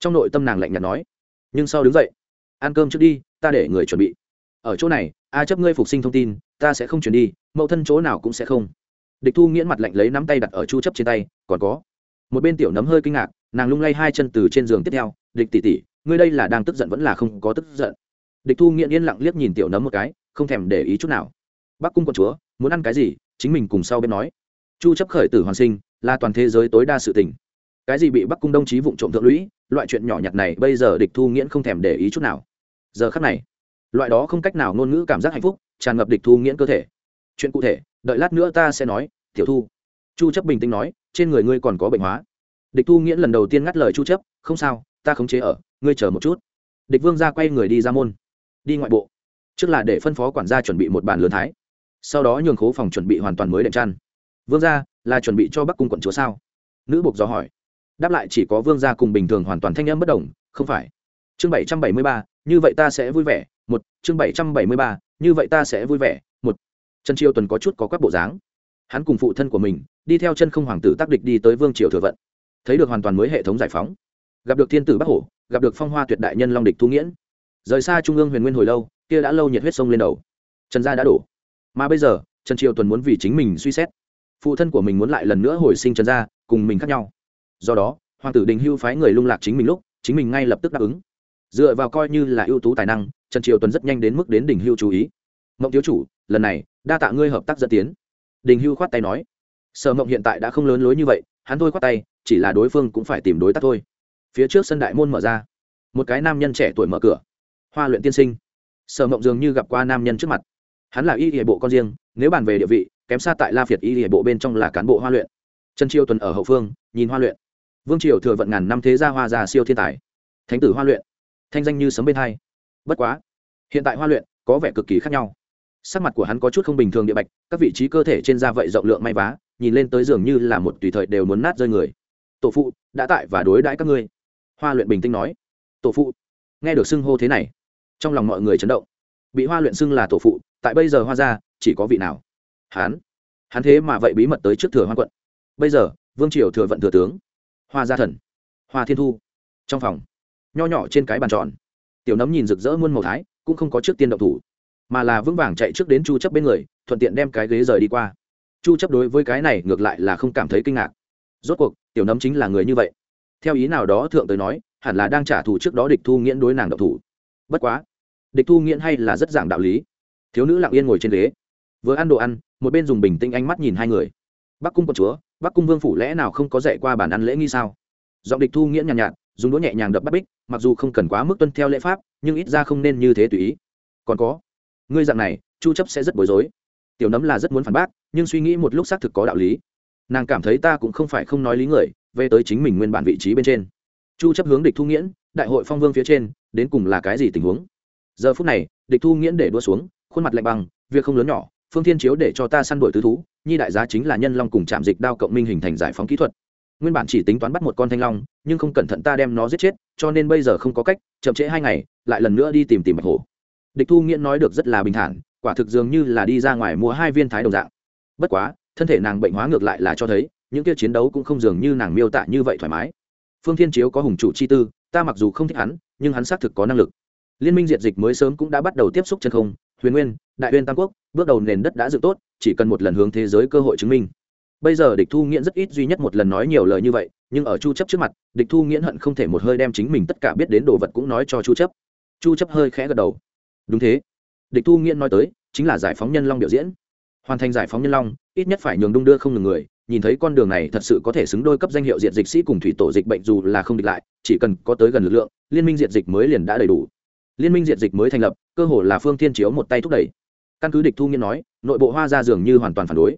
Trong nội tâm nàng lạnh nhạt nói nhưng sau đứng dậy ăn cơm trước đi ta để người chuẩn bị. Ở chỗ này a chấp ngươi phục sinh thông tin ta sẽ không chuyển đi mẫu thân chỗ nào cũng sẽ không. Địch thu nghiễn mặt lạnh lấy nắm tay đặt ở chu chấp trên tay còn có. Một bên tiểu nấm hơi kinh ngạc nàng lung lay hai chân từ trên giường tiếp theo địch tỷ tỷ, ngươi đây là đang tức giận vẫn là không có tức giận? Địch thu nghiễn yên lặng liếc nhìn tiểu nấm một cái không thèm để ý chút nào. Bắc cung quận chúa muốn ăn cái gì, chính mình cùng sau bên nói. Chu chấp khởi tử hoàn sinh, là toàn thế giới tối đa sự tình. Cái gì bị bắc cung đông chí vụng trộm thượng lũy, loại chuyện nhỏ nhặt này bây giờ địch thu nghiễn không thèm để ý chút nào. Giờ khắc này, loại đó không cách nào ngôn ngữ cảm giác hạnh phúc, tràn ngập địch thu nghiễn cơ thể. Chuyện cụ thể, đợi lát nữa ta sẽ nói, tiểu thu. Chu chấp bình tĩnh nói, trên người ngươi còn có bệnh hóa. Địch thu nghiễn lần đầu tiên ngắt lời chu chấp, không sao, ta khống chế ở, ngươi chờ một chút. Địch vương ra quay người đi ra môn. Đi ngoại bộ. Trước là để phân phó quản gia chuẩn bị một bàn lớn thái sau đó nhường khố phòng chuẩn bị hoàn toàn mới đệm chăn. Vương gia, là chuẩn bị cho bắc cung quận chúa sao? Nữ buộc dò hỏi. Đáp lại chỉ có vương gia cùng bình thường hoàn toàn thanh âm bất đồng không phải. Chương bảy trăm bảy mươi ba, như vậy ta sẽ vui vẻ. Một, chương bảy trăm bảy mươi ba, như vậy ta sẽ vui vẻ. Một, trần triều tuần có chút có các bộ dáng. Hắn cùng phụ thân của mình, đi theo chân không hoàng tử tác địch đi tới vương triều thừa vận. Thấy được hoàn toàn mới hệ thống giải phóng. Gặp được thiên tử bắc hổ, gặp được phong hoa tuyệt đại nhân long địch thu nghiễn. Rời xa trung ương huyền nguyên hồi lâu, kia đã lâu nhiệt huyết sông lên đầu. Trần gia đã đổ mà bây giờ, trần triều tuần muốn vì chính mình suy xét. Phụ thân của mình muốn lại lần nữa hồi sinh trần gia, cùng mình khác nhau. Do đó, hoàng tử đình hưu phái người lung lạc chính mình lúc, chính mình ngay lập tức đáp ứng. Dựa vào coi như là ưu tú tài năng, trần triều tuần rất nhanh đến mức đến đình hưu chú ý. Mộng thiếu chủ, lần này, đa tạ ngươi hợp tác dẫn tiến. Đình hưu khoát tay nói. Sở mộng hiện tại đã không lớn lối như vậy, hắn thôi khoát tay, chỉ là đối phương cũng phải tìm đối tác thôi. Phía trước sân đại môn mở ra, một cái nam nhân trẻ tuổi mở cửa. Hoa luyện tiên sinh. Sở mộng dường như gặp qua nam nhân trước mặt hắn là y hệ bộ con riêng, nếu bàn về địa vị, kém xa tại la việt y hệ bộ bên trong là cán bộ hoa luyện. Trần triều tuần ở hậu phương, nhìn hoa luyện. Vương triều thừa vận ngàn năm thế gia hoa già siêu thiên tài. Thánh tử hoa luyện. Thanh danh như sấm bên hai. Bất quá, hiện tại hoa luyện có vẻ cực kỳ khác nhau. Sắc mặt của hắn có chút không bình thường địa bạch, các vị trí cơ thể trên da vậy rộng lượng may vá, nhìn lên tới dường như là một tùy thời đều muốn nát rơi người. Tổ phụ, đã tại và đối đãi các ngươi. Hoa luyện bình tĩnh nói. Tổ phụ, nghe được xưng hô thế này, trong lòng mọi người chấn động bị hoa luyện xưng là tổ phụ tại bây giờ hoa ra, chỉ có vị nào? Hán, hắn thế mà vậy bí mật tới trước thừa hoa quận. Bây giờ vương triều thừa vận thừa tướng. Hoa gia thần. Hoa thiên thu. Trong phòng nho nhỏ trên cái bàn tròn tiểu nấm nhìn rực rỡ muôn màu thái cũng không có trước tiên động thủ mà là vững vàng chạy trước đến chu chấp bên người thuận tiện đem cái ghế rời đi qua. Chu chấp đối với cái này ngược lại là không cảm thấy kinh ngạc. Rốt cuộc tiểu nấm chính là người như vậy. Theo ý nào đó thượng tới nói hẳn là đang trả thù trước đó địch thu nghiễn đối nàng động thủ. Bất quá địch thu nghiễn hay là rất giảng đạo lý. Thiếu nữ lặng yên ngồi trên ghế. Vừa ăn đồ ăn một bên dùng bình tĩnh ánh mắt nhìn hai người. Bắc cung quận chúa bắc cung vương phủ lẽ nào không có dạy qua bản ăn lễ nghi sao? Giọng địch thu nghiễn nhàn nhạt, nhạt dùng đũa nhẹ nhàng đập bắt bích mặc dù không cần quá mức tuân theo lễ pháp nhưng ít ra không nên như thế tùy ý. Còn có ngươi dạng này chu chấp sẽ rất bối rối. Tiểu nấm là rất muốn phản bác nhưng suy nghĩ một lúc xác thực có đạo lý. Nàng cảm thấy ta cũng không phải không nói lý người về tới chính mình nguyên bản vị trí bên trên. Chu chấp hướng địch thu nghiễn đại hội phong vương phía trên đến cùng là cái gì tình huống? Giờ phút này, địch thu nghiễn để đua xuống, khuôn mặt lạnh băng, việc không lớn nhỏ, phương thiên chiếu để cho ta săn đuổi tứ thú, nhi đại giá chính là nhân long cùng chạm dịch đao cộng minh hình thành giải phóng kỹ thuật. Nguyên bản chỉ tính toán bắt một con thanh long, nhưng không cẩn thận ta đem nó giết chết, cho nên bây giờ không có cách, chậm trễ hai ngày, lại lần nữa đi tìm tìm bạch hổ. Địch thu nghiễn nói được rất là bình thản, quả thực dường như là đi ra ngoài mua hai viên thái đồng dạng. Bất quá, thân thể nàng bệnh hóa ngược lại là cho thấy, những kia chiến đấu cũng không dường như nàng miêu tả như vậy thoải mái. Phương thiên chiếu có hùng chủ chi tư, ta mặc dù không thích hắn, nhưng hắn xác thực có năng lực liên minh diệt dịch mới sớm cũng đã bắt đầu tiếp xúc chân không, huyền nguyên, đại huyên tam quốc, bước đầu nền đất đã dựng tốt, chỉ cần một lần hướng thế giới cơ hội chứng minh. Bây giờ địch thu nghiễn rất ít duy nhất một lần nói nhiều lời như vậy, nhưng ở chu chấp trước mặt, địch thu nghiễn hận không thể một hơi đem chính mình tất cả biết đến đồ vật cũng nói cho chu chấp. Chu chấp hơi khẽ gật đầu. Đúng thế. Địch thu nghiễn nói tới, chính là giải phóng nhân long biểu diễn. Hoàn thành giải phóng nhân long, ít nhất phải nhường đung đưa không ngừng người, nhìn thấy con đường này thật sự có thể xứng đôi cấp danh hiệu diệt dịch sĩ cùng thủy tổ dịch bệnh dù là không địch lại, chỉ cần có tới gần lực lượng, liên minh diệt dịch mới liền đã đầy đủ liên minh diện dịch mới thành lập, cơ hồ là phương thiên chiếu một tay thúc đẩy. Căn cứ địch thu nghiên nói, nội bộ hoa ra dường như hoàn toàn phản đối.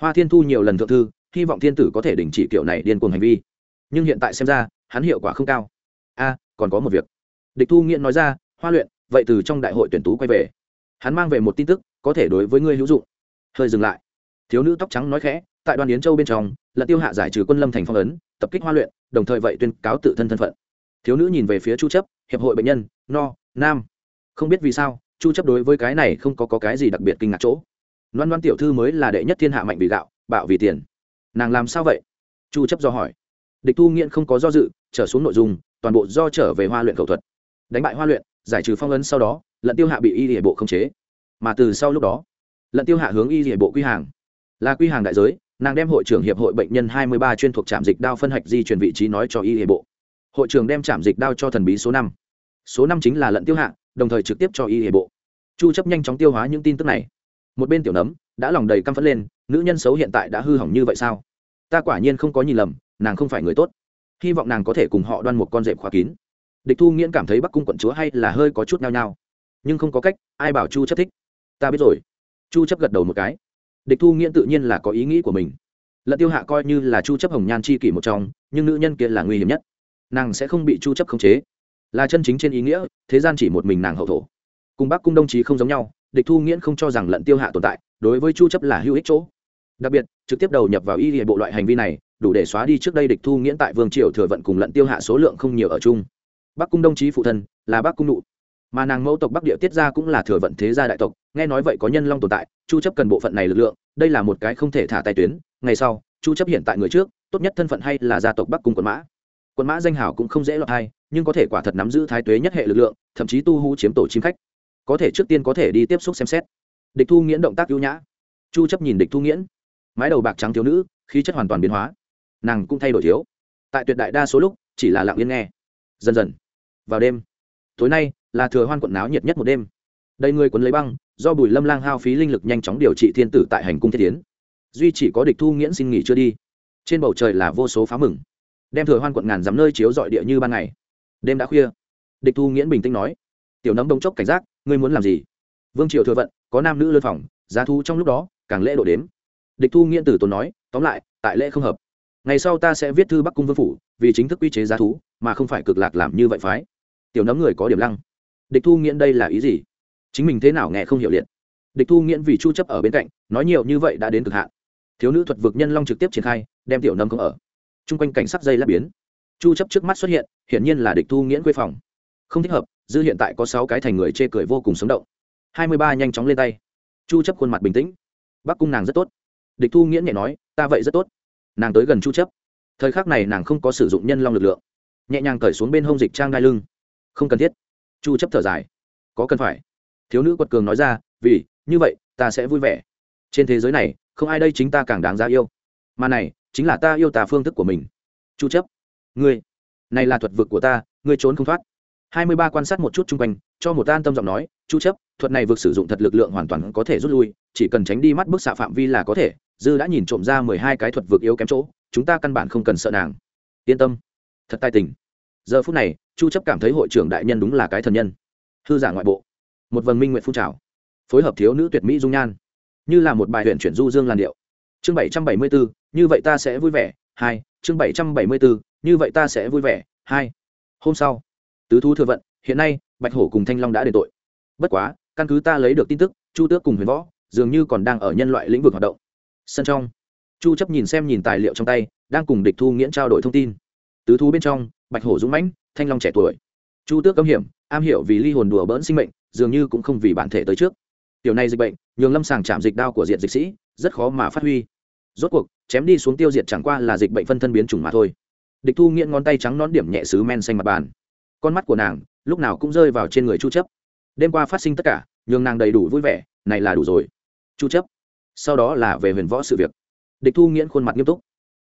Hoa thiên thu nhiều lần thượng thư, hy vọng thiên tử có thể đình chỉ kiểu này điên cuồng hành vi. Nhưng hiện tại xem ra, hắn hiệu quả không cao. A, còn có một việc. Địch thu nghiện nói ra, hoa luyện, vậy từ trong đại hội tuyển tú quay về. Hắn mang về một tin tức, có thể đối với ngươi hữu dụng. Hơi dừng lại. Thiếu nữ tóc trắng nói khẽ, tại đoàn yến châu bên trong, là tiêu hạ giải trừ quân lâm thành phong ấn, tập kích hoa luyện, đồng thời vậy tuyên cáo tự thân thân phận. Thiếu nữ nhìn về phía chu chấp, hiệp hội bệnh nhân, no nam. Không biết vì sao chu chấp đối với cái này không có, có cái gì đặc biệt kinh ngạc chỗ. Loan loan tiểu thư mới là đệ nhất thiên hạ mạnh vì gạo bạo vì tiền. Nàng làm sao vậy? Chu chấp do hỏi. Địch thu nghiện không có do dự trở xuống nội dung toàn bộ do trở về hoa luyện cầu thuật. Đánh bại hoa luyện giải trừ phong ấn sau đó lận tiêu hạ bị y địa bộ không chế. Mà từ sau lúc đó lận tiêu hạ hướng y địa bộ quy hàng. Là quy hàng đại giới nàng đem hội trưởng hiệp hội bệnh nhân 23 chuyên thuộc trạm dịch đao phân hạch di chuyển vị trí nói cho y địa bộ. Hội trưởng đem trạm dịch đao cho thần bí số năm số năm chính là lận tiêu hạ, đồng thời trực tiếp cho y hệ bộ. Chu chấp nhanh chóng tiêu hóa những tin tức này. Một bên tiểu nấm đã lòng đầy căm phẫn lên, nữ nhân xấu hiện tại đã hư hỏng như vậy sao? Ta quả nhiên không có nhìn lầm, nàng không phải người tốt. Hy vọng nàng có thể cùng họ đoan một con rệp khóa kín. Địch thu nghiễn cảm thấy bắc cung quận chúa hay là hơi có chút nhao nhao. Nhưng không có cách, ai bảo chu chấp thích? Ta biết rồi. Chu chấp gật đầu một cái. Địch thu nghiễn tự nhiên là có ý nghĩ của mình. Lận tiêu hạ coi như là chu chấp hồng nhan chi kỷ một trong, nhưng nữ nhân kia là nguy hiểm nhất. Nàng sẽ không bị chu chấp khống chế là chân chính trên ý nghĩa, thế gian chỉ một mình nàng hậu thổ. Cùng bắc cung đồng chí không giống nhau, địch thu nghiễn không cho rằng lận tiêu hạ tồn tại, đối với chu chấp là hữu ích chỗ. Đặc biệt, trực tiếp đầu nhập vào y hệ bộ loại hành vi này, đủ để xóa đi trước đây địch thu nghiễn tại vương triều thừa vận cùng lận tiêu hạ số lượng không nhiều ở chung. Bắc cung đồng chí phụ thân là bắc cung nụ. Mà nàng mẫu tộc bắc địa tiết gia cũng là thừa vận thế gia đại tộc, nghe nói vậy có nhân long tồn tại, chu chấp cần bộ phận này lực lượng, đây là một cái không thể thả tay tuyến. Ngày sau, chu chấp hiện tại người trước, tốt nhất thân phận hay là gia tộc bắc cung quận mã. Quân mã danh hào cũng không dễ lọt hay nhưng có thể quả thật nắm giữ thái tuế nhất hệ lực lượng, thậm chí tu hú chiếm tổ chim khách. Có thể trước tiên có thể đi tiếp xúc xem xét. Địch thu nghiễn động tác ưu nhã. Chu chấp nhìn địch thu nghiễn. Mái đầu bạc trắng thiếu nữ, khí chất hoàn toàn biến hóa. Nàng cũng thay đổi thiếu. Tại tuyệt đại đa số lúc, chỉ là lặng yên nghe. Dần dần, vào đêm. Tối nay, là thừa hoan quận náo nhiệt nhất một đêm. Đầy người quấn lấy băng, do bùi lâm lang hao phí linh lực nhanh chóng điều trị thiên tử tại hành cung thiết tiến. Duy chỉ có địch thu nghiễn xin nghỉ chưa đi. Trên bầu trời là vô số phá mừng đem thừa hoan quận ngàn dám nơi chiếu dọi địa như ban ngày. Đêm đã khuya. Địch thu nghiễn bình tĩnh nói, tiểu nấm đông chốc cảnh giác, ngươi muốn làm gì? Vương triều thừa vận, có nam nữ lân phòng, giá thu trong lúc đó, càng lễ độ đếm. Địch thu nghiễn tử tốn nói, tóm lại, tại lễ không hợp. Ngày sau ta sẽ viết thư bắc cung vương phủ, vì chính thức quy chế giá thú mà không phải cực lạc làm như vậy phái. Tiểu nấm người có điểm lăng. Địch thu nghiễn đây là ý gì? Chính mình thế nào nghe không hiểu liệt. Địch thu nghiễn vì chu chấp ở bên cạnh, nói nhiều như vậy đã đến cực hạn. Thiếu nữ thuật vực nhân long trực tiếp triển khai, đem tiểu nấm không ở chung quanh cảnh sắc dây lát biến. Chu chấp trước mắt xuất hiện, hiển nhiên là địch thu nghiễn quê phòng. Không thích hợp, dư hiện tại có sáu cái thành người chê cười vô cùng sống động. Hai mươi ba nhanh chóng lên tay. Chu chấp khuôn mặt bình tĩnh. Bắc cung nàng rất tốt. Địch thu nghiễn nhẹ nói, ta vậy rất tốt. Nàng tới gần chu chấp. Thời khắc này nàng không có sử dụng nhân long lực lượng. Nhẹ nhàng cởi xuống bên hông dịch trang đai lưng. Không cần thiết. Chu chấp thở dài. Có cần phải. Thiếu nữ quật cường nói ra, vì, như vậy, ta sẽ vui vẻ. Trên thế giới này, không ai đây chính ta càng đáng giá yêu. Mà này chính là ta yêu tà phương thức của mình. Chu chấp, ngươi, này là thuật vực của ta, ngươi trốn không thoát. Hai mươi ba quan sát một chút chung quanh, cho một an tâm giọng nói, chu chấp, thuật này vượt sử dụng thật lực lượng hoàn toàn có thể rút lui, chỉ cần tránh đi mắt bức xạ phạm vi là có thể. Dư đã nhìn trộm ra mười hai cái thuật vực yếu kém chỗ, chúng ta căn bản không cần sợ nàng. Yên tâm, thật tài tình. Giờ phút này, chu chấp cảm thấy hội trưởng đại nhân đúng là cái thần nhân. Hư giả ngoại bộ, một vần minh nguyện phun trào, phối hợp thiếu nữ tuyệt mỹ dung nhan, như là một bài huyện chuyển du dương làn điệu chương 774, như vậy ta sẽ vui vẻ. Hai chương 774, như vậy ta sẽ vui vẻ. Hai hôm sau tứ thú thừa vận hiện nay bạch hổ cùng thanh long đã đền tội. Bất quá căn cứ ta lấy được tin tức chu tước cùng huyền võ dường như còn đang ở nhân loại lĩnh vực hoạt động. Sân trong chu chấp nhìn xem nhìn tài liệu trong tay đang cùng địch thu nghiễn trao đổi thông tin. Tứ thú bên trong bạch hổ dũng mãnh thanh long trẻ tuổi. Chu tước cấm hiểm am hiểu vì ly hồn đùa bỡn sinh mệnh dường như cũng không vì bản thể tới trước. Tiểu này dịch bệnh nhường lâm sàng chạm dịch đao của diện dịch sĩ rất khó mà phát huy rốt cuộc, chém đi xuống tiêu diệt chẳng qua là dịch bệnh phân thân biến chủng mà thôi. Địch thu nghiện ngón tay trắng nón điểm nhẹ xứ men xanh mặt bàn. Con mắt của nàng lúc nào cũng rơi vào trên người chu chấp. Đêm qua phát sinh tất cả, nhường nàng đầy đủ vui vẻ, này là đủ rồi. Chu chấp, sau đó là về huyền võ sự việc. Địch thu nghiễn khuôn mặt nghiêm túc.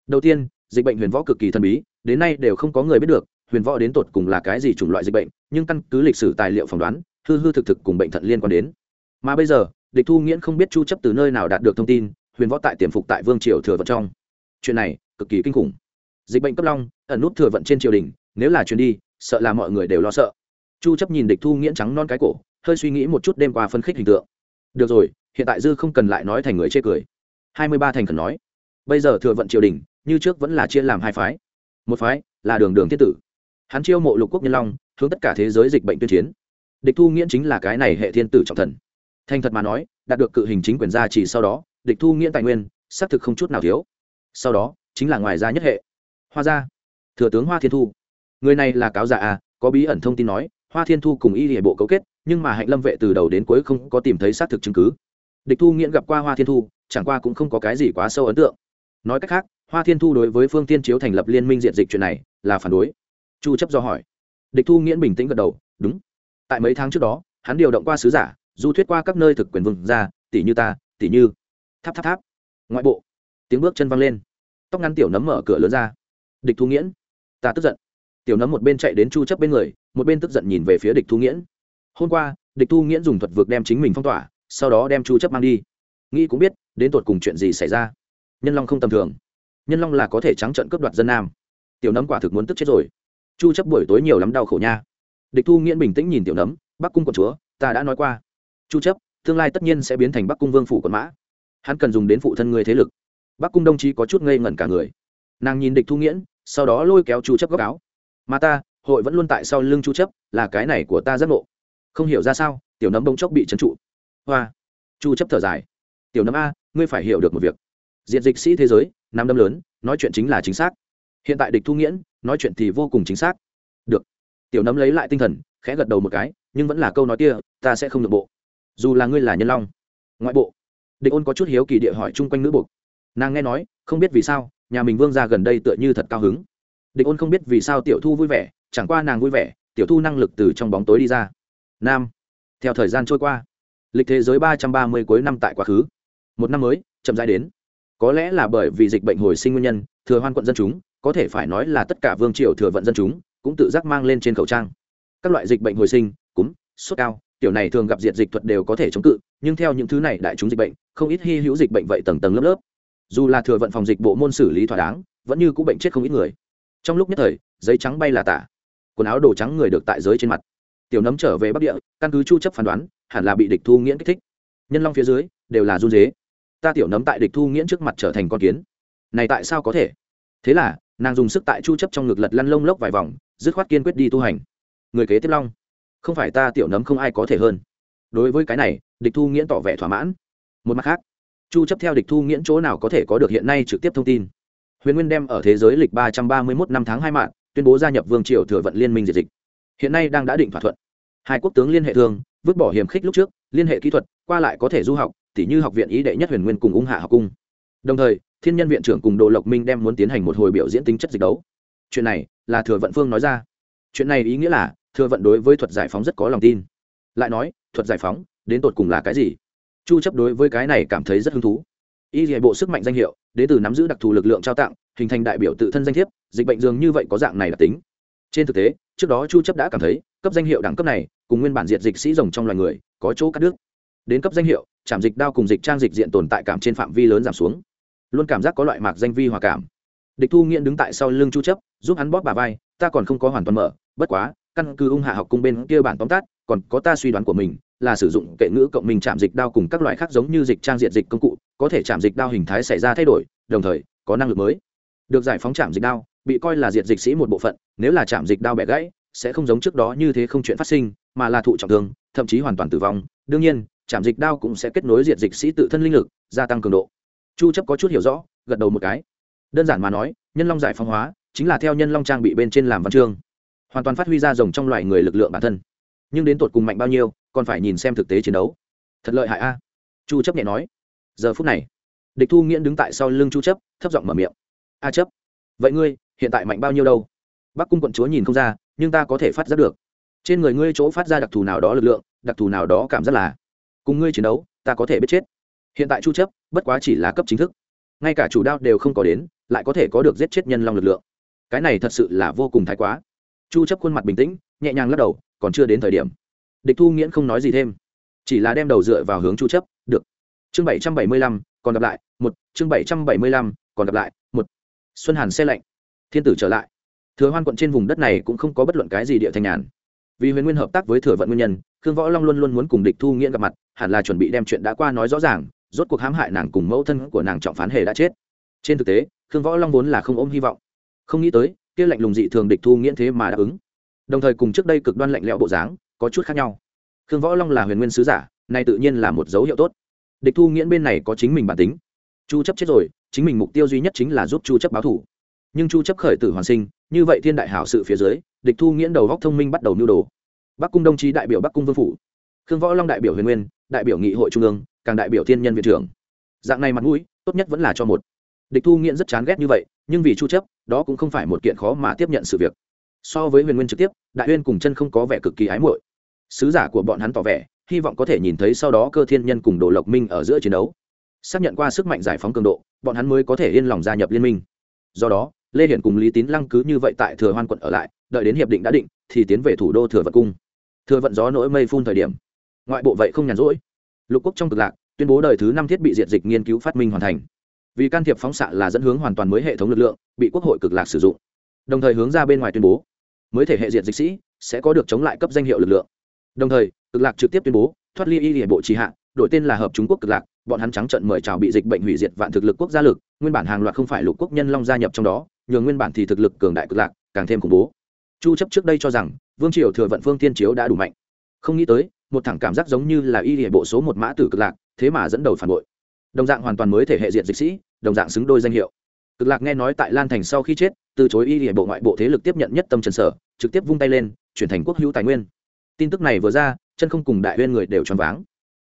Đầu tiên, dịch bệnh huyền võ cực kỳ thần bí, đến nay đều không có người biết được, huyền võ đến tột cùng là cái gì chủng loại dịch bệnh, nhưng căn cứ lịch sử tài liệu phỏng đoán, hư hư thực thực cùng bệnh thận liên quan đến. Mà bây giờ, địch thu nghiễn không biết chu chấp từ nơi nào đạt được thông tin huyền võ tại tiềm phục tại vương triều thừa vận trong. Chuyện này, cực kỳ kinh khủng. Dịch bệnh cấp long, ẩn nút thừa vận trên triều đình, nếu là chuyến đi, sợ là mọi người đều lo sợ. Chu chấp nhìn địch thu nghiễn trắng non cái cổ, hơi suy nghĩ một chút đêm qua phân khích hình tượng. Được rồi, hiện tại dư không cần lại nói thành người chê cười. 23 thành cần nói. Bây giờ thừa vận triều đình, như trước vẫn là chia làm hai phái. Một phái là đường đường thiên tử. Hắn chiêu mộ lục quốc nhân long, hướng tất cả thế giới dịch bệnh tuyên chiến. Địch thu nghiễn chính là cái này hệ thiên tử trọng thần. Thành thật mà nói, đạt được cự hình chính quyền gia chỉ sau đó địch thu nghiễn tài nguyên, xác thực không chút nào thiếu. Sau đó, chính là ngoài ra nhất hệ. Hoa gia. Thừa tướng hoa thiên thu. Người này là cáo giả à có bí ẩn thông tin nói, hoa thiên thu cùng y hệ bộ cấu kết, nhưng mà hạnh lâm vệ từ đầu đến cuối không có tìm thấy xác thực chứng cứ. Địch thu nghiễn gặp qua hoa thiên thu, chẳng qua cũng không có cái gì quá sâu ấn tượng. Nói cách khác, hoa thiên thu đối với phương tiên chiếu thành lập liên minh diện dịch chuyện này, là phản đối. Chu chấp do hỏi. Địch thu nghiễn bình tĩnh gật đầu, đúng. Tại mấy tháng trước đó, hắn điều động qua sứ giả, du thuyết qua các nơi thực quyền vương ra tỷ như ta, tỷ như tháp tháp tháp. Ngoại bộ, tiếng bước chân văng lên. Tóc ngắn tiểu nấm mở cửa lớn ra. Địch thu nghiễn, ta tức giận. Tiểu nấm một bên chạy đến chu chấp bên người, một bên tức giận nhìn về phía địch thu nghiễn. Hôm qua, địch thu nghiễn dùng thuật vượt đem chính mình phong tỏa, sau đó đem chu chấp mang đi. Nghĩ cũng biết, đến tột cùng chuyện gì xảy ra. Nhân long không tầm thường. Nhân long là có thể trắng trợn cướp đoạt dân nam. Tiểu nấm quả thực muốn tức chết rồi. Chu chấp buổi tối nhiều lắm đau khổ nha. Địch thu nghiễn bình tĩnh nhìn tiểu nấm, bắc cung quận chúa, ta đã nói qua. Chu chấp, tương lai tất nhiên sẽ biến thành bắc cung vương phủ quận mã hắn cần dùng đến phụ thân người thế lực. Bắc cung đồng chí có chút ngây ngẩn cả người. Nàng nhìn địch thu nghiễn, sau đó lôi kéo chu chấp góc áo. Mà ta, hội vẫn luôn tại sau lưng chu chấp, là cái này của ta rất ngộ. Không hiểu ra sao, tiểu nấm bông chốc bị trấn trụ. Hoa. Chu chấp thở dài. Tiểu nấm a, ngươi phải hiểu được một việc. Diện dịch sĩ thế giới nam đâm lớn, nói chuyện chính là chính xác. Hiện tại địch thu nghiễn, nói chuyện thì vô cùng chính xác. Được. Tiểu nấm lấy lại tinh thần, khẽ gật đầu một cái, nhưng vẫn là câu nói kia, ta sẽ không được bộ. Dù là ngươi là nhân long, ngoại bộ địch ôn có chút hiếu kỳ địa hỏi chung quanh nữ buộc. Nàng nghe nói, không biết vì sao, nhà mình vương ra gần đây tựa như thật cao hứng. Địch ôn không biết vì sao tiểu thu vui vẻ, chẳng qua nàng vui vẻ, tiểu thu năng lực từ trong bóng tối đi ra. Nam, theo thời gian trôi qua, lịch thế giới ba trăm ba mươi cuối năm tại quá khứ. Một năm mới, chậm dài đến. Có lẽ là bởi vì dịch bệnh hồi sinh nguyên nhân, thừa hoan quận dân chúng, có thể phải nói là tất cả vương triều thừa vận dân chúng, cũng tự giác mang lên trên khẩu trang. Các loại dịch bệnh hồi sinh, cúm, sốt cao tiểu này thường gặp diệt dịch thuật đều có thể chống cự, nhưng theo những thứ này đại chúng dịch bệnh, không ít hy hữu dịch bệnh vậy tầng tầng lớp lớp. Dù là thừa vận phòng dịch bộ môn xử lý thỏa đáng, vẫn như cũng bệnh chết không ít người. Trong lúc nhất thời, giấy trắng bay là tả. Quần áo đồ trắng người được tại giới trên mặt. Tiểu nấm trở về bắc địa, căn cứ chu chấp phán đoán, hẳn là bị địch thu nghiễn kích thích. Nhân long phía dưới, đều là run dế ta tiểu nấm tại địch thu nghiễn trước mặt trở thành con kiến. Này tại sao có thể? Thế là, nàng dùng sức tại chu chấp trong ngực lật lăn lông lốc vài vòng, dứt khoát kiên quyết đi tu hành. Người kế tiếp long không phải ta tiểu nấm không ai có thể hơn. Đối với cái này, địch thu nghiễn tỏ vẻ thỏa mãn. Một mặt khác, chu chấp theo địch thu nghiễn chỗ nào có thể có được hiện nay trực tiếp thông tin? Huyền nguyên đem ở thế giới lịch 331 năm tháng hai mạng, tuyên bố gia nhập vương triều thừa vận liên minh diệt dịch. Hiện nay đang đã định thỏa thuận. Hai quốc tướng liên hệ thương vứt bỏ hiểm khích lúc trước, liên hệ kỹ thuật, qua lại có thể du học, tỉ như học viện ý đệ nhất huyền nguyên cùng ung hạ học cung. Đồng thời, thiên nhân viện trưởng cùng đồ lộc minh đem muốn tiến hành một hồi biểu diễn tính chất dịch đấu. Chuyện này là thừa vận phương nói ra. Chuyện này ý nghĩa là thừa vận đối với thuật giải phóng rất có lòng tin. Lại nói, thuật giải phóng, đến tột cùng là cái gì? Chu chấp đối với cái này cảm thấy rất hứng thú. Y hệ bộ sức mạnh danh hiệu, đến từ nắm giữ đặc thù lực lượng trao tặng, hình thành đại biểu tự thân danh thiếp, dịch bệnh dường như vậy có dạng này là tính. Trên thực tế, trước đó chu chấp đã cảm thấy, cấp danh hiệu đẳng cấp này, cùng nguyên bản diệt dịch sĩ rồng trong loài người, có chỗ cắt đứt. Đến cấp danh hiệu chạm dịch đao cùng dịch trang dịch diện tồn tại cảm trên phạm vi lớn giảm xuống. Luôn cảm giác có loại mạc danh vi hòa cảm. Địch thu nghiện đứng tại sau lưng chu chấp, giúp hắn bóp bà vai, ta còn không có hoàn toàn mở, bất quá căn cứ ung hạ học cung bên kia bản tóm tắt, còn có ta suy đoán của mình, là sử dụng kệ ngữ cộng minh chạm dịch đao cùng các loại khác giống như dịch trang diện dịch công cụ, có thể chạm dịch đao hình thái xảy ra thay đổi, đồng thời, có năng lực mới. Được giải phóng chạm dịch đao, bị coi là diệt dịch sĩ một bộ phận, nếu là chạm dịch đao bẻ gãy, sẽ không giống trước đó như thế không chuyện phát sinh, mà là thụ trọng thương, thậm chí hoàn toàn tử vong. Đương nhiên, chạm dịch đao cũng sẽ kết nối diệt dịch sĩ tự thân linh lực, gia tăng cường độ. Chu chấp có chút hiểu rõ, gật đầu một cái. Đơn giản mà nói, nhân long giải phóng hóa, chính là theo nhân long trang bị bên trên làm văn chương hoàn toàn phát huy ra rồng trong loài người lực lượng bản thân. Nhưng đến tột cùng mạnh bao nhiêu, còn phải nhìn xem thực tế chiến đấu. Thật lợi hại a. Chu chấp nhẹ nói. Giờ phút này, địch thu nghiễn đứng tại sau lưng chu chấp, thấp giọng mở miệng. A chấp, vậy ngươi, hiện tại mạnh bao nhiêu đâu? Bắc cung quận chúa nhìn không ra, nhưng ta có thể phát giác được. Trên người ngươi chỗ phát ra đặc thù nào đó lực lượng, đặc thù nào đó cảm giác là, cùng ngươi chiến đấu, ta có thể biết chết. Hiện tại chu chấp, bất quá chỉ là cấp chính thức. Ngay cả chủ đao đều không có đến, lại có thể có được giết chết nhân long lực lượng. Cái này thật sự là vô cùng thái quá chu chấp khuôn mặt bình tĩnh nhẹ nhàng lắc đầu còn chưa đến thời điểm. Địch thu nghiễn không nói gì thêm chỉ là đem đầu dựa vào hướng chu chấp được. Chương 775, còn gặp lại một. Chương 775, còn gặp lại một. Xuân hàn xe lạnh. Thiên tử trở lại. Thừa hoan quận trên vùng đất này cũng không có bất luận cái gì địa thanh nhàn. Vì huyền nguyên hợp tác với thừa vận nguyên nhân khương võ long luôn luôn muốn cùng địch thu nghiễn gặp mặt hẳn là chuẩn bị đem chuyện đã qua nói rõ ràng rốt cuộc hãm hại nàng cùng mẫu thân của nàng trọng phán hề đã chết. Trên thực tế khương võ long vốn là không ôm hy vọng. Không nghĩ tới kia lạnh lùng dị thường địch thu nghiễn thế mà đáp ứng. Đồng thời cùng trước đây cực đoan lạnh lẽo bộ dáng, có chút khác nhau. Khương võ long là huyền nguyên sứ giả, nay tự nhiên là một dấu hiệu tốt. Địch thu nghiễn bên này có chính mình bản tính. Chu chấp chết rồi, chính mình mục tiêu duy nhất chính là giúp chu chấp báo thù nhưng chu chấp khởi tử hoàn sinh, như vậy thiên đại hảo sự phía dưới, địch thu nghiễn đầu góc thông minh bắt đầu nưu đồ. Bắc cung đồng chí đại biểu bắc cung vương phủ, khương võ long đại biểu huyền nguyên, đại biểu nghị hội trung ương, càng đại biểu thiên nhân viện trưởng. Dạng này mặt mũi, tốt nhất vẫn là cho một địch thu nghiện rất chán ghét như vậy, nhưng vì chu chấp, đó cũng không phải một kiện khó mà tiếp nhận sự việc. So với huyền nguyên trực tiếp, đại uyên cùng chân không có vẻ cực kỳ ái muội. Sứ giả của bọn hắn tỏ vẻ, hy vọng có thể nhìn thấy sau đó cơ thiên nhân cùng đồ lộc minh ở giữa chiến đấu. Xác nhận qua sức mạnh giải phóng cường độ, bọn hắn mới có thể yên lòng gia nhập liên minh. Do đó, lê hiển cùng lý tín lăng cứ như vậy tại thừa hoan quận ở lại, đợi đến hiệp định đã định, thì tiến về thủ đô thừa vận cung. Thừa vận gió nỗi mây phun thời điểm. Ngoại bộ vậy không nhàn rỗi. Lục quốc trong cực lạc, tuyên bố đời thứ năm thiết bị diệt dịch nghiên cứu phát minh hoàn thành vì can thiệp phóng xạ là dẫn hướng hoàn toàn mới hệ thống lực lượng, bị quốc hội cực lạc sử dụng. Đồng thời hướng ra bên ngoài tuyên bố, mới thể hệ diện dịch sĩ sẽ có được chống lại cấp danh hiệu lực lượng. Đồng thời, cực lạc trực tiếp tuyên bố, thoát ly y hệ bộ trì hạ, đổi tên là hợp trung quốc cực lạc, bọn hắn trắng trận mời chào bị dịch bệnh hủy diệt vạn thực lực quốc gia lực, nguyên bản hàng loạt không phải lục quốc nhân long gia nhập trong đó, nhường nguyên bản thì thực lực cường đại cực lạc càng thêm khủng bố. Chu chấp trước đây cho rằng, vương triều thừa vận phương tiên chiếu đã đủ mạnh. Không nghĩ tới, một thẳng cảm giác giống như là y hệ bộ số một mã tử cực lạc, thế mà dẫn đầu phản bội đồng dạng hoàn toàn mới thể hệ diện dịch sĩ, đồng dạng xứng đôi danh hiệu. Cực lạc nghe nói tại lan thành sau khi chết, từ chối y hệ bộ ngoại bộ thế lực tiếp nhận nhất tâm trần sở, trực tiếp vung tay lên, chuyển thành quốc hữu tài nguyên. Tin tức này vừa ra, chân không cùng đại huyên người đều choáng váng.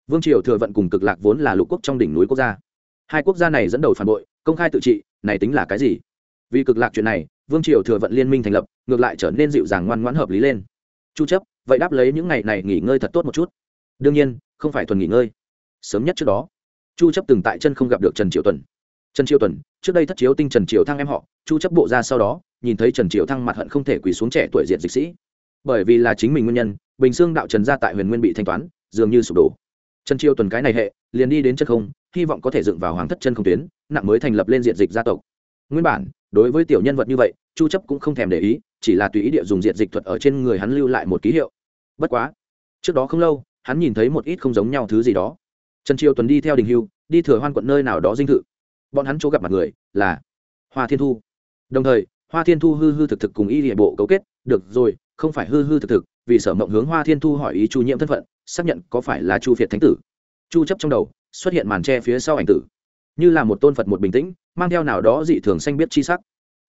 Vương triều thừa vận cùng cực lạc vốn là lục quốc trong đỉnh núi quốc gia. Hai quốc gia này dẫn đầu phản bội, công khai tự trị, này tính là cái gì? Vì cực lạc chuyện này, vương triều thừa vận liên minh thành lập, ngược lại trở nên dịu dàng ngoan ngoãn hợp lý lên. Chu chấp, vậy đáp lấy những ngày này nghỉ ngơi thật tốt một chút. Đương nhiên, không phải thuần nghỉ ngơi. Sớm nhất trước đó chu chấp từng tại chân không gặp được trần triệu tuần. Trần triệu tuần, trước đây thất chiếu tinh trần triệu thăng em họ, chu chấp bộ ra sau đó, nhìn thấy trần triệu thăng mặt hận không thể quỳ xuống trẻ tuổi diện dịch sĩ. Bởi vì là chính mình nguyên nhân, bình xương đạo trần gia tại huyền nguyên bị thanh toán, dường như sụp đổ. Trần triệu tuần cái này hệ, liền đi đến chân không, hy vọng có thể dựng vào hoàng thất chân không tuyến, nặng mới thành lập lên diện dịch gia tộc. Nguyên bản, đối với tiểu nhân vật như vậy, chu chấp cũng không thèm để ý, chỉ là tùy ý địa dùng diện dịch thuật ở trên người hắn lưu lại một ký hiệu. Bất quá, trước đó không lâu, hắn nhìn thấy một ít không giống nhau thứ gì đó trần triều tuần đi theo đình hưu, đi thừa hoan quận nơi nào đó dinh thự. Bọn hắn chỗ gặp mặt người là hoa thiên thu. Đồng thời, hoa thiên thu hư hư thực thực cùng y địa bộ cấu kết, được rồi, không phải hư hư thực thực, vì sở mộng hướng hoa thiên thu hỏi ý chu nhiễm thân phận, xác nhận có phải là chu việt thánh tử. Chu chấp trong đầu, xuất hiện màn tre phía sau ảnh tử. Như là một tôn phật một bình tĩnh, mang theo nào đó dị thường xanh biết chi sắc.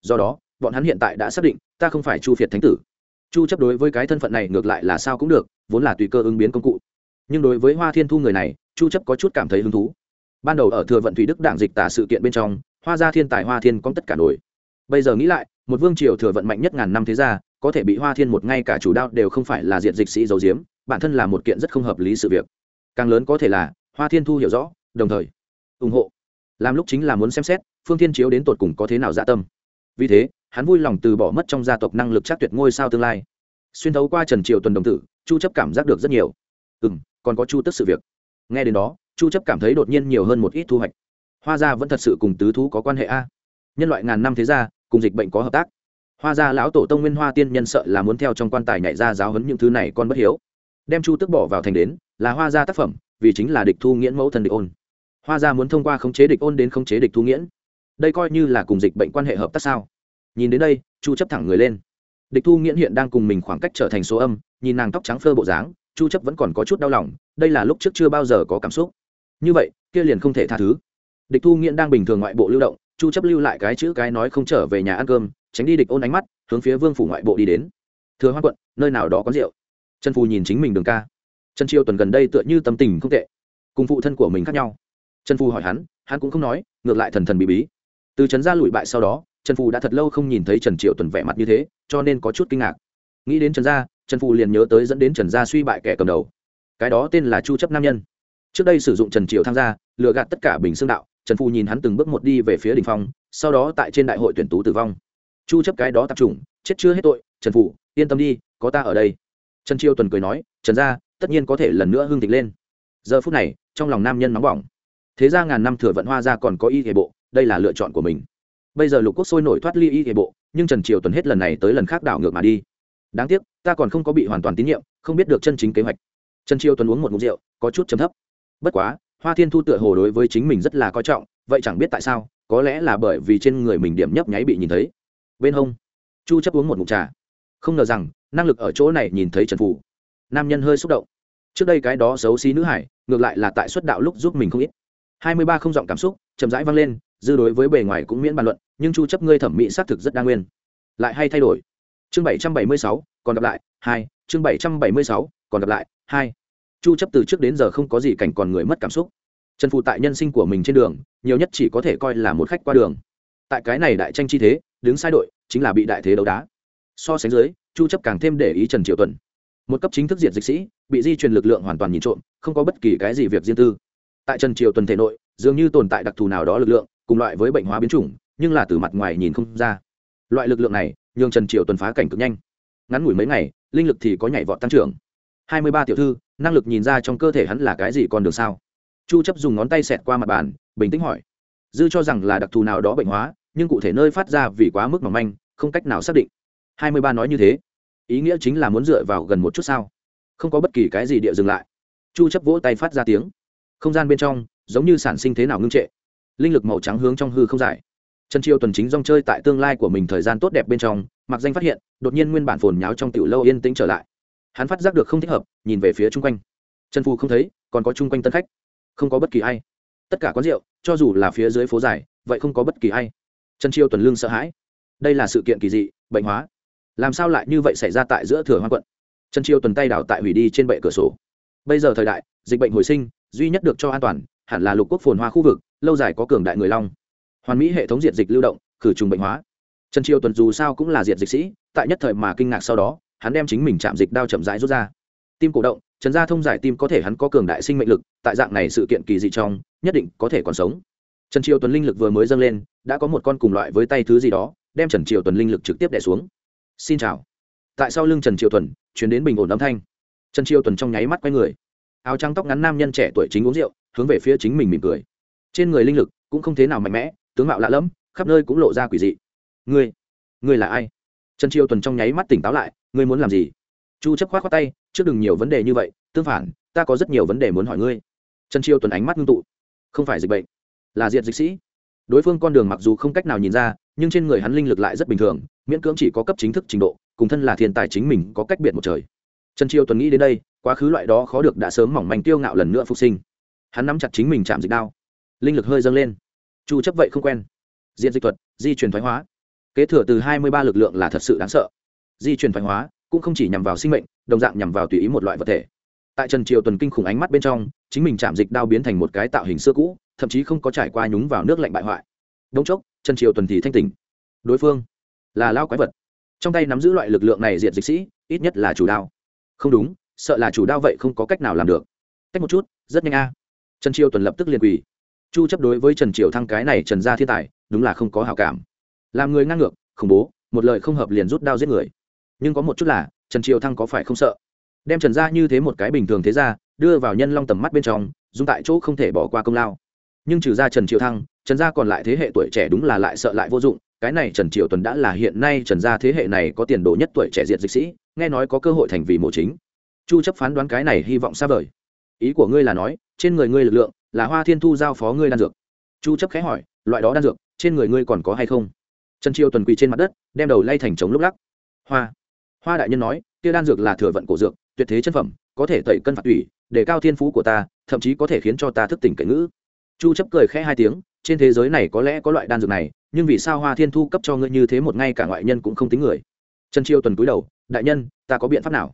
Do đó, bọn hắn hiện tại đã xác định, ta không phải chu việt thánh tử. Chu chấp đối với cái thân phận này ngược lại là sao cũng được, vốn là tùy cơ ứng biến công cụ nhưng đối với hoa thiên thu người này, chu chấp có chút cảm thấy hứng thú. Ban đầu ở thừa vận thủy đức đảng dịch tả sự kiện bên trong, hoa gia thiên tài hoa thiên có tất cả nổi. Bây giờ nghĩ lại, một vương triều thừa vận mạnh nhất ngàn năm thế gia, có thể bị hoa thiên một ngay cả chủ đạo đều không phải là diện dịch sĩ dầu diếm bản thân là một kiện rất không hợp lý sự việc. Càng lớn có thể là, hoa thiên thu hiểu rõ, đồng thời, ủng hộ. Làm lúc chính là muốn xem xét, phương thiên chiếu đến tột cùng có thế nào dạ tâm. Vì thế, hắn vui lòng từ bỏ mất trong gia tộc năng lực chắc tuyệt ngôi sao tương lai. Xuyên thấu qua trần triều tuần đồng tử, chu chấp cảm giác được rất nhiều. Ừ còn có chu tức sự việc. Nghe đến đó, chu chấp cảm thấy đột nhiên nhiều hơn một ít thu hoạch. Hoa gia vẫn thật sự cùng tứ thú có quan hệ a. Nhân loại ngàn năm thế gia, cùng dịch bệnh có hợp tác. Hoa gia lão tổ tông nguyên hoa tiên nhân sợ là muốn theo trong quan tài nhảy ra giáo huấn những thứ này con bất hiếu. Đem chu tức bỏ vào thành đến, là hoa gia tác phẩm, vì chính là địch thu nghiễn mẫu thần địch ôn. Hoa gia muốn thông qua khống chế địch ôn đến khống chế địch thu nghiễn. Đây coi như là cùng dịch bệnh quan hệ hợp tác sao? Nhìn đến đây, chu chấp thẳng người lên. Địch thu nghiễn hiện đang cùng mình khoảng cách trở thành số âm, nhìn nàng tóc trắng phơ bộ dáng chu chấp vẫn còn có chút đau lòng, đây là lúc trước chưa bao giờ có cảm xúc. Như vậy, kia liền không thể tha thứ. Địch thu nghiễn đang bình thường ngoại bộ lưu động, chu chấp lưu lại cái chữ cái nói không trở về nhà ăn cơm, tránh đi địch ôn ánh mắt, hướng phía vương phủ ngoại bộ đi đến. Thừa hoa quận, nơi nào đó có rượu. Trần phù nhìn chính mình đường ca. Trần chiêu tuần gần đây tựa như tâm tình không tệ. Cùng phụ thân của mình khác nhau. Trần phù hỏi hắn hắn cũng không nói, ngược lại thần thần bí bí. Từ trấn gia lùi bại sau đó, trần phù đã thật lâu không nhìn thấy trần triệu tuần vẻ mặt như thế, cho nên có chút kinh ngạc nghĩ đến trần gia, trần phù liền nhớ tới dẫn đến trần gia suy bại kẻ cầm đầu. Cái đó tên là chu chấp nam nhân. Trước đây sử dụng trần triệu tham gia, lừa gạt tất cả bình xương đạo, trần phù nhìn hắn từng bước một đi về phía đình phong, sau đó tại trên đại hội tuyển tú tử vong. Chu chấp cái đó tập trung, chết chưa hết tội, trần phù, yên tâm đi, có ta ở đây. Trần triều tuần cười nói, trần gia, tất nhiên có thể lần nữa hưng thịnh lên. Giờ phút này, trong lòng nam nhân nóng bỏng. Thế ra ngàn năm thừa vận hoa ra còn có y thể bộ, đây là lựa chọn của mình. Bây giờ lục quốc sôi nổi thoát ly y thể bộ, nhưng trần triều tuần hết lần này tới lần khác đảo ngược mà đi đáng tiếc, ta còn không có bị hoàn toàn tín nhiệm, không biết được chân chính kế hoạch. Trần Chiêu tuần uống một mục rượu, có chút chấm thấp. Bất quá, hoa thiên thu tựa hồ đối với chính mình rất là coi trọng, vậy chẳng biết tại sao, có lẽ là bởi vì trên người mình điểm nhấp nháy bị nhìn thấy. Bên hông, chu chấp uống một mục trà. Không ngờ rằng, năng lực ở chỗ này nhìn thấy trần phủ. Nam nhân hơi xúc động. Trước đây cái đó xấu xí nữ hải, ngược lại là tại xuất đạo lúc giúp mình không ít. Hai mươi ba không giọng cảm xúc, chậm rãi vang lên, dư đối với bề ngoài cũng miễn bàn luận, nhưng chu chấp ngươi thẩm mỹ xác thực rất đa nguyên. Lại hay thay đổi chương bảy trăm bảy mươi sáu, còn gặp lại, hai, chương bảy trăm bảy mươi sáu, còn gặp lại, hai. Chu chấp từ trước đến giờ không có gì cảnh còn người mất cảm xúc. Trần phụ tại nhân sinh của mình trên đường, nhiều nhất chỉ có thể coi là một khách qua đường. Tại cái này đại tranh chi thế, đứng sai đội, chính là bị đại thế đấu đá. So sánh dưới, chu chấp càng thêm để ý trần triệu tuần. Một cấp chính thức diện dịch sĩ, bị di truyền lực lượng hoàn toàn nhìn trộm, không có bất kỳ cái gì việc riêng tư. Tại trần Triệu tuần thể nội, dường như tồn tại đặc thù nào đó lực lượng, cùng loại với bệnh hóa biến chủng, nhưng là từ mặt ngoài nhìn không ra. Loại lực lượng này nhường trần triều tuần phá cảnh cực nhanh. Ngắn ngủi mấy ngày, linh lực thì có nhảy vọt tăng trưởng. Hai mươi ba tiểu thư, năng lực nhìn ra trong cơ thể hắn là cái gì còn được sao? Chu chấp dùng ngón tay xẹt qua mặt bàn, bình tĩnh hỏi. Dư cho rằng là đặc thù nào đó bệnh hóa, nhưng cụ thể nơi phát ra vì quá mức mỏng manh, không cách nào xác định. Hai mươi ba nói như thế, ý nghĩa chính là muốn dựa vào gần một chút sao? Không có bất kỳ cái gì địa dừng lại. Chu chấp vỗ tay phát ra tiếng. Không gian bên trong, giống như sản sinh thế nào ngưng trệ. Linh lực màu trắng hướng trong hư không dài trần triều tuần chính rong chơi tại tương lai của mình thời gian tốt đẹp bên trong, mặc danh phát hiện, đột nhiên nguyên bản phồn nháo trong tiểu lâu yên tĩnh trở lại. Hắn phát giác được không thích hợp, nhìn về phía chung quanh. Trần phù không thấy, còn có chung quanh tân khách. Không có bất kỳ ai. Tất cả quán rượu, cho dù là phía dưới phố dài, vậy không có bất kỳ ai. Trần triều tuần lương sợ hãi. Đây là sự kiện kỳ dị, bệnh hóa. Làm sao lại như vậy xảy ra tại giữa thừa hoa quận? Trần triều tuần tay đảo tại hủy đi trên bệ cửa sổ. Bây giờ thời đại, dịch bệnh hồi sinh, duy nhất được cho an toàn, hẳn là lục quốc phồn hoa khu vực, lâu dài có cường đại người long hoàn mỹ hệ thống diệt dịch lưu động, khử trùng bệnh hóa. Trần triều tuần dù sao cũng là diệt dịch sĩ, tại nhất thời mà kinh ngạc sau đó, hắn đem chính mình chạm dịch đao chậm rãi rút ra. Tim cổ động, trần gia thông giải tim có thể hắn có cường đại sinh mệnh lực, tại dạng này sự kiện kỳ dị trong, nhất định có thể còn sống. Trần triều tuần linh lực vừa mới dâng lên, đã có một con cùng loại với tay thứ gì đó, đem trần triều tuần linh lực trực tiếp đẻ xuống. Xin chào. Tại sau lưng trần triều tuần chuyển đến bình ổn âm thanh. Trần triều tuần trong nháy mắt quay người. Áo trắng tóc ngắn nam nhân trẻ tuổi chính uống rượu, hướng về phía chính mình mỉm cười. Trên người linh lực cũng không thế nào mạnh mẽ tướng mạo lạ lẫm, khắp nơi cũng lộ ra quỷ dị. Ngươi ngươi là ai? Trần triều tuần trong nháy mắt tỉnh táo lại, ngươi muốn làm gì? Chu chấp khoát khoát tay, trước đừng nhiều vấn đề như vậy, tương phản, ta có rất nhiều vấn đề muốn hỏi ngươi. Trần triều tuần ánh mắt ngưng tụ. Không phải dịch bệnh, là diệt dịch sĩ. Đối phương con đường mặc dù không cách nào nhìn ra, nhưng trên người hắn linh lực lại rất bình thường, miễn cưỡng chỉ có cấp chính thức trình độ, cùng thân là thiên tài chính mình có cách biệt một trời. Trần triều tuần nghĩ đến đây, quá khứ loại đó khó được đã sớm mỏng manh tiêu ngạo lần nữa phục sinh. Hắn nắm chặt chính mình chạm dịch đao. Linh lực hơi dâng lên chu chấp vậy không quen. Diện dịch thuật, di truyền thoái hóa. Kế thừa từ 23 lực lượng là thật sự đáng sợ. Di truyền thoái hóa cũng không chỉ nhằm vào sinh mệnh, đồng dạng nhằm vào tùy ý một loại vật thể. Tại trần triều tuần kinh khủng ánh mắt bên trong, chính mình chạm dịch đao biến thành một cái tạo hình xưa cũ, thậm chí không có trải qua nhúng vào nước lạnh bại hoại. Đống chốc, trần triều tuần thì thanh tỉnh. Đối phương là lao quái vật. Trong tay nắm giữ loại lực lượng này diệt dịch sĩ, ít nhất là chủ đao. Không đúng, sợ là chủ đao vậy không có cách nào làm được. Tách một chút, rất nhanh a. Trần triều tuần lập tức liền quỳ chu chấp đối với trần triều thăng cái này trần gia thiên tài, đúng là không có hảo cảm. Làm người ngang ngược, khủng bố, một lời không hợp liền rút đao giết người. Nhưng có một chút là, trần triều thăng có phải không sợ? Đem trần gia như thế một cái bình thường thế ra đưa vào nhân long tầm mắt bên trong, dùng tại chỗ không thể bỏ qua công lao. Nhưng trừ ra trần triều thăng, trần gia còn lại thế hệ tuổi trẻ đúng là lại sợ lại vô dụng, cái này trần triều tuần đã là hiện nay trần gia thế hệ này có tiền đồ nhất tuổi trẻ diệt dịch sĩ, nghe nói có cơ hội thành vì mộ chính. Chu chấp phán đoán cái này hy vọng xa vời. Ý của ngươi là nói, trên người ngươi lực lượng là hoa thiên thu giao phó ngươi đan dược. Chu chấp khẽ hỏi, loại đó đan dược, trên người ngươi còn có hay không? Trần triều tuần quỳ trên mặt đất, đem đầu lay thành trống lúc lắc. Hoa. Hoa đại nhân nói, kia đan dược là thừa vận cổ dược, tuyệt thế chân phẩm, có thể tẩy cân phạt tủy, để cao thiên phú của ta, thậm chí có thể khiến cho ta thức tỉnh cảnh ngữ. Chu chấp cười khẽ hai tiếng, trên thế giới này có lẽ có loại đan dược này, nhưng vì sao hoa thiên thu cấp cho ngươi như thế một ngay cả ngoại nhân cũng không tính người? Trần triều tuần cúi đầu, đại nhân, ta có biện pháp nào?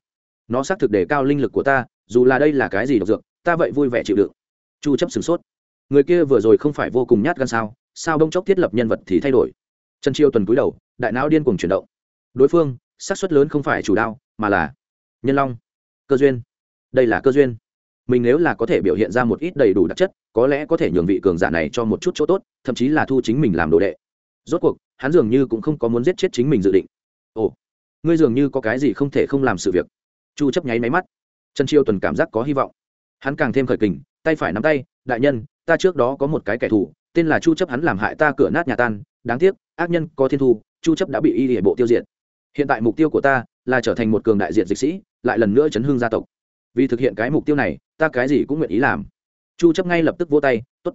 Nó xác thực để cao linh lực của ta, dù là đây là cái gì độc dược, ta vậy vui vẻ chịu đựng chu chấp sửng sốt. Người kia vừa rồi không phải vô cùng nhát gan sao? Sao đông chốc thiết lập nhân vật thì thay đổi? Trần chiêu tuần cúi đầu, đại não điên cuồng chuyển động. Đối phương, xác suất lớn không phải chủ đao, mà là nhân long. Cơ duyên. Đây là cơ duyên. Mình nếu là có thể biểu hiện ra một ít đầy đủ đặc chất, có lẽ có thể nhường vị cường giả này cho một chút chỗ tốt, thậm chí là thu chính mình làm đồ đệ. Rốt cuộc, hắn dường như cũng không có muốn giết chết chính mình dự định. Ồ, ngươi dường như có cái gì không thể không làm sự việc. Chu chấp nháy máy mắt. Trần chiêu tuần cảm giác có hy vọng. Hắn càng thêm khởi kình tay phải nắm tay, đại nhân, ta trước đó có một cái kẻ thù, tên là chu chấp, hắn làm hại ta cửa nát nhà tan, đáng tiếc, ác nhân có thiên thu, chu chấp đã bị y hệ bộ tiêu diệt. Hiện tại mục tiêu của ta là trở thành một cường đại diện dịch sĩ, lại lần nữa chấn hương gia tộc. Vì thực hiện cái mục tiêu này, ta cái gì cũng nguyện ý làm. Chu chấp ngay lập tức vỗ tay, tốt.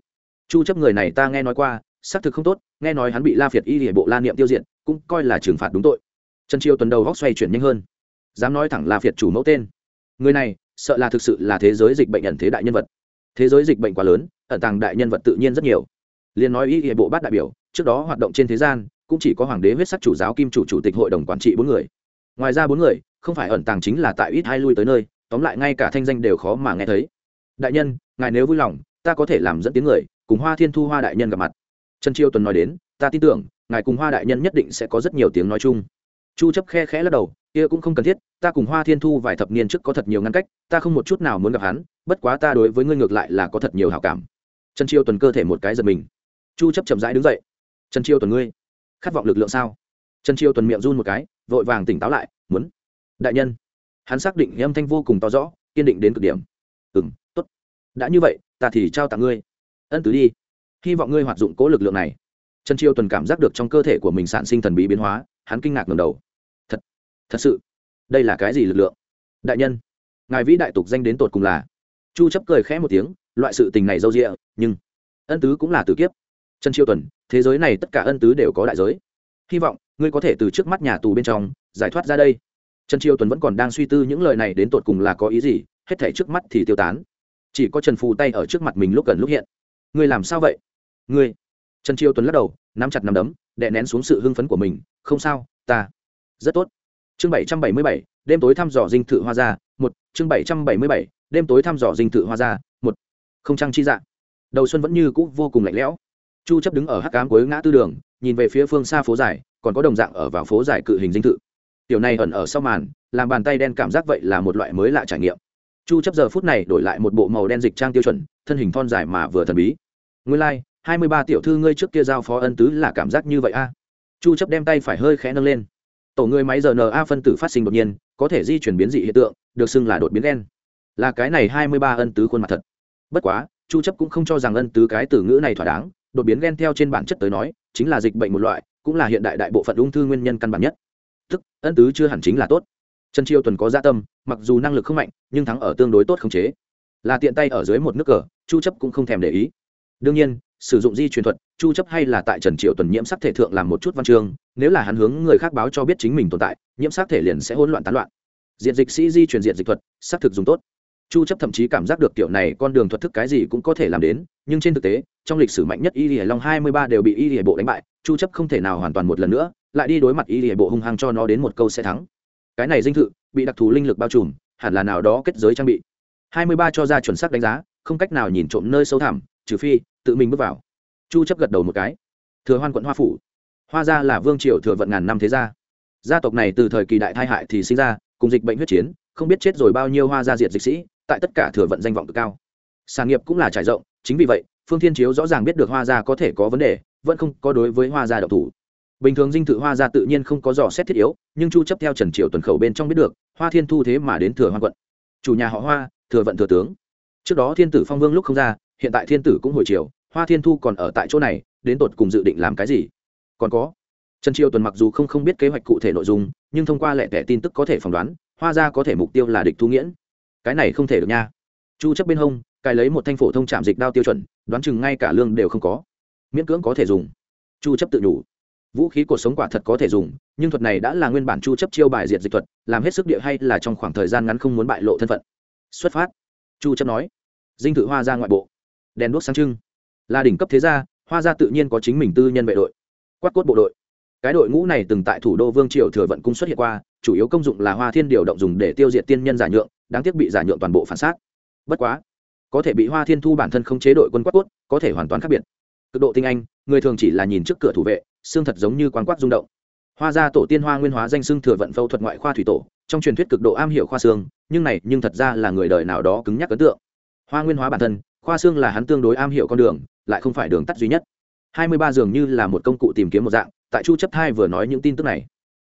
Chu chấp người này ta nghe nói qua, xác thực không tốt, nghe nói hắn bị la phiệt y hệ bộ la niệm tiêu diệt, cũng coi là trừng phạt đúng tội. Trần triều tuần đầu góc xoay chuyển nhanh hơn. Dám nói thẳng la phiệt chủ mẫu tên. Người này, sợ là thực sự là thế giới dịch bệnh ẩn thế đại nhân vật thế giới dịch bệnh quá lớn, ẩn tàng đại nhân vật tự nhiên rất nhiều. Liên nói ý hệ bộ bát đại biểu, trước đó hoạt động trên thế gian, cũng chỉ có hoàng đế huyết sắc chủ giáo kim chủ chủ tịch hội đồng quản trị bốn người. Ngoài ra bốn người, không phải ẩn tàng chính là tại ít hai lui tới nơi, tóm lại ngay cả thanh danh đều khó mà nghe thấy. Đại nhân, ngài nếu vui lòng, ta có thể làm dẫn tiếng người, cùng hoa thiên thu hoa đại nhân gặp mặt. Trần chiêu tuần nói đến, ta tin tưởng, ngài cùng hoa đại nhân nhất định sẽ có rất nhiều tiếng nói chung. Chu chấp khe khẽ lắc đầu, kia cũng không cần thiết, ta cùng hoa thiên thu vài thập niên trước có thật nhiều ngăn cách, ta không một chút nào muốn gặp hắn bất quá ta đối với ngươi ngược lại là có thật nhiều hảo cảm. Trần chiêu tuần cơ thể một cái giật mình. Chu chấp chậm rãi đứng dậy. Trần chiêu tuần ngươi, khát vọng lực lượng sao? Trần chiêu tuần miệng run một cái, vội vàng tỉnh táo lại, muốn, đại nhân. Hắn xác định âm thanh vô cùng to rõ, kiên định đến cực điểm. Ừm, tốt. Đã như vậy, ta thì trao tặng ngươi. Ân tứ đi. Hy vọng ngươi hoạt dụng cố lực lượng này. Trần chiêu tuần cảm giác được trong cơ thể của mình sản sinh thần bí biến hóa, hắn kinh ngạc ngầm đầu. Thật thật sự, đây là cái gì lực lượng? Đại nhân, ngài vĩ đại tục danh đến tột cùng là chu chấp cười khẽ một tiếng, loại sự tình này dâu dịa, nhưng ân tứ cũng là tử kiếp. Trần chiêu tuần, thế giới này tất cả ân tứ đều có đại giới. Hy vọng, ngươi có thể từ trước mắt nhà tù bên trong, giải thoát ra đây. Trần chiêu tuần vẫn còn đang suy tư những lời này đến tột cùng là có ý gì, hết thể trước mắt thì tiêu tán. Chỉ có trần phù tay ở trước mặt mình lúc gần lúc hiện. Ngươi làm sao vậy? Ngươi! Trần chiêu tuấn lắc đầu, nắm chặt nắm đấm, đè nén xuống sự hưng phấn của mình. Không sao, ta. Rất tốt. Chương bảy trăm bảy mươi bảy, đêm tối thăm dò dinh thự hoa gia. Một, chương bảy trăm bảy mươi bảy đêm tối thăm dò dinh thự hoa ra một không trăng chi dạng đầu xuân vẫn như cũ vô cùng lạnh lẽo. Chu chấp đứng ở hắc cám cuối ngã tư đường nhìn về phía phương xa phố dài còn có đồng dạng ở vào phố dài cự hình dinh thự. Tiểu này ẩn ở sau màn làm bàn tay đen cảm giác vậy là một loại mới lạ trải nghiệm. Chu chấp giờ phút này đổi lại một bộ màu đen dịch trang tiêu chuẩn thân hình thon dài mà vừa thần bí. Nguyên lai like, 23 tiểu thư ngươi trước kia giao phó ân tứ là cảm giác như vậy a. Chu chấp đem tay phải hơi khẽ nâng lên. Tổ người máy rna phân tử phát sinh đột nhiên có thể di chuyển biến dị hiện tượng được xưng là đột biến gen là cái này 23 ân tứ khuôn mặt thật. Bất quá, chu chấp cũng không cho rằng ân tứ cái từ ngữ này thỏa đáng, đột biến gen theo trên bản chất tới nói, chính là dịch bệnh một loại, cũng là hiện đại đại bộ phận ung thư nguyên nhân căn bản nhất. Tức, ân tứ chưa hẳn chính là tốt. Trần chiêu tuần có gia dạ tâm, mặc dù năng lực không mạnh, nhưng thắng ở tương đối tốt khống chế. Là tiện tay ở dưới một nước cờ, chu chấp cũng không thèm để ý. Đương nhiên, sử dụng di truyền thuật, chu chấp hay là tại trần triệu tuần nhiễm sắc thể thượng làm một chút văn chương, nếu là hắn hướng người khác báo cho biết chính mình tồn tại, nhiễm sắc thể liền sẽ hỗn loạn tán loạn. Diện dịch sĩ di truyền diện dịch thuật, xác thực dùng tốt chu chấp thậm chí cảm giác được kiểu này con đường thuật thức cái gì cũng có thể làm đến, nhưng trên thực tế, trong lịch sử mạnh nhất y lìa long 23 đều bị y lìa bộ đánh bại, chu chấp không thể nào hoàn toàn một lần nữa, lại đi đối mặt y lìa bộ hung hăng cho nó đến một câu sẽ thắng. Cái này dinh thự, bị đặc thù linh lực bao trùm, hẳn là nào đó kết giới trang bị. 23 cho ra chuẩn xác đánh giá, không cách nào nhìn trộm nơi sâu thẳm, trừ phi, tự mình bước vào. Chu chấp gật đầu một cái. Thừa hoan quận hoa phủ. Hoa gia là vương triều thừa vận ngàn năm thế gia. Gia tộc này từ thời kỳ đại thai hại thì sinh ra, cùng dịch bệnh huyết chiến, không biết chết rồi bao nhiêu hoa gia diệt dịch sĩ tại tất cả thừa vận danh vọng cực cao. Sản nghiệp cũng là trải rộng, chính vì vậy, phương thiên chiếu rõ ràng biết được hoa gia có thể có vấn đề, vẫn không có đối với hoa gia độc thủ. Bình thường dinh thự hoa gia tự nhiên không có dò xét thiết yếu, nhưng chu chấp theo trần triều tuần khẩu bên trong biết được, hoa thiên thu thế mà đến thừa hoa quận. Chủ nhà họ hoa, thừa vận thừa tướng. Trước đó thiên tử phong vương lúc không ra, hiện tại thiên tử cũng hồi chiều hoa thiên thu còn ở tại chỗ này, đến tột cùng dự định làm cái gì? Còn có, trần triều tuần mặc dù không không biết kế hoạch cụ thể nội dung, nhưng thông qua lệ tẻ tin tức có thể phỏng đoán, hoa gia có thể mục tiêu là địch thu nghiễn cái này không thể được nha. Chu chấp bên hông, cài lấy một thanh phổ thông chạm dịch đao tiêu chuẩn, đoán chừng ngay cả lương đều không có. Miễn cưỡng có thể dùng. Chu chấp tự đủ vũ khí cuộc sống quả thật có thể dùng, nhưng thuật này đã là nguyên bản chu chấp chiêu bài diệt dịch thuật, làm hết sức địa hay là trong khoảng thời gian ngắn không muốn bại lộ thân phận. Xuất phát. Chu chấp nói. Dinh thự hoa ra ngoại bộ. Đèn đuốc sáng trưng. Là đỉnh cấp thế gia, hoa gia tự nhiên có chính mình tư nhân vệ đội. Quát cốt bộ đội. Cái đội ngũ này từng tại thủ đô vương triều thừa vận cung xuất hiện qua, chủ yếu công dụng là hoa thiên điều động dùng để tiêu diệt tiên nhân giả nhượng đáng tiếc bị giả nhượng toàn bộ phản xác. Bất quá, có thể bị hoa thiên thu bản thân không chế đội quân quát cốt có thể hoàn toàn khác biệt. Cực độ tinh anh, người thường chỉ là nhìn trước cửa thủ vệ, xương thật giống như quán quát rung động. Hoa gia tổ tiên hoa nguyên hóa danh xưng thừa vận phẫu thuật ngoại khoa thủy tổ, trong truyền thuyết cực độ am hiểu khoa xương, nhưng này nhưng thật ra là người đời nào đó cứng nhắc ấn tượng. Hoa nguyên hóa bản thân, khoa xương là hắn tương đối am hiểu con đường, lại không phải đường tắt duy nhất. Hai mươi ba dường như là một công cụ tìm kiếm một dạng, tại chu chấp thai vừa nói những tin tức này.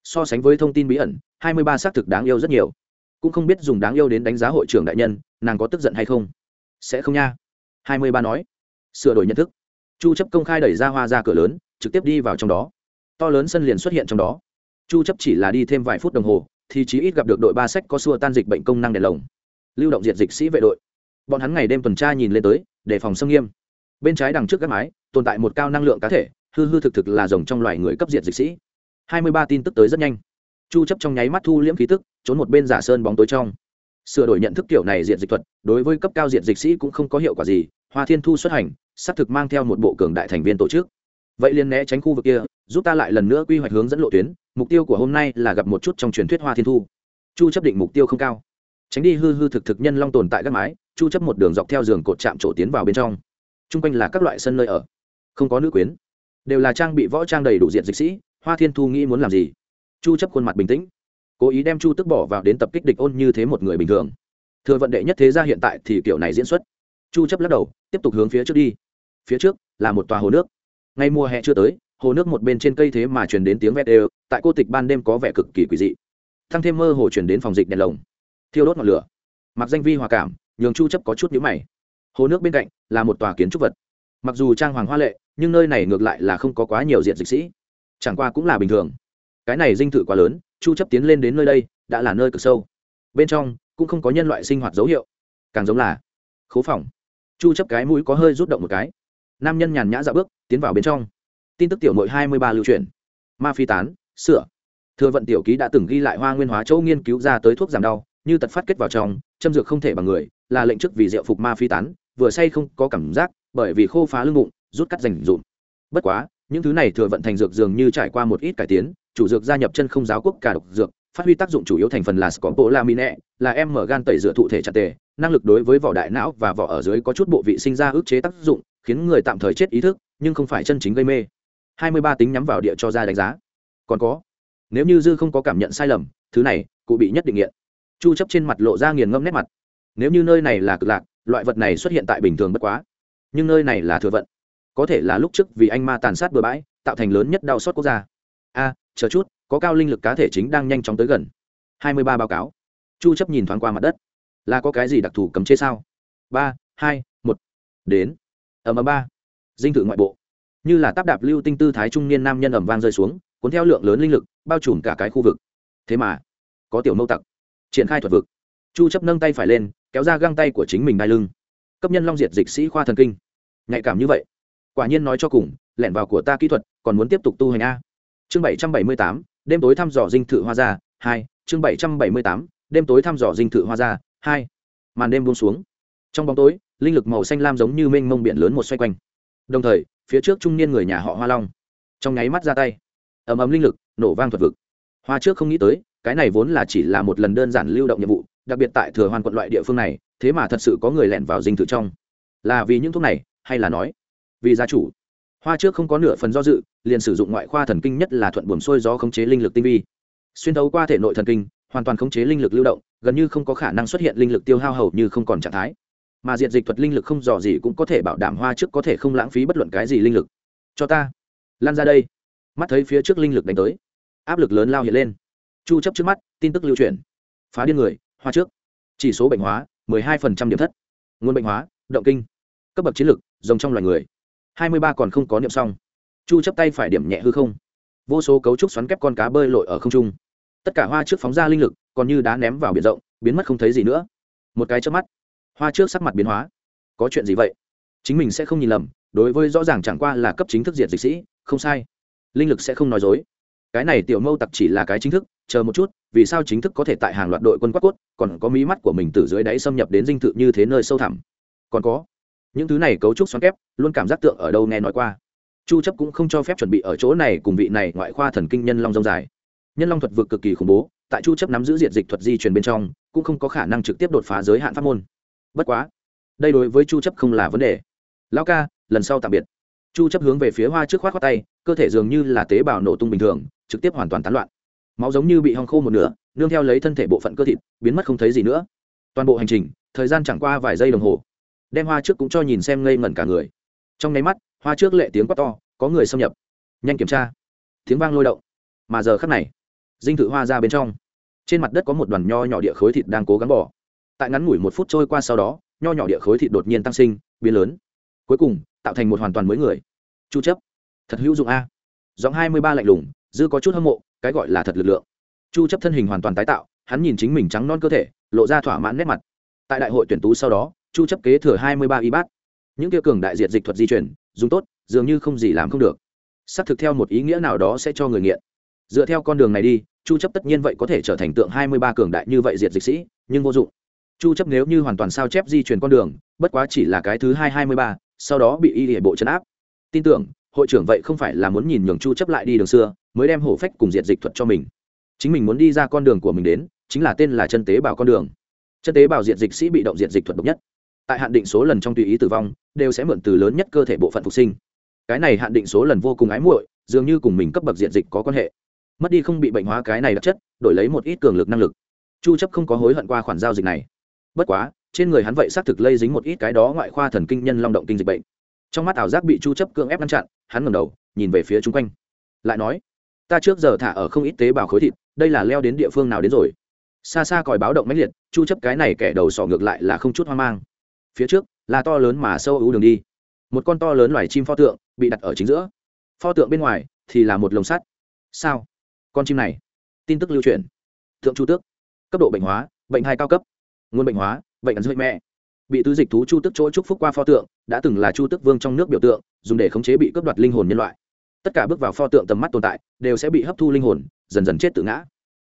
So sánh với thông tin bí ẩn, hai mươi ba xác thực đáng yêu rất nhiều cũng không biết dùng đáng yêu đến đánh giá hội trưởng đại nhân, nàng có tức giận hay không? Sẽ không nha. Hai mươi ba nói. Sửa đổi nhận thức. Chu chấp công khai đẩy ra hoa ra cửa lớn, trực tiếp đi vào trong đó. To lớn sân liền xuất hiện trong đó. Chu chấp chỉ là đi thêm vài phút đồng hồ, thì chí ít gặp được đội ba sách có xua tan dịch bệnh công năng đèn lồng. Lưu động diệt dịch sĩ vệ đội. Bọn hắn ngày đêm tuần tra nhìn lên tới để phòng xâm nghiêm. Bên trái đằng trước các mái, tồn tại một cao năng lượng cá thể, hư hư thực thực là rồng trong loài người cấp diệt dịch sĩ. Hai mươi ba tin tức tới rất nhanh chu chấp trong nháy mắt thu liễm khí tức, trốn một bên giả sơn bóng tối trong. Sửa đổi nhận thức kiểu này diện dịch thuật, đối với cấp cao diện dịch sĩ cũng không có hiệu quả gì, hoa thiên thu xuất hành, xác thực mang theo một bộ cường đại thành viên tổ chức. Vậy liền né tránh khu vực kia, giúp ta lại lần nữa quy hoạch hướng dẫn lộ tuyến, mục tiêu của hôm nay là gặp một chút trong truyền thuyết hoa thiên thu. Chu chấp định mục tiêu không cao. Tránh đi hư hư thực thực nhân long tồn tại các mái, chu chấp một đường dọc theo giường cột chạm trổ tiến vào bên trong. Trung quanh là các loại sân nơi ở. Không có nữ quyến. Đều là trang bị võ trang đầy đủ diện dịch sĩ, hoa thiên thu nghĩ muốn làm gì? Chu chấp khuôn mặt bình tĩnh. Cố ý đem chu tức bỏ vào đến tập kích địch ôn như thế một người bình thường. Thừa vận đệ nhất thế gia hiện tại thì kiểu này diễn xuất. Chu chấp lắc đầu, tiếp tục hướng phía trước đi. Phía trước là một tòa hồ nước. Ngay mùa hè chưa tới, hồ nước một bên trên cây thế mà truyền đến tiếng vẹt đều, tại cô tịch ban đêm có vẻ cực kỳ quỷ dị. Thăng thêm mơ hồ truyền đến phòng dịch đèn lồng. Thiêu đốt ngọn lửa. Mặc danh vi hòa cảm, nhường chu chấp có chút nhíu mày. Hồ nước bên cạnh là một tòa kiến trúc vật. Mặc dù trang hoàng hoa lệ, nhưng nơi này ngược lại là không có quá nhiều diện dịch sĩ. Chẳng qua cũng là bình thường cái này dinh thự quá lớn, chu chấp tiến lên đến nơi đây, đã là nơi cực sâu. Bên trong, cũng không có nhân loại sinh hoạt dấu hiệu. Càng giống là khố phòng. Chu chấp cái mũi có hơi rút động một cái. Nam nhân nhàn nhã dạo bước, tiến vào bên trong. Tin tức tiểu nội 23 lưu truyền. Ma phi tán, sửa. Thừa vận tiểu ký đã từng ghi lại hoa nguyên hóa châu nghiên cứu ra tới thuốc giảm đau, như tật phát kết vào trong, châm dược không thể bằng người, là lệnh chức vì rượu phục ma phi tán, vừa say không có cảm giác, bởi vì khô phá lưng bụng, rút cắt rành rụm bất quá những thứ này thừa vận thành dược dường như trải qua một ít cải tiến, chủ dược gia nhập chân không giáo quốc cả độc dược, phát huy tác dụng chủ yếu thành phần là scopolamine, là em mở gan tẩy rửa thụ thể chặt tề, năng lực đối với vỏ đại não và vỏ ở dưới có chút bộ vị sinh ra ức chế tác dụng, khiến người tạm thời chết ý thức, nhưng không phải chân chính gây mê. 23 tính nhắm vào địa cho ra đánh giá. Còn có, nếu như dư không có cảm nhận sai lầm, thứ này, cụ bị nhất định nghiện. Chu chấp trên mặt lộ ra nghiền ngâm nét mặt. Nếu như nơi này là cực lạc, loại vật này xuất hiện tại bình thường bất quá. Nhưng nơi này là thừa vận có thể là lúc trước vì anh ma tàn sát bừa bãi, tạo thành lớn nhất đau xót quốc gia. A à, chờ chút, có cao linh lực cá thể chính đang nhanh chóng tới gần. 23 báo cáo. Chu chấp nhìn thoáng qua mặt đất. Là có cái gì đặc thù cấm chế sao? Ba, hai, một. Đến. Ầm ầm ba. Dinh thự ngoại bộ. Như là táp đạp lưu tinh tư thái trung niên nam nhân ầm vang rơi xuống, cuốn theo lượng lớn linh lực, bao trùm cả cái khu vực. Thế mà, có tiểu mâu tặc. Triển khai thuật vực. Chu chấp nâng tay phải lên, kéo ra găng tay của chính mình đai lưng. Cấp nhân long diệt dịch sĩ khoa thần kinh. Nhạy cảm như vậy quả nhiên nói cho cùng lẻn vào của ta kỹ thuật còn muốn tiếp tục tu hành a. Chương 778, đêm tối thăm dò dinh thự hoa gia hai chương 778, đêm tối thăm dò dinh thự hoa gia hai. Màn đêm buông xuống. Trong bóng tối linh lực màu xanh lam giống như mênh mông biển lớn một xoay quanh. Đồng thời phía trước trung niên người nhà họ hoa long trong nháy mắt ra tay. Ầm ầm linh lực nổ vang thuật vực. Hoa trước không nghĩ tới cái này vốn là chỉ là một lần đơn giản lưu động nhiệm vụ đặc biệt tại thừa hoàn quận loại địa phương này thế mà thật sự có người lẻn vào dinh thự trong. Là vì những thuốc này hay là nói vì gia chủ. Hoa trước không có nửa phần do dự, liền sử dụng ngoại khoa thần kinh nhất là thuận buồm xuôi do khống chế linh lực tinh vi. Xuyên thấu qua thể nội thần kinh, hoàn toàn khống chế linh lực lưu động, gần như không có khả năng xuất hiện linh lực tiêu hao hầu như không còn trạng thái. Mà diện dịch thuật linh lực không dò gì cũng có thể bảo đảm hoa trước có thể không lãng phí bất luận cái gì linh lực. Cho ta. Lan ra đây. Mắt thấy phía trước linh lực đánh tới. Áp lực lớn lao hiện lên. Chu chấp trước mắt, tin tức lưu truyền phá điên người, hoa trước. Chỉ số bệnh hóa 12% điểm thất. Nguồn bệnh hóa, động kinh. Cấp bậc chiến lực, rồng trong loài người. 23 còn không có niệm xong. Chu chấp tay phải điểm nhẹ hư không. Vô số cấu trúc xoắn kép con cá bơi lội ở không trung. Tất cả hoa trước phóng ra linh lực, còn như đá ném vào biển rộng, biến mất không thấy gì nữa. Một cái chớp mắt, hoa trước sắc mặt biến hóa. Có chuyện gì vậy? Chính mình sẽ không nhìn lầm, đối với rõ ràng chẳng qua là cấp chính thức diệt dịch sĩ, không sai. Linh lực sẽ không nói dối. Cái này tiểu mâu tặc chỉ là cái chính thức, chờ một chút, vì sao chính thức có thể tại hàng loạt đội quân quát cốt, còn có mí mắt của mình từ dưới đáy xâm nhập đến dinh thự như thế nơi sâu thẳm? Còn có những thứ này cấu trúc xoắn kép, luôn cảm giác tượng ở đâu nghe nói qua. Chu chấp cũng không cho phép chuẩn bị ở chỗ này cùng vị này ngoại khoa thần kinh nhân long rông dài. Nhân long thuật vực cực kỳ khủng bố, tại chu chấp nắm giữ diện dịch thuật di truyền bên trong, cũng không có khả năng trực tiếp đột phá giới hạn pháp môn. Bất quá, đây đối với chu chấp không là vấn đề. Lão ca, lần sau tạm biệt. Chu chấp hướng về phía hoa trước khoát khoát tay, cơ thể dường như là tế bào nổ tung bình thường, trực tiếp hoàn toàn tán loạn. Máu giống như bị hong khô một nửa, nương theo lấy thân thể bộ phận cơ thịt, biến mất không thấy gì nữa. Toàn bộ hành trình, thời gian chẳng qua vài giây đồng hồ đem hoa trước cũng cho nhìn xem ngây ngẩn cả người. Trong nháy mắt, hoa trước lệ tiếng quát to, có người xâm nhập. Nhanh kiểm tra. Tiếng vang lôi động. Mà giờ khắc này, dinh thự hoa ra bên trong, trên mặt đất có một đoàn nho nhỏ địa khối thịt đang cố gắng bỏ tại ngắn ngủi một phút trôi qua sau đó, nho nhỏ địa khối thịt đột nhiên tăng sinh, biến lớn. Cuối cùng, tạo thành một hoàn toàn mới người. Chu chấp. Thật hữu dụng a. Giọng hai mươi ba lạnh lùng, dư có chút hâm mộ, cái gọi là thật lực lượng. Chu chấp thân hình hoàn toàn tái tạo, hắn nhìn chính mình trắng non cơ thể, lộ ra thỏa mãn nét mặt. Tại đại hội tuyển tú sau đó chu chấp kế thừa hai mươi ba y bát. Những kia cường đại diệt dịch thuật di chuyển dùng tốt, dường như không gì làm không được. Xác thực theo một ý nghĩa nào đó sẽ cho người nghiện. Dựa theo con đường này đi, chu chấp tất nhiên vậy có thể trở thành tượng hai mươi ba cường đại như vậy diệt dịch sĩ, nhưng vô dụng. Chu chấp nếu như hoàn toàn sao chép di chuyển con đường, bất quá chỉ là cái thứ hai hai mươi ba, sau đó bị y địa bộ chấn áp. Tin tưởng, hội trưởng vậy không phải là muốn nhìn nhường chu chấp lại đi đường xưa, mới đem hổ phách cùng diệt dịch thuật cho mình. Chính mình muốn đi ra con đường của mình đến, chính là tên là chân tế bào con đường. Chân tế bào diệt dịch sĩ bị động diệt dịch thuật độc nhất tại hạn định số lần trong tùy ý tử vong, đều sẽ mượn từ lớn nhất cơ thể bộ phận phục sinh. Cái này hạn định số lần vô cùng ái muội, dường như cùng mình cấp bậc diện dịch có quan hệ. Mất đi không bị bệnh hóa cái này đặc chất, đổi lấy một ít cường lực năng lực. Chu chấp không có hối hận qua khoản giao dịch này. Bất quá, trên người hắn vậy xác thực lây dính một ít cái đó ngoại khoa thần kinh nhân long động kinh dịch bệnh. Trong mắt ảo giác bị chu chấp cưỡng ép ngăn chặn, hắn ngẩng đầu, nhìn về phía chung quanh. Lại nói, ta trước giờ thả ở không ít tế bào khối thịt, đây là leo đến địa phương nào đến rồi? Xa xa còi báo động mãnh liệt, chu chấp cái này kẻ đầu sỏ ngược lại là không chút hoang mang phía trước, là to lớn mà sâu ưu đường đi. Một con to lớn loài chim pho tượng bị đặt ở chính giữa. Pho tượng bên ngoài thì là một lồng sắt. Sao? Con chim này, tin tức lưu truyền. Thượng chu tước, cấp độ bệnh hóa, bệnh hai cao cấp. Nguồn bệnh hóa, bệnh ẩn dưới mẹ. Bị tứ dịch thú chu tước chỗ trúc phúc qua pho tượng, đã từng là chu tước vương trong nước biểu tượng, dùng để khống chế bị cướp đoạt linh hồn nhân loại. Tất cả bước vào pho tượng tầm mắt tồn tại, đều sẽ bị hấp thu linh hồn, dần dần chết tự ngã.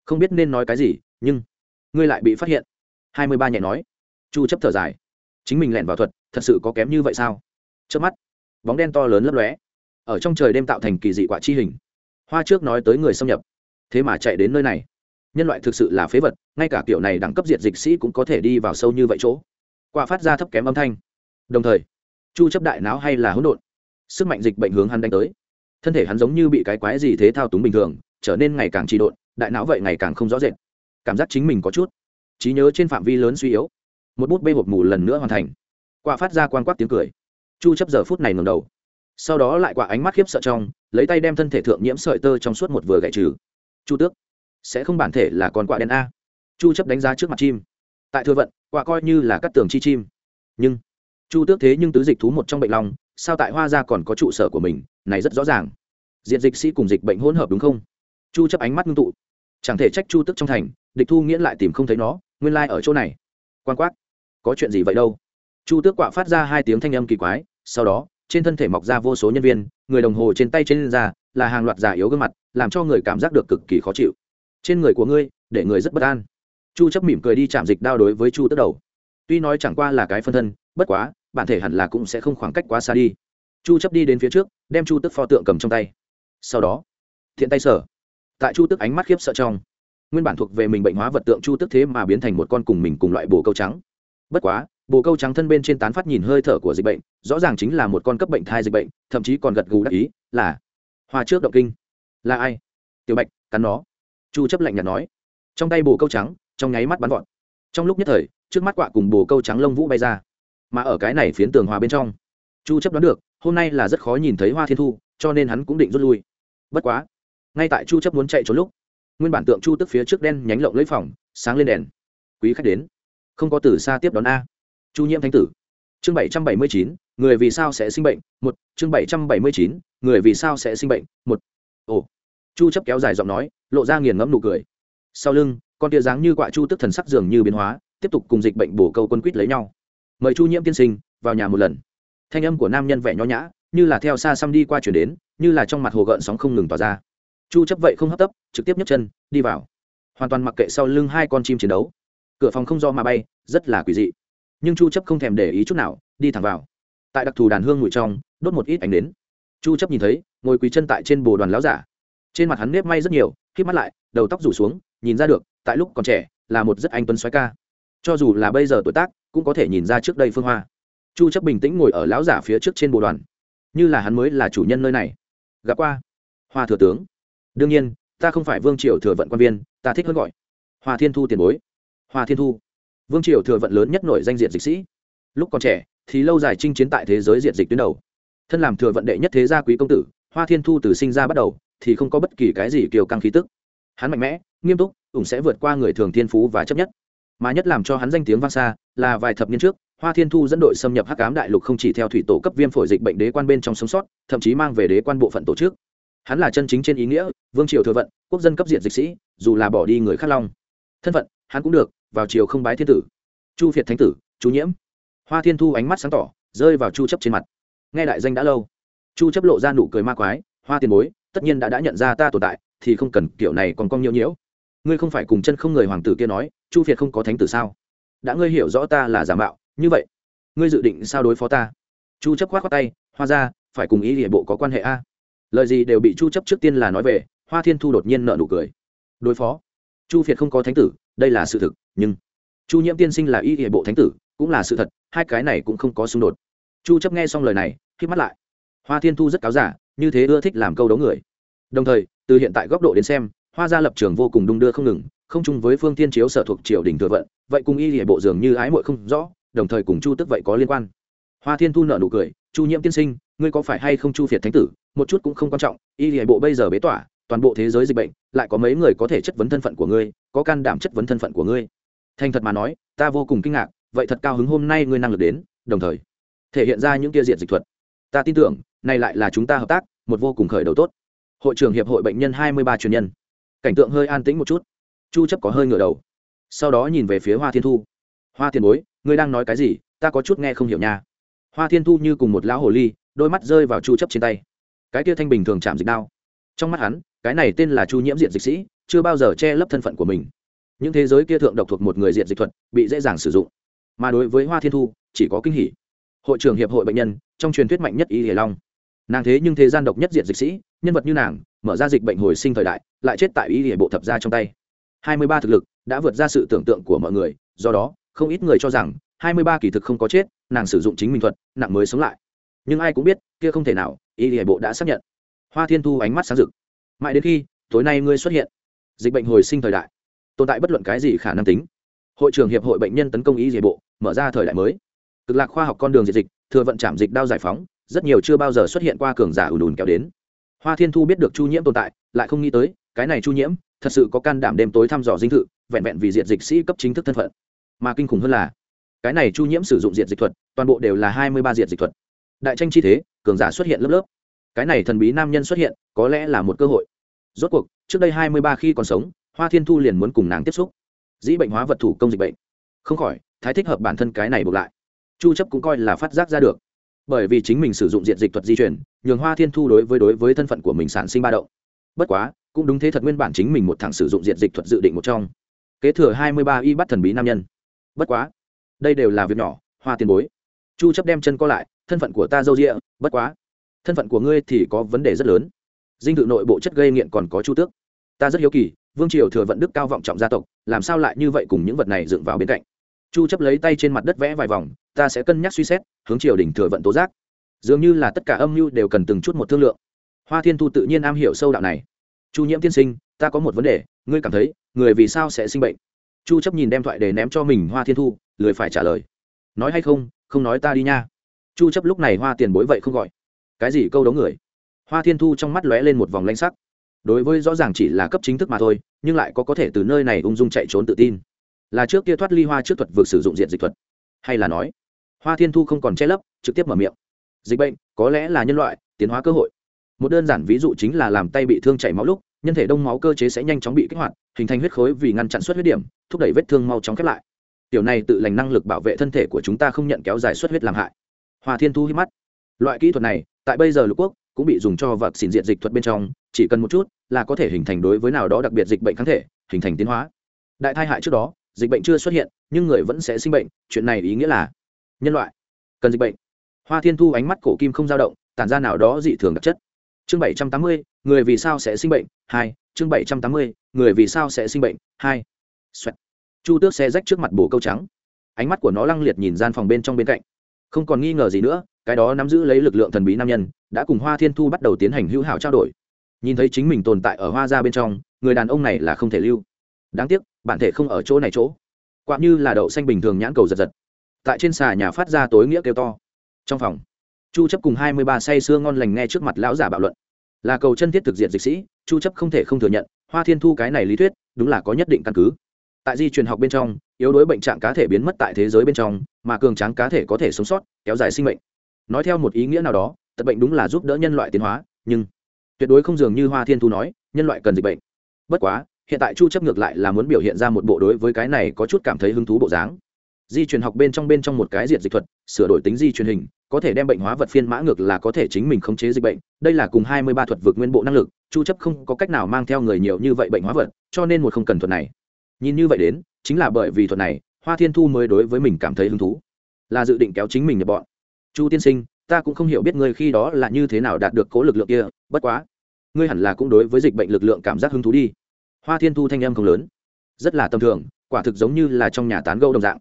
Không biết nên nói cái gì, nhưng, ngươi lại bị phát hiện. Hai mươi ba nhẹ nói. Chu chấp thở dài chính mình lẻn vào thuật, thật sự có kém như vậy sao? Trước mắt, bóng đen to lớn lấp lóe. Ở trong trời đêm tạo thành kỳ dị quả chi hình. Hoa trước nói tới người xâm nhập. Thế mà chạy đến nơi này. Nhân loại thực sự là phế vật, ngay cả kiểu này đẳng cấp diệt dịch sĩ cũng có thể đi vào sâu như vậy chỗ. Quả phát ra thấp kém âm thanh. Đồng thời, chu chấp đại não hay là hỗn độn. Sức mạnh dịch bệnh hướng hắn đánh tới. Thân thể hắn giống như bị cái quái gì thế thao túng bình thường, trở nên ngày càng trì độn, đại não vậy ngày càng không rõ rệt. Cảm giác chính mình có chút. Trí nhớ trên phạm vi lớn suy yếu một bút bê hộp mù lần nữa hoàn thành. Quả phát ra quan quát tiếng cười. Chu chấp giờ phút này ngẩng đầu. Sau đó lại quả ánh mắt khiếp sợ trong, lấy tay đem thân thể thượng nhiễm sợi tơ trong suốt một vừa gãy trừ. Chu tước, sẽ không bản thể là con quạ đen a. Chu chấp đánh giá trước mặt chim. Tại thừa vận, quạ coi như là cắt tường chi chim. Nhưng, chu tước thế nhưng tứ dịch thú một trong bệnh long sao tại hoa gia còn có trụ sở của mình, này rất rõ ràng. Diện dịch sĩ cùng dịch bệnh hỗn hợp đúng không? Chu chấp ánh mắt ngưng tụ. Chẳng thể trách chu tước trong thành, địch thu nghĩa lại tìm không thấy nó, nguyên lai like ở chỗ này. Quan quát có chuyện gì vậy đâu? Chu tước quạ phát ra hai tiếng thanh âm kỳ quái, sau đó, trên thân thể mọc ra vô số nhân viên, người đồng hồ trên tay trên da là hàng loạt giả yếu gương mặt, làm cho người cảm giác được cực kỳ khó chịu. Trên người của ngươi, để người rất bất an. Chu chấp mỉm cười đi chạm dịch đao đối với chu tước đầu. Tuy nói chẳng qua là cái phân thân, bất quá, bản thể hẳn là cũng sẽ không khoảng cách quá xa đi. Chu chấp đi đến phía trước, đem chu tước pho tượng cầm trong tay. Sau đó, thiện tay sở tại chu tước ánh mắt khiếp sợ trong, nguyên bản thuộc về mình bệnh hóa vật tượng chu tước thế mà biến thành một con cùng mình cùng loại bồ câu trắng bất quá, bồ câu trắng thân bên trên tán phát nhìn hơi thở của dịch bệnh, rõ ràng chính là một con cấp bệnh thai dịch bệnh, thậm chí còn gật gù đắc ý, là hoa trước động kinh. Là ai? Tiểu bạch, cắn nó. Chu chấp lạnh nhạt nói. Trong tay bồ câu trắng, trong nháy mắt bắn vọt. Trong lúc nhất thời, trước mắt quạ cùng bồ câu trắng lông vũ bay ra. Mà ở cái này phiến tường hòa bên trong, chu chấp đoán được, hôm nay là rất khó nhìn thấy hoa thiên thu, cho nên hắn cũng định rút lui. Bất quá, ngay tại chu chấp muốn chạy trốn lúc, nguyên bản tượng chu tức phía trước đen nhánh lộng lấy phòng, sáng lên đèn. Quý khách đến không có từ xa tiếp đón a. Chu nhiễm thánh tử. Chương bảy trăm bảy mươi chín, người vì sao sẽ sinh bệnh? Một, chương bảy trăm bảy mươi chín, người vì sao sẽ sinh bệnh? Một. Ồ. Chu chấp kéo dài giọng nói, lộ ra nghiền ngẫm nụ cười. Sau lưng, con tia dáng như quạ chu tức thần sắc dường như biến hóa, tiếp tục cùng dịch bệnh bổ câu quân quýt lấy nhau. Mời chu nhiễm tiên sinh, vào nhà một lần. Thanh âm của nam nhân vẻ nho nhã, như là theo xa xăm đi qua chuyển đến, như là trong mặt hồ gợn sóng không ngừng tỏa ra. Chu chấp vậy không hấp tấp, trực tiếp nhấc chân, đi vào. Hoàn toàn mặc kệ sau lưng hai con chim chiến đấu cửa phòng không do mà bay, rất là quỷ dị. Nhưng chu chấp không thèm để ý chút nào, đi thẳng vào. Tại đặc thù đàn hương ngụy trong, đốt một ít ánh đến chu chấp nhìn thấy, ngồi quỳ chân tại trên bồ đoàn lão giả. Trên mặt hắn nếp may rất nhiều khi mắt lại, đầu tóc rủ xuống, nhìn ra được, tại lúc còn trẻ, là một rất anh tuấn xoáy ca. Cho dù là bây giờ tuổi tác, cũng có thể nhìn ra trước đây phương hoa. Chu chấp bình tĩnh ngồi ở lão giả phía trước trên bồ đoàn. Như là hắn mới là chủ nhân nơi này. Gặp qua. Hoa thừa tướng. Đương nhiên, ta không phải vương triều thừa vận quan viên, ta thích hơn gọi. Hoa thiên thu tiền bối hoa thiên thu. Vương triều thừa vận lớn nhất nổi danh diện dịch sĩ. Lúc còn trẻ, thì lâu dài chinh chiến tại thế giới diện dịch tuyến đầu. Thân làm thừa vận đệ nhất thế gia quý công tử, hoa thiên thu từ sinh ra bắt đầu, thì không có bất kỳ cái gì kiều căng khí tức. Hắn mạnh mẽ, nghiêm túc ủng sẽ vượt qua người thường thiên phú và chấp nhất. Mà nhất làm cho hắn danh tiếng vang xa là vài thập niên trước, hoa thiên thu dẫn đội xâm nhập hắc cám đại lục không chỉ theo thủy tổ cấp viêm phổi dịch bệnh đế quan bên trong sống sót, thậm chí mang về đế quan bộ phận tổ chức. Hắn là chân chính trên ý nghĩa, vương triều thừa vận, quốc dân cấp diện dịch sĩ, dù là bỏ đi người khắc long. Thân phận, hắn cũng được vào chiều không bái thiên tử. Chu việt thánh tử, chú nhiễm. Hoa thiên thu ánh mắt sáng tỏ, rơi vào chu chấp trên mặt. Nghe đại danh đã lâu. Chu chấp lộ ra nụ cười ma quái, hoa tiền bối, tất nhiên đã đã nhận ra ta tồn tại, thì không cần kiểu này còn cong nhiễu nhiễu. Ngươi không phải cùng chân không người hoàng tử kia nói, chu việt không có thánh tử sao? Đã ngươi hiểu rõ ta là giả mạo, như vậy, ngươi dự định sao đối phó ta? Chu chấp khoát khoát tay, hoa ra phải cùng ý địa bộ có quan hệ a. Lời gì đều bị chu chấp trước tiên là nói về, hoa thiên thu đột nhiên nợ nụ cười. Đối phó chu việt không có thánh tử, đây là sự thực, nhưng chu nhiễm tiên sinh là y hệ bộ thánh tử, cũng là sự thật, hai cái này cũng không có xung đột. Chu chấp nghe xong lời này khi mắt lại. Hoa thiên thu rất cáo giả, như thế ưa thích làm câu đấu người. Đồng thời, từ hiện tại góc độ đến xem, hoa gia lập trường vô cùng đung đưa không ngừng, không chung với phương tiên chiếu sở thuộc triều đình thừa vận, vậy cùng y hệ bộ dường như ái muội không rõ, đồng thời cùng chu tức vậy có liên quan. Hoa thiên thu nợ nụ cười, chu nhiễm tiên sinh, ngươi có phải hay không chu việt thánh tử? Một chút cũng không quan trọng, y hệ bộ bây giờ bế tỏa toàn bộ thế giới dịch bệnh, lại có mấy người có thể chất vấn thân phận của ngươi, có can đảm chất vấn thân phận của ngươi. Thành thật mà nói, ta vô cùng kinh ngạc, vậy thật cao hứng hôm nay ngươi năng lực đến, đồng thời, thể hiện ra những kia diện dịch thuật. Ta tin tưởng, này lại là chúng ta hợp tác, một vô cùng khởi đầu tốt. Hội trưởng hiệp hội bệnh nhân hai mươi ba truyền nhân. Cảnh tượng hơi an tĩnh một chút. Chu chấp có hơi ngửa đầu. Sau đó nhìn về phía hoa thiên thu. Hoa thiên bối, ngươi đang nói cái gì? Ta có chút nghe không hiểu nha. Hoa thiên thu như cùng một lão hồ ly, đôi mắt rơi vào chu chấp trên tay. Cái kia thanh bình thường chạm dịch đao trong mắt hắn, cái này tên là chu nhiễm diện dịch sĩ, chưa bao giờ che lấp thân phận của mình. Những thế giới kia thượng độc thuộc một người diện dịch thuật, bị dễ dàng sử dụng. Mà đối với hoa thiên thu, chỉ có kinh hỉ. Hội trưởng hiệp hội bệnh nhân, trong truyền thuyết mạnh nhất y hề long. Nàng thế nhưng thế gian độc nhất diện dịch sĩ, nhân vật như nàng, mở ra dịch bệnh hồi sinh thời đại, lại chết tại y hề bộ thập ra trong tay. Hai mươi ba thực lực đã vượt ra sự tưởng tượng của mọi người, do đó, không ít người cho rằng, hai mươi ba kỳ thực không có chết, nàng sử dụng chính mình thuật, nặng mới sống lại. Nhưng ai cũng biết, kia không thể nào, y hề bộ đã xác nhận hoa thiên thu ánh mắt sáng rực. Mãi đến khi, tối nay ngươi xuất hiện. Dịch bệnh hồi sinh thời đại. Tồn tại bất luận cái gì khả năng tính. Hội trưởng hiệp hội bệnh nhân tấn công ý dề bộ, mở ra thời đại mới. Cực lạc khoa học con đường diệt dịch, thừa vận chạm dịch đao giải phóng, rất nhiều chưa bao giờ xuất hiện qua cường giả ùn ùn kéo đến. Hoa thiên thu biết được chu nhiễm tồn tại, lại không nghĩ tới, cái này chu nhiễm, thật sự có can đảm đêm tối thăm dò dinh thự, vẹn vẹn vì diệt dịch sĩ cấp chính thức thân phận. Mà kinh khủng hơn là, cái này chu nhiễm sử dụng diệt dịch thuật, toàn bộ đều là hai mươi ba diệt dịch thuật. Đại tranh chi thế, cường giả xuất hiện lớp lớp cái này thần bí nam nhân xuất hiện, có lẽ là một cơ hội. Rốt cuộc, trước đây hai mươi ba khi còn sống, hoa thiên thu liền muốn cùng nàng tiếp xúc. Dĩ bệnh hóa vật thủ công dịch bệnh. Không khỏi, thái thích hợp bản thân cái này buộc lại. Chu chấp cũng coi là phát giác ra được. Bởi vì chính mình sử dụng diện dịch thuật di chuyển nhường hoa thiên thu đối với đối với thân phận của mình sản sinh ba động. Bất quá, cũng đúng thế thật nguyên bản chính mình một thằng sử dụng diện dịch thuật dự định một trong. Kế thừa 23 y bắt thần bí nam nhân. Bất quá, đây đều là việc nhỏ, hoa tiền bối. Chu chấp đem chân co lại, thân phận của ta dâu rịa bất quá thân phận của ngươi thì có vấn đề rất lớn. Dinh thự nội bộ chất gây nghiện còn có chu tước. Ta rất hiếu kỳ, vương triều thừa vận đức cao vọng trọng gia tộc, làm sao lại như vậy cùng những vật này dựng vào bên cạnh? Chu chấp lấy tay trên mặt đất vẽ vài vòng, ta sẽ cân nhắc suy xét, hướng triều đình thừa vận tố giác. Dường như là tất cả âm mưu đều cần từng chút một thương lượng. Hoa thiên thu tự nhiên am hiểu sâu đạo này. Chu nhiễm tiên sinh, ta có một vấn đề, ngươi cảm thấy, người vì sao sẽ sinh bệnh? Chu chấp nhìn đem thoại để ném cho mình, hoa thiên thu, lười phải trả lời. Nói hay không không nói ta đi nha. Chu chấp lúc này hoa tiền bối vậy không gọi cái gì câu đấu người? Hoa thiên thu trong mắt lóe lên một vòng lanh sắc. Đối với rõ ràng chỉ là cấp chính thức mà thôi, nhưng lại có có thể từ nơi này ung dung chạy trốn tự tin. Là trước kia thoát ly hoa trước thuật vượt sử dụng diện dịch thuật. Hay là nói, hoa thiên thu không còn che lấp, trực tiếp mở miệng. Dịch bệnh, có lẽ là nhân loại, tiến hóa cơ hội. Một đơn giản ví dụ chính là làm tay bị thương chảy máu lúc, nhân thể đông máu cơ chế sẽ nhanh chóng bị kích hoạt, hình thành huyết khối vì ngăn chặn xuất huyết điểm, thúc đẩy vết thương mau chóng khép lại. Tiểu này tự lành năng lực bảo vệ thân thể của chúng ta không nhận kéo dài xuất huyết làm hại. Hoa thiên thu hít mắt. Loại kỹ thuật này tại bây giờ lục quốc cũng bị dùng cho vật xỉn diện dịch thuật bên trong, chỉ cần một chút là có thể hình thành đối với nào đó đặc biệt dịch bệnh kháng thể, hình thành tiến hóa. Đại thai hại trước đó, dịch bệnh chưa xuất hiện, nhưng người vẫn sẽ sinh bệnh, chuyện này ý nghĩa là nhân loại cần dịch bệnh. Hoa thiên thu ánh mắt cổ kim không dao động, tản ra nào đó dị thường đặc chất. Chương bảy trăm tám mươi, người vì sao sẽ sinh bệnh? Hai. Chương bảy trăm tám mươi, người vì sao sẽ sinh bệnh? Hai. Chu tước xe rách trước mặt bồ câu trắng. Ánh mắt của nó lăng liệt nhìn gian phòng bên trong bên cạnh không còn nghi ngờ gì nữa, cái đó nắm giữ lấy lực lượng thần bí nam nhân, đã cùng hoa thiên thu bắt đầu tiến hành hữu hảo trao đổi. Nhìn thấy chính mình tồn tại ở hoa ra bên trong, người đàn ông này là không thể lưu. Đáng tiếc, bản thể không ở chỗ này chỗ. Quạ như là đậu xanh bình thường nhãn cầu giật giật. Tại trên xà nhà phát ra tối nghĩa kêu to. Trong phòng, chu chấp cùng hai mươi ba say sưa ngon lành nghe trước mặt lão giả bạo luận. Là cầu chân thiết thực diện dịch sĩ, chu chấp không thể không thừa nhận, hoa thiên thu cái này lý thuyết, đúng là có nhất định căn cứ. Tại di truyền học bên trong yếu đuối bệnh trạng cá thể biến mất tại thế giới bên trong, mà cường tráng cá thể có thể sống sót, kéo dài sinh mệnh. Nói theo một ý nghĩa nào đó, tật bệnh đúng là giúp đỡ nhân loại tiến hóa, nhưng tuyệt đối không dường như hoa thiên thu nói, nhân loại cần dịch bệnh. Bất quá, hiện tại chu chấp ngược lại là muốn biểu hiện ra một bộ đối với cái này có chút cảm thấy hứng thú bộ dáng. Di truyền học bên trong bên trong một cái diện dịch thuật, sửa đổi tính di truyền hình, có thể đem bệnh hóa vật phiên mã ngược là có thể chính mình khống chế dịch bệnh. Đây là cùng 23 thuật vượt nguyên bộ năng lực, chu chấp không có cách nào mang theo người nhiều như vậy bệnh hóa vật, cho nên một không cần thuật này. Nhìn như vậy đến chính là bởi vì thuật này, hoa thiên thu mới đối với mình cảm thấy hứng thú. Là dự định kéo chính mình nhập bọn. Chu tiên sinh, ta cũng không hiểu biết ngươi khi đó là như thế nào đạt được cố lực lượng kia, bất quá, ngươi hẳn là cũng đối với dịch bệnh lực lượng cảm giác hứng thú đi. Hoa thiên thu thanh âm không lớn. Rất là tầm thường, quả thực giống như là trong nhà tán gâu đồng dạng.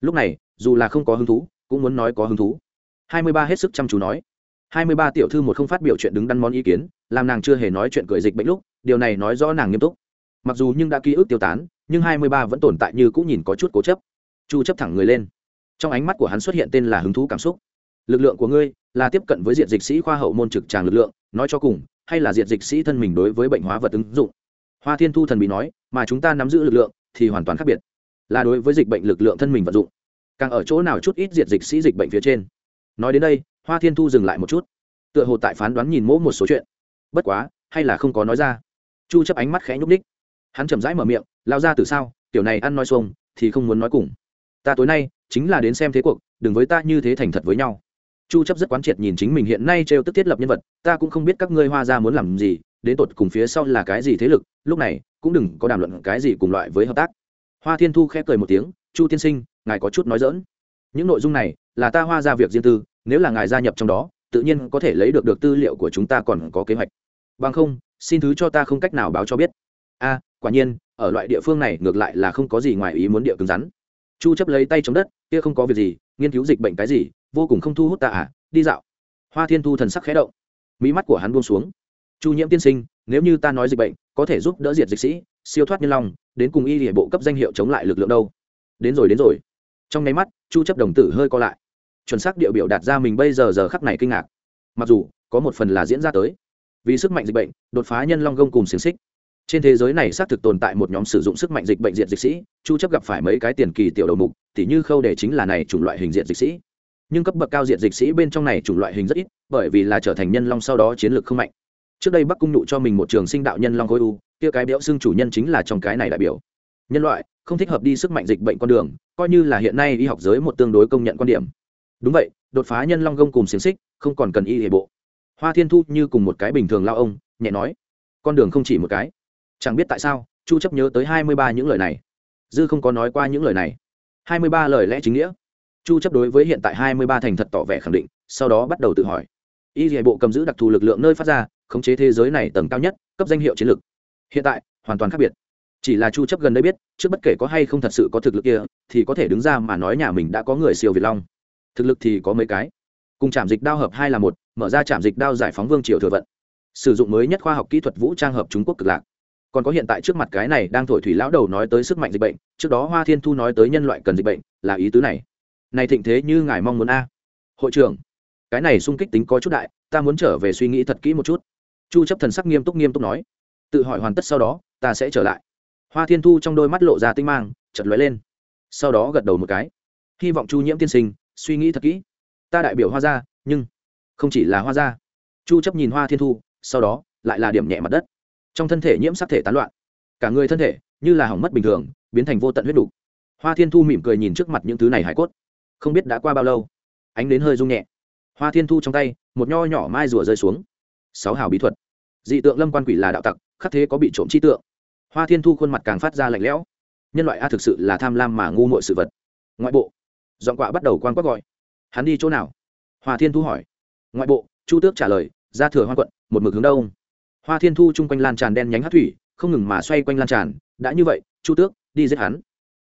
Lúc này, dù là không có hứng thú, cũng muốn nói có hứng thú. Hai mươi ba hết sức chăm chú nói. Hai mươi ba tiểu thư một không phát biểu chuyện đứng đắn món ý kiến, làm nàng chưa hề nói chuyện cười dịch bệnh lúc, điều này nói rõ nàng nghiêm túc. Mặc dù nhưng đã ký ức tiêu tán nhưng hai mươi ba vẫn tồn tại như cũng nhìn có chút cố chấp. Chu chấp thẳng người lên. Trong ánh mắt của hắn xuất hiện tên là hứng thú cảm xúc. Lực lượng của ngươi là tiếp cận với diện dịch sĩ khoa hậu môn trực tràng lực lượng nói cho cùng hay là diện dịch sĩ thân mình đối với bệnh hóa vật ứng dụng. Hoa thiên thu thần bị nói mà chúng ta nắm giữ lực lượng thì hoàn toàn khác biệt. Là đối với dịch bệnh lực lượng thân mình vận dụng. Càng ở chỗ nào chút ít diện dịch sĩ dịch bệnh phía trên. Nói đến đây hoa thiên thu dừng lại một chút. Tựa hồ tại phán đoán nhìn mỗ một số chuyện. Bất quá hay là không có nói ra. Chu chấp ánh mắt khẽ nhúc ních, hắn chậm rãi mở miệng lao ra từ sao, kiểu này ăn nói xuông, thì không muốn nói cùng. Ta tối nay, chính là đến xem thế cuộc, đừng với ta như thế thành thật với nhau. Chu chấp rất quán triệt nhìn chính mình hiện nay trêu tức thiết lập nhân vật, ta cũng không biết các ngươi hoa gia muốn làm gì, đến tột cùng phía sau là cái gì thế lực, lúc này, cũng đừng có đàm luận cái gì cùng loại với hợp tác. Hoa thiên thu khẽ cười một tiếng, chu tiên sinh, ngài có chút nói dỡn những nội dung này, là ta hoa ra việc riêng tư, nếu là ngài gia nhập trong đó, tự nhiên có thể lấy được được tư liệu của chúng ta còn có kế hoạch. Bằng không, xin thứ cho ta không cách nào báo cho biết. A quả nhiên, ở loại địa phương này ngược lại là không có gì ngoài ý muốn địa cứng rắn. Chu chấp lấy tay chống đất, kia không có việc gì, nghiên cứu dịch bệnh cái gì, vô cùng không thu hút ta à đi dạo. Hoa thiên thu thần sắc khẽ động. Mỹ mắt của hắn buông xuống. Chu nhiễm tiên sinh, nếu như ta nói dịch bệnh, có thể giúp đỡ diệt dịch sĩ, siêu thoát nhân long, đến cùng y địa bộ cấp danh hiệu chống lại lực lượng đâu? Đến rồi đến rồi. Trong nháy mắt, chu chấp đồng tử hơi co lại. Chuẩn xác địa biểu đạt ra mình bây giờ giờ khắc này kinh ngạc. Mặc dù, có một phần là diễn ra tới. Vì sức mạnh dịch bệnh, đột phá nhân long gông cùng xiềng xích trên thế giới này xác thực tồn tại một nhóm sử dụng sức mạnh dịch bệnh diện dịch sĩ, chu chấp gặp phải mấy cái tiền kỳ tiểu đầu mục, tỉ như khâu để chính là này chủng loại hình diện dịch sĩ. Nhưng cấp bậc cao diện dịch sĩ bên trong này chủng loại hình rất ít, bởi vì là trở thành nhân long sau đó chiến lược không mạnh. Trước đây bắc cung nụ cho mình một trường sinh đạo nhân long khối u, kia cái béo xương chủ nhân chính là trong cái này đại biểu. Nhân loại, không thích hợp đi sức mạnh dịch bệnh con đường, coi như là hiện nay y học giới một tương đối công nhận quan điểm. Đúng vậy, đột phá nhân long gông cùng xiềng xích, không còn cần y hệ bộ. Hoa thiên thu như cùng một cái bình thường lao ông, nhẹ nói, con đường không chỉ một cái chẳng biết tại sao, chu chấp nhớ tới hai mươi ba những lời này. Dư không có nói qua những lời này. Hai mươi ba lời lẽ chính nghĩa. Chu chấp đối với hiện tại hai mươi ba thành thật tỏ vẻ khẳng định, sau đó bắt đầu tự hỏi. Y hệ bộ cầm giữ đặc thù lực lượng nơi phát ra, khống chế thế giới này tầng cao nhất, cấp danh hiệu chiến lược. Hiện tại, hoàn toàn khác biệt. Chỉ là chu chấp gần đây biết, trước bất kể có hay không thật sự có thực lực kia, thì có thể đứng ra mà nói nhà mình đã có người siêu việt long. Thực lực thì có mấy cái. Cùng chạm dịch đao hợp hai là một, mở ra chạm dịch đao giải phóng vương triều thừa vận. Sử dụng mới nhất khoa học kỹ thuật vũ trang hợp trung quốc cực lạc còn có hiện tại trước mặt cái này đang thổi thủy lão đầu nói tới sức mạnh dịch bệnh, trước đó hoa thiên thu nói tới nhân loại cần dịch bệnh, là ý tứ này. Này thịnh thế như ngài mong muốn a. Hội trưởng, cái này sung kích tính có chút đại, ta muốn trở về suy nghĩ thật kỹ một chút. Chu chấp thần sắc nghiêm túc nghiêm túc nói. Tự hỏi hoàn tất sau đó, ta sẽ trở lại. Hoa thiên thu trong đôi mắt lộ ra tinh mang chật lóe lên. Sau đó gật đầu một cái. Hy vọng chu nhiễm tiên sinh, suy nghĩ thật kỹ. Ta đại biểu hoa gia, nhưng không chỉ là hoa gia. Chu chấp nhìn hoa thiên thu, sau đó lại là điểm nhẹ mặt đất trong thân thể nhiễm sắc thể tán loạn. Cả người thân thể, như là hỏng mất bình thường, biến thành vô tận huyết đủ hoa thiên thu mỉm cười nhìn trước mặt những thứ này hải cốt. Không biết đã qua bao lâu, ánh đến hơi rung nhẹ. Hoa thiên thu trong tay, một nho nhỏ mai rùa rơi xuống. Sáu hào bí thuật. Dị tượng lâm quan quỷ là đạo tặc, khắc thế có bị trộm chi tượng. Hoa thiên thu khuôn mặt càng phát ra lạnh lẽo. Nhân loại a thực sự là tham lam mà ngu muội sự vật. Ngoại bộ dọn quạ bắt đầu quan quát gọi. Hắn đi chỗ nào? Hoa thiên thu hỏi. Ngoại bộ, chu tước trả lời, ra thừa hoa quận, một mực hướng đông hoa thiên thu chung quanh lan tràn đen nhánh hát thủy, không ngừng mà xoay quanh lan tràn. Đã như vậy, chu tước, đi giết hắn.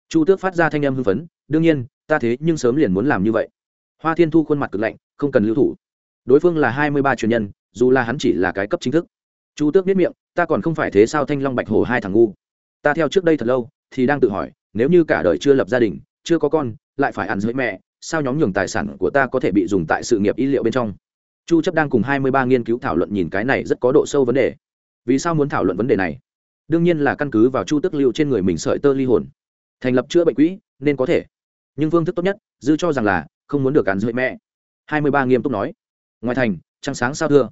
Chu tước phát ra thanh âm hưng phấn. Đương nhiên, ta thế nhưng sớm liền muốn làm như vậy. Hoa thiên thu khuôn mặt cực lạnh, không cần lưu thủ. Đối phương là hai mươi ba truyền nhân, dù là hắn chỉ là cái cấp chính thức. Chu tước biết miệng, ta còn không phải thế sao thanh long bạch hồ hai thằng ngu. Ta theo trước đây thật lâu, thì đang tự hỏi, nếu như cả đời chưa lập gia đình, chưa có con, lại phải ăn dưới mẹ, sao nhóm nhường tài sản của ta có thể bị dùng tại sự nghiệp y liệu bên trong? Chu chấp đang cùng 23 nghiên cứu thảo luận nhìn cái này rất có độ sâu vấn đề. Vì sao muốn thảo luận vấn đề này? Đương nhiên là căn cứ vào chu tức lưu trên người mình sợi tơ ly hồn. Thành lập chữa bệnh quỹ, nên có thể. Nhưng phương thức tốt nhất, dư cho rằng là không muốn được cản dưới mẹ. 23 nghiêm túc nói. Ngoài thành, trăng sáng sao thưa?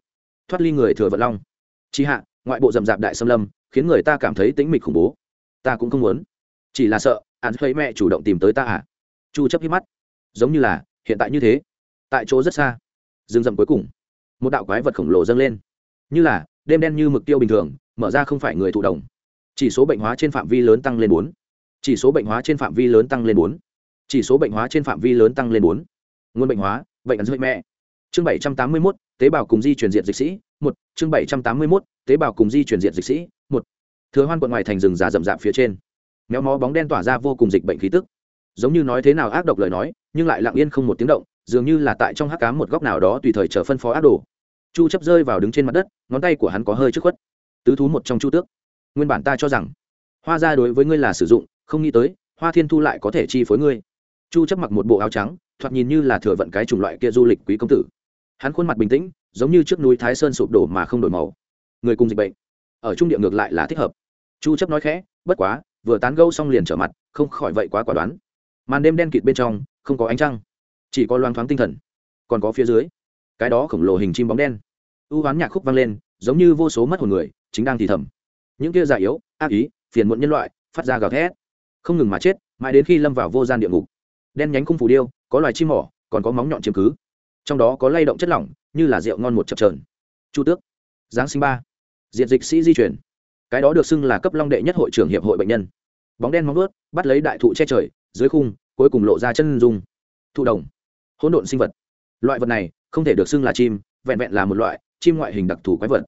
Thoát ly người thừa vận long. Chi hạ, ngoại bộ rầm rạp đại xâm lâm, khiến người ta cảm thấy tĩnh mịch khủng bố. Ta cũng không muốn. Chỉ là sợ ăn thấy mẹ chủ động tìm tới ta à? Chu chấp hít mắt. Giống như là, hiện tại như thế. Tại chỗ rất xa rừng rậm cuối cùng. Một đạo quái vật khổng lồ dâng lên. Như là, đêm đen như mực tiêu bình thường, mở ra không phải người thụ động. Chỉ số bệnh hóa trên phạm vi lớn tăng lên bốn. Chỉ số bệnh hóa trên phạm vi lớn tăng lên bốn. Chỉ số bệnh hóa trên phạm vi lớn tăng lên bốn. Nguồn bệnh hóa, bệnh ẩn dưới mẹ. Chương bảy trăm tám mươi mốt, tế bào cùng di truyền diện dịch sĩ, một. Chương bảy trăm tám mươi mốt, tế bào cùng di truyền diện dịch sĩ, một. Thừa hoan quận ngoài thành rừng già rậm rạp phía trên. Méo mó bóng đen tỏa ra vô cùng dịch bệnh khí tức. Giống như nói thế nào ác độc lời nói, nhưng lại lặng yên không một tiếng động dường như là tại trong hắc cám một góc nào đó tùy thời chờ phân phó ác đồ. Chu chấp rơi vào đứng trên mặt đất, ngón tay của hắn có hơi trước khuất. Tứ thú một trong chu tước. Nguyên bản ta cho rằng, hoa gia đối với ngươi là sử dụng, không nghĩ tới, hoa thiên thu lại có thể chi phối ngươi. Chu chấp mặc một bộ áo trắng, thoạt nhìn như là thừa vận cái chủng loại kia du lịch quý công tử. Hắn khuôn mặt bình tĩnh, giống như trước núi thái sơn sụp đổ mà không đổi màu. Người cùng dịch bệnh, ở trung địa ngược lại là thích hợp. Chu chấp nói khẽ, bất quá, vừa tán gẫu xong liền trở mặt, không khỏi vậy quá quả đoán. Màn đêm đen kịt bên trong, không có ánh trăng chỉ có loang thoáng tinh thần. Còn có phía dưới, cái đó khổng lồ hình chim bóng đen. U hoán nhạc khúc vang lên, giống như vô số mất hồn người, chính đang thì thầm. Những kia già yếu, ác ý, phiền muộn nhân loại, phát ra gào thét. Không ngừng mà chết, mãi đến khi lâm vào vô gian địa ngục. Đen nhánh cung phủ điêu, có loài chim mỏ, còn có móng nhọn chiếm cứ. Trong đó có lay động chất lỏng, như là rượu ngon một chập trờn chu tước, giáng sinh ba diện dịch sĩ di chuyển. Cái đó được xưng là cấp long đệ nhất hội trưởng hiệp hội bệnh nhân. Bóng đen móng ướt bắt lấy đại thụ che trời, dưới khung, cuối cùng lộ ra chân dung. Thụ đồng hỗn độn sinh vật. Loại vật này không thể được xưng là chim, vẹn vẹn là một loại chim ngoại hình đặc thù quái vật.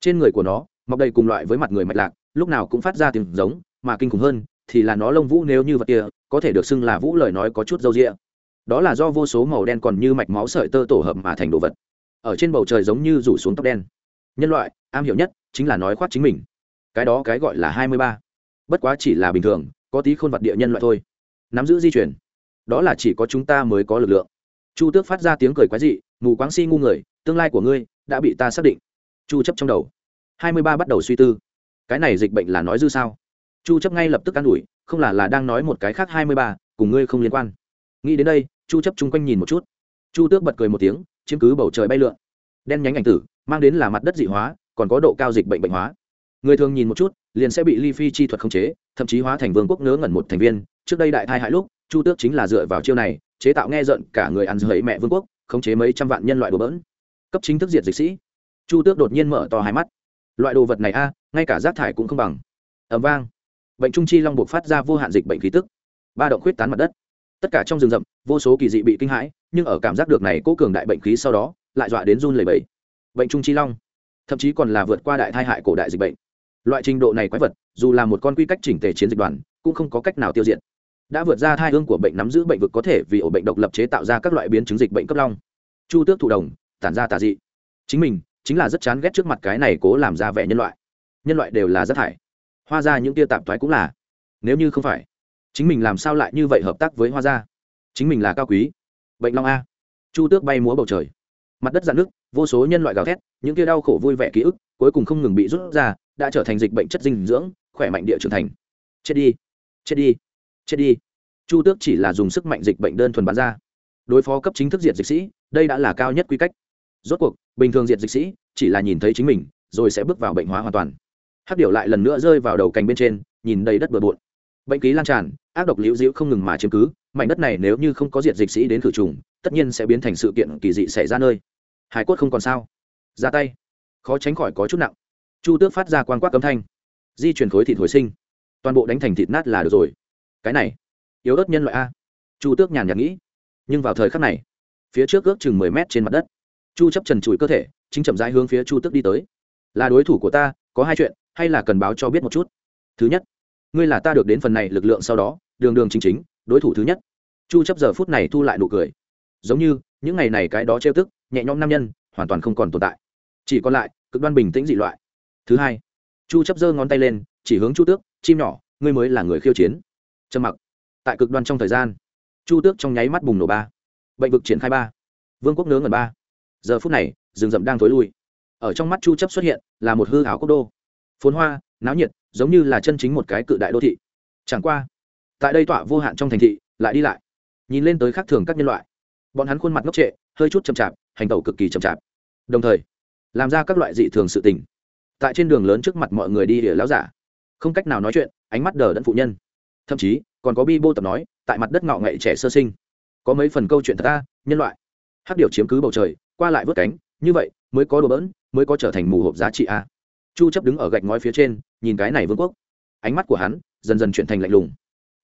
Trên người của nó, mọc đầy cùng loại với mặt người mạch lạc, lúc nào cũng phát ra tiếng giống, mà kinh khủng hơn thì là nó lông vũ nếu như vật kia có thể được xưng là vũ lời nói có chút dâu rịa đó là do vô số màu đen còn như mạch máu sợi tơ tổ hợp mà thành đồ vật. Ở trên bầu trời giống như rủ xuống tóc đen. Nhân loại, am hiểu nhất chính là nói khoát chính mình. Cái đó cái gọi là hai mươi ba. Bất quá chỉ là bình thường, có tí khôn vật địa nhân loại thôi. Nắm giữ di chuyển đó là chỉ có chúng ta mới có lực lượng chu tước phát ra tiếng cười quái dị, mù quáng si ngu người, tương lai của ngươi đã bị ta xác định. Chu chấp trong đầu. Hai mươi ba bắt đầu suy tư. Cái này dịch bệnh là nói dư sao? Chu chấp ngay lập tức can ủi, không là là đang nói một cái khác hai mươi ba, cùng ngươi không liên quan. Nghĩ đến đây, chu chấp chung quanh nhìn một chút. Chu tước bật cười một tiếng, chiếm cứ bầu trời bay lượn. Đen nhánh ảnh tử, mang đến là mặt đất dị hóa, còn có độ cao dịch bệnh bệnh hóa. Người thường nhìn một chút, liền sẽ bị ly phi chi thuật khống chế, thậm chí hóa thành vương quốc ngớ ngẩn một thành viên. Trước đây đại thai hại lúc, chu tước chính là dựa vào chiêu này chế tạo nghe giận cả người ăn dưới mẹ vương quốc, khống chế mấy trăm vạn nhân loại đồ bỡn. Cấp chính thức diệt dịch sĩ. Chu tước đột nhiên mở to hai mắt. Loại đồ vật này a, ngay cả rác thải cũng không bằng. Ẩm vang. Bệnh trung chi long buộc phát ra vô hạn dịch bệnh khí tức. Ba động khuyết tán mặt đất. Tất cả trong rừng rậm, vô số kỳ dị bị kinh hãi, nhưng ở cảm giác được này cố cường đại bệnh khí sau đó, lại dọa đến run lẩy bẩy. Bệnh trung chi long, thậm chí còn là vượt qua đại thai hại cổ đại dịch bệnh. Loại trình độ này quái vật, dù là một con quy cách chỉnh tề chiến dịch đoàn, cũng không có cách nào tiêu diệt đã vượt ra thai hương của bệnh nắm giữ bệnh vực có thể vì ổ bệnh độc lập chế tạo ra các loại biến chứng dịch bệnh cấp long. Chu tước thụ đồng, tản ra tà dị. Chính mình, chính là rất chán ghét trước mặt cái này cố làm ra vẻ nhân loại. Nhân loại đều là rác thải. Hoa ra những tia tạp thoái cũng là. Nếu như không phải, chính mình làm sao lại như vậy hợp tác với hoa gia? Chính mình là cao quý. Bệnh long a. Chu tước bay múa bầu trời. Mặt đất dạn nước, vô số nhân loại gào thét, những tia đau khổ vui vẻ ký ức, cuối cùng không ngừng bị rút ra, đã trở thành dịch bệnh chất dinh dưỡng, khỏe mạnh địa trưởng thành. Chết đi. Chết đi chết đi. Chu tước chỉ là dùng sức mạnh dịch bệnh đơn thuần bán ra. Đối phó cấp chính thức diệt dịch sĩ, đây đã là cao nhất quy cách. Rốt cuộc, bình thường diệt dịch sĩ chỉ là nhìn thấy chính mình, rồi sẽ bước vào bệnh hóa hoàn toàn. Hát điệu lại lần nữa rơi vào đầu cành bên trên, nhìn đầy đất bừa bộn. Bệnh ký lan tràn, ác độc liễu diễu không ngừng mà chiếm cứ, mảnh đất này nếu như không có diệt dịch sĩ đến khử trùng, tất nhiên sẽ biến thành sự kiện kỳ dị xảy ra nơi. Hải cốt không còn sao. Ra tay. Khó tránh khỏi có chút nặng. Chu tước phát ra quan quát cấm thanh. Di chuyển khối thịt hồi sinh. Toàn bộ đánh thành thịt nát là được rồi cái này, yếu ớt nhân loại a. Chu tước nhàn nhạt nghĩ. Nhưng vào thời khắc này, phía trước ước chừng mười mét trên mặt đất, chu chấp trần trụi cơ thể, chính chậm rãi hướng phía chu tước đi tới. Là đối thủ của ta, có hai chuyện, hay là cần báo cho biết một chút? Thứ nhất, ngươi là ta được đến phần này lực lượng sau đó, đường đường chính chính, đối thủ thứ nhất. Chu chấp giờ phút này thu lại nụ cười. Giống như, những ngày này cái đó trêu tức, nhẹ nhõm nam nhân, hoàn toàn không còn tồn tại. Chỉ còn lại, cực đoan bình tĩnh dị loại. Thứ hai, chu chấp giơ ngón tay lên, chỉ hướng chu tước, chim nhỏ, ngươi mới là người khiêu chiến trầm mặc. Tại cực đoan trong thời gian, chu tước trong nháy mắt bùng nổ ba. Bệnh vực triển khai ba. Vương quốc nướng gần ba. Giờ phút này, rừng rậm đang thối lui. Ở trong mắt chu chấp xuất hiện là một hư hảo quốc đô. Phồn hoa, náo nhiệt, giống như là chân chính một cái cự đại đô thị. Chẳng qua, tại đây tọa vô hạn trong thành thị, lại đi lại. Nhìn lên tới khác thường các nhân loại. Bọn hắn khuôn mặt ngốc trệ, hơi chút chậm chạp, hành tẩu cực kỳ chậm chạp. Đồng thời, làm ra các loại dị thường sự tình. Tại trên đường lớn trước mặt mọi người đi địa láo giả. Không cách nào nói chuyện, ánh mắt đờ đẫn phụ nhân thậm chí còn có bi bô tập nói, tại mặt đất ngạo nghệ trẻ sơ sinh. Có mấy phần câu chuyện thật ta, nhân loại. Hát điều chiếm cứ bầu trời, qua lại vớt cánh, như vậy mới có đồ bỡn mới có trở thành mù hộp giá trị a. Chu chấp đứng ở gạch ngói phía trên, nhìn cái này vương quốc. Ánh mắt của hắn dần dần chuyển thành lạnh lùng.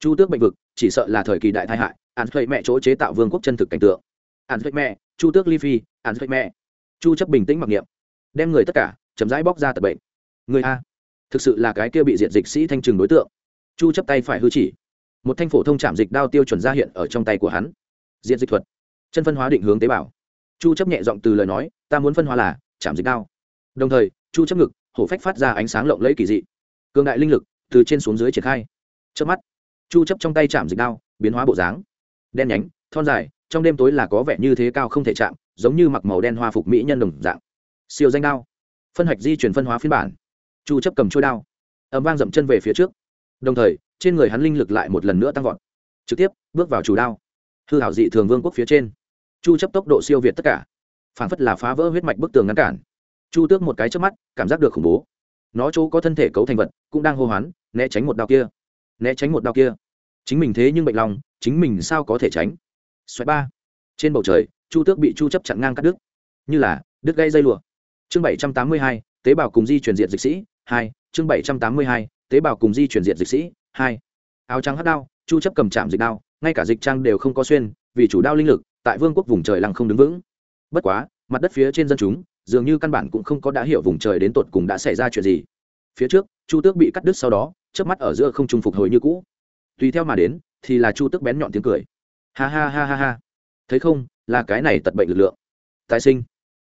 Chu tước bệnh vực, chỉ sợ là thời kỳ đại tai hại ạn thuệ mẹ chỗ chế tạo vương quốc chân thực cảnh tượng. Ạn thuệ mẹ, chu tước ly phi ạn thuệ mẹ. Chu chấp bình tĩnh mặc niệm. Đem người tất cả chấm dãi bóc ra tật bệnh. Người a, thực sự là cái kia bị diệt dịch sĩ thanh trừng đối tượng chu chấp tay phải hư chỉ. Một thanh phổ thông chạm dịch đao tiêu chuẩn ra hiện ở trong tay của hắn. Diện dịch thuật. Chân phân hóa định hướng tế bào. Chu chấp nhẹ giọng từ lời nói, ta muốn phân hóa là chạm dịch đao. Đồng thời, chu chấp ngực, hổ phách phát ra ánh sáng lộng lẫy kỳ dị. Cường đại linh lực từ trên xuống dưới triển khai. Chớp mắt, chu chấp trong tay chạm dịch đao biến hóa bộ dáng. Đen nhánh, thon dài, trong đêm tối là có vẻ như thế cao không thể chạm, giống như mặc màu đen hoa phục mỹ nhân đồng dạng. Siêu danh đao. Phân hạch di chuyển phân hóa phiên bản. Chu chấp cầm chuôi đao. Ầm vang dậm chân về phía trước đồng thời trên người hắn linh lực lại một lần nữa tăng vọt. Trực tiếp bước vào chủ đao. Hư hảo dị thường vương quốc phía trên. Chu chấp tốc độ siêu việt tất cả. Phản phất là phá vỡ huyết mạch bức tường ngăn cản. Chu tước một cái trước mắt cảm giác được khủng bố. Nó chỗ có thân thể cấu thành vật cũng đang hô hoán né tránh một đao kia. Né tránh một đao kia. Chính mình thế nhưng bệnh lòng chính mình sao có thể tránh? Xoáy ba. Trên bầu trời chu tước bị chu chấp chặn ngang cắt đứt. Như là đứt gây dây lụa. Chương 782, tế bào cùng di truyền diện dịch sĩ hai chương 782, tế bào cùng di chuyển diện dịch sĩ, hai, áo trắng hất đao, chu chấp cầm chạm dịch đao, ngay cả dịch trang đều không có xuyên, vì chủ đao linh lực, tại vương quốc vùng trời lăng không đứng vững. Bất quá, mặt đất phía trên dân chúng, dường như căn bản cũng không có đã hiểu vùng trời đến tột cùng đã xảy ra chuyện gì. Phía trước, chu tước bị cắt đứt sau đó, chớp mắt ở giữa không trung phục hồi như cũ. Tùy theo mà đến, thì là chu tước bén nhọn tiếng cười. Ha ha ha ha ha. Thấy không, là cái này tật bệnh lực lượng. Tái sinh.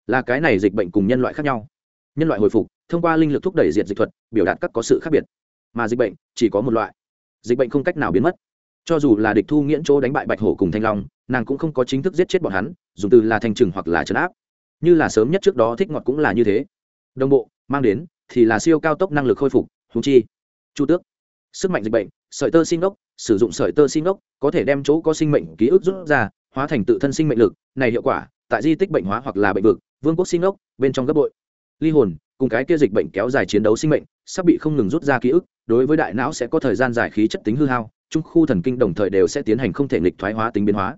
Là cái này dịch bệnh cùng nhân loại khác nhau. Nhân loại hồi phục, thông qua linh lực thúc đẩy diệt dịch thuật, biểu đạt các có sự khác biệt mà dịch bệnh chỉ có một loại. Dịch bệnh không cách nào biến mất. Cho dù là địch thu nghiễn chỗ đánh bại bạch hổ cùng thanh long, nàng cũng không có chính thức giết chết bọn hắn dùng từ là thanh trừng hoặc là trấn áp. Như là sớm nhất trước đó thích ngọt cũng là như thế. Đồng bộ, mang đến, thì là siêu cao tốc năng lực khôi phục húng chi. Chu tước. Sức mạnh dịch bệnh, sợi tơ sinh ốc, sử dụng sợi tơ sinh ốc, có thể đem chỗ có sinh mệnh ký ức rút ra, hóa thành tự thân sinh mệnh lực. Này hiệu quả, tại di tích bệnh hóa hoặc là bệnh vực, vương quốc sinh ốc, bên trong gấp bội. Ly hồn cùng cái kia dịch bệnh kéo dài chiến đấu sinh mệnh, sắp bị không ngừng rút ra ký ức, đối với đại não sẽ có thời gian giải khí chất tính hư hao, trung khu thần kinh đồng thời đều sẽ tiến hành không thể nghịch thoái hóa tính biến hóa.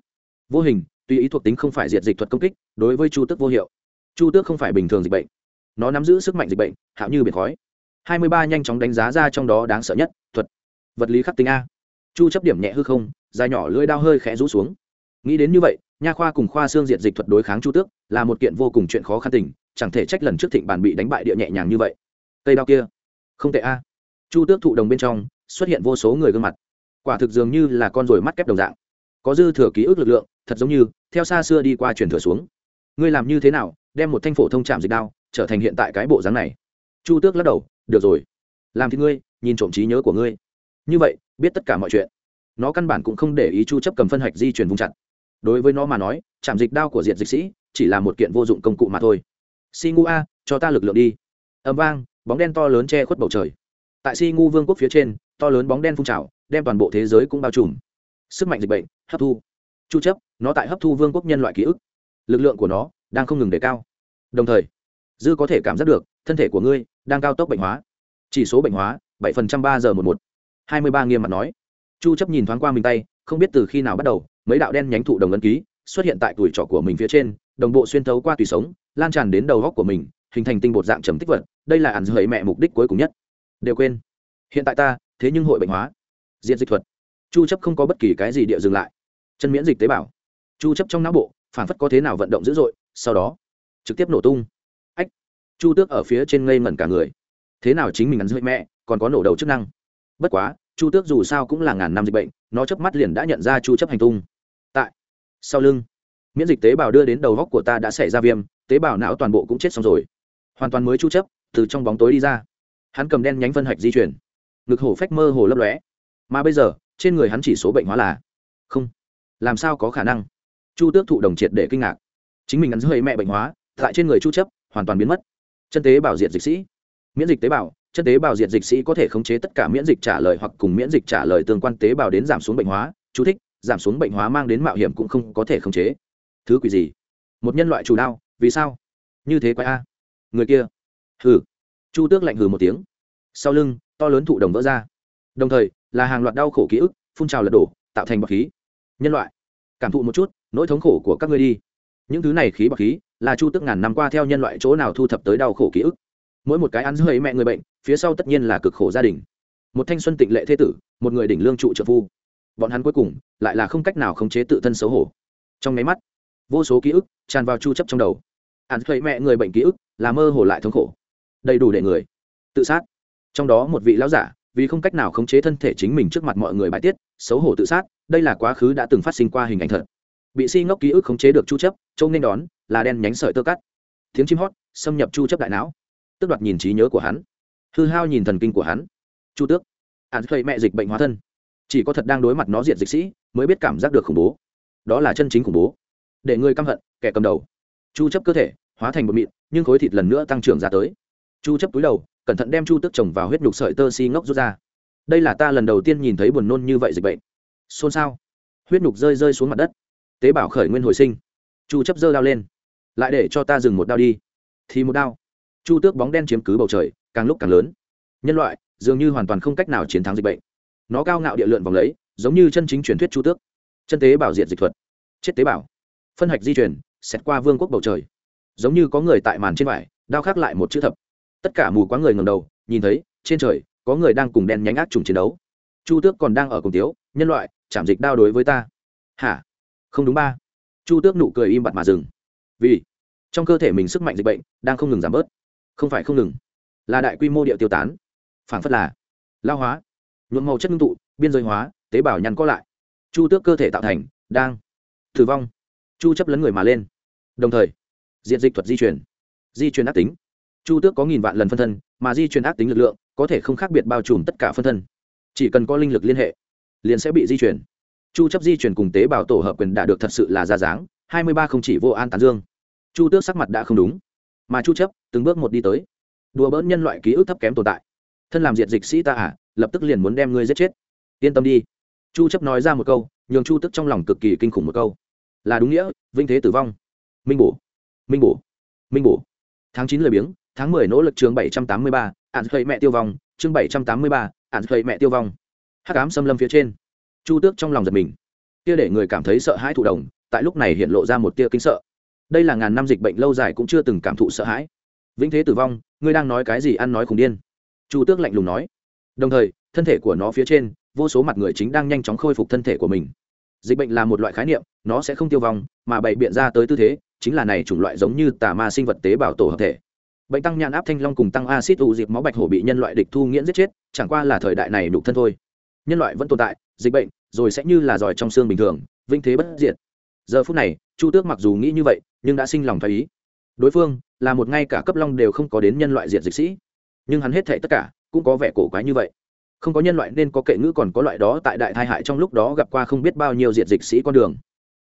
Vô hình, tuy ý thuộc tính không phải diệt dịch thuật công kích, đối với chu tước vô hiệu. Chu tước không phải bình thường dịch bệnh. Nó nắm giữ sức mạnh dịch bệnh, hạo như biển khói. Hai mươi ba nhanh chóng đánh giá ra trong đó đáng sợ nhất, thuật. Vật lý khắc tính a. Chu chấp điểm nhẹ hư không, dài nhỏ lưỡi đao hơi khẽ rũ xuống. Nghĩ đến như vậy, nha khoa cùng khoa xương diệt dịch thuật đối kháng chu tước là một kiện vô cùng chuyện khó khăn tình chẳng thể trách lần trước thịnh bản bị đánh bại địa nhẹ nhàng như vậy. Cây đao kia, không tệ a. Chu tước thụ đồng bên trong, xuất hiện vô số người gương mặt. Quả thực dường như là con ruồi mắt kép đồng dạng. Có dư thừa ký ức lực lượng, thật giống như, theo xa xưa đi qua truyền thừa xuống. Ngươi làm như thế nào, đem một thanh phổ thông chạm dịch đao, trở thành hiện tại cái bộ dáng này? Chu tước lắc đầu, được rồi. Làm thì ngươi, nhìn trộm trí nhớ của ngươi. Như vậy, biết tất cả mọi chuyện. Nó căn bản cũng không để ý chu chấp cầm phân hạch di chuyển vùng chặn đối với nó mà nói chạm dịch đao của diện dịch sĩ chỉ là một kiện vô dụng công cụ mà thôi si ngu a cho ta lực lượng đi. Ầm vang, bóng đen to lớn che khuất bầu trời. Tại si ngu vương quốc phía trên, to lớn bóng đen phun trào, đem toàn bộ thế giới cũng bao trùm. Sức mạnh dịch bệnh, hấp thu. Chu chấp, nó tại hấp thu vương quốc nhân loại ký ức. Lực lượng của nó đang không ngừng đề cao. Đồng thời, dư có thể cảm giác được, thân thể của ngươi đang cao tốc bệnh hóa. Chỉ số bệnh hóa, bảy phần trăm ba giờ một một. Hai mươi ba nghiêm mặt nói. Chu chấp nhìn thoáng qua mình tay, không biết từ khi nào bắt đầu, mấy đạo đen nhánh thụ đồng ấn ký xuất hiện tại tuổi trỏ của mình phía trên, đồng bộ xuyên thấu qua tùy sống lan tràn đến đầu góc của mình, hình thành tinh bột dạng trầm tích vật, đây là ẩn dưới mẹ mục đích cuối cùng nhất. Đều quên. Hiện tại ta, thế nhưng hội bệnh hóa. Diện dịch thuật. Chu chấp không có bất kỳ cái gì địa dừng lại. Chân miễn dịch tế bào. Chu chấp trong não bộ, phản phất có thế nào vận động dữ dội, sau đó, trực tiếp nổ tung. Ách! Chu tước ở phía trên ngây ngẩn cả người. Thế nào chính mình ăn dưới mẹ, còn có nổ đầu chức năng? Bất quá, chu tước dù sao cũng là ngàn năm dịch bệnh, nó chớp mắt liền đã nhận ra chu chấp hành tung. Tại, sau lưng, miễn dịch tế bào đưa đến đầu góc của ta đã xảy ra viêm tế bào não toàn bộ cũng chết xong rồi. Hoàn toàn mới chu chấp, từ trong bóng tối đi ra. Hắn cầm đen nhánh phân hạch di chuyển. Ngực hổ phách mơ hồ lấp lóe. Mà bây giờ, trên người hắn chỉ số bệnh hóa là không. Làm sao có khả năng? Chu tước thụ đồng triệt để kinh ngạc. Chính mình ngắn dưới mẹ bệnh hóa, tại trên người chu chấp, hoàn toàn biến mất. Chân tế bào diệt dịch sĩ. Miễn dịch tế bào, chân tế bào diệt dịch sĩ có thể khống chế tất cả miễn dịch trả lời hoặc cùng miễn dịch trả lời tương quan tế bào đến giảm xuống bệnh hóa. Chú thích, giảm xuống bệnh hóa mang đến mạo hiểm cũng không có thể khống chế. Thứ quỷ gì? Một nhân loại chủ đao vì sao? Như thế quái a. Người kia. Hừ. Chu tước lạnh hừ một tiếng. Sau lưng, to lớn thụ đồng vỡ ra. Đồng thời, là hàng loạt đau khổ ký ức, phun trào lật đổ, tạo thành bọc khí. Nhân loại, cảm thụ một chút nỗi thống khổ của các ngươi đi. Những thứ này khí bọc khí, là chu tước ngàn năm qua theo nhân loại chỗ nào thu thập tới đau khổ ký ức. Mỗi một cái ăn dưới mẹ người bệnh, phía sau tất nhiên là cực khổ gia đình. Một thanh xuân tịnh lệ thế tử, một người đỉnh lương trụ trợ phu. Bọn hắn cuối cùng, lại là không cách nào khống chế tự thân xấu hổ. Trong máy mắt, vô số ký ức tràn vào chu chấp trong đầu hắn thấy mẹ người bệnh ký ức, là mơ hồ lại thống khổ. Đầy đủ để người tự sát. Trong đó một vị lão giả, vì không cách nào khống chế thân thể chính mình trước mặt mọi người bài tiết, xấu hổ tự sát, đây là quá khứ đã từng phát sinh qua hình ảnh thật. Bị si ngốc ký ức khống chế được chu chấp châu nên đón, là đen nhánh sợi tơ cắt. Tiếng chim hót, xâm nhập chu chấp đại não. Tức đoạt nhìn trí nhớ của hắn. Hư hao nhìn thần kinh của hắn. Chu tước. Hắn thuê mẹ dịch bệnh hóa thân. Chỉ có thật đang đối mặt nó diện dịch sĩ, mới biết cảm giác được khủng bố. Đó là chân chính khủng bố. Để người căm hận, kẻ cầm đầu chu chấp cơ thể hóa thành một mịn, nhưng khối thịt lần nữa tăng trưởng ra tới. Chu chấp túi đầu, cẩn thận đem chu tước trồng vào huyết nhục sợi tơ si ngốc rút ra. Đây là ta lần đầu tiên nhìn thấy buồn nôn như vậy dịch bệnh. Xôn xao. Huyết nhục rơi rơi xuống mặt đất. Tế bào khởi nguyên hồi sinh. Chu chấp dơ đao lên. Lại để cho ta dừng một đao đi. Thì một đao. Chu tước bóng đen chiếm cứ bầu trời, càng lúc càng lớn. Nhân loại, dường như hoàn toàn không cách nào chiến thắng dịch bệnh. Nó cao ngạo địa lượn vòng lấy, giống như chân chính truyền thuyết chu tước. Chân tế bảo diện dịch thuật. Chết tế bào. Phân hạch di chuyển xét qua vương quốc bầu trời. Giống như có người tại màn trên vải, đao khắc lại một chữ thập. Tất cả mù quá người ngầm đầu, nhìn thấy, trên trời, có người đang cùng đen nhánh ác trùng chiến đấu. Chu tước còn đang ở cùng tiếu, nhân loại, chạm dịch đao đối với ta. Hả? Không đúng ba. Chu tước nụ cười im bặt mà dừng. Vì, trong cơ thể mình sức mạnh dịch bệnh đang không ngừng giảm bớt. Không phải không ngừng, là đại quy mô địa tiêu tán. Phản phất là lao hóa, nhuộm màu chất ngưng tụ, biên giới hóa, tế bào nhăn có lại. Chu tước cơ thể tạo thành, đang, tử vong chu chấp lấn người mà lên. Đồng thời diện dịch thuật di chuyển di chuyển ác tính. Chu tước có nghìn vạn lần phân thân, mà di chuyển ác tính lực lượng có thể không khác biệt bao trùm tất cả phân thân. Chỉ cần có linh lực liên hệ, liền sẽ bị di chuyển chu chấp di chuyển cùng tế bào tổ hợp quyền đã được thật sự là ra dáng 23 không chỉ vô an tán dương. Chu tước sắc mặt đã không đúng, mà chu chấp từng bước một đi tới. Đùa bỡn nhân loại ký ức thấp kém tồn tại. Thân làm diệt dịch sĩ ta à lập tức liền muốn đem ngươi giết chết. Yên tâm đi. Chu chấp nói ra một câu, nhường chu tức trong lòng cực kỳ kinh khủng một câu là đúng nghĩa vinh thế tử vong. Minh bổ minh bổ minh bổ. Tháng chín lời biếng tháng 10 nỗ lực chương 783, ạn khơi mẹ tiêu vong chương 783, ạn khơi mẹ tiêu vong. Hắc ám xâm lâm phía trên. Chu tước trong lòng giật mình. Kia để người cảm thấy sợ hãi thụ động tại lúc này hiện lộ ra một tia kinh sợ. Đây là ngàn năm dịch bệnh lâu dài cũng chưa từng cảm thụ sợ hãi. Vĩnh thế tử vong ngươi đang nói cái gì ăn nói khùng điên. Chu tước lạnh lùng nói. Đồng thời thân thể của nó phía trên vô số mặt người chính đang nhanh chóng khôi phục thân thể của mình dịch bệnh là một loại khái niệm, nó sẽ không tiêu vong, mà bày biện ra tới tư thế, chính là này chủng loại giống như tà ma sinh vật tế bào tổ hợp thể. Bệnh tăng nhãn áp thanh long cùng tăng acid u dịp máu bạch hổ bị nhân loại địch thu nghiễn giết chết, chẳng qua là thời đại này đục thân thôi. Nhân loại vẫn tồn tại, dịch bệnh, rồi sẽ như là giỏi trong xương bình thường vinh thế bất diệt. Giờ phút này, chu tước mặc dù nghĩ như vậy, nhưng đã sinh lòng thái ý. Đối phương, là một ngay cả cấp long đều không có đến nhân loại diệt dịch sĩ. Nhưng hắn hết thệ tất cả, cũng có vẻ cổ quái như vậy không có nhân loại nên có kệ ngữ còn có loại đó tại đại thai hại trong lúc đó gặp qua không biết bao nhiêu diệt dịch sĩ con đường.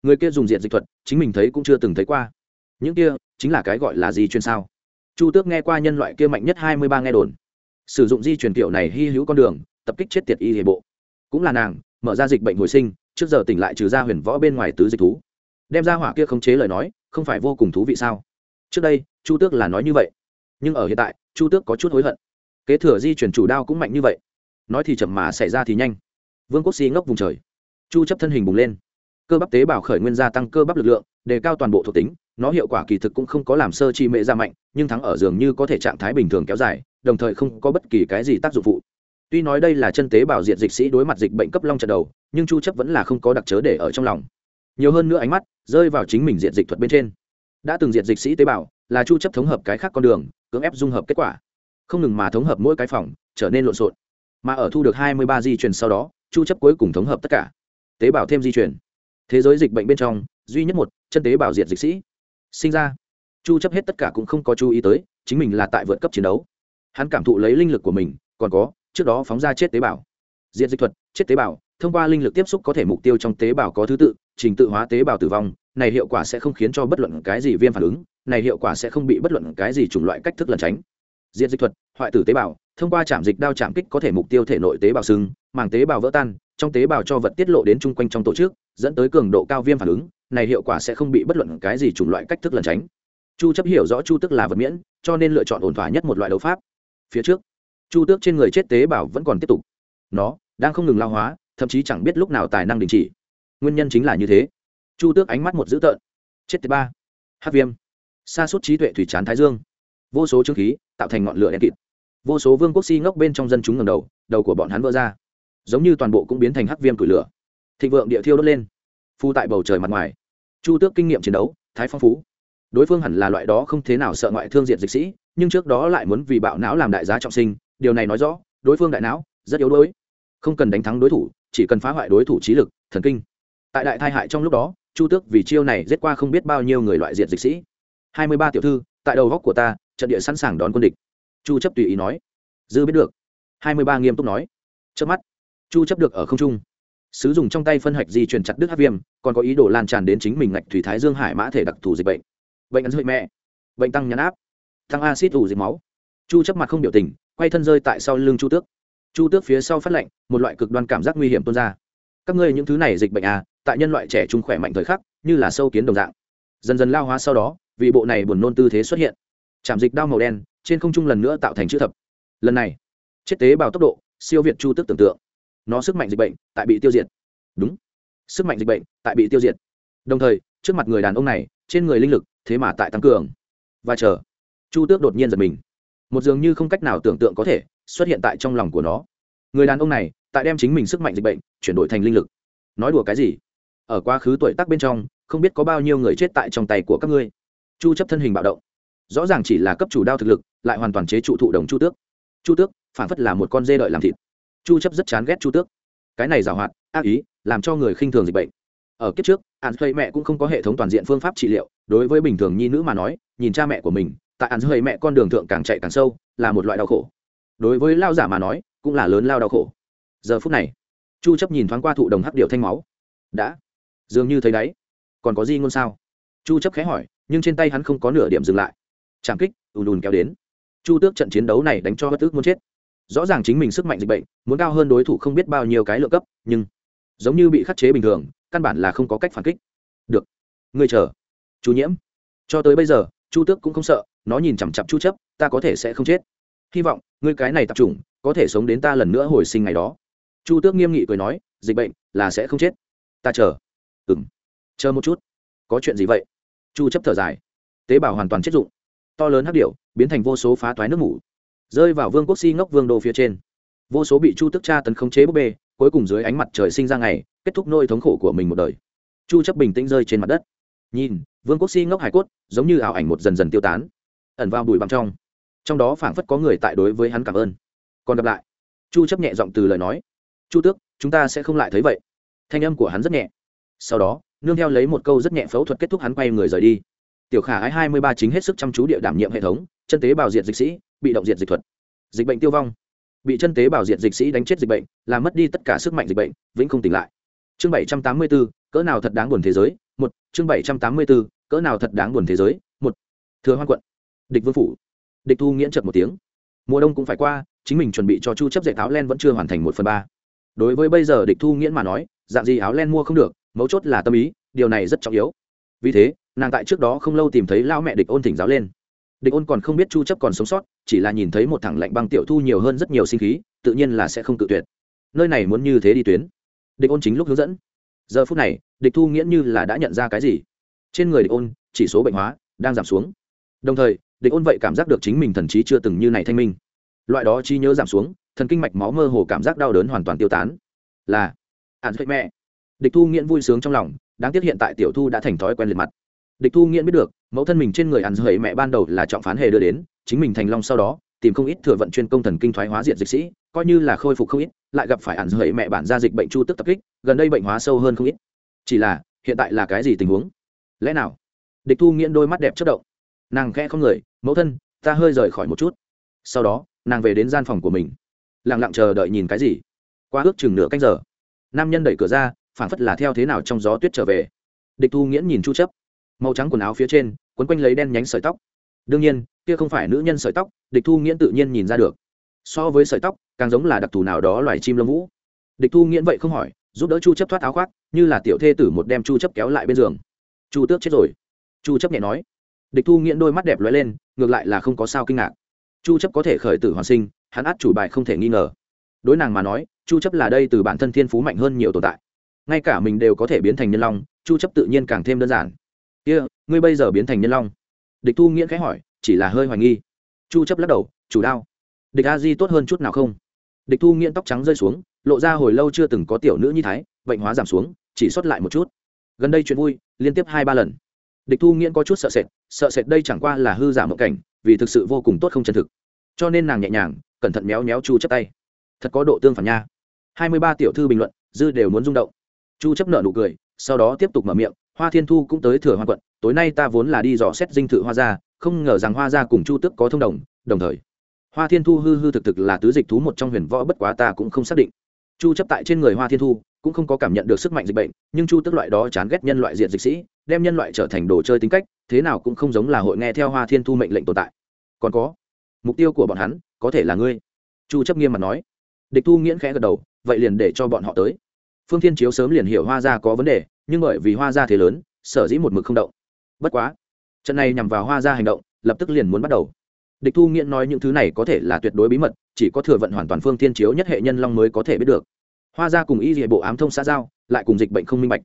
Người kia dùng diện dịch thuật, chính mình thấy cũng chưa từng thấy qua. Những kia, chính là cái gọi là di truyền sao? Chu tước nghe qua nhân loại kia mạnh nhất hai mươi ba nghe đồn. Sử dụng di truyền kiểu này hy hữu con đường, tập kích chết tiệt y hệ bộ. Cũng là nàng, mở ra dịch bệnh hồi sinh, trước giờ tỉnh lại trừ ra huyền võ bên ngoài tứ dịch thú. Đem ra hỏa kia khống chế lời nói, không phải vô cùng thú vị sao? Trước đây, chu tước là nói như vậy. Nhưng ở hiện tại, chu tước có chút hối hận. Kế thừa di chuyển chủ đao cũng mạnh như vậy nói thì chậm mà xảy ra thì nhanh. Vương quốc si ngốc vùng trời. Chu chấp thân hình bùng lên. Cơ bắp tế bào khởi nguyên gia tăng cơ bắp lực lượng, đề cao toàn bộ thuộc tính, nó hiệu quả kỳ thực cũng không có làm sơ chi mệ ra mạnh, nhưng thắng ở dường như có thể trạng thái bình thường kéo dài, đồng thời không có bất kỳ cái gì tác dụng phụ. Tuy nói đây là chân tế bào diện dịch sĩ đối mặt dịch bệnh cấp long trận đầu, nhưng chu chấp vẫn là không có đặc chớ để ở trong lòng. Nhiều hơn nữa ánh mắt rơi vào chính mình diện dịch thuật bên trên. Đã từng diện dịch sĩ tế bào là chu chấp thống hợp cái khác con đường, cưỡng ép dung hợp kết quả. Không ngừng mà thống hợp mỗi cái phòng, trở nên lộn xộn mà ở thu được 23 di truyền sau đó, chu chấp cuối cùng thống hợp tất cả. Tế bào thêm di truyền thế giới dịch bệnh bên trong, duy nhất một, chân tế bào diệt dịch sĩ. Sinh ra. Chu chấp hết tất cả cũng không có chú ý tới, chính mình là tại vượt cấp chiến đấu. Hắn cảm thụ lấy linh lực của mình, còn có, trước đó phóng ra chết tế bào. Diệt dịch thuật, chết tế bào, thông qua linh lực tiếp xúc có thể mục tiêu trong tế bào có thứ tự, trình tự hóa tế bào tử vong. Này hiệu quả sẽ không khiến cho bất luận cái gì viêm phản ứng, này hiệu quả sẽ không bị bất luận cái gì chủng loại cách thức lẩn tránh. Diệt dịch thuật, hoại tử tế bào thông qua chạm dịch đao chạm kích có thể mục tiêu thể nội tế bào sưng, màng tế bào vỡ tan, trong tế bào cho vật tiết lộ đến chung quanh trong tổ chức, dẫn tới cường độ cao viêm phản ứng, này hiệu quả sẽ không bị bất luận cái gì chủng loại cách thức lẩn tránh. Chu chấp hiểu rõ chu tức là vật miễn, cho nên lựa chọn ổn thỏa nhất một loại đấu pháp. Phía trước, chu tước trên người chết tế bào vẫn còn tiếp tục. Nó đang không ngừng lao hóa, thậm chí chẳng biết lúc nào tài năng đình chỉ. Nguyên nhân chính là như thế. Chu tước ánh mắt một dữ tợn. Chết thứ ba. Hát viêm. Xa suốt trí tuệ thủy chán thái dương. Vô số trương khí tạo thành ngọn lửa đen kịt vô số vương quốc si ngốc bên trong dân chúng ngầm đầu đầu của bọn hắn vỡ ra. Giống như toàn bộ cũng biến thành hắc viêm cửi lửa. Thịnh vượng địa thiêu đốt lên. Phu tại bầu trời mặt ngoài. Chu tước kinh nghiệm chiến đấu, thái phong phú. Đối phương hẳn là loại đó không thế nào sợ ngoại thương diện dịch sĩ, nhưng trước đó lại muốn vì bạo não làm đại giá trọng sinh, điều này nói rõ, đối phương đại não rất yếu đuối. Không cần đánh thắng đối thủ, chỉ cần phá hoại đối thủ trí lực, thần kinh. Tại đại thai hại trong lúc đó, chu tước vì chiêu này giết qua không biết bao nhiêu người loại diện dịch sĩ. Hai mươi ba tiểu thư, tại đầu góc của ta, trận địa sẵn sàng đón quân địch chu chấp tùy ý nói. Dư biết được. Hai mươi ba nghiêm túc nói. Chớp mắt. Chu chấp được ở không trung. Sứ dùng trong tay phân hạch di truyền chặt đứt hát viêm, còn có ý đồ lan tràn đến chính mình ngạch thủy thái dương hải mã thể đặc thù dịch bệnh. Bệnh ăn dưới mẹ. Bệnh tăng nhãn áp. Tăng acid ủ dịch máu. Chu chấp mặt không biểu tình, quay thân rơi tại sau lưng chu tước. Chu tước phía sau phát lệnh, một loại cực đoan cảm giác nguy hiểm tuôn ra. Các ngươi những thứ này dịch bệnh à tại nhân loại trẻ trung khỏe mạnh thời khắc, như là sâu kiến đồng dạng. Dần dần lao hóa sau đó vị bộ này buồn nôn tư thế xuất hiện. Chạm dịch đau màu đen trên không trung lần nữa tạo thành chữ thập. Lần này, chết tế bào tốc độ, siêu việt chu tước tưởng tượng. Nó sức mạnh dịch bệnh, tại bị tiêu diệt. Đúng. Sức mạnh dịch bệnh, tại bị tiêu diệt. Đồng thời, trước mặt người đàn ông này, trên người linh lực, thế mà tại tăng cường. Và chờ, chu tước đột nhiên giật mình. Một dường như không cách nào tưởng tượng có thể xuất hiện tại trong lòng của nó. Người đàn ông này, tại đem chính mình sức mạnh dịch bệnh, chuyển đổi thành linh lực. Nói đùa cái gì? Ở quá khứ tuổi tác bên trong, không biết có bao nhiêu người chết tại trong tay của các ngươi. Chu chấp thân hình bạo động rõ ràng chỉ là cấp chủ đao thực lực, lại hoàn toàn chế trụ thụ đồng chu tước. Chu tước phản phất là một con dê đợi làm thịt. Chu chấp rất chán ghét chu tước. Cái này giảo hoạt, ác ý, làm cho người khinh thường dịch bệnh. Ở kiếp trước an thuê mẹ cũng không có hệ thống toàn diện phương pháp trị liệu, đối với bình thường nhi nữ mà nói, nhìn cha mẹ của mình, tại an thuê mẹ con đường thượng càng chạy càng sâu, là một loại đau khổ. Đối với lao giả mà nói, cũng là lớn lao đau khổ. Giờ phút này, chu chấp nhìn thoáng qua thụ đồng hắc điều thanh máu. Đã. Dường như thấy đấy còn có gì ngôn sao? Chu chấp khẽ hỏi, nhưng trên tay hắn không có nửa điểm dừng lại trảm kích, ùn ùn kéo đến. Chu tước trận chiến đấu này đánh cho bất tức muốn chết. Rõ ràng chính mình sức mạnh dịch bệnh, muốn cao hơn đối thủ không biết bao nhiêu cái lượng cấp, nhưng giống như bị khắc chế bình thường, căn bản là không có cách phản kích. Được. Ngươi chờ. Chu nhiễm. Cho tới bây giờ, chu tước cũng không sợ, nó nhìn chằm chặp chu chấp, ta có thể sẽ không chết. Hy vọng, ngươi cái này tập trung, có thể sống đến ta lần nữa hồi sinh ngày đó. Chu tước nghiêm nghị cười nói, dịch bệnh là sẽ không chết. Ta chờ. Ừm. Chờ một chút. Có chuyện gì vậy? Chu chấp thở dài. Tế bào hoàn toàn chết dụng to lớn hắc điểu, biến thành vô số phá toái nước mủ, rơi vào vương quốc si ngốc vương đô phía trên. Vô số bị chu tức cha tấn khống chế búp bê, cuối cùng dưới ánh mặt trời sinh ra ngày, kết thúc nỗi thống khổ của mình một đời. Chu chấp bình tĩnh rơi trên mặt đất. Nhìn, vương quốc si ngốc hải cốt, giống như ảo ảnh một dần dần tiêu tán, ẩn vào bụi bặm trong. Trong đó phảng phất có người tại đối với hắn cảm ơn. Còn gặp lại, chu chấp nhẹ giọng từ lời nói, chu tước, chúng ta sẽ không lại thấy vậy. Thanh âm của hắn rất nhẹ. Sau đó, nương theo lấy một câu rất nhẹ phẫu thuật kết thúc hắn quay người rời đi tiểu khả ái 23 chính hết sức chăm chú địa đảm nhiệm hệ thống chân tế bào diệt dịch sĩ bị động diệt dịch thuật. Dịch bệnh tiêu vong. Bị chân tế bào diệt dịch sĩ đánh chết dịch bệnh làm mất đi tất cả sức mạnh dịch bệnh vĩnh không tỉnh lại. Chương 784, cỡ nào thật đáng buồn thế giới? Một. Chương 784, cỡ nào thật đáng buồn thế giới? Một. Thừa hoan quận. Địch vương phủ. Địch thu nghiễn chợt một tiếng. Mùa đông cũng phải qua chính mình chuẩn bị cho chu chấp dạy áo len vẫn chưa hoàn thành một phần ba. Đối với bây giờ địch thu nghiễn mà nói dạng gì áo len mua không được mấu chốt là tâm ý điều này rất trọng yếu. Vì thế nàng tại trước đó không lâu tìm thấy lao mẹ địch ôn thỉnh giáo lên. Địch ôn còn không biết chu chấp còn sống sót, chỉ là nhìn thấy một thằng lạnh băng tiểu thu nhiều hơn rất nhiều sinh khí, tự nhiên là sẽ không tự tuyệt. Nơi này muốn như thế đi tuyến. Địch ôn chính lúc hướng dẫn. Giờ phút này, địch thu nghiễn như là đã nhận ra cái gì. Trên người địch ôn, chỉ số bệnh hóa, đang giảm xuống. Đồng thời, địch ôn vậy cảm giác được chính mình thần trí chưa từng như này thanh minh. Loại đó chi nhớ giảm xuống, thần kinh mạch máu mơ hồ cảm giác đau đớn hoàn toàn tiêu tán. Là ạn mẹ. Địch thu nghiễn vui sướng trong lòng, đáng tiếc hiện tại tiểu thu đã thành thói quen liệt mặt địch thu nghiễn biết được, mẫu thân mình trên người ăn rời mẹ ban đầu là trọng phán hề đưa đến, chính mình thành long sau đó, tìm không ít thừa vận chuyên công thần kinh thoái hóa diện dịch sĩ, coi như là khôi phục không ít, lại gặp phải ăn rời mẹ bản ra dịch bệnh chu tức tập kích, gần đây bệnh hóa sâu hơn không ít. Chỉ là, hiện tại là cái gì tình huống? Lẽ nào? Địch thu nghiễn đôi mắt đẹp chất động. Nàng khẽ không người, mẫu thân, ta hơi rời khỏi một chút. Sau đó, nàng về đến gian phòng của mình. Lẳng lặng chờ đợi nhìn cái gì? Qua ước chừng nửa canh giờ, nam nhân đẩy cửa ra phản phất là theo thế nào trong gió tuyết trở về. Địch thu nghiễn nhìn chu chấp màu trắng quần áo phía trên, quấn quanh lấy đen nhánh sợi tóc. Đương nhiên, kia không phải nữ nhân sợi tóc, địch thu nghiễn tự nhiên nhìn ra được. So với sợi tóc, càng giống là đặc thù nào đó loài chim lông vũ. Địch thu nghiễn vậy không hỏi, giúp đỡ chu chấp thoát áo khoác, như là tiểu thê tử một đem chu chấp kéo lại bên giường. Chu tước chết rồi. Chu chấp nhẹ nói. Địch thu nghiễn đôi mắt đẹp lóe lên, ngược lại là không có sao kinh ngạc. Chu chấp có thể khởi tử hoàn sinh, hắn át chủ bài không thể nghi ngờ. Đối nàng mà nói, chu chấp là đây từ bản thân thiên phú mạnh hơn nhiều tồn tại. Ngay cả mình đều có thể biến thành nhân long, chu chấp tự nhiên càng thêm đơn giản kia、yeah, ngươi bây giờ biến thành nhân long. Địch thu nghiễn khẽ hỏi chỉ là hơi hoài nghi. Chu chấp lắc đầu chủ đao. Địch a di tốt hơn chút nào không? Địch thu nghiễn tóc trắng rơi xuống lộ ra hồi lâu chưa từng có tiểu nữ như thái bệnh hóa giảm xuống chỉ xuất lại một chút. Gần đây chuyện vui liên tiếp hai ba lần. Địch thu nghiễn có chút sợ sệt sợ sệt đây chẳng qua là hư giả mộng cảnh vì thực sự vô cùng tốt không chân thực. Cho nên nàng nhẹ nhàng cẩn thận méo méo chu chấp tay. Thật có độ tương phản nha. Hai mươi ba tiểu thư bình luận dư đều muốn rung động. Chu chấp nợ nụ cười sau đó tiếp tục mở miệng hoa thiên thu cũng tới thừa hoa quận, tối nay ta vốn là đi dò xét dinh thự hoa gia, không ngờ rằng hoa gia cùng chu tước có thông đồng đồng thời, hoa thiên thu hư hư thực thực là tứ dịch thú một trong huyền võ bất quá ta cũng không xác định. Chu chấp tại trên người hoa thiên thu, cũng không có cảm nhận được sức mạnh dịch bệnh, nhưng chu tức loại đó chán ghét nhân loại diện dịch sĩ, đem nhân loại trở thành đồ chơi tính cách, thế nào cũng không giống là hội nghe theo hoa thiên thu mệnh lệnh tồn tại. Còn có, mục tiêu của bọn hắn, có thể là ngươi. Chu chấp nghiêm mặt nói. Địch thu nghiễn khẽ gật đầu, vậy liền để cho bọn họ tới. Phương thiên chiếu sớm liền hiểu hoa gia có vấn đề nhưng bởi vì hoa gia thế lớn, sở dĩ một mực không động. Bất quá, trận này nhằm vào hoa gia hành động, lập tức liền muốn bắt đầu. Địch thu nghiễn nói những thứ này có thể là tuyệt đối bí mật, chỉ có thừa vận hoàn toàn phương thiên chiếu nhất hệ nhân long mới có thể biết được. Hoa gia cùng y địa bộ ám thông xã giao, lại cùng dịch bệnh không minh bạch.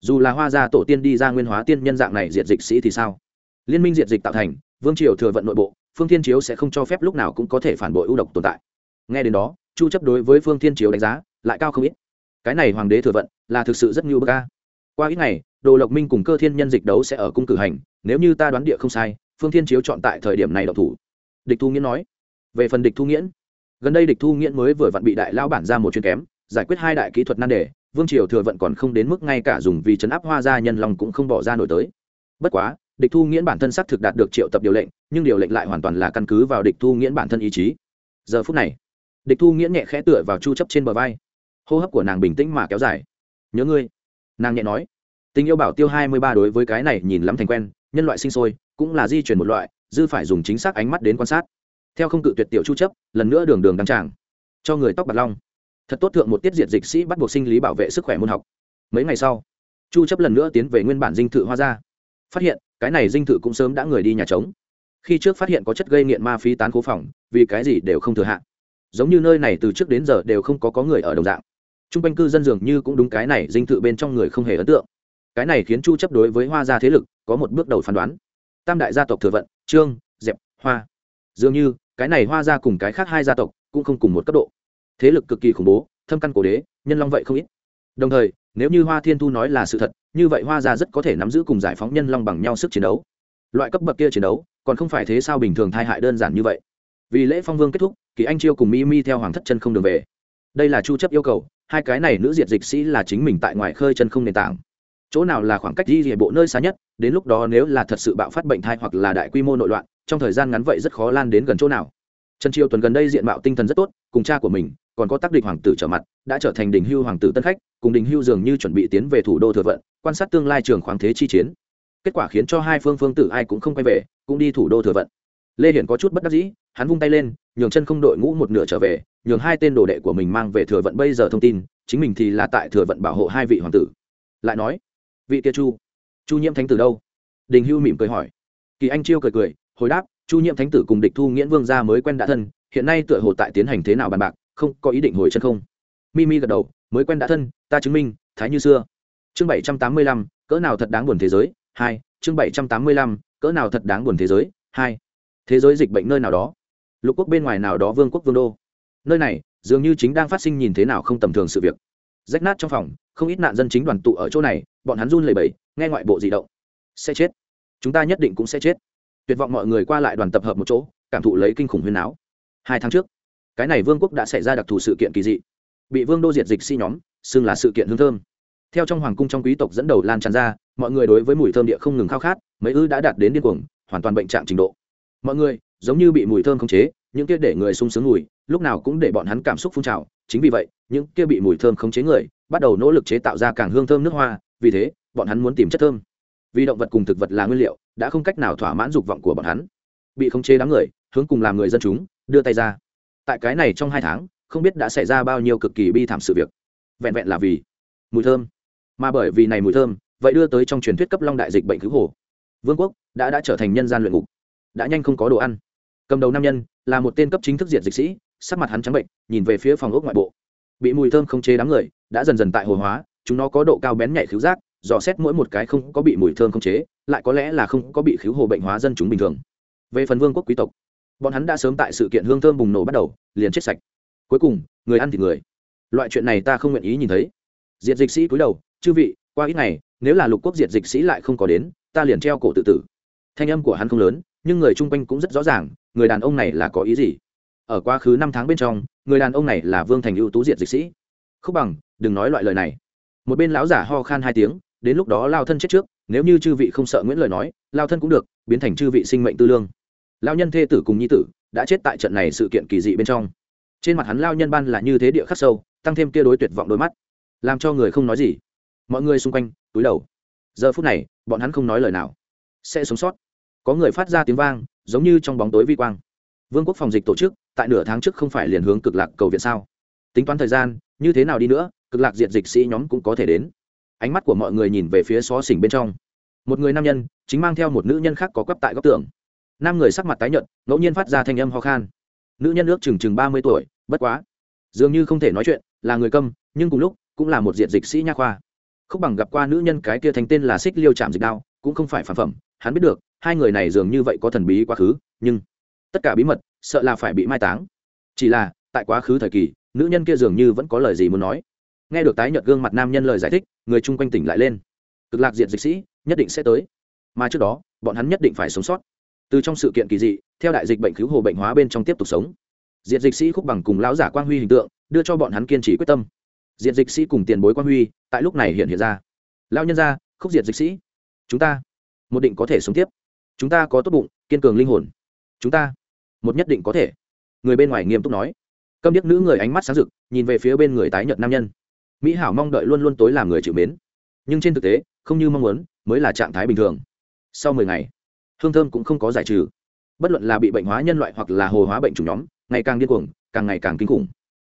Dù là hoa gia tổ tiên đi ra nguyên hóa tiên nhân dạng này diệt dịch sĩ thì sao? Liên minh diệt dịch tạo thành, vương triều thừa vận nội bộ, phương thiên chiếu sẽ không cho phép lúc nào cũng có thể phản bội ưu độc tồn tại. Nghe đến đó, chu chấp đối với phương thiên chiếu đánh giá, lại cao không ít. Cái này hoàng đế thừa vận, là thực sự rất nhiều bậc ca qua ít ngày, đồ lộc minh cùng cơ thiên nhân dịch đấu sẽ ở cung cử hành, nếu như ta đoán địa không sai, phương thiên chiếu chọn tại thời điểm này độc thủ. Địch thu nghiễn nói. Về phần địch thu nghiễn, gần đây địch thu nghiễn mới vừa vặn bị đại lao bản ra một chuyên kém, giải quyết hai đại kỹ thuật nan đề, vương triều thừa vận còn không đến mức ngay cả dùng vì chấn áp hoa gia nhân lòng cũng không bỏ ra nổi tới. Bất quá, địch thu nghiễn bản thân xác thực đạt được triệu tập điều lệnh, nhưng điều lệnh lại hoàn toàn là căn cứ vào địch thu nghiễn bản thân ý chí. Giờ phút này, địch thu nghiễn nhẹ khẽ tựa vào chu chấp trên bờ vai. Hô hấp của nàng bình tĩnh mà kéo dài. Nhớ ngươi nàng nhẹ nói, tình yêu bảo tiêu hai mươi ba đối với cái này nhìn lắm thành quen, nhân loại sinh sôi, cũng là di chuyển một loại, dư phải dùng chính xác ánh mắt đến quan sát. Theo không cự tuyệt tiểu chu chấp, lần nữa đường đường đăng tràng, cho người tóc bạc long. Thật tốt thượng một tiết diệt dịch sĩ bắt buộc sinh lý bảo vệ sức khỏe môn học. Mấy ngày sau, chu chấp lần nữa tiến về nguyên bản dinh thự hoa gia. Phát hiện, cái này dinh thự cũng sớm đã người đi nhà trống. Khi trước phát hiện có chất gây nghiện ma phí tán cố phòng, vì cái gì đều không thừa hạn giống như nơi này từ trước đến giờ đều không có có người ở đồng dạng trung quanh cư dân dường như cũng đúng cái này, dinh thự bên trong người không hề ấn tượng. Cái này khiến chu chấp đối với hoa gia thế lực có một bước đầu phán đoán. Tam đại gia tộc thừa vận, trương, dẹp, hoa. Dường như, cái này hoa gia cùng cái khác hai gia tộc cũng không cùng một cấp độ. Thế lực cực kỳ khủng bố, thâm căn cổ đế, nhân long vậy không ít. Đồng thời, nếu như hoa thiên thu nói là sự thật, như vậy hoa gia rất có thể nắm giữ cùng giải phóng nhân long bằng nhau sức chiến đấu. Loại cấp bậc kia chiến đấu, còn không phải thế sao bình thường thai hại đơn giản như vậy. Vì lễ phong vương kết thúc, kỳ anh chiêu cùng mi mi theo hoàng thất chân không đường về. Đây là chu chấp yêu cầu hai cái này nữ diệt dịch sĩ là chính mình tại ngoài khơi chân không nền tảng. Chỗ nào là khoảng cách đi địa bộ nơi xa nhất, đến lúc đó nếu là thật sự bạo phát bệnh thai hoặc là đại quy mô nội loạn, trong thời gian ngắn vậy rất khó lan đến gần chỗ nào. Trần triều tuần gần đây diện mạo tinh thần rất tốt, cùng cha của mình, còn có tác địch hoàng tử trở mặt, đã trở thành đình hưu hoàng tử tân khách, cùng đình hưu dường như chuẩn bị tiến về thủ đô thừa vận, quan sát tương lai trường khoáng thế chi chiến. Kết quả khiến cho hai phương phương tử ai cũng không quay về, cũng đi thủ đô thừa vận. Lê hiển có chút bất đắc dĩ, hắn vung tay lên, nhường chân không đội ngũ một nửa trở về nhường hai tên đồ đệ của mình mang về thừa vận bây giờ thông tin, chính mình thì là tại thừa vận bảo hộ hai vị hoàng tử. Lại nói, vị kia chu chu nhiễm thánh tử đâu? Đình hưu mỉm cười hỏi. Kỳ anh chiêu cười cười, hồi đáp, chu nhiễm thánh tử cùng địch thu nghiễn vương gia mới quen đã thân, hiện nay tựa hồ tại tiến hành thế nào bàn bạc, không có ý định hồi chân không. Mimi gật đầu, mới quen đã thân, ta chứng minh, thái như xưa. Chương bảy trăm tám mươi lăm, cỡ nào thật đáng buồn thế giới? Hai, chương bảy trăm tám mươi lăm, cỡ nào thật đáng buồn thế giới? Hai, thế giới dịch bệnh nơi nào đó? Lục quốc bên ngoài nào đó, vương quốc vương đô nơi này, dường như chính đang phát sinh nhìn thế nào không tầm thường sự việc. Rách nát trong phòng, không ít nạn dân chính đoàn tụ ở chỗ này, bọn hắn run lẩy bẩy, nghe ngoại bộ di động. Sẽ chết. Chúng ta nhất định cũng sẽ chết. Tuyệt vọng mọi người qua lại đoàn tập hợp một chỗ, cảm thụ lấy kinh khủng huyên áo hai tháng trước, cái này vương quốc đã xảy ra đặc thù sự kiện kỳ dị. Bị vương đô diệt dịch si nhóm, xưng là sự kiện hương thơm. Theo trong hoàng cung trong quý tộc dẫn đầu lan tràn ra, mọi người đối với mùi thơm địa không ngừng khao khát, mấy ư đã đạt đến điên cuồng, hoàn toàn bệnh trạng trình độ. Mọi người, giống như bị mùi thơm khống chế những kia để người sung sướng mùi lúc nào cũng để bọn hắn cảm xúc phun trào, chính vì vậy, những kia bị mùi thơm khống chế người, bắt đầu nỗ lực chế tạo ra càng hương thơm nước hoa, vì thế, bọn hắn muốn tìm chất thơm. Vì động vật cùng thực vật là nguyên liệu, đã không cách nào thỏa mãn dục vọng của bọn hắn. Bị khống chế đám người, hướng cùng làm người dân chúng, đưa tay ra. Tại cái này trong hai tháng, không biết đã xảy ra bao nhiêu cực kỳ bi thảm sự việc. Vẹn vẹn là vì mùi thơm. Mà bởi vì này mùi thơm, vậy đưa tới trong truyền thuyết cấp long đại dịch bệnh cứu hồ. Vương quốc đã đã trở thành nhân gian luyện ngục. Đã nhanh không có đồ ăn cầm đầu nam nhân là một tên cấp chính thức diện dịch sĩ, sắc mặt hắn trắng bệnh, nhìn về phía phòng ốc ngoại bộ. Bị mùi thơm không chế đám người đã dần dần tại hồ hóa, chúng nó có độ cao bén nhạy khứu giác, dò xét mỗi một cái không có bị mùi thơm không chế, lại có lẽ là không có bị khứu hồ bệnh hóa dân chúng bình thường. Về phần vương quốc quý tộc, bọn hắn đã sớm tại sự kiện hương thơm bùng nổ bắt đầu, liền chết sạch. Cuối cùng, người ăn thì người. Loại chuyện này ta không nguyện ý nhìn thấy. Diệt dịch sĩ cúi đầu, chư vị, qua ít ngày, nếu là lục quốc diệt dịch sĩ lại không có đến, ta liền treo cổ tự tử. Thanh âm của hắn không lớn, nhưng người chung quanh cũng rất rõ ràng người đàn ông này là có ý gì? Ở quá khứ năm tháng bên trong, người đàn ông này là vương thành ưu tú diệt dịch sĩ. Không bằng, đừng nói loại lời này. Một bên lão giả ho khan hai tiếng, đến lúc đó lao thân chết trước, nếu như chư vị không sợ nguyễn lời nói, lao thân cũng được, biến thành chư vị sinh mệnh tư lương. Lao nhân thê tử cùng nhi tử đã chết tại trận này sự kiện kỳ dị bên trong. Trên mặt hắn lao nhân ban là như thế địa khắc sâu, tăng thêm kia đối tuyệt vọng đôi mắt. Làm cho người không nói gì. Mọi người xung quanh, túi đầu. Giờ phút này, bọn hắn không nói lời nào. Sẽ sống sót. Có người phát ra tiếng vang giống như trong bóng tối vi quang. Vương quốc phòng dịch tổ chức, tại nửa tháng trước không phải liền hướng cực lạc cầu viện sao? Tính toán thời gian, như thế nào đi nữa, cực lạc diện dịch sĩ nhóm cũng có thể đến. Ánh mắt của mọi người nhìn về phía xó xỉnh bên trong. Một người nam nhân, chính mang theo một nữ nhân khác có quắp tại góc tường. Nam người sắc mặt tái nhợt, ngẫu nhiên phát ra thanh âm ho khan. Nữ nhân ước chừng chừng ba mươi tuổi, bất quá. Dường như không thể nói chuyện, là người câm, nhưng cùng lúc, cũng là một diện dịch sĩ nha khoa. Không bằng gặp qua nữ nhân cái kia thành tên là xích liêu chạm dịch đao, cũng không phải phản phẩm, hắn biết được hai người này dường như vậy có thần bí quá khứ, nhưng tất cả bí mật sợ là phải bị mai táng. Chỉ là, tại quá khứ thời kỳ, nữ nhân kia dường như vẫn có lời gì muốn nói. Nghe được tái nhợt gương mặt nam nhân lời giải thích, người chung quanh tỉnh lại lên. Cực lạc diện dịch sĩ, nhất định sẽ tới. Mà trước đó, bọn hắn nhất định phải sống sót. Từ trong sự kiện kỳ dị, theo đại dịch bệnh cứu hồ bệnh hóa bên trong tiếp tục sống. Diện dịch sĩ khúc bằng cùng lão giả quang huy hình tượng, đưa cho bọn hắn kiên trì quyết tâm. Diện dịch sĩ cùng tiền bối quang huy, tại lúc này hiện hiện ra. Lao nhân ra khúc diện dịch sĩ, chúng ta một định có thể sống tiếp chúng ta có tốt bụng, kiên cường linh hồn. Chúng ta, một nhất định có thể. Người bên ngoài nghiêm túc nói. Câm điếc nữ người ánh mắt sáng rực, nhìn về phía bên người tái nhợt nam nhân. Mỹ hảo mong đợi luôn luôn tối làm người chịu mến. Nhưng trên thực tế, không như mong muốn, mới là trạng thái bình thường. Sau mười ngày, hương thơm cũng không có giải trừ. Bất luận là bị bệnh hóa nhân loại hoặc là hồ hóa bệnh chủng nhóm, ngày càng điên cuồng, càng ngày càng kinh khủng.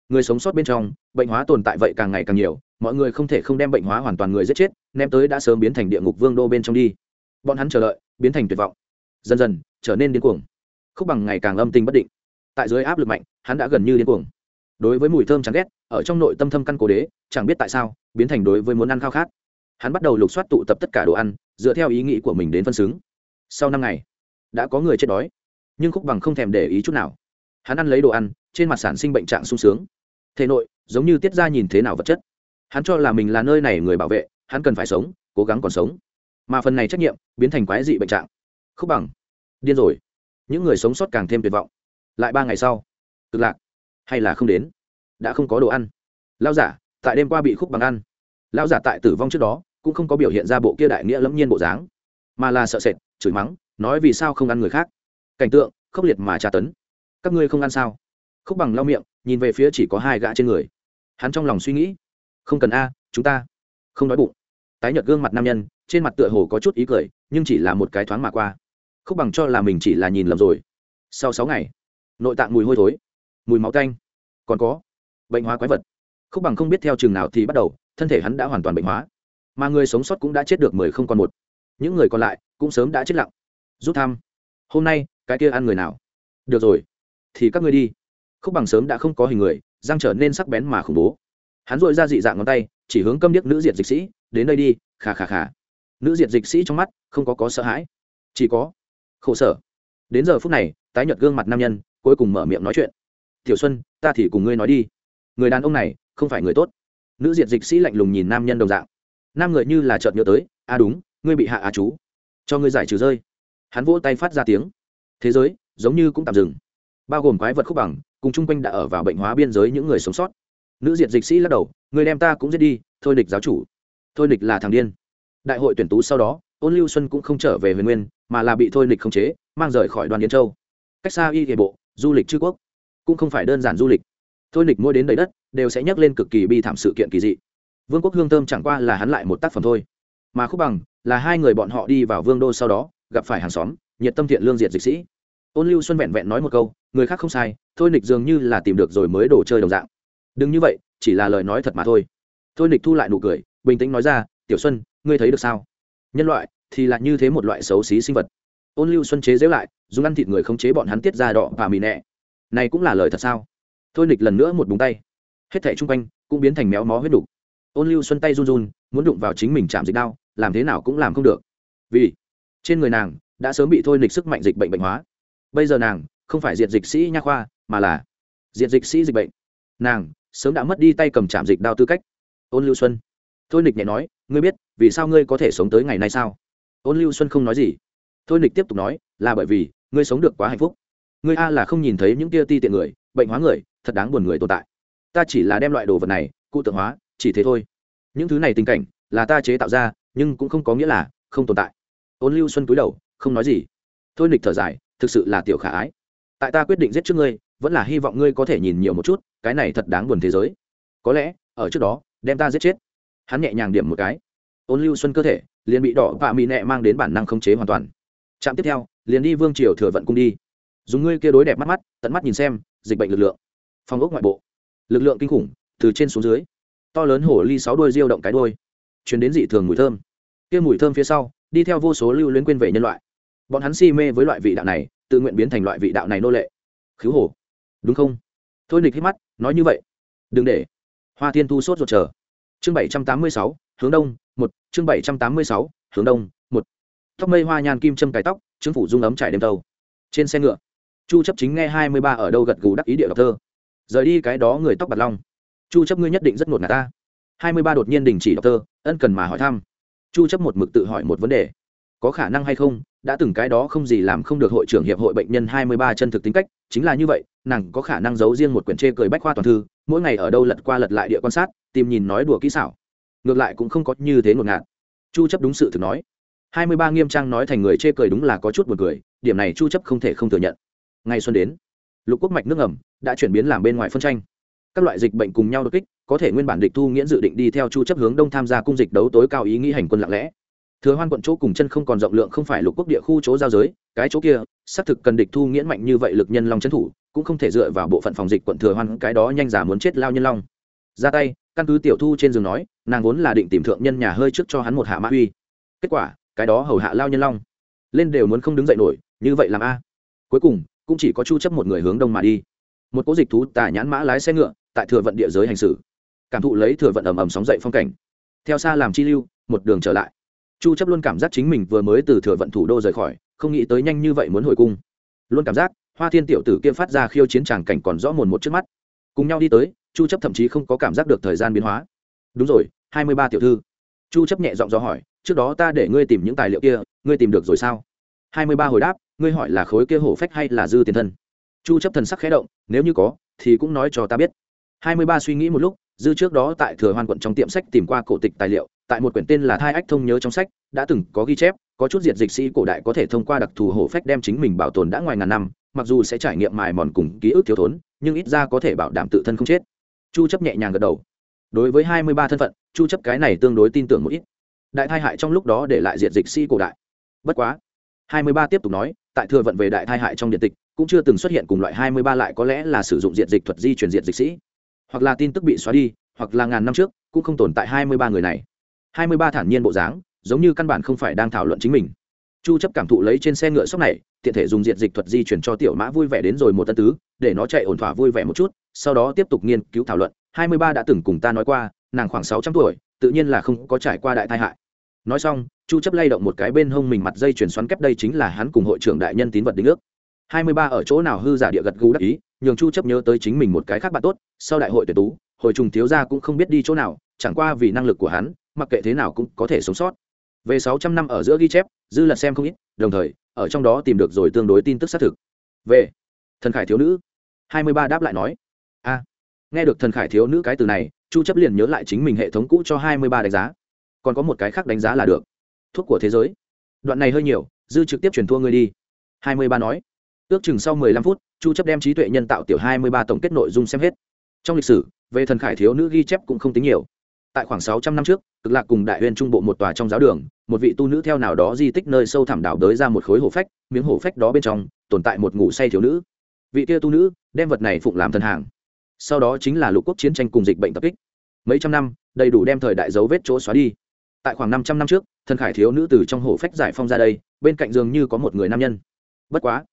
Người sống sót bên trong, bệnh hóa tồn tại vậy càng ngày càng nhiều, mọi người không thể không đem bệnh hóa hoàn toàn người giết chết, ném tới đã sớm biến thành địa ngục vương đô bên trong đi. Bọn hắn chờ đợi biến thành tuyệt vọng. Dần dần, trở nên điên cuồng. Khúc bằng ngày càng âm tình bất định. Tại dưới áp lực mạnh, hắn đã gần như điên cuồng. Đối với mùi thơm chán ghét, ở trong nội tâm thâm căn cố đế, chẳng biết tại sao, biến thành đối với muốn ăn khao khát. Hắn bắt đầu lục soát tụ tập tất cả đồ ăn, dựa theo ý nghĩ của mình đến phân xứng. Sau năm ngày, đã có người chết đói. Nhưng khúc bằng không thèm để ý chút nào. Hắn ăn lấy đồ ăn, trên mặt sản sinh bệnh trạng sung sướng. Thể nội, giống như tiết ra nhìn thế nào vật chất. Hắn cho là mình là nơi này người bảo vệ, hắn cần phải sống, cố gắng còn sống mà phần này trách nhiệm biến thành quái dị bệnh trạng. Khúc bằng. Điên rồi. Những người sống sót càng thêm tuyệt vọng. Lại ba ngày sau, cực lạc hay là không đến, đã không có đồ ăn. Lao giả tại đêm qua bị khúc bằng ăn. Lao giả tại tử vong trước đó cũng không có biểu hiện ra bộ kia đại nghĩa lẫm nhiên bộ dáng, mà là sợ sệt, chửi mắng, nói vì sao không ăn người khác. Cảnh tượng khốc liệt mà tra tấn. Các ngươi không ăn sao? Khúc bằng lau miệng, nhìn về phía chỉ có hai gã trên người. Hắn trong lòng suy nghĩ, không cần a, chúng ta không đói bụng. Tái nhợt gương mặt nam nhân trên mặt tựa hồ có chút ý cười, nhưng chỉ là một cái thoáng mà qua. Khúc bằng cho là mình chỉ là nhìn lầm rồi. Sau sáu ngày, nội tạng mùi hôi thối, mùi máu canh còn có, bệnh hóa quái vật. Khúc bằng không biết theo chừng nào thì bắt đầu, thân thể hắn đã hoàn toàn bệnh hóa. Mà người sống sót cũng đã chết được mười không còn một. Những người còn lại cũng sớm đã chết lặng. Rút thăm. Hôm nay, cái kia ăn người nào? Được rồi, thì các ngươi đi. Khúc bằng sớm đã không có hình người, răng trở nên sắc bén mà khủng bố. Hắn dội ra dị dạng ngón tay, chỉ hướng câm điếc nữ diệt dịch sĩ, đến đây đi, khà khà khà nữ diệt dịch sĩ trong mắt không có có sợ hãi. Chỉ có khổ sở. Đến giờ phút này, tái nhợt gương mặt nam nhân cuối cùng mở miệng nói chuyện. Tiểu xuân, ta thì cùng ngươi nói đi. Người đàn ông này không phải người tốt. Nữ diệt dịch sĩ lạnh lùng nhìn nam nhân đồng dạng. Nam người như là chợt nhớ tới a à đúng, ngươi bị hạ á chú. Cho ngươi giải trừ rơi. Hắn vỗ tay phát ra tiếng. Thế giới giống như cũng tạm dừng. Bao gồm quái vật khúc bằng, cùng chung quanh đã ở vào bệnh hóa biên giới những người sống sót. Nữ diệt dịch sĩ lắc đầu người đem ta cũng giết đi, thôi địch giáo chủ. Thôi địch là thằng điên đại hội tuyển tú sau đó, ôn lưu xuân cũng không trở về huyền nguyên, mà là bị thôi Lịch khống chế, mang rời khỏi đoàn Yên châu. Cách xa y hệ bộ, du lịch chư quốc, cũng không phải đơn giản du lịch. Thôi Lịch mua đến đầy đất, đều sẽ nhắc lên cực kỳ bi thảm sự kiện kỳ dị. Vương quốc hương thơm chẳng qua là hắn lại một tác phẩm thôi. Mà khúc bằng là hai người bọn họ đi vào vương đô sau đó, gặp phải hàng xóm, nhiệt tâm thiện lương diệt dịch sĩ. Ôn lưu xuân vẹn vẹn nói một câu, người khác không sai, thôi nịch dường như là tìm được rồi mới đồ chơi đồng dạng. Đừng như vậy, chỉ là lời nói thật mà thôi. Thôi nịch thu lại nụ cười, bình tĩnh nói ra, tiểu xuân ngươi thấy được sao? Nhân loại thì là như thế một loại xấu xí sinh vật. Ôn lưu xuân chế dễu lại, dùng ăn thịt người không chế bọn hắn tiết ra đỏ và mì nẹ. Này cũng là lời thật sao? Thôi nịch lần nữa một búng tay. Hết thẻ chung quanh cũng biến thành méo mó huyết đục. Ôn lưu xuân tay run run, muốn đụng vào chính mình chạm dịch đau, làm thế nào cũng làm không được. Vì trên người nàng đã sớm bị thôi nịch sức mạnh dịch bệnh bệnh hóa. Bây giờ nàng không phải diệt dịch sĩ nha khoa, mà là diệt dịch sĩ dịch bệnh. Nàng sớm đã mất đi tay cầm chạm dịch đao tư cách. Ôn lưu xuân, thôi nịch nhẹ nói ngươi biết, vì sao ngươi có thể sống tới ngày nay sao? Ôn lưu xuân không nói gì. Thôi nịch tiếp tục nói, là bởi vì, ngươi sống được quá hạnh phúc. Ngươi a là không nhìn thấy những tia ti tiện người, bệnh hóa người, thật đáng buồn người tồn tại. Ta chỉ là đem loại đồ vật này, cụ tượng hóa, chỉ thế thôi. Những thứ này tình cảnh, là ta chế tạo ra, nhưng cũng không có nghĩa là, không tồn tại. Ôn lưu xuân cúi đầu, không nói gì. Thôi nịch thở dài, thực sự là tiểu khả ái. Tại ta quyết định giết trước ngươi, vẫn là hy vọng ngươi có thể nhìn nhiều một chút, cái này thật đáng buồn thế giới. Có lẽ, ở trước đó, đem ta giết chết hắn nhẹ nhàng điểm một cái. Ôn lưu xuân cơ thể liền bị đỏ và mị nẹ mang đến bản năng khống chế hoàn toàn. Trạm tiếp theo, liền đi vương triều thừa vận cung đi. Dùng ngươi kia đối đẹp mắt mắt, tận mắt nhìn xem, dịch bệnh lực lượng. Phòng ốc ngoại bộ. Lực lượng kinh khủng, từ trên xuống dưới. To lớn hổ ly sáu đôi diêu động cái đôi chuyển đến dị thường mùi thơm. Kia mùi thơm phía sau, đi theo vô số lưu luyến quên về nhân loại. Bọn hắn si mê với loại vị đạo này, tự nguyện biến thành loại vị đạo này nô lệ. Khứu hổ đúng không? Thôi nịch hít mắt, nói như vậy. Đừng để. Hoa thiên thu sốt ruột chờ chương bảy trăm tám mươi sáu, hướng đông, một. Chương bảy trăm tám mươi sáu, hướng đông, một. Tóc mây hoa nhàn kim châm cài tóc chứng phủ dung ấm trải đêm tàu trên xe ngựa, chu chấp chính nghe hai mươi ba ở đâu gật gù đắc ý địa đọc thơ. Rời đi cái đó người tóc bạc long. Chu chấp ngươi nhất định rất ngột ngạt ta. hai mươi ba đột nhiên đình chỉ đọc thơ, ân cần mà hỏi thăm. Chu chấp một mực tự hỏi một vấn đề. Có khả năng hay không, đã từng cái đó không gì làm không được hội trưởng hiệp hội bệnh nhân hai mươi ba chân thực tính cách, chính là như vậy, nàng có khả năng giấu riêng một quyển chê cười bách khoa toàn thư, mỗi ngày ở đâu lật qua lật lại địa quan sát tìm nhìn nói đùa kỹ xảo. Ngược lại cũng không có như thế ngột ngạt. Chu chấp đúng sự thực nói. Hai mươi ba nghiêm trang nói thành người chê cười đúng là có chút buồn cười, điểm này chu chấp không thể không thừa nhận. Ngày xuân đến, lục quốc mạch nước ngầm đã chuyển biến làm bên ngoài phân tranh. Các loại dịch bệnh cùng nhau đột kích, có thể nguyên bản địch thu nghiễn dự định đi theo chu chấp hướng đông tham gia cung dịch đấu tối cao ý nghĩ hành quân lặng lẽ. Thừa hoan quận chỗ cùng chân không còn rộng lượng không phải lục quốc địa khu chỗ giao giới, cái chỗ kia, xác thực cần địch thu nghiễn mạnh như vậy lực nhân long trấn thủ, cũng không thể dựa vào bộ phận phòng dịch quận thừa hoan, cái đó nhanh giả muốn chết lao nhân long. Ra tay căn cứ tiểu thu trên giường nói, nàng vốn là định tìm thượng nhân nhà hơi trước cho hắn một hạ mã uy. Kết quả, cái đó hầu hạ lao nhân long. Lên đều muốn không đứng dậy nổi, như vậy làm a? Cuối cùng, cũng chỉ có chu chấp một người hướng đông mà đi. Một cố dịch thú tà nhãn mã lái xe ngựa, tại thừa vận địa giới hành xử. Cảm thụ lấy thừa vận ầm ầm sóng dậy phong cảnh. Theo xa làm chi lưu, một đường trở lại. Chu chấp luôn cảm giác chính mình vừa mới từ thừa vận thủ đô rời khỏi, không nghĩ tới nhanh như vậy muốn hồi cung. Luôn cảm giác, hoa thiên tiểu tử kia phát ra khiêu chiến tràng cảnh còn rõ mồn một trước mắt cùng nhau đi tới, chu chấp thậm chí không có cảm giác được thời gian biến hóa. Đúng rồi 23 tiểu thư. Chu chấp nhẹ giọng do hỏi, trước đó ta để ngươi tìm những tài liệu kia, ngươi tìm được rồi sao? 23 hồi đáp, ngươi hỏi là khối kia hổ phách hay là dư tiền thân? Chu chấp thần sắc khẽ động, nếu như có, thì cũng nói cho ta biết. 23 suy nghĩ một lúc, dư trước đó tại thừa hoan quận trong tiệm sách tìm qua cổ tịch tài liệu, tại một quyển tên là thai ách thông nhớ trong sách, đã từng có ghi chép, có chút diệt dịch sĩ cổ đại có thể thông qua đặc thù hổ phách đem chính mình bảo tồn đã ngoài ngàn năm, mặc dù sẽ trải nghiệm mài mòn cùng ký ức thiếu thốn nhưng ít ra có thể bảo đảm tự thân không chết. Chu chấp nhẹ nhàng gật đầu. Đối với 23 thân phận, chu chấp cái này tương đối tin tưởng một ít. Đại thai hại trong lúc đó để lại diệt dịch sĩ cổ đại. Bất quá 23 tiếp tục nói, tại thừa vận về đại thai hại trong điện tịch, cũng chưa từng xuất hiện cùng loại 23 lại có lẽ là sử dụng diệt dịch thuật di truyền diệt dịch sĩ. Hoặc là tin tức bị xóa đi, hoặc là ngàn năm trước, cũng không tồn tại 23 người này. 23 thản nhiên bộ dáng, giống như căn bản không phải đang thảo luận chính mình. Chu chấp cảm thụ lấy trên xe ngựa sóc này tiện thể dùng diệt dịch thuật di chuyển cho tiểu mã vui vẻ đến rồi một tân tứ, để nó chạy ổn thỏa vui vẻ một chút, sau đó tiếp tục nghiên cứu thảo luận. 23 đã từng cùng ta nói qua, nàng khoảng 600 tuổi, tự nhiên là không có trải qua đại tai hại. Nói xong, chu chấp lay động một cái bên hông mình mặt dây chuyển xoắn kép đây chính là hắn cùng hội trưởng đại nhân tín vật đính ước. 23 ở chỗ nào hư giả địa gật gù đắc ý, nhường chu chấp nhớ tới chính mình một cái khác bạn tốt, sau đại hội tuyển tú, hồi trùng thiếu gia cũng không biết đi chỗ nào, chẳng qua vì năng lực của hắn, mặc kệ thế nào cũng có thể sống sót về 600 năm ở giữa ghi chép, dư lật xem không ít, đồng thời, ở trong đó tìm được rồi tương đối tin tức xác thực. Về, thần khải thiếu nữ 23 đáp lại nói, a, nghe được thần khải thiếu nữ cái từ này, chu chấp liền nhớ lại chính mình hệ thống cũ cho 23 đánh giá. Còn có một cái khác đánh giá là được. Thuốc của thế giới. Đoạn này hơi nhiều, dư trực tiếp truyền thua người đi. 23 nói. Ước chừng sau 15 phút, chu chấp đem trí tuệ nhân tạo tiểu 23 tổng kết nội dung xem hết. Trong lịch sử, về thần khải thiếu nữ ghi chép cũng không tính nhiều tại khoảng 600 năm trước, cực lạc cùng đại huyên trung bộ một tòa trong giáo đường, một vị tu nữ theo nào đó di tích nơi sâu thẳm đảo đới ra một khối hổ phách, miếng hổ phách đó bên trong, tồn tại một ngủ say thiếu nữ. Vị kia tu nữ, đem vật này phụng làm thần hàng. Sau đó chính là lục quốc chiến tranh cùng dịch bệnh tập kích. Mấy trăm năm, đầy đủ đem thời đại dấu vết chỗ xóa đi. Tại khoảng 500 năm trước, thần khải thiếu nữ từ trong hổ phách giải phong ra đây, bên cạnh giường như có một người nam nhân. Bất quá,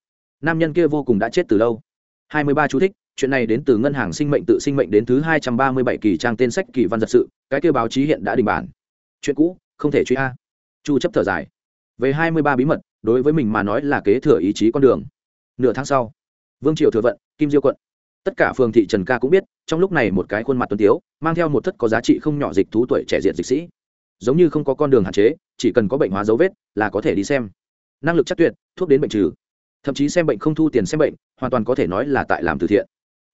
nam nhân kia vô cùng đã chết từ lâu. 23 chú thích, chuyện này đến từ ngân hàng sinh mệnh tự sinh mệnh đến thứ 237 kỳ trang tên sách kỳ văn giật sự cái kêu báo chí hiện đã đình bản. Chuyện cũ, không thể truy a. Chu chấp thở dài. Về 23 bí mật, đối với mình mà nói là kế thừa ý chí con đường. Nửa tháng sau, vương triều thừa vận, kim diêu quận. Tất cả phường thị trần ca cũng biết, trong lúc này một cái khuôn mặt tuấn tiếu, mang theo một thất có giá trị không nhỏ dịch thú tuổi trẻ diện dịch sĩ. Giống như không có con đường hạn chế, chỉ cần có bệnh hóa dấu vết là có thể đi xem. Năng lực chắc tuyệt, thuốc đến bệnh trừ. Thậm chí xem bệnh không thu tiền xem bệnh, hoàn toàn có thể nói là tại làm từ thiện.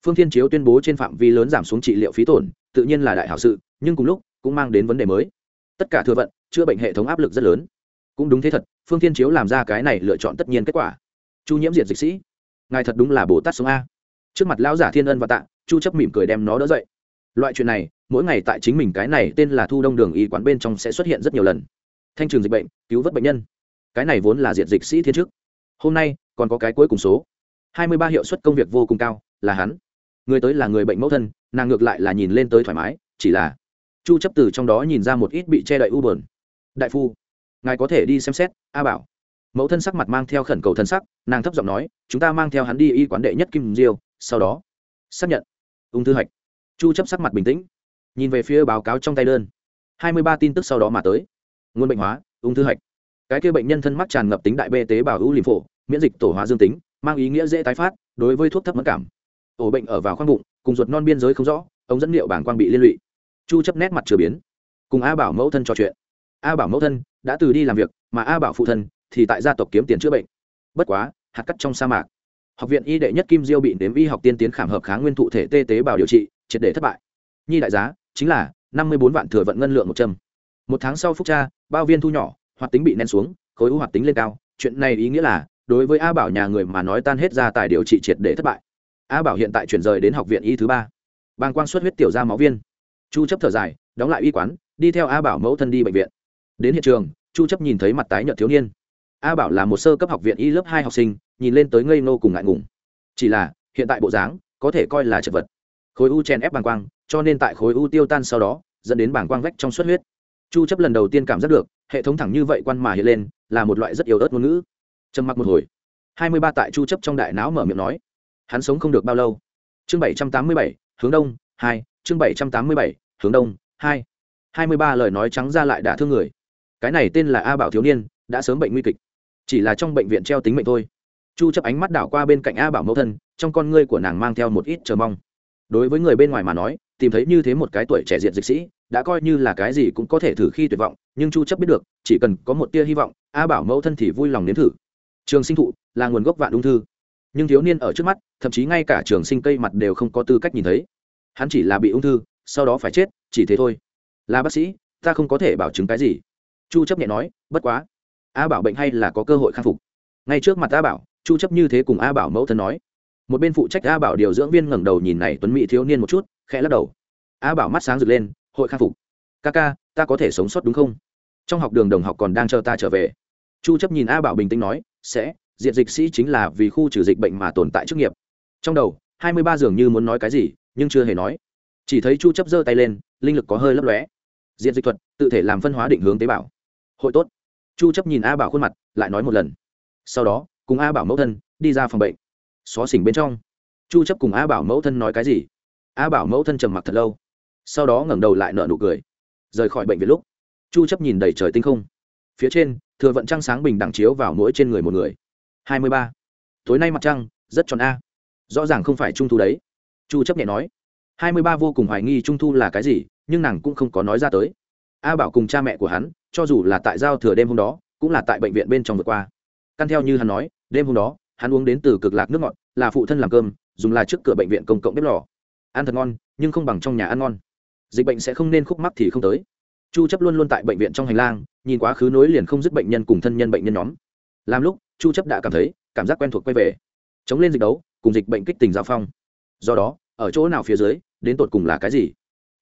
Phương thiên chiếu tuyên bố trên phạm vi lớn giảm xuống trị liệu phí tổn tự nhiên là đại hảo sự, nhưng cùng lúc cũng mang đến vấn đề mới. Tất cả thừa vận, chữa bệnh hệ thống áp lực rất lớn. Cũng đúng thế thật, phương thiên chiếu làm ra cái này lựa chọn tất nhiên kết quả. Chu nhiễm diệt dịch sĩ, ngài thật đúng là bồ tát sống a. Trước mặt lão giả thiên ân và tạ, chu chấp mỉm cười đem nó đỡ dậy. Loại chuyện này, mỗi ngày tại chính mình cái này tên là thu đông đường y quán bên trong sẽ xuất hiện rất nhiều lần. Thanh trường dịch bệnh, cứu vớt bệnh nhân. Cái này vốn là diệt dịch sĩ thiên chức hôm nay, còn có cái cuối cùng số. 23 hiệu suất công việc vô cùng cao, là hắn người tới là người bệnh mẫu thân, nàng ngược lại là nhìn lên tới thoải mái, chỉ là chu chấp từ trong đó nhìn ra một ít bị che đậy u buồn. Đại phu, ngài có thể đi xem xét, a bảo. Mẫu thân sắc mặt mang theo khẩn cầu thân sắc, nàng thấp giọng nói, chúng ta mang theo hắn đi y quán đệ nhất kim diêu, sau đó xác nhận. Ung thư hạch. Chu chấp sắc mặt bình tĩnh, nhìn về phía báo cáo trong tay đơn. 23 tin tức sau đó mà tới. Nguồn bệnh hóa, ung thư hạch. Cái kia bệnh nhân thân mắc tràn ngập tính đại bê tế bào ưu liềm phổ, miễn dịch tổ hóa dương tính, mang ý nghĩa dễ tái phát, đối với thuốc thấp mẫn cảm ổ bệnh ở vào khoang bụng, cùng ruột non biên giới không rõ, ống dẫn liệu bảng quang bị liên lụy. Chu chấp nét mặt chưa biến. Cùng a bảo mẫu thân trò chuyện. A bảo mẫu thân đã từ đi làm việc, mà a bảo phụ thân thì tại gia tộc kiếm tiền chữa bệnh. Bất quá, hạt cắt trong sa mạc. Học viện y đệ nhất kim diêu bị nếm y học tiên tiến khảm hợp kháng nguyên thụ thể tê tế bào điều trị, triệt để thất bại. Nhi đại giá chính là năm mươi bốn vạn thừa vận ngân lượng một châm. Một tháng sau phúc cha bao viên thu nhỏ, hoạt tính bị nén xuống, khối u hoạt tính lên cao. Chuyện này ý nghĩa là, đối với a bảo nhà người mà nói tan hết ra tài điều trị triệt để thất bại a bảo hiện tại chuyển rời đến học viện y thứ ba. Bàng quang xuất huyết tiểu ra máu viên. Chu chấp thở dài, đóng lại y quán, đi theo a bảo mẫu thân đi bệnh viện. Đến hiện trường, chu chấp nhìn thấy mặt tái nhợt thiếu niên. A bảo là một sơ cấp học viện y lớp hai học sinh, nhìn lên tới ngây nô cùng ngại ngùng. Chỉ là, hiện tại bộ dáng, có thể coi là chật vật. Khối u chen ép bàng quang, cho nên tại khối u tiêu tan sau đó, dẫn đến bàng quang vách trong xuất huyết. Chu chấp lần đầu tiên cảm giác được, hệ thống thẳng như vậy quan mà hiện lên, là một loại rất yếu ớt ngôn ngữ. Trầm mặc một hồi. 23 tại chu chấp trong đại não mở miệng nói hắn sống không được bao lâu. Chương 787, hướng đông 2, chương 787, hướng đông 2. 23 lời nói trắng ra lại đã thương người. Cái này tên là a bảo thiếu niên đã sớm bệnh nguy kịch. Chỉ là trong bệnh viện treo tính mệnh thôi. Chu chấp ánh mắt đảo qua bên cạnh a bảo mẫu thân trong con ngươi của nàng mang theo một ít chờ mong. Đối với người bên ngoài mà nói tìm thấy như thế một cái tuổi trẻ diện dịch sĩ đã coi như là cái gì cũng có thể thử khi tuyệt vọng nhưng chu chấp biết được chỉ cần có một tia hy vọng a bảo mẫu thân thì vui lòng nếm thử. Trường sinh thụ là nguồn gốc vạn ung thư nhưng thiếu niên ở trước mắt, thậm chí ngay cả trường sinh cây mặt đều không có tư cách nhìn thấy. Hắn chỉ là bị ung thư, sau đó phải chết, chỉ thế thôi. Là bác sĩ, ta không có thể bảo chứng cái gì. Chu chấp nhẹ nói, bất quá. A bảo bệnh hay là có cơ hội khắc phục? Ngay trước mặt a bảo, chu chấp như thế cùng a bảo mẫu thân nói. Một bên phụ trách a bảo điều dưỡng viên ngẩng đầu nhìn này tuấn mỹ thiếu niên một chút, khẽ lắc đầu. A bảo mắt sáng rực lên, hội khắc phục. Ca ca, ta có thể sống sót đúng không? Trong học đường đồng học còn đang chờ ta trở về. Chu chấp nhìn a bảo bình tĩnh nói, sẽ diện dịch sĩ chính là vì khu trừ dịch bệnh mà tồn tại chức nghiệp. Trong đầu 23 dường như muốn nói cái gì, nhưng chưa hề nói. Chỉ thấy chu chấp giơ tay lên, linh lực có hơi lấp lóe. Diện dịch thuật, tự thể làm phân hóa định hướng tế bào. Hội tốt. Chu chấp nhìn a bảo khuôn mặt, lại nói một lần. Sau đó, cùng a bảo mẫu thân, đi ra phòng bệnh. Xó xỉnh bên trong. Chu chấp cùng a bảo mẫu thân nói cái gì? A bảo mẫu thân trầm mặc thật lâu. Sau đó ngẩng đầu lại nở nụ cười. Rời khỏi bệnh viện lúc, chu chấp nhìn đầy trời tinh không. Phía trên, thừa vận trăng sáng bình đẳng chiếu vào mỗi trên người một người. 23. tối nay mặt trăng, rất tròn a. Rõ ràng không phải trung thu đấy. Chu chấp nhẹ nói. 23 vô cùng hoài nghi trung thu là cái gì, nhưng nàng cũng không có nói ra tới. A bảo cùng cha mẹ của hắn, cho dù là tại giao thừa đêm hôm đó, cũng là tại bệnh viện bên trong vượt qua. Căn theo như hắn nói, đêm hôm đó, hắn uống đến từ cực lạc nước ngọt, là phụ thân làm cơm, dùng là trước cửa bệnh viện công cộng bếp lò. Ăn thật ngon, nhưng không bằng trong nhà ăn ngon. Dịch bệnh sẽ không nên khúc mắc thì không tới. Chu chấp luôn luôn tại bệnh viện trong hành lang, nhìn quá khứ nối liền không dứt bệnh nhân cùng thân nhân bệnh nhân nhóm. Làm lúc chu chấp đã cảm thấy, cảm giác quen thuộc quay về. Chống lên dịch đấu, cùng dịch bệnh kích tình giao phong. Do đó, ở chỗ nào phía dưới, đến tột cùng là cái gì?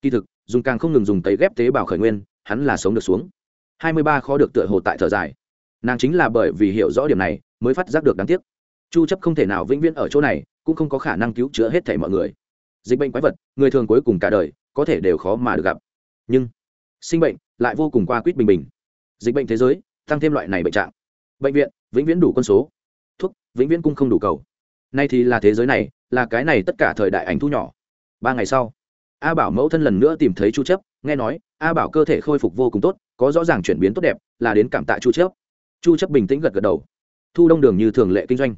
Kỳ thực, dùng càng không ngừng dùng tấy ghép tế bào khởi nguyên, hắn là sống được xuống. 23 khó được tựa hồ tại thở dài. Nàng chính là bởi vì hiểu rõ điểm này, mới phát giác được đáng tiếc. Chu chấp không thể nào vĩnh viễn ở chỗ này, cũng không có khả năng cứu chữa hết thảy mọi người. Dịch bệnh quái vật, người thường cuối cùng cả đời, có thể đều khó mà được gặp. Nhưng, sinh bệnh lại vô cùng qua quýt bình bình. Dịch bệnh thế giới, tăng thêm loại này bệnh trạng. Bệnh viện vĩnh viễn đủ quân số. Thuốc vĩnh viễn cung không đủ cầu. Nay thì là thế giới này, là cái này tất cả thời đại ảnh thu nhỏ. Ba ngày sau, a bảo mẫu thân lần nữa tìm thấy chu chấp nghe nói, a bảo cơ thể khôi phục vô cùng tốt, có rõ ràng chuyển biến tốt đẹp, là đến cảm tạ chu chấp chu chấp bình tĩnh gật gật đầu. Thu đông đường như thường lệ kinh doanh.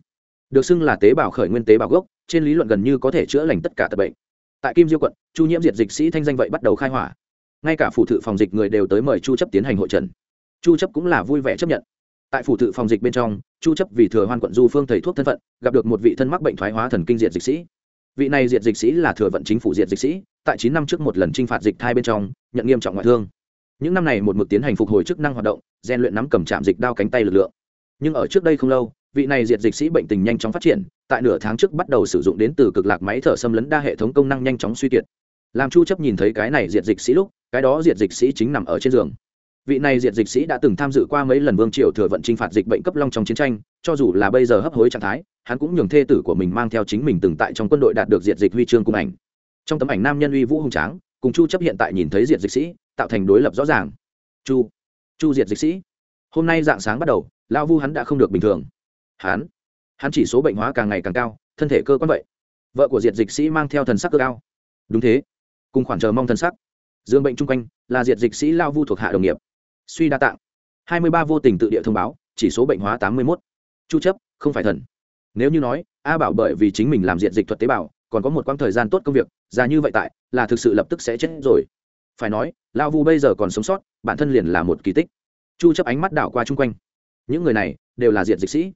Được xưng là tế bào khởi nguyên tế bào gốc, trên lý luận gần như có thể chữa lành tất cả tật bệnh. Tại kim diêu quận, chu nhiễm diệt dịch sĩ thanh danh vậy bắt đầu khai hỏa. Ngay cả phủ thự phòng dịch người đều tới mời chu chấp tiến hành hội trần. Chu chấp cũng là vui vẻ chấp nhận tại phủ tự phòng dịch bên trong, chu chấp vì thừa hoan quận du phương thầy thuốc thân phận, gặp được một vị thân mắc bệnh thoái hóa thần kinh diệt dịch sĩ. Vị này diệt dịch sĩ là thừa vận chính phủ diệt dịch sĩ, tại 9 năm trước một lần trinh phạt dịch thai bên trong, nhận nghiêm trọng ngoại thương. Những năm này một mực tiến hành phục hồi chức năng hoạt động, rèn luyện nắm cầm chạm dịch đao cánh tay lực lượng. Nhưng ở trước đây không lâu, vị này diệt dịch sĩ bệnh tình nhanh chóng phát triển, tại nửa tháng trước bắt đầu sử dụng đến từ cực lạc máy thở xâm lấn đa hệ thống công năng nhanh chóng suy kiệt. Làm chu chấp nhìn thấy cái này diệt dịch sĩ lúc, cái đó diệt dịch sĩ chính nằm ở trên giường vị này diệt dịch sĩ đã từng tham dự qua mấy lần vương triều thừa vận chinh phạt dịch bệnh cấp long trong chiến tranh, cho dù là bây giờ hấp hối trạng thái, hắn cũng nhường thê tử của mình mang theo chính mình từng tại trong quân đội đạt được diệt dịch huy chương cùng ảnh. Trong tấm ảnh nam nhân uy vũ hùng tráng, cùng chu chấp hiện tại nhìn thấy diệt dịch sĩ, tạo thành đối lập rõ ràng. Chu chu diệt dịch sĩ. Hôm nay dạng sáng bắt đầu lao vu hắn đã không được bình thường. Hắn hắn chỉ số bệnh hóa càng ngày càng cao, thân thể cơ quan vậy. Vợ của diệt dịch sĩ mang theo thần sắc cơ cao. Đúng thế. Cùng khoản chờ mong thần sắc. Dương bệnh chung quanh, là diệt dịch sĩ lao vu thuộc hạ đồng nghiệp suy đa tạng. Hai mươi ba vô tình tự địa thông báo, chỉ số bệnh hóa tám mươi một chu chấp, không phải thần. Nếu như nói, a bảo bởi vì chính mình làm diện dịch thuật tế bào, còn có một quãng thời gian tốt công việc ra như vậy tại, là thực sự lập tức sẽ chết rồi. Phải nói lao vu bây giờ còn sống sót, bản thân liền là một kỳ tích. Chu chấp ánh mắt đảo qua chung quanh. Những người này, đều là diện dịch sĩ.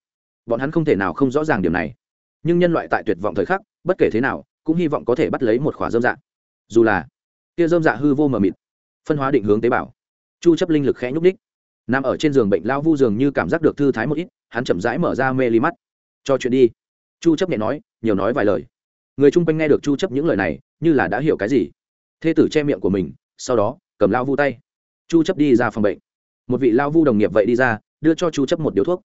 Bọn hắn không thể nào không rõ ràng điểm này. Nhưng nhân loại tại tuyệt vọng thời khắc, bất kể thế nào, cũng hy vọng có thể bắt lấy một khỏa dơm dạ. Dù là, kia dơm dạ hư vô mờ mịt, phân hóa định hướng tế bào chu chấp linh lực khẽ nhúc ních nằm ở trên giường bệnh lao vu dường như cảm giác được thư thái một ít, hắn chậm rãi mở ra mê ly mắt. Cho chuyện đi. Chu chấp nhẹ nói, nhiều nói vài lời. Người chung quanh nghe được chu chấp những lời này, như là đã hiểu cái gì. Thê tử che miệng của mình, sau đó, cầm lao vu tay. Chu chấp đi ra phòng bệnh. Một vị lao vu đồng nghiệp vậy đi ra, đưa cho chu chấp một điếu thuốc.